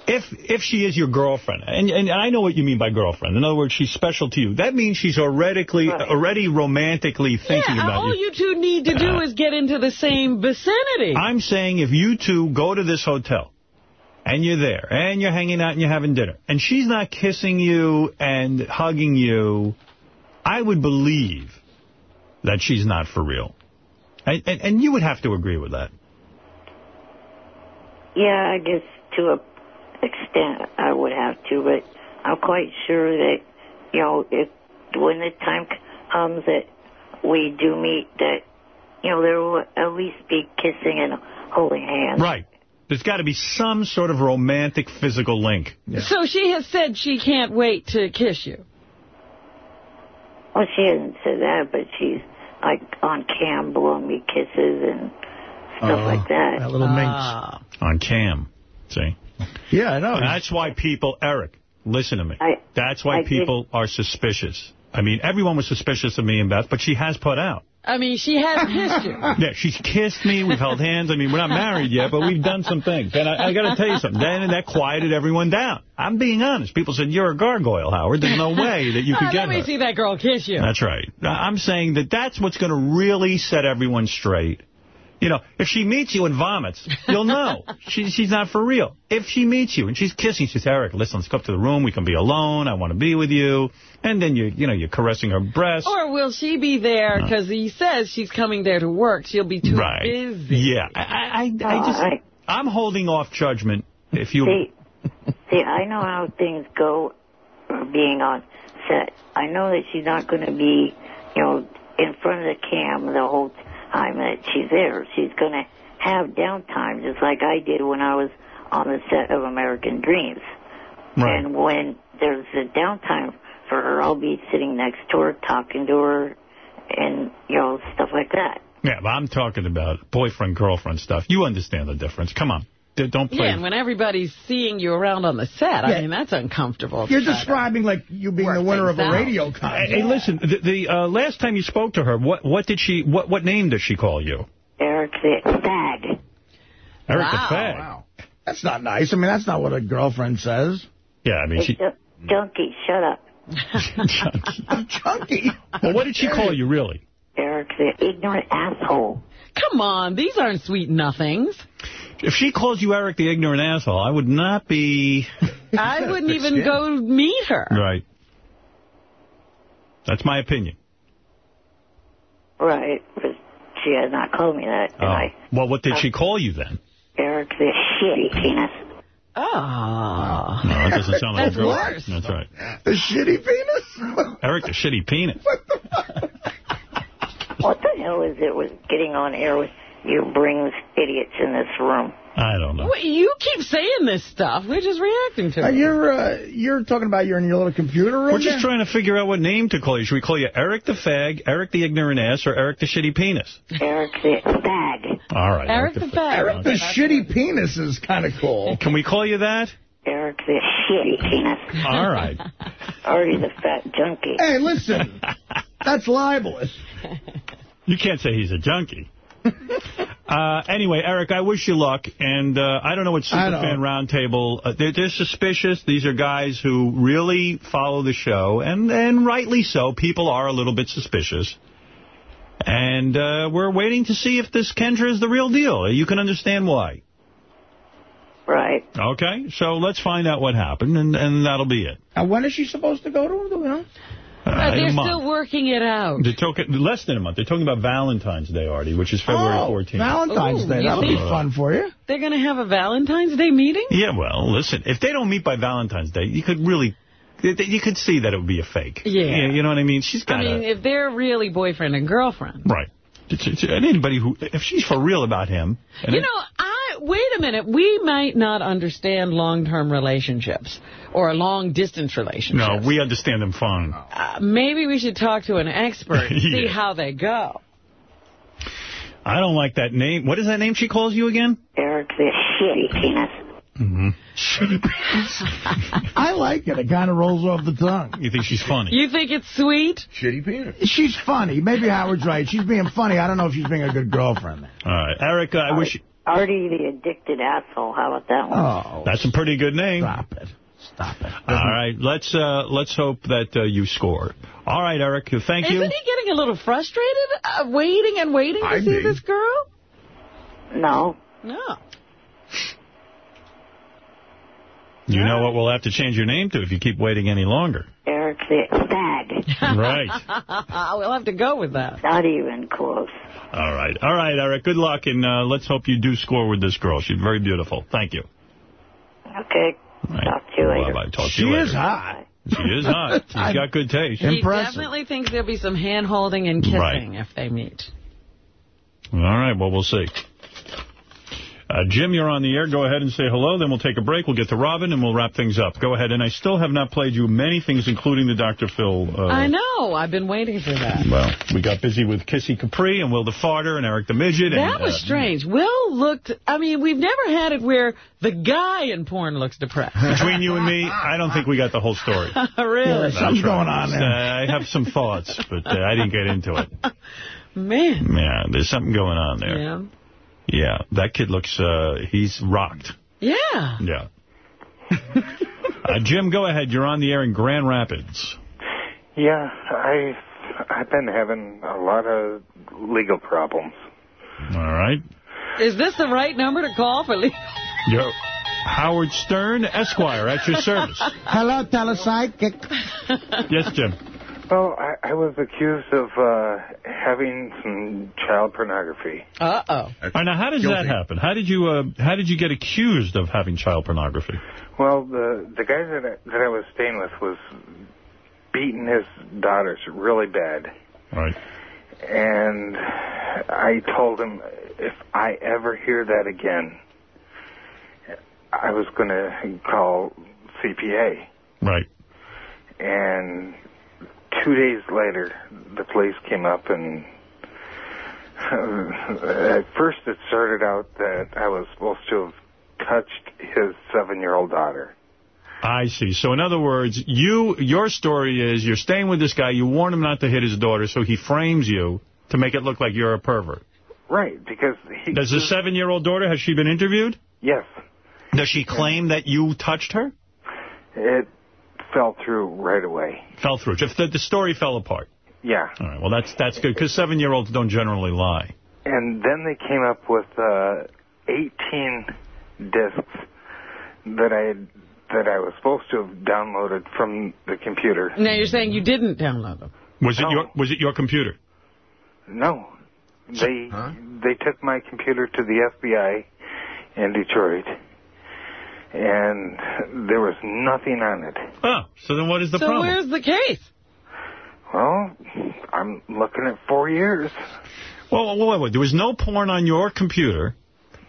If if she is your girlfriend, and and I know what you mean by girlfriend. In other words, she's special to you. That means she's already already romantically thinking yeah, about all you. All you two need to do [CLEARS THROAT] is get into the same vicinity. I'm saying if you two go to this hotel, and you're there, and you're hanging out and you're having dinner, and she's not kissing you and hugging you, I would believe that she's not for real. And, and, and you would have to agree with that. Yeah, I guess to a extent I would have to, but I'm quite sure that, you know, if when the time comes that we do meet, that, you know, there will at least be kissing and holding hands. Right. There's got to be some sort of romantic physical link. So she has said she can't wait to kiss you. Well, she hasn't said that, but she's like on cam blowing me kisses and stuff oh. like that. That little minx. On cam. See? Yeah, I know. That's why people, Eric, listen to me. I- That's why I did- people are suspicious. I mean, everyone was suspicious of me and Beth, but she has put out. I mean, she has kissed you. [LAUGHS] Yeah, she's kissed me. We've held hands. I mean, we're not married yet, but we've done some things. And I, I got to tell you something. Then that quieted everyone down. I'm being honest. People said, you're a gargoyle, Howard. There's no way that you [LAUGHS] could oh, get Let me see that girl kiss you. That's right. I'm saying that that's what's going to really set everyone straight. You know, if she meets you and vomits, you'll know [LAUGHS] she, she's not for real. If she meets you and she's kissing, she's Eric, listen, let's go up to the room. We can be alone. I want to be with you. And then, you you know, you're caressing her breast. Or will she be there because he says she's coming there to work? She'll be too right. busy. Yeah. I, I, I, I just, I- I'm holding off judgment if you... See, see, I know how things go being on set. I know that she's not going to be, you know, in front of the cam the whole time that she's there. She's going to have downtime, just like I did when I was on the set of American Dreams. Right. And when there's a downtime for her, I'll be sitting next to her, talking to her, and, you know, stuff like that. Yeah, but I'm talking about boyfriend-girlfriend stuff. You understand the difference. Come on. D- don't play. Yeah, and when everybody's seeing you around on the set, I mean, that's uncomfortable. You're describing like you being the winner of a out. radio Hey, contest. hey, listen. The, the uh, last time you spoke to her, what what did she? What what name does she call you? Eric the fag. Eric Wow. the fag. Wow. That's not nice. I mean, that's not what a girlfriend says. Yeah, I mean, Hey, she. ju- junkie, shut up. [LAUGHS] [LAUGHS] Junkie. Well, what did she call you, really? Eric the ignorant asshole. Come on, these aren't sweet nothings. If she calls you Eric the ignorant asshole, I would not be... [LAUGHS] I wouldn't even go meet her. Right. That's my opinion. Right, but she has not called me that. Oh. I, Well, what did she call you then? Eric the shitty penis. Oh. No, that doesn't sound like That's a girl. worse. That's right. The shitty penis? [LAUGHS] Eric the shitty penis. What the hell is it with getting on air with you brings idiots in this room? I don't know. Wait, you keep saying this stuff. We're just reacting to Uh, it. you're uh, you're talking about you're in your little computer room. We're just there? trying to figure out what name to call you. Should we call you Eric the fag, Eric the ignorant ass, or Eric the shitty penis? Eric the fag. All right. Eric the fag. Eric the shitty penis is kind of cool. Can we call you that? Eric the shitty penis. All right. [LAUGHS] Artie the fat junkie. Hey, listen, that's libelous. You can't say he's a junkie. [LAUGHS] Uh, anyway, Eric, I wish you luck. And uh, I don't know what I know. Superfan Roundtable, uh, they're, they're suspicious. These are guys who really follow the show, and, and rightly so. People are a little bit suspicious. And uh, we're waiting to see if this Kendra is the real deal. You can understand why. Right. Okay, so let's find out what happened, and, and that'll be it. And when is she supposed to go to him? Do we know? Uh, in a they're still working it out. They're talking, less than a month. They're talking about Valentine's Day, Artie, which is February oh, 14th. Valentine's Ooh, Day. you That'll be fun for you. They're going to have a Valentine's Day meeting? Yeah, well, listen, if they don't meet by Valentine's Day, you could really, you could see that it would be a fake. Yeah. You know what I mean? She's got I mean, if they're really boyfriend and girlfriend. Right. It's, it's, and anybody who, if she's for real about him. and You it- know, I wait a minute. We might not understand long-term relationships or long-distance relationships. No, we understand them fine. Uh, maybe we should talk to an expert and [LAUGHS] see how they go. I don't like that name. What is that name she calls you again? Eric the shitty penis. Mm-hmm. [LAUGHS] [LAUGHS] I like it. It kind of rolls off the tongue. You think she's funny? You think it's sweet? Shitty penis. She's funny. Maybe Howard's right. She's being funny. I don't know if she's being a good girlfriend. All right. Erica, I wish... Artie the addicted asshole. How about that one? Oh, That's a pretty good name. stop it. Stop it. All right. Let's uh, let's hope that uh, you score. All right, Eric. Thank you. Isn't he getting a little frustrated, uh, waiting and waiting to I'd see be. this girl? No. No. You know what we'll have to change your name to if you keep waiting any longer. Eric the fag. [LAUGHS] Right. [LAUGHS] we'll have to go with that. Not even close. All right. All right, Eric. Good luck, and uh, let's hope you do score with this girl. She's very beautiful. Thank you. Okay. All right. Talk to you later. Bye-bye. Talk She to you later. is hot. She is hot. [LAUGHS] She's got good taste. He Impressive. definitely thinks there'll be some hand-holding and kissing Right. if they meet. All right. Well, we'll see. Uh, Jim, you're on the air. Go ahead and say hello. Then we'll take a break. We'll get to Robin, and we'll wrap things up. Go ahead. And I still have not played you many things, including the Dr. Phil. Uh, I know. I've been waiting for that. Well, we got busy with Kissy Capri and Will the Farter and Eric the Midget. That and, was uh, strange. Will looked, I mean, we've never had it where the guy in porn looks depressed. Between you and me, I don't think we got the whole story. [LAUGHS] really? Yeah, something's right. going on there. Uh, I have some thoughts, but uh, I didn't get into it. [LAUGHS] Man. Yeah, there's something going on there. Yeah. Yeah, that kid looks, uh, he's rocked. Yeah. Yeah. [LAUGHS] uh, Jim, go ahead. You're on the air in Grand Rapids. Yeah, I I've been having a lot of legal problems. All right. Is this the right number to call for legal? [LAUGHS] Yo, Howard Stern, Esquire, at your service. Hello, telepsychic. Yes, Jim. Well, I, I was accused of uh, having some child pornography. Uh-oh. All right, now, how does that happen? How did you uh, how did you get accused of having child pornography? Well, the the guy that I, that I was staying with was beating his daughters really bad, Right. and I told him if I ever hear that again, I was going to call CPA. Right. And two days later, the police came up and [LAUGHS] at first it started out that I was supposed to have touched his seven-year-old daughter. I see. So in other words, you your story is you're staying with this guy. You warn him not to hit his daughter, so he frames you to make it look like you're a pervert. Right, because he... Does the seven-year-old daughter, has she been interviewed? Yes. Does she claim that you touched her? It fell through right away. Fell through. Just the, the story fell apart. Yeah. All right. Well, that's that's good because seven-year-olds don't generally lie. And then they came up with uh, 18 discs that I had, that I was supposed to have downloaded from the computer. Now you're saying you didn't download them. Was it your Was it your computer? No. They they took my computer to the FBI in Detroit, and there was nothing on it. Oh, so then what is the so problem? where's the case? Well, I'm looking at four years. Well, wait, wait, wait. There was no porn on your computer.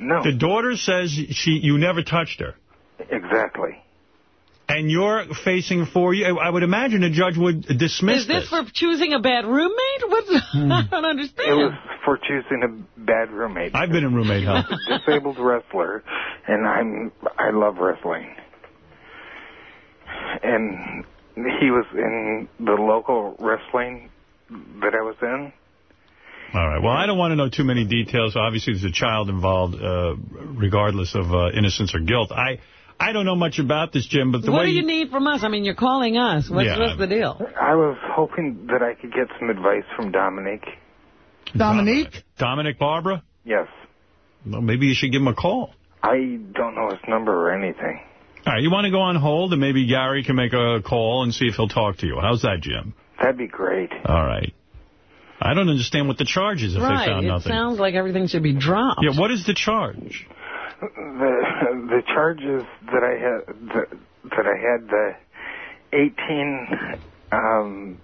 No. The daughter says she you never touched her. Exactly. And you're facing four years. I would imagine a judge would dismiss this. Is this for choosing a bad roommate? What's, [LAUGHS] I don't understand. It was for choosing a bad roommate. I've been in roommate hell. a disabled wrestler, and I'm I love wrestling. And he was in the local wrestling that I was in. All right. Well, I don't want to know too many details. Obviously, there's a child involved, uh, regardless of uh, innocence or guilt. I I don't know much about this, Jim, but the what way do you need from us? I mean, you're calling us. What's, Yeah. what's the deal? I was hoping that I could get some advice from Dominique. Dominique? Dominic Barbara? Yes. Well, maybe you should give him a call. I don't know his number or anything. All right. You want to go on hold, and maybe Gary can make a call and see if he'll talk to you. How's that, Jim? That'd be great. All right. I don't understand what the charge is if right. they found it nothing. sounds like everything should be dropped. Yeah, what is the charge? The [LAUGHS] the charges that I had that, that I had the 18 um,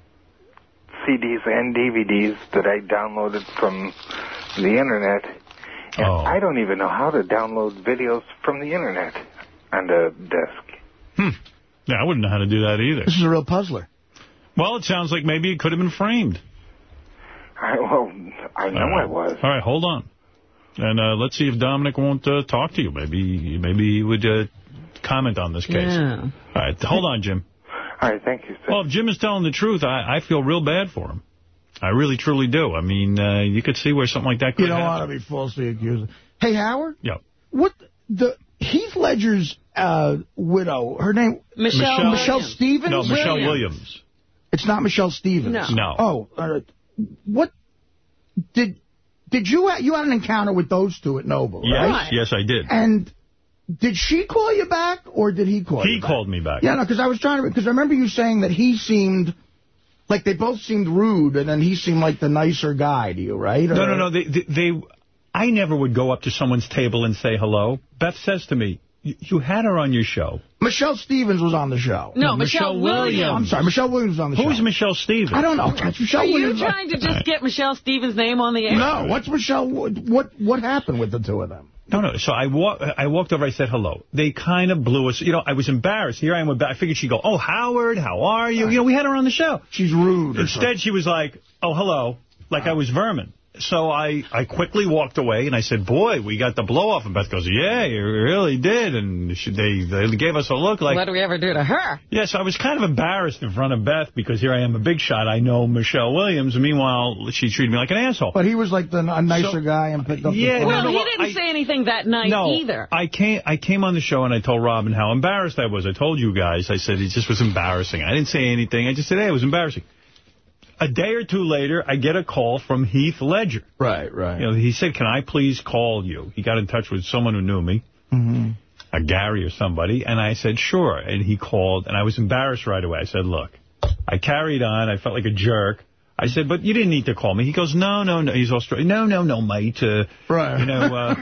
CDs and DVDs that I downloaded from the internet. And Oh. I don't even know how to download videos from the internet on the disk. Hmm. Yeah, I wouldn't know how to do that either. This is a real puzzler. Well, it sounds like maybe it could have been framed. I, well, I know I was. All right, hold on. And uh, let's see if Dominic won't uh, talk to you. Maybe maybe he would uh, comment on this case. Yeah. All right, hold on, Jim. All right, thank you, sir. Well, if Jim is telling the truth, I, I feel real bad for him. I really, truly do. I mean, uh, you could see where something like that could You don't happen. want to be falsely accused. Hey, Howard? Yeah. What the Heath Ledger's uh, widow, her name? Michelle Michelle Williams. Stevens? No, Michelle Williams. It's not Michelle Stevens. No. No. Oh, uh, what did did you you had an encounter with those two at Noble, Yes, right? yes, I did. And did she call you back or did he call He you back? He called me back. Yeah, no, because I was trying to because I remember you saying that he seemed like they both seemed rude, and then he seemed like the nicer guy to you, right? No, no, no. They, they, they, I never would go up to someone's table and say hello. Beth says to me, "You- you had her on your show. Michelle Stevens was on the show. No, Michelle Williams. I'm sorry, Michelle Williams was on the show. Who's Michelle Stevens? I don't know. It's Michelle Are you Williams. trying to just get Michelle Stevens' name on the air? No, what's Michelle? What what happened with the two of them? No, no. So I, wa I walked over. I said hello. They kind of blew us. You know, I was embarrassed. Here I am with I figured she'd go, oh, Howard, how are you? You know, we had her on the show. She's rude. Instead, she was like, oh, hello, like I was vermin. So I, I quickly walked away, and I said, boy, we got the blow-off. And Beth goes, yeah, you really did. And she, they, they gave us a look like... What do we ever do to her? Yeah, so I was kind of embarrassed in front of Beth because here I am, a big shot. I know Michelle Williams. Meanwhile, she treated me like an asshole. But he was like the a nicer So- guy and picked up Yeah, the phone. Well, no, he didn't I- say anything that night no, either. I came, I came on the show and I told Robin how embarrassed I was. I told you guys. I said it just was embarrassing. I didn't say anything. I just said, hey, it was embarrassing. A day or two later, I get a call from Heath Ledger. Right, right. You know, he said, can I please call you? He got in touch with someone who knew me, Mm-hmm. a Gary or somebody, and I said, sure. And he called, and I was embarrassed right away. I said, look, I carried on. I felt like a jerk. I said, but you didn't need to call me. He goes, no, no, no. He's Australian. No, no, no, mate. Uh, Right. You know, uh,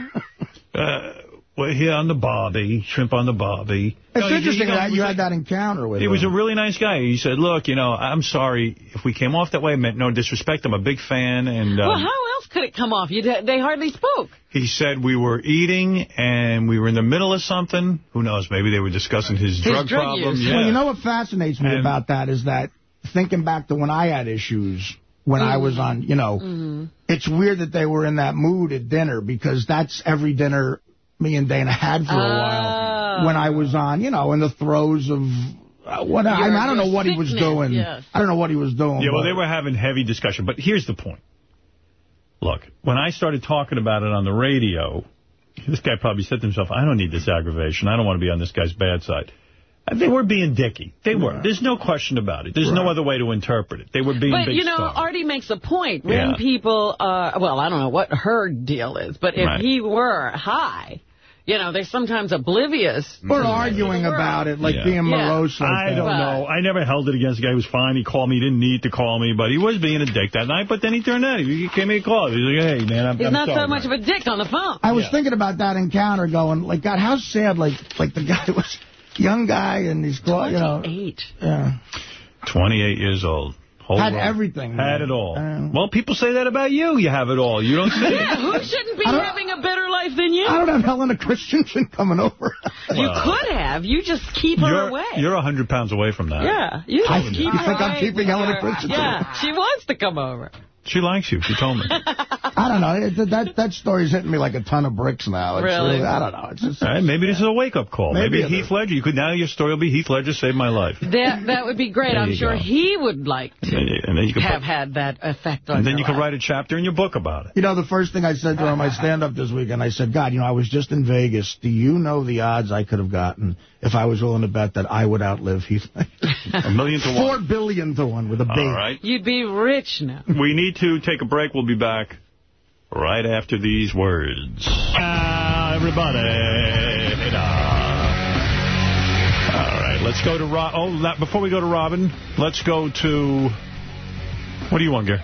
[LAUGHS] uh, we're here on the Barbie, shrimp on the Barbie. It's No, he- interesting he- that you was had that encounter with he him. He was a really nice guy. He said, look, you know, I'm sorry if we came off that way. I meant no disrespect. I'm a big fan. And um, well, how else could it come off? You, they hardly spoke. he said we were eating and we were in the middle of something. Who knows? Maybe they were discussing his, His drug, drug problem. Yeah. Well, you know what fascinates me And- about that is that thinking back to when I had issues, when I was on, you know, Mm-hmm. it's weird that they were in that mood at dinner because that's every dinner me and Dana had for a while when I was on, you know, in the throes of uh, what I, mean, I don't know what he was doing. yes. I don't know what he was doing. Yeah, well, they were having heavy discussion. But here's the point. Look, when I started talking about it on the radio, this guy probably said to himself, I don't need this aggravation. I don't want to be on this guy's bad side. And They were being dicky. They were. There's no question about it. There's no other way to interpret it. They were being But, big you know, stars. Artie makes a point. When Yeah. people are, well, I don't know what her deal is, but if Right. he were high, you know, they're sometimes oblivious. Or to arguing about it, like Yeah. being Yeah. morose like I don't know. I never held it against the guy. He was fine. He called me. He didn't need to call me, but he was being a dick that night. But then he turned out. He gave me a call. He was like, hey, man, I'm, He's I'm not sorry. so much of a dick on the phone. I was thinking about that encounter going, like, God, how sad, like, like the guy [LAUGHS] was young guy and he's, you know. 28. Yeah. 28 years old. Whole Had run. everything, Had man. it all. Uh, well, people say that about you. You have it all. You don't say Yeah, who shouldn't be having a better life than you? I don't have Helena Christensen coming over. [LAUGHS] You could have. You just keep her You're, away. you're 100 pounds away from that. yeah, you I- just you keep her think I'm keeping Helena Christensen? Yeah, she wants to come over. She likes you. She told me. [LAUGHS] I don't know. It- That that story's hitting me like a ton of bricks now. It's Really? I don't know. It's just, All right, maybe this is a wake-up call. Maybe Maybe, it Heath. Ledger. You could now your story will be Heath Ledger saved my life. That that would be great. There I'm sure go. he would like to And then you could have had that effect on and then your you could write a chapter in your book about it. You know, the first thing I said to during my stand-up this weekend, I said, God, you know, I was just in Vegas. Do you know the odds I could have gotten if I was willing to bet that I would outlive Heath Ledger? A million to one. Four billion to one with a B. All right. You'd be rich now. We need to take a break. We'll be back right after these words. Ah, everybody. All right, let's go to Rob. Oh, that, before we go to Robin, let's go to... What do you want, Gary?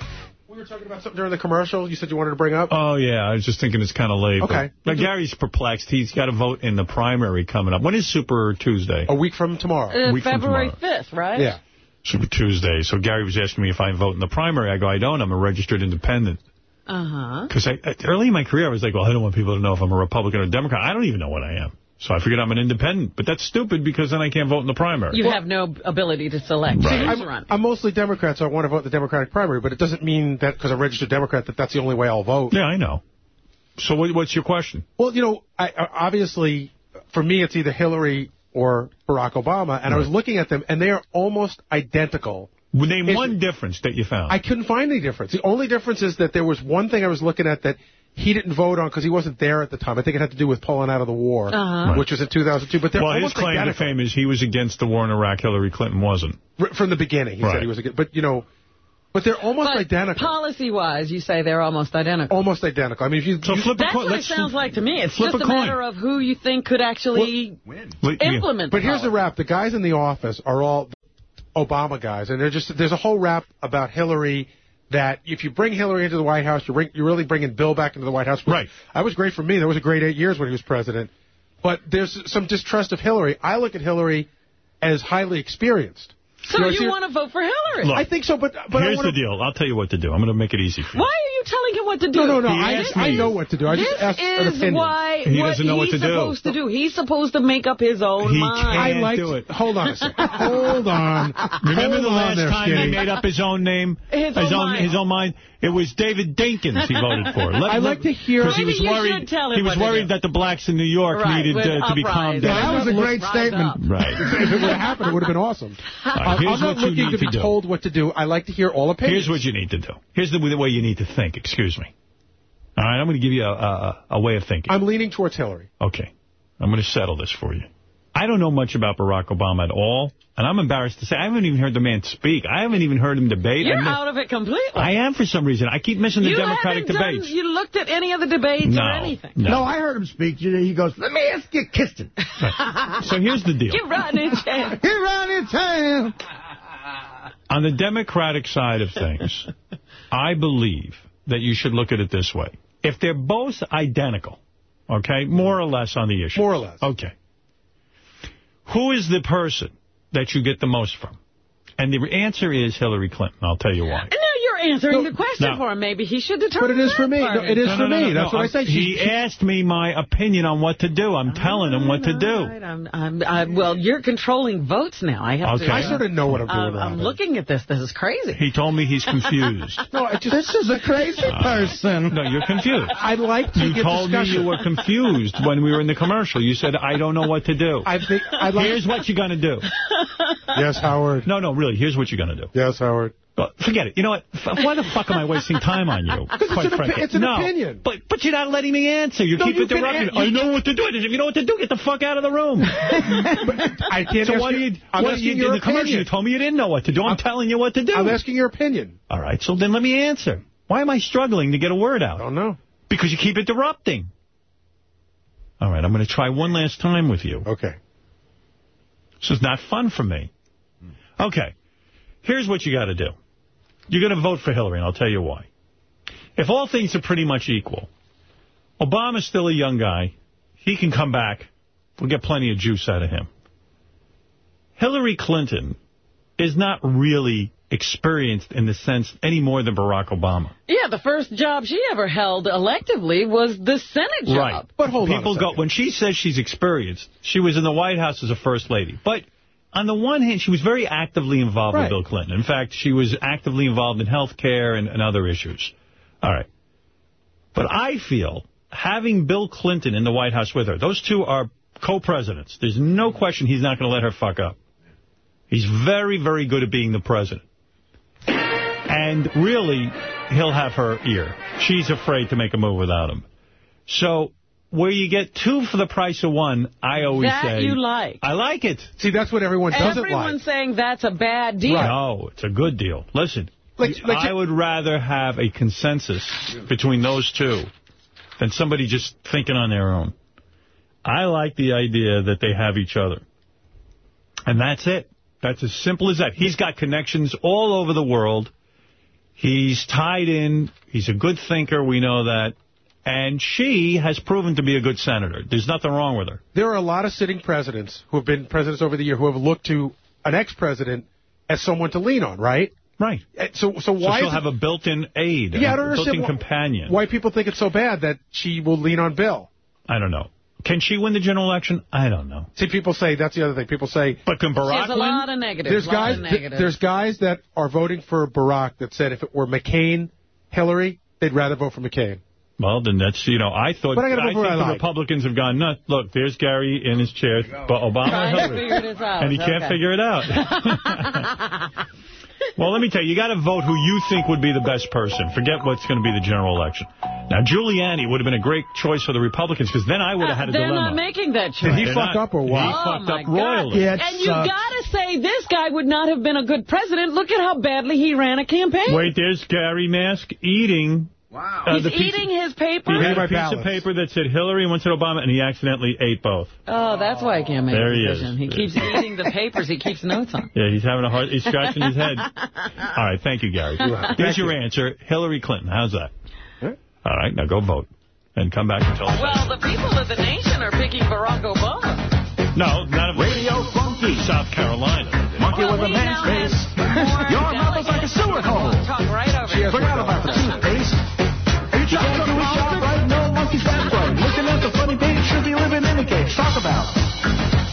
We were talking about something during the commercial you said you wanted to bring up. Oh, yeah, I was just thinking it's kind of late. Okay. But, Gary's perplexed. He's got to vote in the primary coming up. When is Super Tuesday? A week from tomorrow. Uh, week from February tomorrow. 5th, right? Yeah. Super Tuesday. So Gary was asking me if I vote in the primary. I go, I don't. I'm a registered independent. Uh-huh. Because I, I- early in my career, I was like, well, I don't want people to know if I'm a Republican or Democrat. I don't even know what I am. So I figured I'm an independent. But that's stupid because then I can't vote in the primary. You have no ability to select Right. who's I'm. I'm mostly Democrat, so I want to vote in the Democratic primary, but it doesn't mean that because I'm registered Democrat that that's the only way I'll vote. Yeah, I know. So what, what's your question? Well, you know, I, I- obviously, for me, it's either Hillary or Barack Obama, and I was looking at them, and they are almost identical. Name Is- one difference that you found. I couldn't find any difference. The only difference is that there was one thing I was looking at that he didn't vote on because he wasn't there at the time. I think it had to do with pulling out of the war, Uh-huh. which was in 2002. But they're well, his almost claim to fame is he was against the war in Iraq. Hillary Clinton wasn't. R- from the beginning. He Right. said he was against, but you know, but they're almost But identical. policy-wise, you say they're almost identical. Almost identical. I mean, if you, So you- flip a That's coin. what it Let's sounds like to me. It's just a a, matter of who you think could actually Wait, yeah. implement But the here's the policy. rap: the guys in the office are all Obama guys, and they're just there's a whole rap about Hillary. That if you bring Hillary into the White House, you're, bring, you're really bringing Bill back into the White House. Right. That was great for me. That was a great eight years when he was president. But there's some distrust of Hillary. I look at Hillary as highly experienced. So You you want to vote for Hillary? Look, I think so, but but I Here's wanna, the deal. I'll tell you what to do. I'm going to make it easy for you. Why are you telling him what to do? No, no, no. I, I know what to do. I just this asked an is opinion. why He what doesn't know what he's to do. supposed to do. He's supposed to make up his own He mind. I can't like do it. Hold on a second. Hold on. Remember Hold the on last there, time Skinny. he made up his own name? His own mind. His own mind. It was David Dinkins he voted for. [LAUGHS] Let, I like to hear- Because he was worried, tell he was worried that the blacks in New York Right, needed uh, to be calmed down. that was a great statement. up. Right. if it would have happened, it would have been awesome. right, I'm, not looking need to be to do. told what to do. I like to hear all opinions. Here's what you need to do. Here's the, the way you need to think. Excuse me. All right, I'm going to give you a, a, a way of thinking. I'm leaning towards Hillary. Okay. I'm going to settle this for you. I don't know much about Barack Obama at all, and I'm embarrassed to say I haven't even heard the man speak. I haven't even heard him debate. You're I out of it completely. I am for some reason. I keep missing the you Democratic haven't done- debates. you looked at any of the debates no, or anything. no. No, I heard him speak. He goes, let me ask you a question. So here's the deal. [LAUGHS] Get riding in chair. Get around in town. On the Democratic side of things, I believe that you should look at it this way. If they're both identical, okay, more or less on the issue. More or less. Okay. Who is the person that you get the most from? And the answer is Hillary Clinton. I'll tell you why. No, you're answering the question No. for him. Maybe he should determine But it is for me. No, it is No, for no, no, me. no, That's what I I'm- say. He She- asked me my opinion on what to do. I'm telling him what to do. Right, I'm, I'm, I'm, well, you're controlling votes now. I have Okay. to. I sort of know what I'm doing I'm, I'm looking at this. This is crazy. He told me he's [LAUGHS] confused. No, I just, This is a crazy uh, person. No, you're confused. [LAUGHS] I'd like to You get told me discussion. you were confused when we were in the commercial. You said, I don't know what to do. I think I like. Here's what you're going to do. [LAUGHS] Yes, Howard. No, no, really, here's what you're going to do. Yes, Howard. Well, forget it. You know what? Why the fuck am I wasting time on you? [LAUGHS] it's Quite frankly. it's an no, opinion. But, but you're not letting me answer. You No, keep you interrupting. I know what to do. If you know what to do, get the fuck out of the room. [LAUGHS] [LAUGHS] I can't so why do you- I'm asking you, your in the commercial, opinion. you told me you didn't know what to do. I'm, telling you what to do. I'm asking your opinion. All right, so then let me answer. Why am I struggling to get a word out? I don't know. Because you keep interrupting. All right, I'm going to try one last time with you. Okay. This is not fun for me. Okay, here's what you got to do. You're going to vote for Hillary, and I'll tell you why. If all things are pretty much equal, Obama's still a young guy. He can come back. We'll get plenty of juice out of him. Hillary Clinton is not really experienced in the sense any more than Barack Obama. Yeah, the first job she ever held electively was the Senate job. Right. But hold on a People go when she says she's experienced, she was in the White House as a first lady. But on the one hand, she was very actively involved Right. with Bill Clinton. In fact, she was actively involved in health care and, and other issues. All right. But I feel having Bill Clinton in the White House with her, those two are co-presidents. There's no question he's not going to let her fuck up. He's very, very good at being the president. And really, he'll have her ear. She's afraid to make a move without him. So where you get two for the price of one, I always That say... you like. I like it. See, that's what everyone doesn't Everyone's like. saying that's a bad deal. No, it's a good deal. Listen, Like- like I would rather have a consensus between those two than somebody just thinking on their own. I like the idea that they have each other. And that's it. That's as simple as that. He's got connections all over the world. He's tied in. He's a good thinker. We know that. And she has proven to be a good senator. There's nothing wrong with her. There are a lot of sitting presidents who have been presidents over the year who have looked to an ex-president as someone to lean on, right? Right. Uh, So, so So why she'll have a built-in aid, Yeah, I a built-in why- companion. why people think it's so bad that she will lean on Bill. I don't know. Can she win the general election? I don't know. See, people say that's the other thing. People say But can She Barack has a win? lot of negatives. there's guys of th- negatives. there's guys that are voting for Barack that said if it were McCain, Hillary, they'd rather vote for McCain. Well, then that's, you know, I thought, But I I think what I the like. Republicans have gone nuts. Look, there's Gary in his chair, but Obama Trying or to Hillary. figure this out. And he can't figure it out. [LAUGHS] well, let me tell you, you got to vote who you think would be the best person. Forget what's going to be the general election. Now, Giuliani would have been a great choice for the Republicans, because then I would have had a They're dilemma. not making that choice. Did he They're fuck not. up or what? He Oh, fucked my up God. royally. Yeah, And you sucks. gotta say this guy would not have been a good president. Look at how badly he ran a campaign. Wait, there's Gary Mask eating. Wow. uh, He's the piece- eating his paper. He had a piece ballots. of paper that said Hillary and one said Obama, and he accidentally ate both. Oh, that's why he can't make There a he is. He keeps eating the papers. He keeps notes on. Yeah, he's having a hard... He's scratching his head. All right, thank you, Gary. Here's Thank your you. answer. Hillary Clinton. How's that? Huh? All right, now go vote. And come back and tell us. Well, the people of the nation are picking Barack Obama. No, none of Radio Funky. South Carolina. Monkey with a man's face. Your mouth is like a sewer hole. Talk right over it. Forgot about the toothpaste. Trying do right? No, monkey's. Looking at the funny page, should be living in cage. Talk about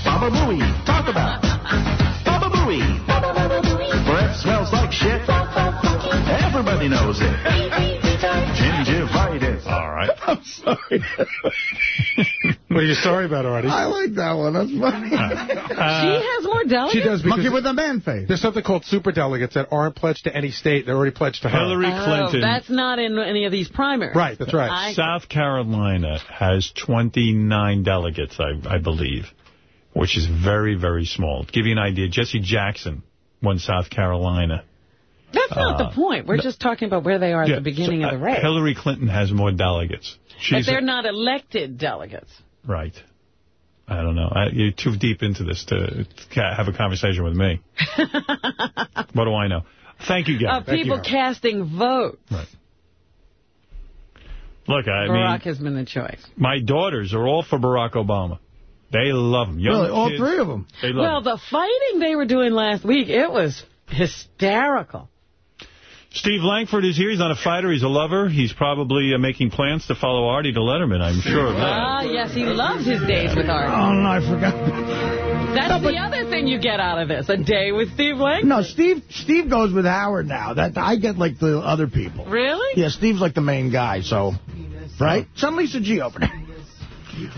Baba Booey. Talk about. Baba Booey. Breath smells like shit. Everybody knows it. [LAUGHS] Gingivitis. All right. I'm sorry. What are you sorry about, Artie? I like that one. That's funny. she Uh, has more delegates? She does because Monkey with a man face. there's something called super delegates that aren't pledged to any state. They're already pledged to her. Hillary Oh, Clinton. that's not in any of these primaries. Right, that's right. I- South Carolina has 29 delegates, I, I believe, which is very, very small. To give you an idea, Jesse Jackson won South Carolina. That's not Uh, the point. We're just talking about where they are at Yeah, the beginning so, of the uh, race. Hillary Clinton has more delegates. but they're not elected delegates. right. I don't know. I, you're too deep into this to, to have a conversation with me. [LAUGHS] what do I know? Thank you, Gary. Of people casting votes. Right. Look, I Barack mean, has been the choice. my daughters are all for Barack Obama. They love him. Young Really, all kids, three of them. They love Well, him. the fighting they were doing last week, it was hysterical. Steve Langford is here. He's not a fighter. He's a lover. He's probably uh, making plans to follow Artie to Letterman. I'm sure of that. Ah, yes, he loves his days with Artie. Oh, no, I forgot. That's the other thing you get out of this, a day with Steve Langford. No, Steve Steve goes with Howard now. That I get like the other people. Really? Yeah, Steve's like the main guy, so... Right? Some Lisa G over there.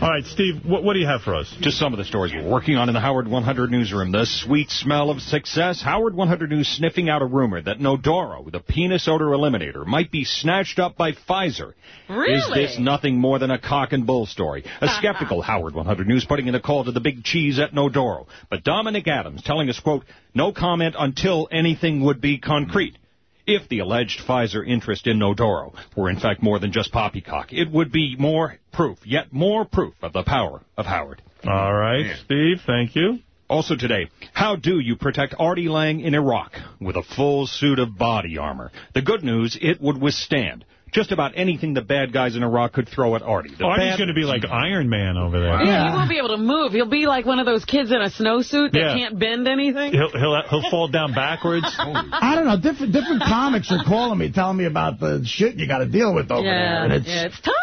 All right, Steve, what, what do you have for us? Just some of the stories we're working on in the Howard 100 newsroom. The sweet smell of success. Howard 100 News sniffing out a rumor that Nodoro, the penis odor eliminator, might be snatched up by Pfizer. Really? Is this nothing more than a cock and bull story? A [LAUGHS] skeptical Howard 100 News putting in a call to the big cheese at Nodoro. But Dominic Adams telling us, quote, no comment until anything would be concrete. If the alleged Pfizer interest in Nodoro were in fact more than just poppycock, it would be more proof, yet more proof of the power of Howard. All right, Steve, thank you. Also today, how do you protect Artie Lange in Iraq with a full suit of body armor? The good news, it would withstand just about anything the bad guys in Iraq could throw at Artie. The Artie's going to be like Iron Man over there. Yeah, he won't be able to move. He'll be like one of those kids in a snowsuit that Yeah. can't bend anything. He'll, he'll, he'll fall down backwards. [LAUGHS] I don't know. Different different comics are calling me, telling me about the shit you got to deal with over there. Yeah, And it's, yeah, it's tough.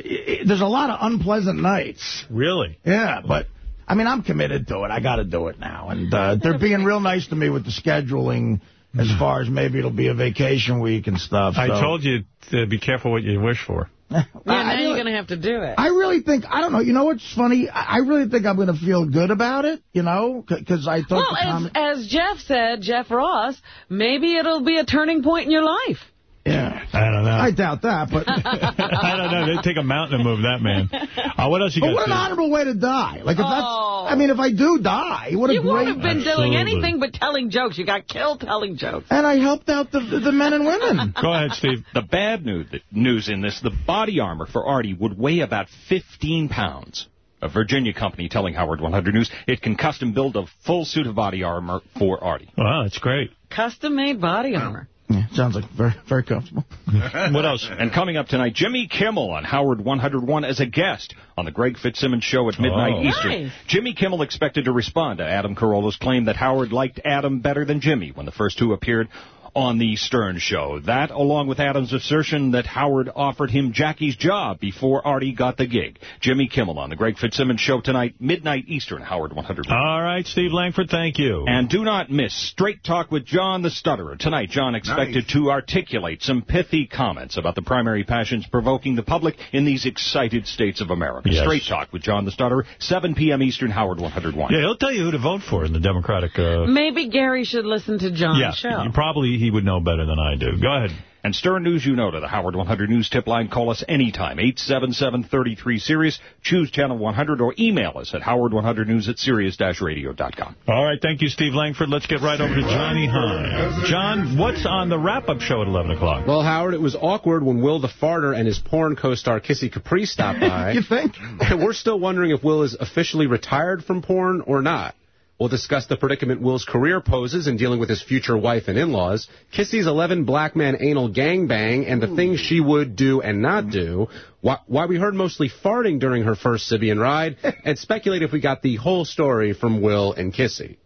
it- there's a lot of unpleasant nights. Really? Yeah, but I mean, I'm committed to it. I got to do it now, and uh, they're being real nice to me with the scheduling. As [LAUGHS] far as maybe it'll be a vacation week and stuff. I so. told you to be careful what you wish for. [LAUGHS] Yeah, I now really- you're going to have to do it. I really think, I don't know, you know what's funny? I I really think I'm going to feel good about it, you know, because I thought well, as, as Jeff said, Jeff Ross, maybe it'll be a turning point in your life. Yeah. I don't know. I doubt that, but... [LAUGHS] I don't know. They'd take a mountain to move that man. Uh, what else you But got? what an Steve? honorable way to die. Like, if Oh. that's... I mean, if I do die, what a You great... won't have been doing anything but telling jokes. You got killed telling jokes. And I helped out the, the men and women. [LAUGHS] Go ahead, Steve. The bad news, news in this, the body armor for Artie would weigh about 15 pounds. A Virginia company telling Howard 100 News it can custom build a full suit of body armor for Artie. Wow, that's great. Custom-made body armor. Yeah, sounds like very, very comfortable. [LAUGHS] what else? And coming up tonight, Jimmy Kimmel on Howard 101 as a guest on the Greg Fitzsimmons show at midnight Oh. Eastern. Nice. Jimmy Kimmel expected to respond to Adam Carolla's claim that Howard liked Adam better than Jimmy when the first two appeared on the Stern show. That, along with Adam's assertion that Howard offered him Jackie's job before Artie got the gig. Jimmy Kimmel on the Greg Fitzsimmons show tonight, midnight Eastern, Howard 100. All right, Steve Langford, thank you. And do not miss Straight Talk with John the Stutterer. Tonight, John expected to articulate some pithy comments about the primary passions provoking the public in these excited states of America. Yes. Straight Talk with John the Stutterer, 7 p.m. Eastern, Howard 101. yeah, he'll tell you who to vote for in the Democratic... Uh, Maybe Gary should listen to John's yeah, show. probably he would know better than I do. Go ahead. And Stern News, you know, to the Howard 100 News tip line. Call us anytime, 877-33-SIRIUS. Choose Channel 100 or email us at howard100news at sirius-radio.com. All right, thank you, Steve Langford. Let's get right over to Johnny Hein. John, what's on the wrap-up show at 11 o'clock? Well, Howard, it was awkward when Will the Farter and his porn co-star Kissy Capri stopped by. [LAUGHS] you think? We're still wondering if Will is officially retired from porn or not. We'll discuss the predicament Will's career poses in dealing with his future wife and in-laws, Kissy's 11 black man anal gangbang, and the things she would do and not do, mm-hmm. why, why we heard mostly farting during her first Sybian ride, [LAUGHS] and speculate if we got the whole story from Will and Kissy.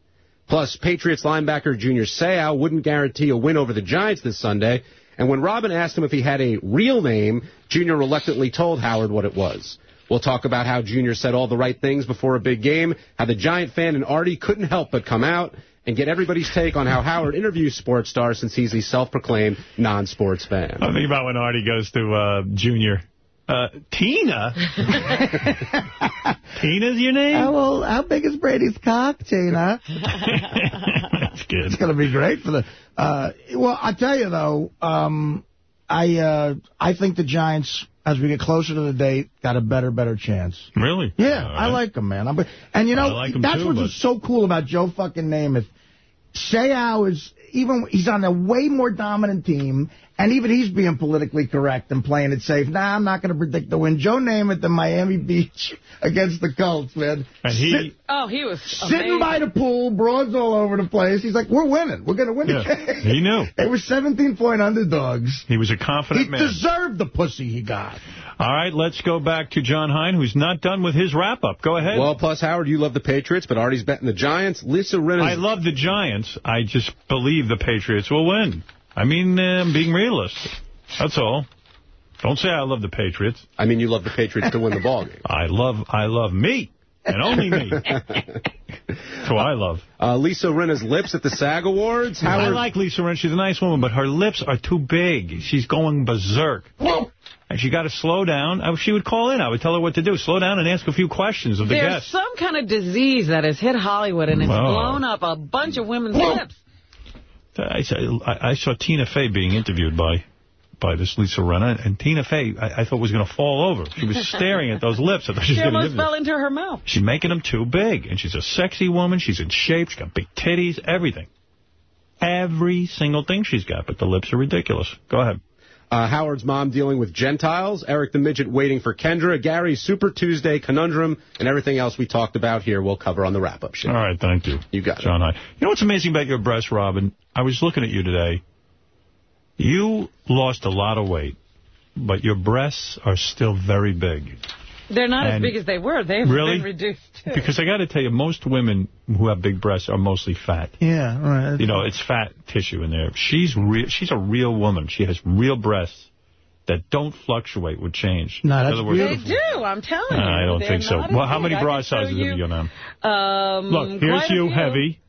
Plus, Patriots linebacker Junior Seau wouldn't guarantee a win over the Giants this Sunday, and when Robin asked him if he had a real name, Junior reluctantly told Howard what it was. We'll talk about how Junior said all the right things before a big game, how the Giant fan and Artie couldn't help but come out, and get everybody's take on how Howard interviews sports stars since he's the self-proclaimed non-sports fan. I'm thinking about when Artie goes to uh, Junior. Uh, Tina? [LAUGHS] Tina's your name? How, old, how big is Brady's cock, Tina? [LAUGHS] That's good. It's going to be great for the... Uh, well, I tell you, though, um, I uh, I think the Giants, as we get closer to the date, got a better, better chance. Really? Yeah, All I like them, man. I'm, and, you know, like that's too, what's so cool about Joe fucking Namath. Seau is, even, he's on a way more dominant team, and even he's being politically correct and playing it safe. Nah, I'm not going to predict the win. Joe Namath in Miami Beach [LAUGHS] against the Colts, man. And he... Sit- Oh, he was Sitting amazing. by the pool, broads all over the place. He's like, we're winning. We're going to win the game. he knew. [LAUGHS] They were 17-point underdogs. He was a He confident man. He deserved the pussy he got. All right, let's go back to John Hein, who's not done with his wrap-up. Go ahead. Well, plus, Howard, you love the Patriots, but Artie's betting the Giants. Lisa Rinna's... I love the Giants. I just believe the Patriots will win. I mean, uh, I'm being realistic. That's all. Don't say I love the Patriots. I mean, you love the Patriots to win the ball game. I love I love me, and only me. [LAUGHS] That's who I love. Uh, Lisa Rinna's lips at the SAG Awards. I Howard, like Lisa Rinna. She's a nice woman, but her lips are too big. She's going berserk. And she got to slow down. I, she would call in. I would tell her what to do. Slow down and ask a few questions of the There's guests. some kind of disease that has hit Hollywood, and it's Wow. blown up a bunch of women's lips. I, saw- I, I saw Tina Fey being interviewed by by this Lisa Rinna, and Tina Fey, I, I thought was going to fall over. She was [LAUGHS] staring at those lips. I thought she She almost fell into her mouth. She's making them too big, and she's a sexy woman. She's in shape. She's got big titties, everything. Every single thing she's got, but the lips are ridiculous. Go ahead. Uh, Howard's mom dealing with Gentiles. Eric the Midget waiting for Kendra. Gary's Super Tuesday conundrum. And everything else we talked about here we'll cover on the wrap-up show. All right, thank you. You got John High. You know what's amazing about your breasts, Robin? I was looking at you today. You lost a lot of weight, but your breasts are still very big. They're not as big as they were. They've Really? been reduced, too. Because I got to tell you, most women who have big breasts are mostly fat. Yeah, right. You know, it's fat tissue in there. She's real. She's a real woman. She has real breasts that don't fluctuate with change. No, that's other words- They do, I'm telling you. I don't They're think so. Well, how many bra can show sizes have you gone on? Um, Look, here's you heavy.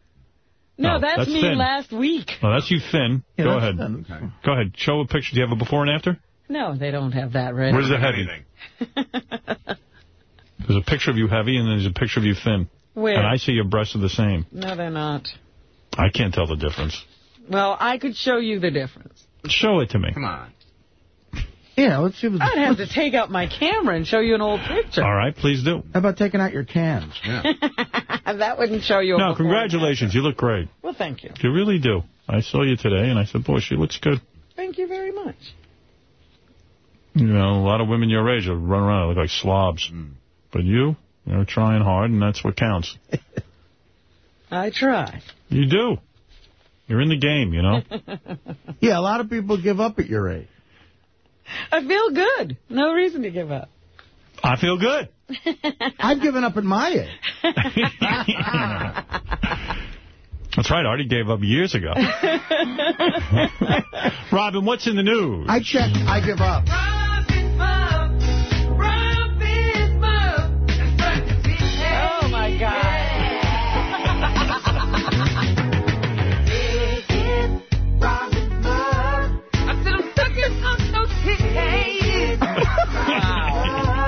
No, No, that's, that's me thin. last week. Oh, that's you thin. Yeah, Go ahead. thin. Go ahead. Show a picture. Do you have a before and after? No, they don't have that ready. Where's the heavy? thing? [LAUGHS] There's a picture of you heavy, and there's a picture of you thin. Where? And I see your breasts are the same. No, they're not. I can't tell the difference. Well, I could show you the difference. Show it to me. Come on. Yeah, let's see. What I'd have to [LAUGHS] take out my camera and show you an old picture. All right, please do. How about taking out your cans? Yeah. [LAUGHS] that wouldn't show you a No, congratulations. You look great. Well, thank you. You really do. I saw you today, and I said, boy, she looks good. Thank you very much. You know, a lot of women your age will run around and look like slobs. Mm. But you, you're trying hard, and that's what counts. [LAUGHS] I try. You do. You're in the game, you know? [LAUGHS] Yeah, a lot of people give up at your age. I feel good. No reason to give up. I feel good. [LAUGHS] I've given up at my age. That's right. I already gave up years ago. Robin, what's in the news? I checked. I give up.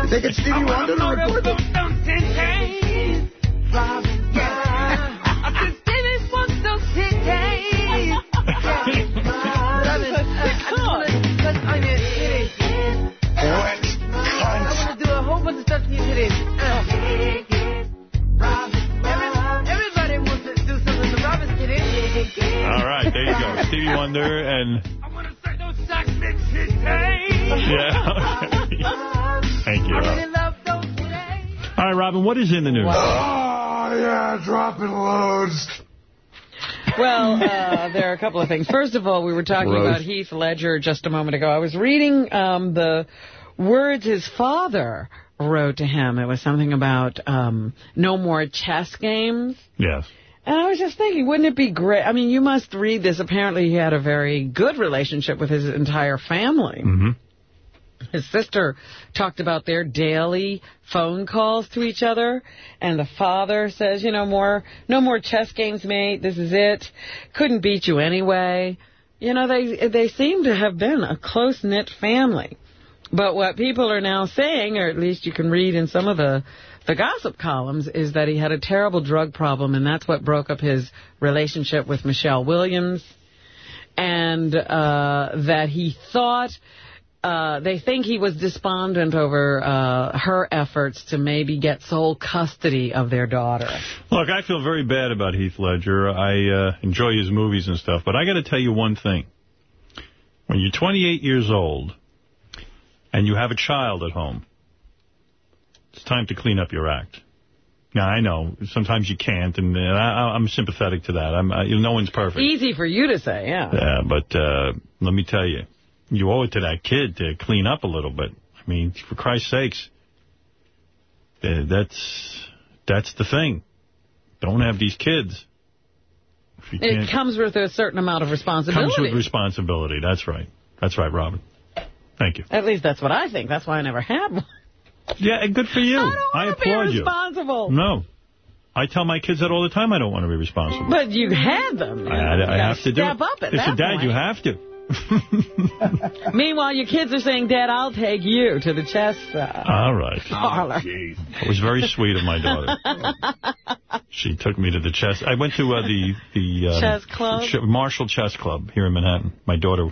They get Stevie Wonder to record them. All right, there you go. Stevie Wonder and... I want to say no sex, bitch, Yeah. [LAUGHS] Thank you. Rob. All right, Robin, what is in the news? Oh, yeah, dropping loads. Well, uh, there are a couple of things. First of all, we were talking Gross. about Heath Ledger just a moment ago. I was reading um, the words his father wrote to him. It was something about um, no more chess games. Yes. And I was just thinking, wouldn't it be great? I mean, you must read this. Apparently, he had a very good relationship with his entire family. Mm-hmm. His sister talked about their daily phone calls to each other, and the father says, you know, more, no more chess games, mate. This is it. Couldn't beat you anyway. You know, they they seem to have been a close knit family. But what people are now saying, or at least you can read in some of the the gossip columns, is that he had a terrible drug problem, and that's what broke up his relationship with Michelle Williams, and uh, that he thought. Uh, they think he was despondent over uh, her efforts to maybe get sole custody of their daughter. Look, I feel very bad about Heath Ledger. I uh, enjoy his movies and stuff, but I got to tell you one thing. When you're 28 years old and you have a child at home, it's time to clean up your act. Now, I know sometimes you can't, and uh, I, I'm sympathetic to that. I'm, I, no one's perfect. Easy for you to say, yeah. Yeah, but uh, let me tell you, you owe it to that kid to clean up a little bit. I mean, for Christ's sakes, uh, that's that's the thing. Don't have these kids It comes with a certain amount of responsibility. comes with responsibility. That's right. That's right, Robin. Thank you. At least that's what I think. That's why I never had one. Yeah, and good for you. I I applaud you. responsible. No. I tell my kids that all the time I don't want to be responsible. But you had them. I, I, I have to do step it. up at It's a that dad, point. you have to. [LAUGHS] Meanwhile, your kids are saying, Dad, I'll take you to the chess uh, All right. parlor. It was very sweet of my daughter. [LAUGHS] She took me to the chess. I went to uh, the the um, Chess club? Ch- Marshall Chess Club here in Manhattan. My daughter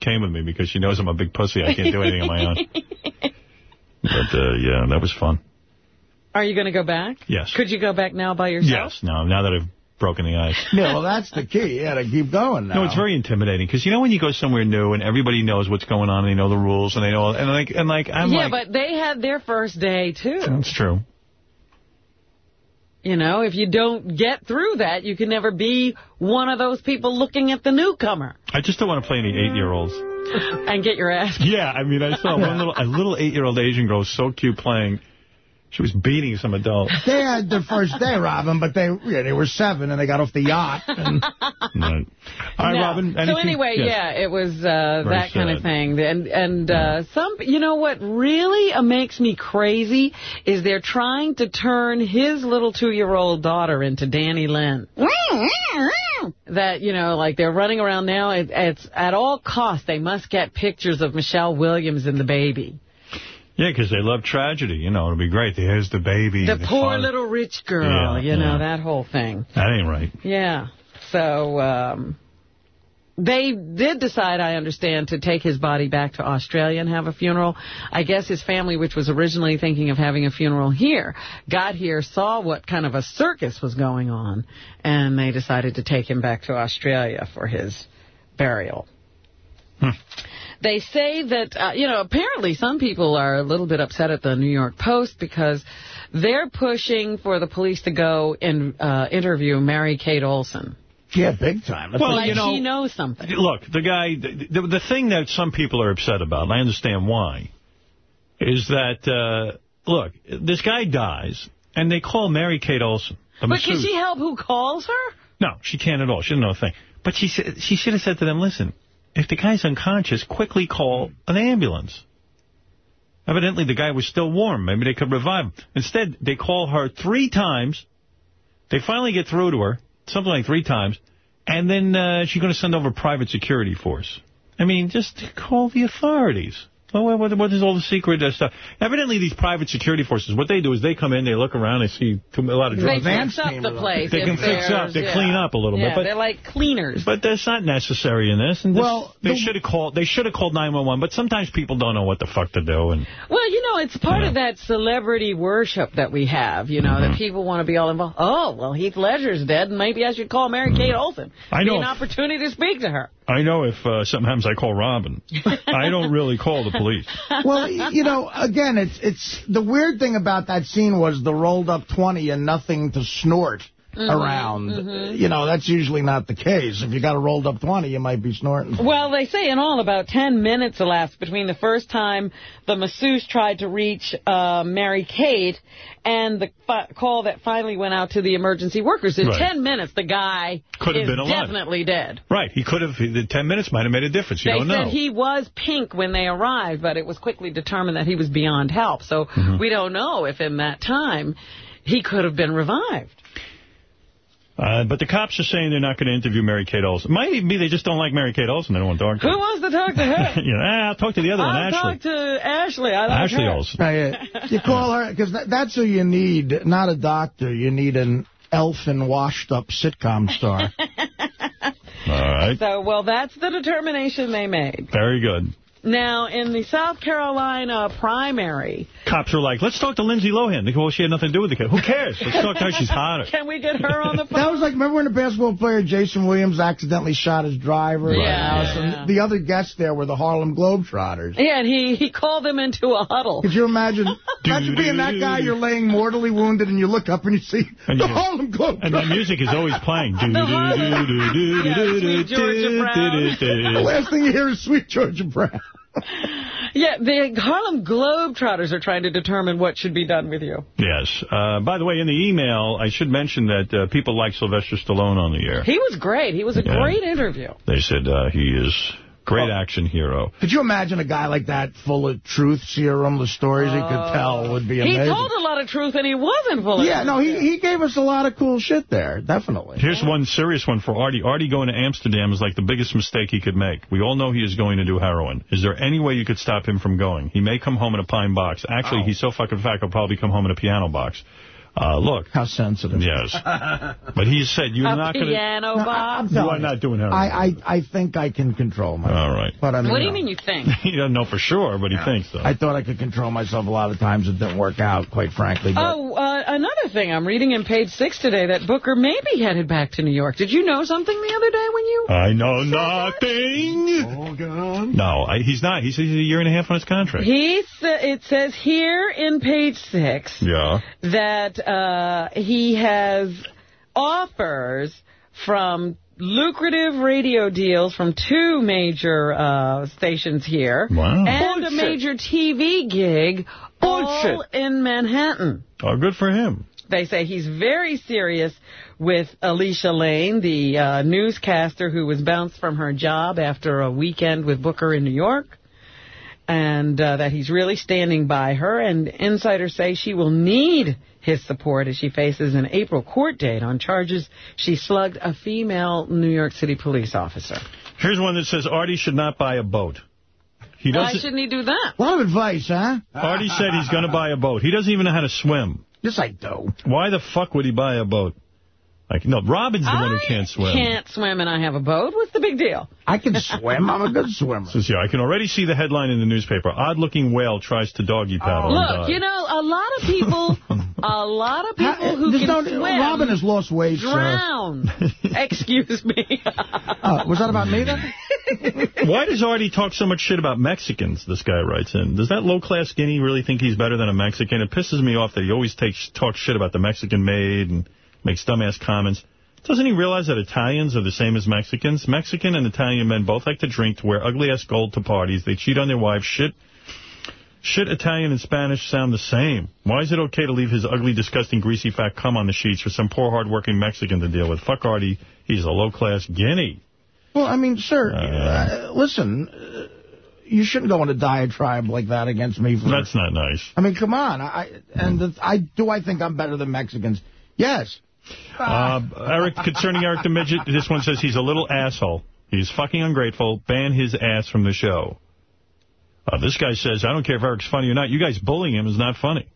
came with me because she knows I'm a big pussy. I can't do anything on my own. [LAUGHS] But uh, yeah, that was fun. Are you going to go back? Yes. Could you go back now by yourself? Yes. Now, now that I've broken the ice. No, well, that's the key. Yeah, to keep going now. No, it's very intimidating because you know when you go somewhere new and everybody knows what's going on, and they know the rules, and they know, and like, and like, I'm yeah, like, but they had their first day, too. that's true. You know, if you don't get through that, you can never be one of those people looking at the newcomer I just don't want to play any eight-year-olds. and get your ass. Yeah, I mean, I saw one little, a little eight-year-old Asian girl, so cute playing. She was beating some adult. [LAUGHS] They had their first day, Robin, but they yeah, they were seven and they got off the yacht. And [LAUGHS] Right. All right, No. Robin. So anyway, Yes. yeah, it was uh, Very that kind of thing. And and uh, some, you know what really uh, makes me crazy is they're trying to turn his little two-year-old daughter into Dannielynn. That, you know, like they're running around now. It, it's at all costs they must get pictures of Michelle Williams and the baby. Yeah, because they love tragedy. You know, it'll be great. Here's the baby. The poor father- little rich girl, Yeah, you know, yeah. that whole thing. That ain't right. Yeah. So um, they did decide, I understand, to take his body back to Australia and have a funeral. I guess his family, which was originally thinking of having a funeral here, got here, saw what kind of a circus was going on, and they decided to take him back to Australia for his burial. They say that, uh, you know, apparently some people are a little bit upset at the New York Post because they're pushing for the police to go and uh, interview Mary Kate Olsen. yeah, big time. Well, like you know, she knows something. Look, the guy, the, the thing that some people are upset about, and I understand why, is that, uh, look, this guy dies, and they call Mary Kate Olsen. the But can she help who calls her? No, she can't at all. She doesn't know a thing. But she she should have said to them, listen, if the guy's unconscious, quickly call an ambulance. Evidently, the guy was still warm. Maybe they could revive him. Instead, they call her three times. They finally get through to her, something like three times, and then uh, she's going to send over private security force. I mean, just call the authorities. Well, what, what, what is all the secret uh, stuff? Evidently, these private security forces, what they do is they come in, they look around, they see too, a lot of They drugs. fix up the place. They can fix up. They yeah. clean up a little yeah, bit. But they're like cleaners. but that's not necessary in this. And this, Well, they the- should have called. They should have called 911. But sometimes people don't know what the fuck to do. And Well, you know, it's part of that celebrity worship that we have, you know, Mm-hmm. that people want to be all involved. Oh, well, Heath Ledger's dead, and maybe I should call Mary Kate Olsen. I Be know an if- opportunity to speak to her. I know if uh, sometimes I call Robin, [LAUGHS] I don't really call the police. [LAUGHS] well, you know, again, it's it's the weird thing about that scene was the rolled up 20 and nothing to snort Mhm, around. mhm. You know, that's usually not the case. If you got a rolled up 20, you might be snorting. Well, they say in all about 10 minutes elapsed between the first time the masseuse tried to reach uh, Mary Kate and the call that finally went out to the emergency workers. In Right. 10 minutes, the guy Could have is been alive. definitely dead. Right. He could have. The 10 minutes might have made a difference. You they don't said know. he was pink when they arrived, but it was quickly determined that he was beyond help. So Mm-hmm. we don't know if in that time he could have been revived. Uh, but the cops are saying they're not going to interview Mary Kate Olsen. Might even be they just don't like Mary Kate Olsen. They don't want to talk to Who wants to talk to her? [LAUGHS] you know, ah, I'll talk to the other one, I'll Ashley. talk to Ashley. I like Ashley her. Olsen. Right, yeah. You call her, because that, that's who you need, not a doctor. You need an elfin, washed-up sitcom star. [LAUGHS] All right. So, well, that's the determination they made. Very good. Now, in the South Carolina primary, Cops are like, let's talk to Lindsay Lohan. They go, well, she had nothing to do with the case. Who cares? Let's talk to her. She's hotter. can we get her on the phone? That was like, remember when the basketball player Jayson Williams accidentally shot his driver? in the Yeah, house? yeah. And the other guests there were the Harlem Globetrotters. Yeah, and he, he called them into a huddle. Could you imagine? [LAUGHS] imagine being that guy, you're laying mortally wounded, and you look up and you see [LAUGHS] And the you- Harlem Globetrotters. And the music is always playing. [LAUGHS] Do, do, do, do, do, do, Yeah, do, Sweet do, Georgia do, Brown. do, do, The do. last thing you hear is Sweet Georgia Brown. Yeah, the Harlem Globetrotters are trying to determine what should be done with you. Yes. Uh, by the way, in the email, I should mention that uh, people like Sylvester Stallone on the air. He was great. He was a Yeah. great interview. They said uh, he is great action hero. Could you imagine a guy like that full of truth serum? The stories he could oh. tell would be amazing. He told a lot of truth, and he wasn't full of yeah, truth. no, he, he gave us a lot of cool shit there, definitely. Here's one serious one for Artie. Artie going to Amsterdam is like the biggest mistake he could make. We all know he is going to do heroin. Is there any way you could stop him from going? He may come home in a pine box. Actually, he's so fucking fat he'll probably come home in a piano box. Uh, look. How sensitive. Yes. But he said you're a not going to... piano No, box. I'm You are not doing heroin. I, I, I think I can control myself. All right. But I mean, what do you mean you think? [LAUGHS] he doesn't know for sure, but he thinks so. I thought I could control myself a lot of times. It didn't work out, quite frankly. But Oh, uh, another thing. I'm reading in page six today that Booker may be headed back to New York. Did you know something the other day when you... I know nothing. Oh, God. No, I, he's not. He's, he's a year and a half on his contract. He sa- it says here in page six yeah. that uh, he has offers from lucrative radio deals from two major uh, stations here Wow. and a major TV gig all in Manhattan. Oh, good for him. They say he's very serious with Alicia Lane, the uh, newscaster who was bounced from her job after a weekend with Booker in New York, and uh, that he's really standing by her. And insiders say she will need his support as she faces an April court date on charges she slugged a female New York City police officer. Here's one that says Artie should not buy a boat. He Why shouldn't he do that? a lot of advice, huh? Artie said he's going to buy a boat. He doesn't even know how to swim. Yes, I do. Why the fuck would he buy a boat? Like, no, Robin's the one who can't swim. I Can't swim and I have a boat? What's the big deal? I can swim. I'm a good [LAUGHS] swimmer. Says here, I can already see the headline in the newspaper. Odd-looking whale tries to doggy paddle and Look, you know, a lot of people, [LAUGHS] a lot of people who There's can no- swim Robin has lost weight. so- drown. [LAUGHS] Excuse me. Uh, was that about me then? Why does Artie talk so much shit about Mexicans, this guy writes in? Does that low-class guinea really think he's better than a Mexican? It pisses me off that he always takes talks shit about the Mexican maid and makes dumbass comments. Doesn't he realize that Italians are the same as Mexicans? Mexican and Italian men both like to drink, to wear ugly-ass gold to parties. They cheat on their wives. Shit Shit Italian and Spanish sound the same. Why is it okay to leave his ugly, disgusting, greasy, fat cum on the sheets for some poor, hard-working Mexican to deal with? Fuck Artie. He's a low-class guinea. Well, I mean, sir, Uh, uh, listen, uh, you shouldn't go on a diatribe like that against me. For, That's not nice. I mean, come on. I and the, I do I think I'm better than Mexicans? Yes. Uh, Eric, concerning Eric the Midget, this one says he's a little asshole. He's fucking ungrateful. Ban his ass from the show. Uh, this guy says, I don't care if Eric's funny or not. You guys bullying him is not funny.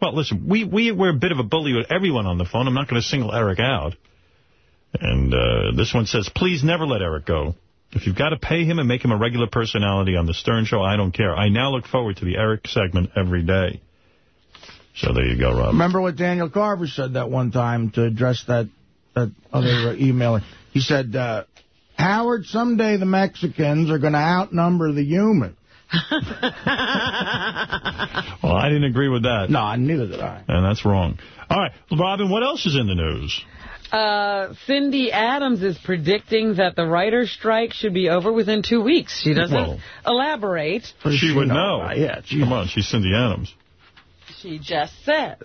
Well, listen, we, we, we're a bit of a bully with everyone on the phone. I'm not going to single Eric out. And uh, this one says, please never let Eric go. If you've got to pay him and make him a regular personality on the Stern Show, I don't care. I now look forward to the Eric segment every day. So there you go, Rob. Remember what Daniel Carver said that one time to address that that other [LAUGHS] emailer? He said, uh, Howard, someday the Mexicans are going to outnumber the humans. [LAUGHS] [LAUGHS] Well, I didn't agree with that. No, neither did I. And that's wrong. All right, Robin, what else is in the news? Uh, Cindy Adams is predicting that the writer's strike should be over within two weeks. She doesn't Well, elaborate. She would know. about? Yeah, Come on, she's Cindy Adams. She just says.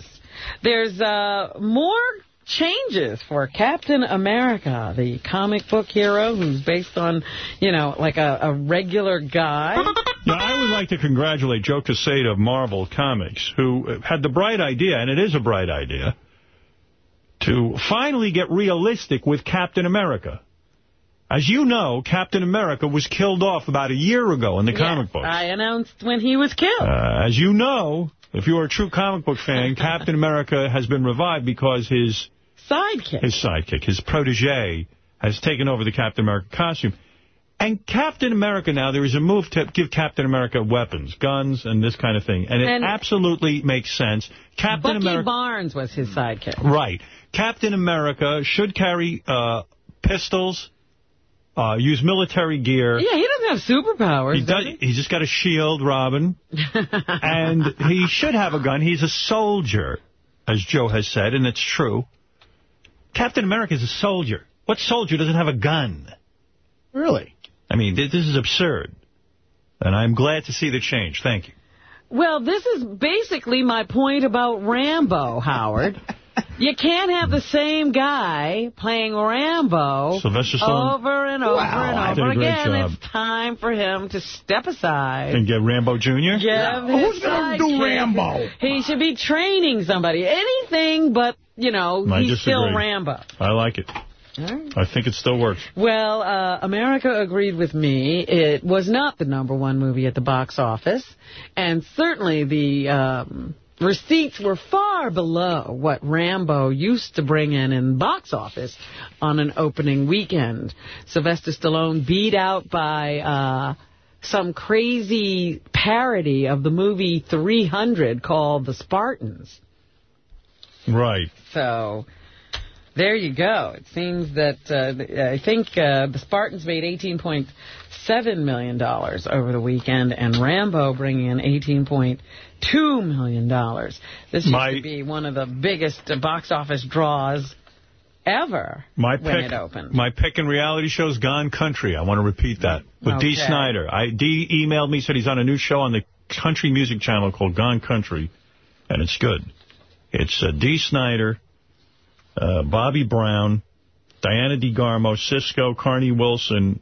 There's uh, more changes for Captain America, the comic book hero who's based on, you know, like a, a regular guy. Now, I would like to congratulate Joe Quesada of Marvel Comics, who had the bright idea, and it is a bright idea, to finally get realistic with Captain America. As you know, Captain America was killed off about a year ago in the comic books. I announced when he was killed. Uh, as you know, if you're a true comic book fan, [LAUGHS] Captain America has been revived because his sidekick, his sidekick, his protege, has taken over the Captain America costume. And Captain America now, there is a move to give Captain America weapons, guns, and this kind of thing. And it And- absolutely makes sense. Captain Bucky America... Barnes was his sidekick. Right. Captain America should carry uh, pistols, uh, use military gear. Yeah, he doesn't have superpowers. He does. He's just got a shield, Robin. [LAUGHS] and he should have a gun. He's a soldier, as Joe has said, and it's true. Captain America is a soldier. What soldier doesn't have a gun? Really? I mean, th- this is absurd. And I'm glad to see the change. Thank you. Well, this is basically my point about Rambo, Howard. [LAUGHS] You can't have the same guy playing Rambo Sylvester Stallone. over and over Wow, and over again. It's time for him to step aside. And get Rambo Jr.? Give Who's gonna do Rambo? He should be training somebody. Anything but, you know, I he's still. Rambo. I like it. I think it still works. Well, uh, America agreed with me. It was not the number one movie at the box office. And certainly the um, receipts were far below what Rambo used to bring in in box office on an opening weekend. Sylvester Stallone beat out by uh, some crazy parody of the movie 300 called The Spartans. Right. So there you go. It seems that uh, I think uh, the Spartans made $18.7 million over the weekend, and Rambo bringing in 18.2 million. dollars. This used My- to be one of the biggest uh, box office draws ever My when pick, it opened. my pick in reality show is Gone Country. I want to repeat that with Okay. Snider. I Dee emailed me said he's on a new show on the country music channel called Gone Country, and it's good. It's uh, Dee Snider, uh, Bobby Brown, Diana DeGarmo, Sisqó, Carnie Wilson,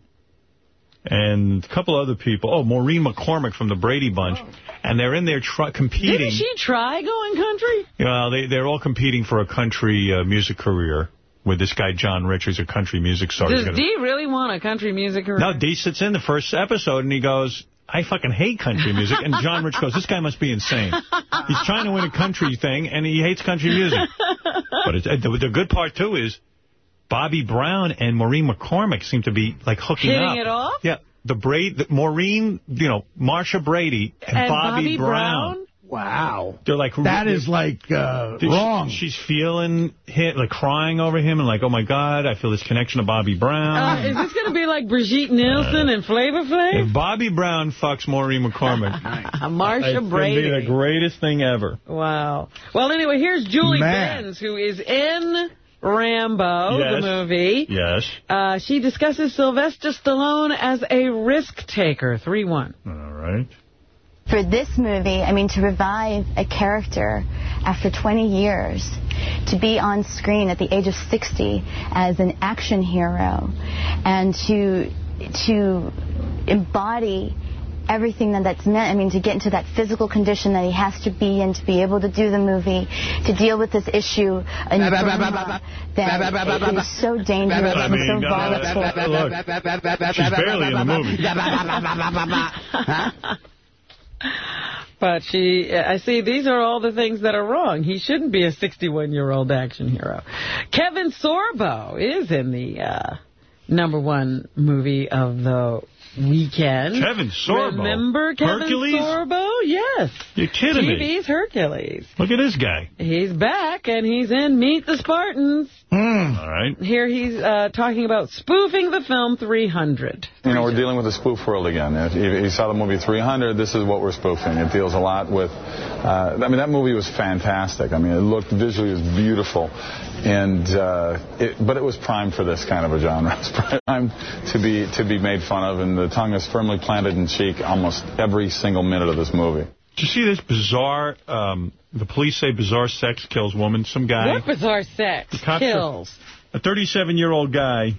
and a couple other people. Oh, Maureen McCormick from the Brady Bunch, and they're in there competing. Didn't she try going country? Well, they, they're all competing for a country uh, music career with this guy, John Rich, who's a country music star. Does gonna- Dee really want a country music career? no, Dee sits in the first episode and he goes, I fucking hate country music. And John Rich goes, this guy must be insane. He's trying to win a country thing and he hates country music. But it's, uh, the, the good part, too, is Bobby Brown and Maureen McCormick seem to be, like, hooking Hitting up. it off? Yeah. The Braid, the, Maureen, you know, Marcia Brady and, And Bobby, Bobby Brown. Brown? Wow. They're like That like uh, Dude, she- wrong. She's feeling hit, like crying over him, and like, oh my God, I feel this connection to Bobby Brown. Uh, is this going to be like Brigitte Nielsen and Flavor Flav? if Bobby Brown fucks Maureen McCormick, [LAUGHS] Marcia Brady. it's going to be the greatest thing ever. Wow. Well, anyway, here's Julie Man. Benz, who is in Rambo, Yes. the movie. Yes. Uh, she discusses Sylvester Stallone as a risk taker. 3-1. All right. For this movie, I mean, to revive a character after 20 years, to be on screen at the age of 60 as an action hero, and to to embody everything that that's meant. I mean, to get into that physical condition that he has to be in to be able to do the movie, to deal with this issue Burma that is so dangerous I and mean, so uh, volatile. look, she's barely in the movie. But she, I see, these are all the things that are wrong. He shouldn't be a 61-year-old action hero. Kevin Sorbo is in the uh, number one movie of the weekend. Kevin Sorbo? Remember Kevin Hercules? Sorbo? Yes. You're kidding me. TV's Hercules. Look at this guy. He's back, and he's in Meet the Spartans. All right. Here he's uh, talking about spoofing the film 300. You know, we're dealing with the spoof world again. If you, you saw the movie 300, this is what we're spoofing. It deals a lot with, uh, I mean, that movie was fantastic. I mean, it looked visually it was beautiful, and uh, it, but it was primed for this kind of a genre. [LAUGHS] It's primed to be to be made fun of, and the tongue is firmly planted in cheek almost every single minute of this movie. Did you see this bizarre, um, the police say bizarre sex kills woman? Some guy. What bizarre sex The cops are- kills? A 37-year-old guy,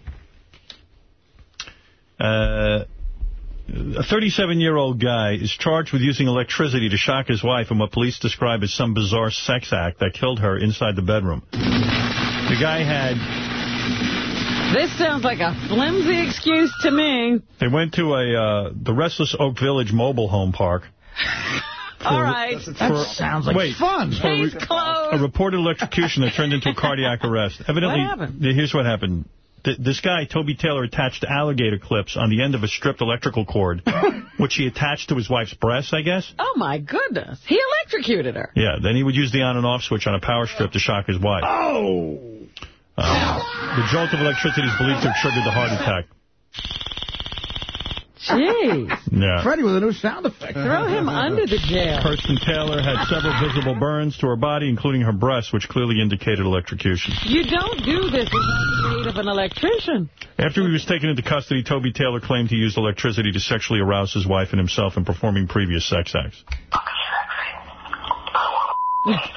uh, a 37-year-old guy is charged with using electricity to shock his wife in what police describe as some bizarre sex act that killed her inside the bedroom. The guy had, This sounds like a flimsy excuse to me. they went to a uh, the Restless Oak Village mobile home park. [LAUGHS] All right. For- wait, fun. for a, Case closed. a reported electrocution that turned into a cardiac arrest. Evidently, What? Here's what happened. Th- This guy, Toby Taylor, attached alligator clips on the end of a stripped electrical cord, [LAUGHS] which he attached to his wife's breasts, I guess. Oh, my goodness. He electrocuted her. Yeah, then he would use the on and off switch on a power strip to shock his wife. Oh! Um, the jolt of electricity is believed to have triggered the heart attack. Jeez. Yeah. Freddie with a new sound effect. Throw uh-huh. him under the jail. Kirsten Taylor had several visible burns to her body, including her breasts, which clearly indicated electrocution. You don't do this without the aid of an electrician. After he was taken into custody, Toby Taylor claimed he used electricity to sexually arouse his wife and himself in performing previous sex acts. [LAUGHS]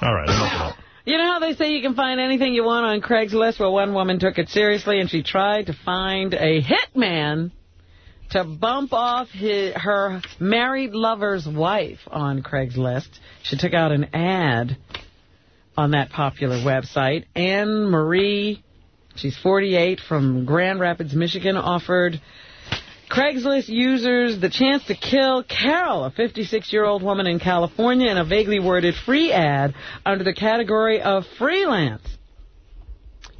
All right, enough of that. You know how they say you can find anything you want on Craigslist? Well, one woman took it seriously, and she tried to find a hitman to bump off his, her married lover's wife on Craigslist. She took out an ad on that popular website. Anne Marie, she's 48, from Grand Rapids, Michigan, offered Craigslist users the chance to kill Carol, a 56-year-old woman in California, in a vaguely worded free ad under the category of freelance.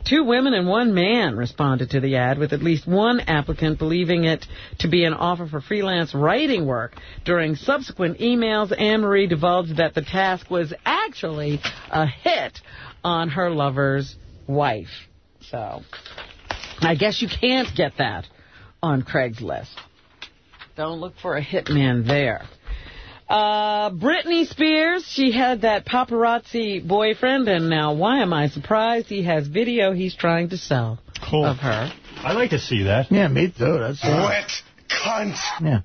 Two women and one man responded to the ad, with at least one applicant believing it to be an offer for freelance writing work. During subsequent emails, Anne-Marie divulged that the task was actually a hit on her lover's wife. So, I guess you can't get that on Craigslist. Don't look for a hitman there. Uh, Britney Spears, she had that paparazzi boyfriend, and now why am I surprised? He has video he's trying to sell Cool. of her. I'd like to see that. Yeah, me too. That's Wet cunt. Yeah.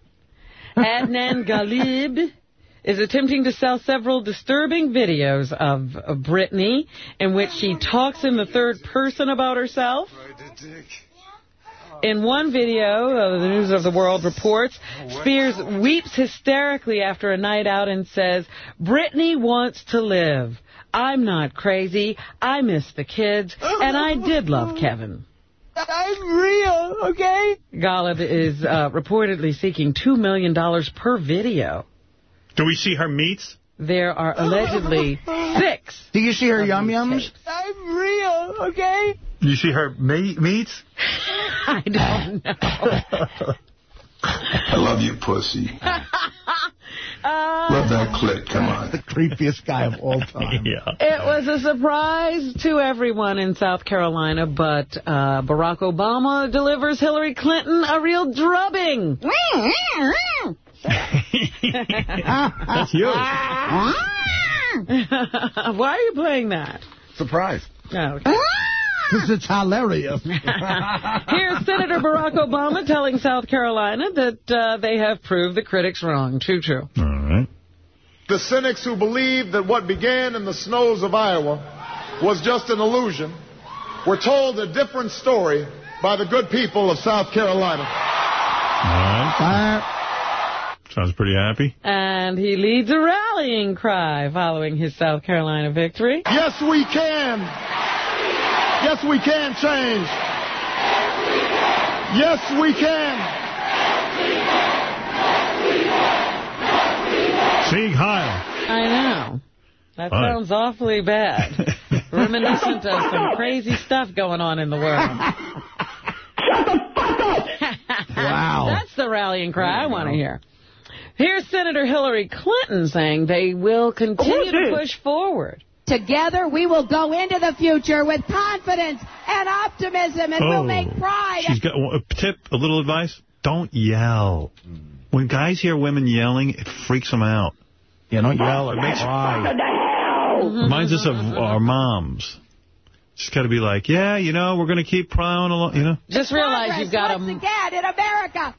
[LAUGHS] Adnan Ghalib is attempting to sell several disturbing videos of, of Britney in which she talks in the third person about herself. In one video, uh, the News of the World reports, Spears weeps hysterically after a night out and says, Britney wants to live. I'm not crazy. I miss the kids. And I did love Kevin. I'm real, okay? Golub is uh, reportedly seeking $2 million per video. Do we see her meats? There are allegedly [LAUGHS] six. Do you see her yum yums? I'm real, okay? You see her me meats? [LAUGHS] I don't know. I love you, pussy. [LAUGHS] Uh, Love that clit. Come on. The creepiest guy of all time. [LAUGHS] yeah. It was a surprise to everyone in South Carolina, but uh, Barack Obama delivers Hillary Clinton a real drubbing. That's you. Why are you playing that? Surprise. Oh, Because it's hilarious. [LAUGHS] Here's Senator Barack Obama telling South Carolina that uh, they have proved the critics wrong. True, true. All right. The cynics who believe that what began in the snows of Iowa was just an illusion were told a different story by the good people of South Carolina. All right. Sounds pretty happy. And he leads a rallying cry following his South Carolina victory. Yes, we can. Yes, we can change. Yes, we can. Sieg Heil. I know. That Fine. sounds awfully bad. [LAUGHS] Reminiscent of some crazy stuff going on in the world. Shut the fuck up! [LAUGHS] wow. That's the rallying cry I want to hear. Here's Senator Hillary Clinton saying they will continue to push forward. Together, we will go into the future with confidence and optimism, and we'll make oh. pride. She's got a tip, a little advice. Don't yell. When guys hear women yelling, it freaks them out. Yeah, don't yell or It makes- cry. Reminds us of our moms. She's got to be like, yeah, you know, we're going to keep plowing along, you know. Just realize you've got Once a, again in America.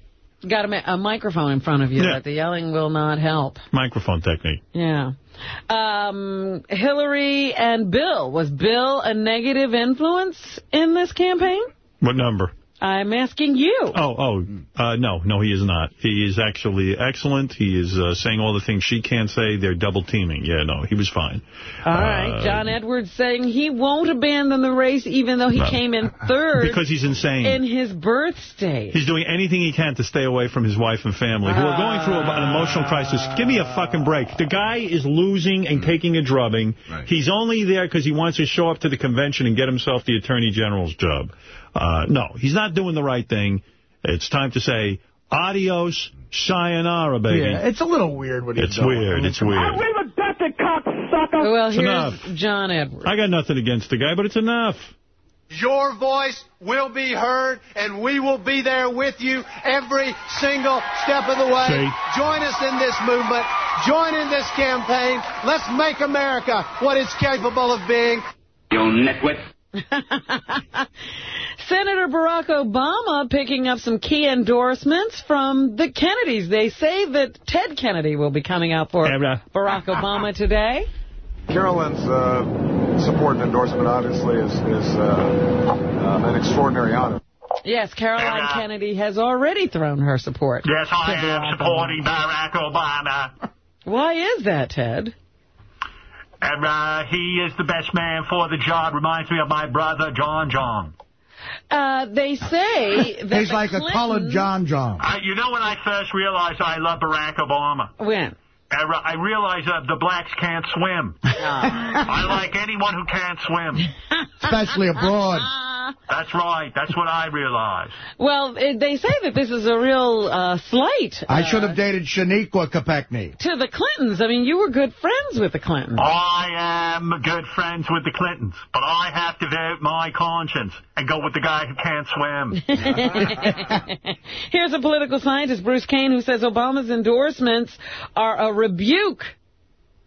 Got a, a microphone in front of you. Yeah. That the yelling will not help. Microphone technique. Yeah. Um, Hillary and Bill. Was Bill a negative influence in this campaign? What number? I'm asking you. Oh, oh, uh, no, no, he is not. He is actually excellent. He is uh, saying all the things she can't say. They're double teaming. Yeah, no, he was fine. All right. Uh, John Edwards saying he won't abandon the race even though he No. came in [LAUGHS] third Because he's insane. in his birth state. He's doing anything he can to stay away from his wife and family, who are going through a- an emotional crisis. Give me a fucking break. The guy is losing and taking a drubbing. He's only there because he wants to show up to the convention and get himself the Attorney General's job. Uh, no, he's not doing the right thing. It's time to say, adios, sayonara, baby. Yeah, it's a little weird what he's It's doing. weird. It's weird. a dirty cocksucker. sucker. Well, It's here's enough. John Edwards. I got nothing against the guy, but it's enough. Your voice will be heard, and we will be there with you every single step of the way. See? Join us in this movement. Join in this campaign. Let's make America what it's capable of being. You nitwit. [LAUGHS] Senator Barack Obama picking up some key endorsements from the Kennedys. They say that Ted Kennedy will be coming out for Barack Obama [LAUGHS] today. Carolyn's uh, support and endorsement obviously is, is uh, uh, an extraordinary honor. Yes, Caroline Kennedy has already thrown her support. Yes, to I Barack am supporting Barack Obama. Obama. Why is that, Ted? And uh, he is the best man for the job. Reminds me of my brother, John John. Uh, they say that He's the like a colored John John. I, you know when I first realized I love Barack Obama? When? I, re- I realized uh, the blacks can't swim. I like anyone who can't swim. Especially abroad. [LAUGHS] That's right. That's what I realized. Well, it, they say that this is a real uh, slight I uh, should have dated Shaniqua Kopechne. to the Clintons. I mean, you were good friends with the Clintons. I am good friends with the Clintons, but I have to vote my conscience and go with the guy who can't swim. [LAUGHS] Here's a political scientist, Bruce Cain, who says Obama's endorsements are a rebuke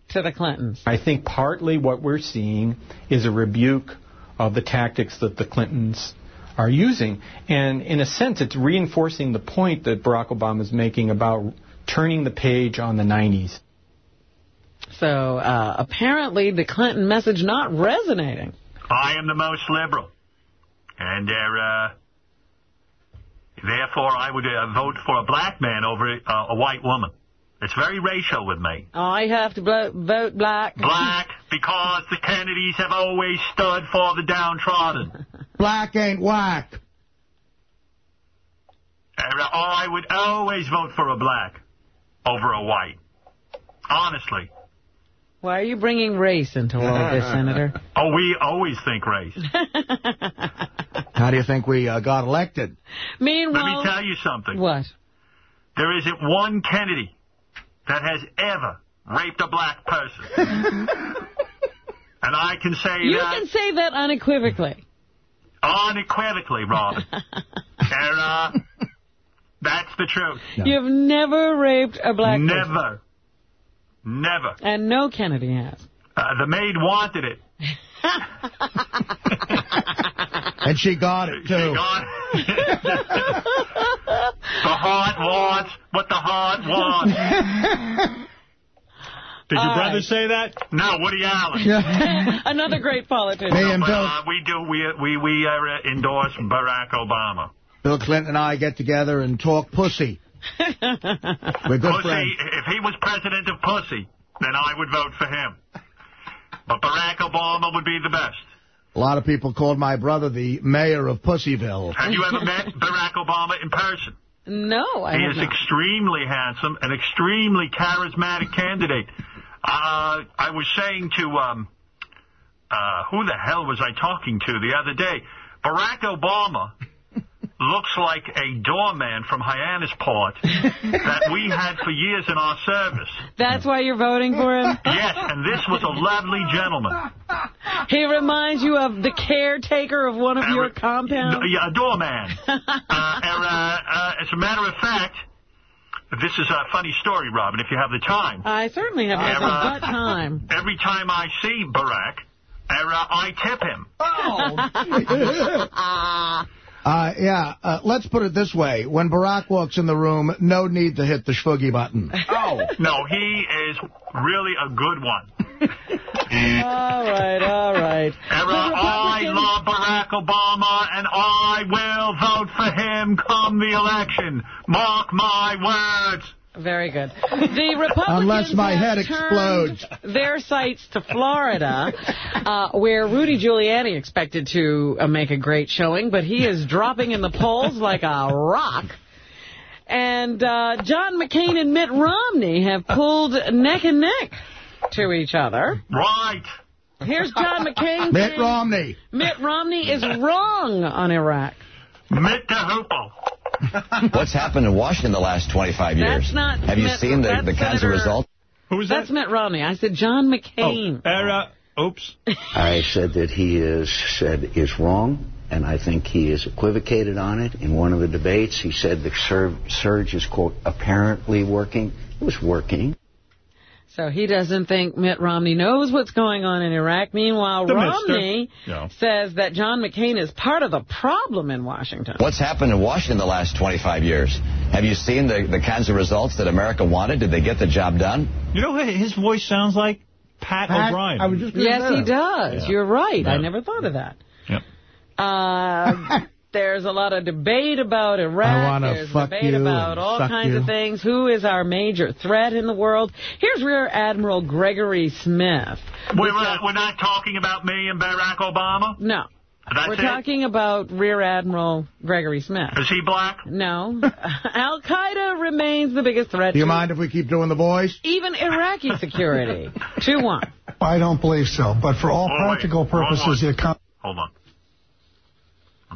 to the Clintons. I think partly what we're seeing is a rebuke of the tactics that the Clintons are using. And in a sense, it's reinforcing the point that Barack Obama is making about turning the page on the 90s. So uh, apparently the Clinton message not resonating. I am the most liberal. And uh, therefore I would uh, vote for a black man over uh, a white woman. It's very racial with me. I have to blo- vote black. Black, [LAUGHS] because the Kennedys have always stood for the downtrodden. [LAUGHS] Black ain't whack. And I would always vote for a black over a white. Honestly. Why are you bringing race into all of this, [LAUGHS] Senator? Oh, we always think race. How do you think we uh, got elected? Meanwhile... Let me tell you something. What? There isn't one Kennedy that has ever raped a black person. [LAUGHS] and I can say You that can say that unequivocally. unequivocally, Robin. [LAUGHS] and, uh, that's the truth. You've never raped a black person. Never. Never. And no Kennedy has. Uh, the maid wanted it. [LAUGHS] [LAUGHS] And she got it, too. God. [LAUGHS] the heart wants what the heart wants. Did your All brother right. say that? No, Woody Allen. [LAUGHS] Another great politician. No, but, uh, we do. We we we uh, endorse Barack Obama. Bill Clinton and I get together and talk pussy. We're good Pussy. friends. If he was president of Pussy, then I would vote for him. But Barack Obama would be the best. A lot of people called my brother the mayor of Pussyville. Have you ever met Barack Obama in person? No, I he have is not. extremely handsome, an extremely charismatic candidate. Uh, I was saying to, um, uh, who the hell was I talking to the other day? Barack Obama looks like a doorman from Hyannisport [LAUGHS] that we had for years in our service. That's why you're voting for him? [LAUGHS] Yes, and this was a lovely gentleman. He reminds you of the caretaker of one of your compounds? Yeah, a doorman. [LAUGHS] uh, and, uh, uh, as a matter of fact, this is a funny story, Robin, if you have the time. I certainly have nothing Uh, but time. Every time I see Barack, uh, I tip him. Uh, yeah, uh, let's put it this way. When Barack walks in the room, no need to hit the shvoogie button. [LAUGHS] Oh. No, he is really a good one. [LAUGHS] all right, all right. Era, I love Barack Obama, and I will vote for him come the election. Mark my words. Very good. The [LAUGHS] Republicans Unless my have head explodes. their sights to Florida, uh, where Rudy Giuliani expected to uh, make a great showing, but he is dropping in the polls like a rock. And uh, John McCain and Mitt Romney have pulled neck and neck to each other. Right. Here's John McCain. Mitt Romney. Mitt Romney is wrong on Iraq. Mitt the Hoople. [LAUGHS] What's happened in Washington the last 25 years? That's not Have you Mitt- seen the, that's the kinds Senator- of results? Who was That's Mitt Romney. I said John oh, McCain. Oh, era. Oops. [LAUGHS] I said that he is said is wrong, and I think he is equivocated on it. In one of the debates, he said the sur surge is, quote, apparently working. It was working. So he doesn't think Mitt Romney knows what's going on in Iraq. Meanwhile, The. Romney No. says that John McCain is part of the problem in Washington. What's happened in Washington the last 25 years? Have you seen the, the kinds of results that America wanted? Did they get the job done? You know what his voice sounds like? Pat, Pat? O'Brien. I was just Yes, he does. Yeah. You're right. I never thought of that. Yep. Uh, [LAUGHS] there's a lot of debate about Iraq. I wanna There's fuck debate you about all suck kinds you. of things. Who is our major threat in the world? Here's Rear Admiral Gregory Smith. We're, uh, we're not talking about me and Barack Obama? No. That's We're it? talking about Rear Admiral Gregory Smith. Is he black? No. [LAUGHS] Al-Qaeda remains the biggest threat Do you to mind if we keep doing the voice? even Iraqi security. [LAUGHS] 2-1. I don't believe so. But for all Oh, practical Wrong purposes, the economy. Hold on.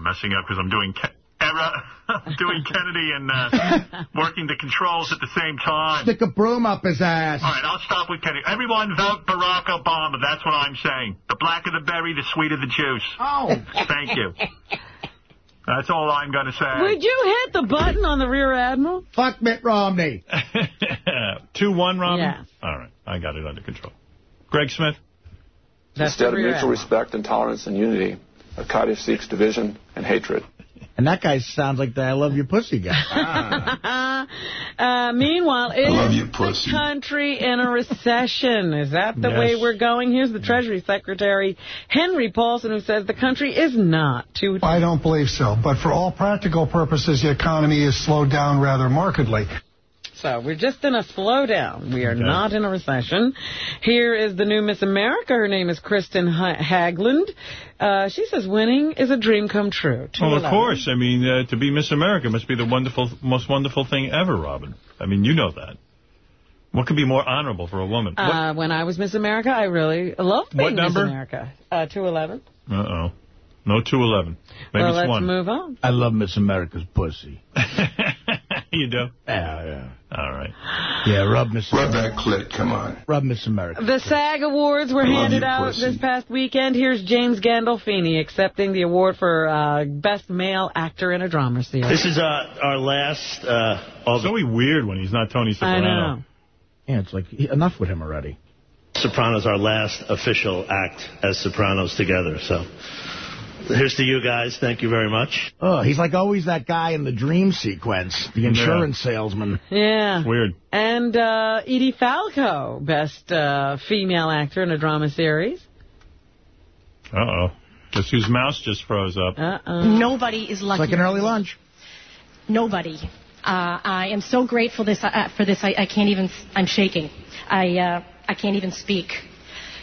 I'm messing up because I'm doing Ke- era, [LAUGHS] doing Kennedy and uh, [LAUGHS] working the controls at the same time. Stick a broom up his ass. All right, I'll stop with Kennedy. Everyone vote Barack Obama. That's what I'm saying. The blacker the berry, the sweeter the juice. Oh. Thank you. That's all I'm going to say. Would you hit the button on the Rear Admiral? Fuck Mitt Romney. [LAUGHS] 2-1, Romney? Yes. All right. I got it under control. Greg Smith? Instead of the rear mutual respect and tolerance and unity, Al-Qaeda seeks division and hatred. And that guy sounds like the I love you pussy guy. [LAUGHS] uh, meanwhile, love is you, the pussy. country in a recession? Is that the Yes. way we're going? Here's the Treasury Secretary, Henry Paulson, who says the country is not too... I don't believe so. But for all practical purposes, the economy is slowed down rather markedly. So we're just in a slowdown. We are not in a recession. Here is the new Miss America. Her name is Kristen Ha- Haglund. Uh, she says winning is a dream come true. Well, of course. I mean, uh, to be Miss America must be the wonderful, most wonderful thing ever, Robin. I mean, you know that. What could be more honorable for a woman? Uh, when I was Miss America, I really loved being What number? Miss America. Uh, 211. Uh-oh. No 211. Maybe well, it's let's one. move on. I love Miss America's pussy. [LAUGHS] [LAUGHS] you do? Yeah, yeah. All right. Yeah, rub Miss Rub that clit, come on. Rub Miss America. The SAG Awards were handed you, out pussy. this past weekend. Here's James Gandolfini accepting the award for uh, Best Male Actor in a Drama Series. This is uh, our last uh, of So weird when he's not Tony Soprano. I know. Yeah, it's like enough with him already. Sopranos, our last official act as Sopranos together. So here's to you guys. Thank you very much. Oh, he's like always that guy in the dream sequence, the insurance salesman. Yeah. Weird. And uh, Edie Falco, Best uh, Female Actor in a Drama Series. Uh-oh. Guess whose mouse just froze up? Uh-uh. Nobody is lucky. It's like an early lunch. Nobody. Uh, I am so grateful this uh, for this. I, I can't even. I'm shaking. I uh, I can't even speak.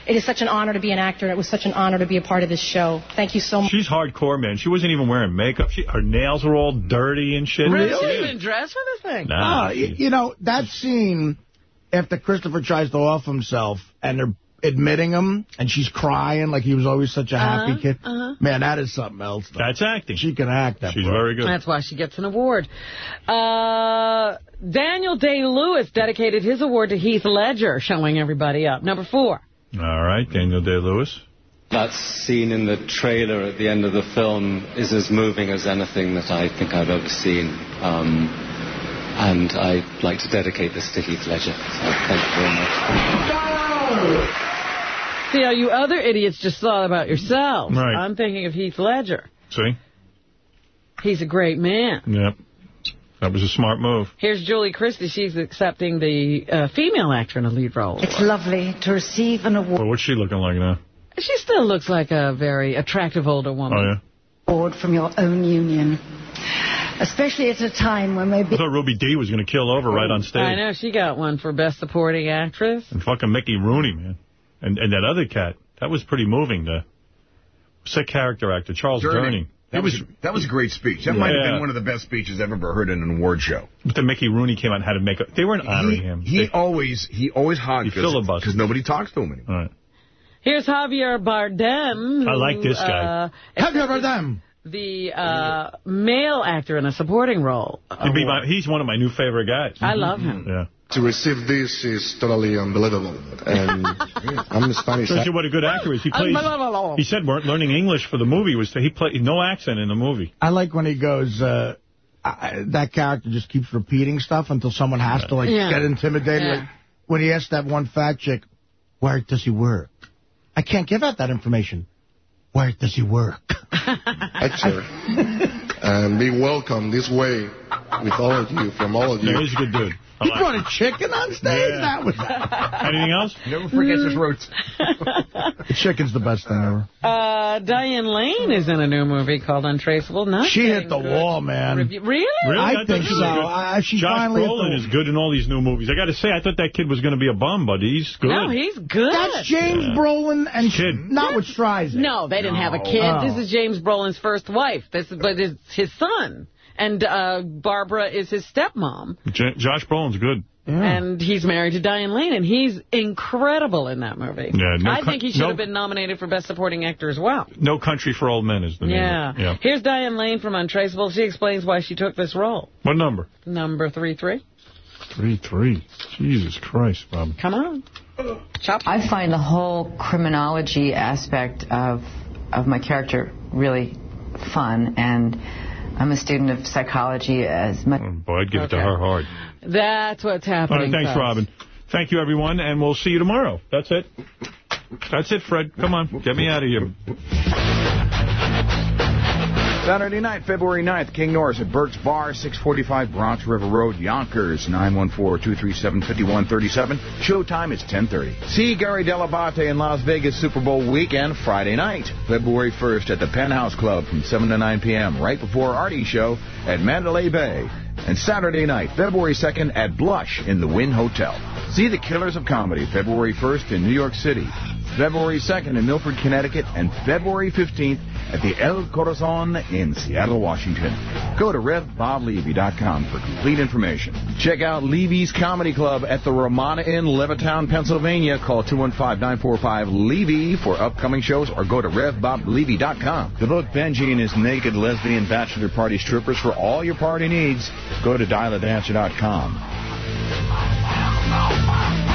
It is such an honor to be an actor, and it was such an honor to be a part of this show. Thank you so much. She's hardcore, man. She wasn't even wearing makeup. She, her nails were all dirty and shit. Really? She didn't even dressed for this thing? Nah. Oh, you know, that scene after Christopher tries to off himself and they're admitting him and she's crying like he was always such a happy Uh-huh, kid. uh-huh. Man, that is something else. Though. That's acting. She can act. That She's broad. very good. That's why she gets an award. Uh, Daniel Day-Lewis dedicated his award to Heath Ledger, showing everybody up. Number four. All right, Daniel Day-Lewis. That scene in the trailer at the end of the film is as moving as anything that I think I've ever seen. Um, and I'd like to dedicate this to Heath Ledger. So thank you very much. See how you other idiots just thought about yourselves. Right. I'm thinking of Heath Ledger. See? He's a great man. Yep. That was a smart move. Here's Julie Christie. She's accepting the uh, female actor in a lead role. It's lovely to receive an award. Well, what's she looking like now? She still looks like a very attractive older woman. Oh, yeah? award from your own union, especially at a time when we're I thought Ruby Dee was going to kill over right on stage. I know. She got one for Best Supporting Actress. And fucking Mickey Rooney, man. And and that other cat, that was pretty moving. The, what's that character actor? Charles Durning. Durning. That was that was a great speech. That might have been one of the best speeches I've ever heard in an award show. But then Mickey Rooney came out and had to make a... They weren't honoring him. He always he always hogged He filibustered. because nobody talks to him anymore. Right. Here's Javier Bardem. I like this guy. Uh, Javier Bardem. The uh, male actor in a supporting role. Be my, he's one of my new favorite guys. I love him. Yeah. To receive this is totally unbelievable. And [LAUGHS] I'm Spanish. Shows you what a good actor is. He plays. He said we weren't learning English for the movie was to, he played no accent in the movie. I like when he goes. Uh, I, that character just keeps repeating stuff until someone has to like Yeah. get intimidated. Yeah. Like, when he asked that one fat chick, "Where does he work?" I can't give out that information. Where does he work? [LAUGHS] Actor. and be welcome this way with all of you, from all of you. Yeah, he's a good dude. I He like brought a chicken on stage. Yeah. That was. [LAUGHS] Anything else? Never forgets his roots. [LAUGHS] the chicken's the best thing ever. Uh, Diane Lane is in a new movie called Untraceable. Not She hit the wall, man. review- Really? Really? I thought think so. good. I- she Josh finally Brolin is good in all these new movies. I got to say, I thought that kid was going to be a bum, but he's good. No, he's good. That's James Yeah. Brolin and Kid. not with Streisand. No, they didn't have a kid. Oh. This is James Brolin's first wife. This is, but it's his son. And uh, Barbra is his stepmom. J Josh Brolin's good. And he's married to Diane Lane, and he's incredible in that movie. Yeah, no I think he should no- have been nominated for Best Supporting Actor as well. No Country for Old Men is the name. Yeah. of. Yeah. Here's Diane Lane from Untraceable. She explains why she took this role. What number? Number 3-3. Three three. Jesus Christ, Bob. Come on. Chop. I find the whole criminology aspect of of my character really fun, and I'm a student of psychology as much. Oh, boy, I'd give it to her hard. That's what's happening. All right, thanks, folks. Robin. Thank you, everyone, and we'll see you tomorrow. That's it. That's it, Fred. Come on, get me out of here. Saturday night, February 9th, King Norris at Burke's Bar, 645 Bronx River Road, Yonkers, 914-237-5137. Showtime is 1030. See Gary Dell'Abate in Las Vegas Super Bowl weekend, Friday night, February 1st at the Penthouse Club from 7 to 9 p.m., right before Artie's show at Mandalay Bay. And Saturday night, February 2nd at Blush in the Wynn Hotel. See the Killers of Comedy February 1st in New York City, February 2nd in Milford, Connecticut, and February 15th at the El Corazon in Seattle, Washington. Go to RevBobLevy.com for complete information. Check out Levy's Comedy Club at the Ramada Inn, Levittown, Pennsylvania. Call 215-945-LEVY for upcoming shows or go to RevBobLevy.com. The book Benjy and his naked lesbian bachelor party strippers for all your party needs. Go to dialadancer.com.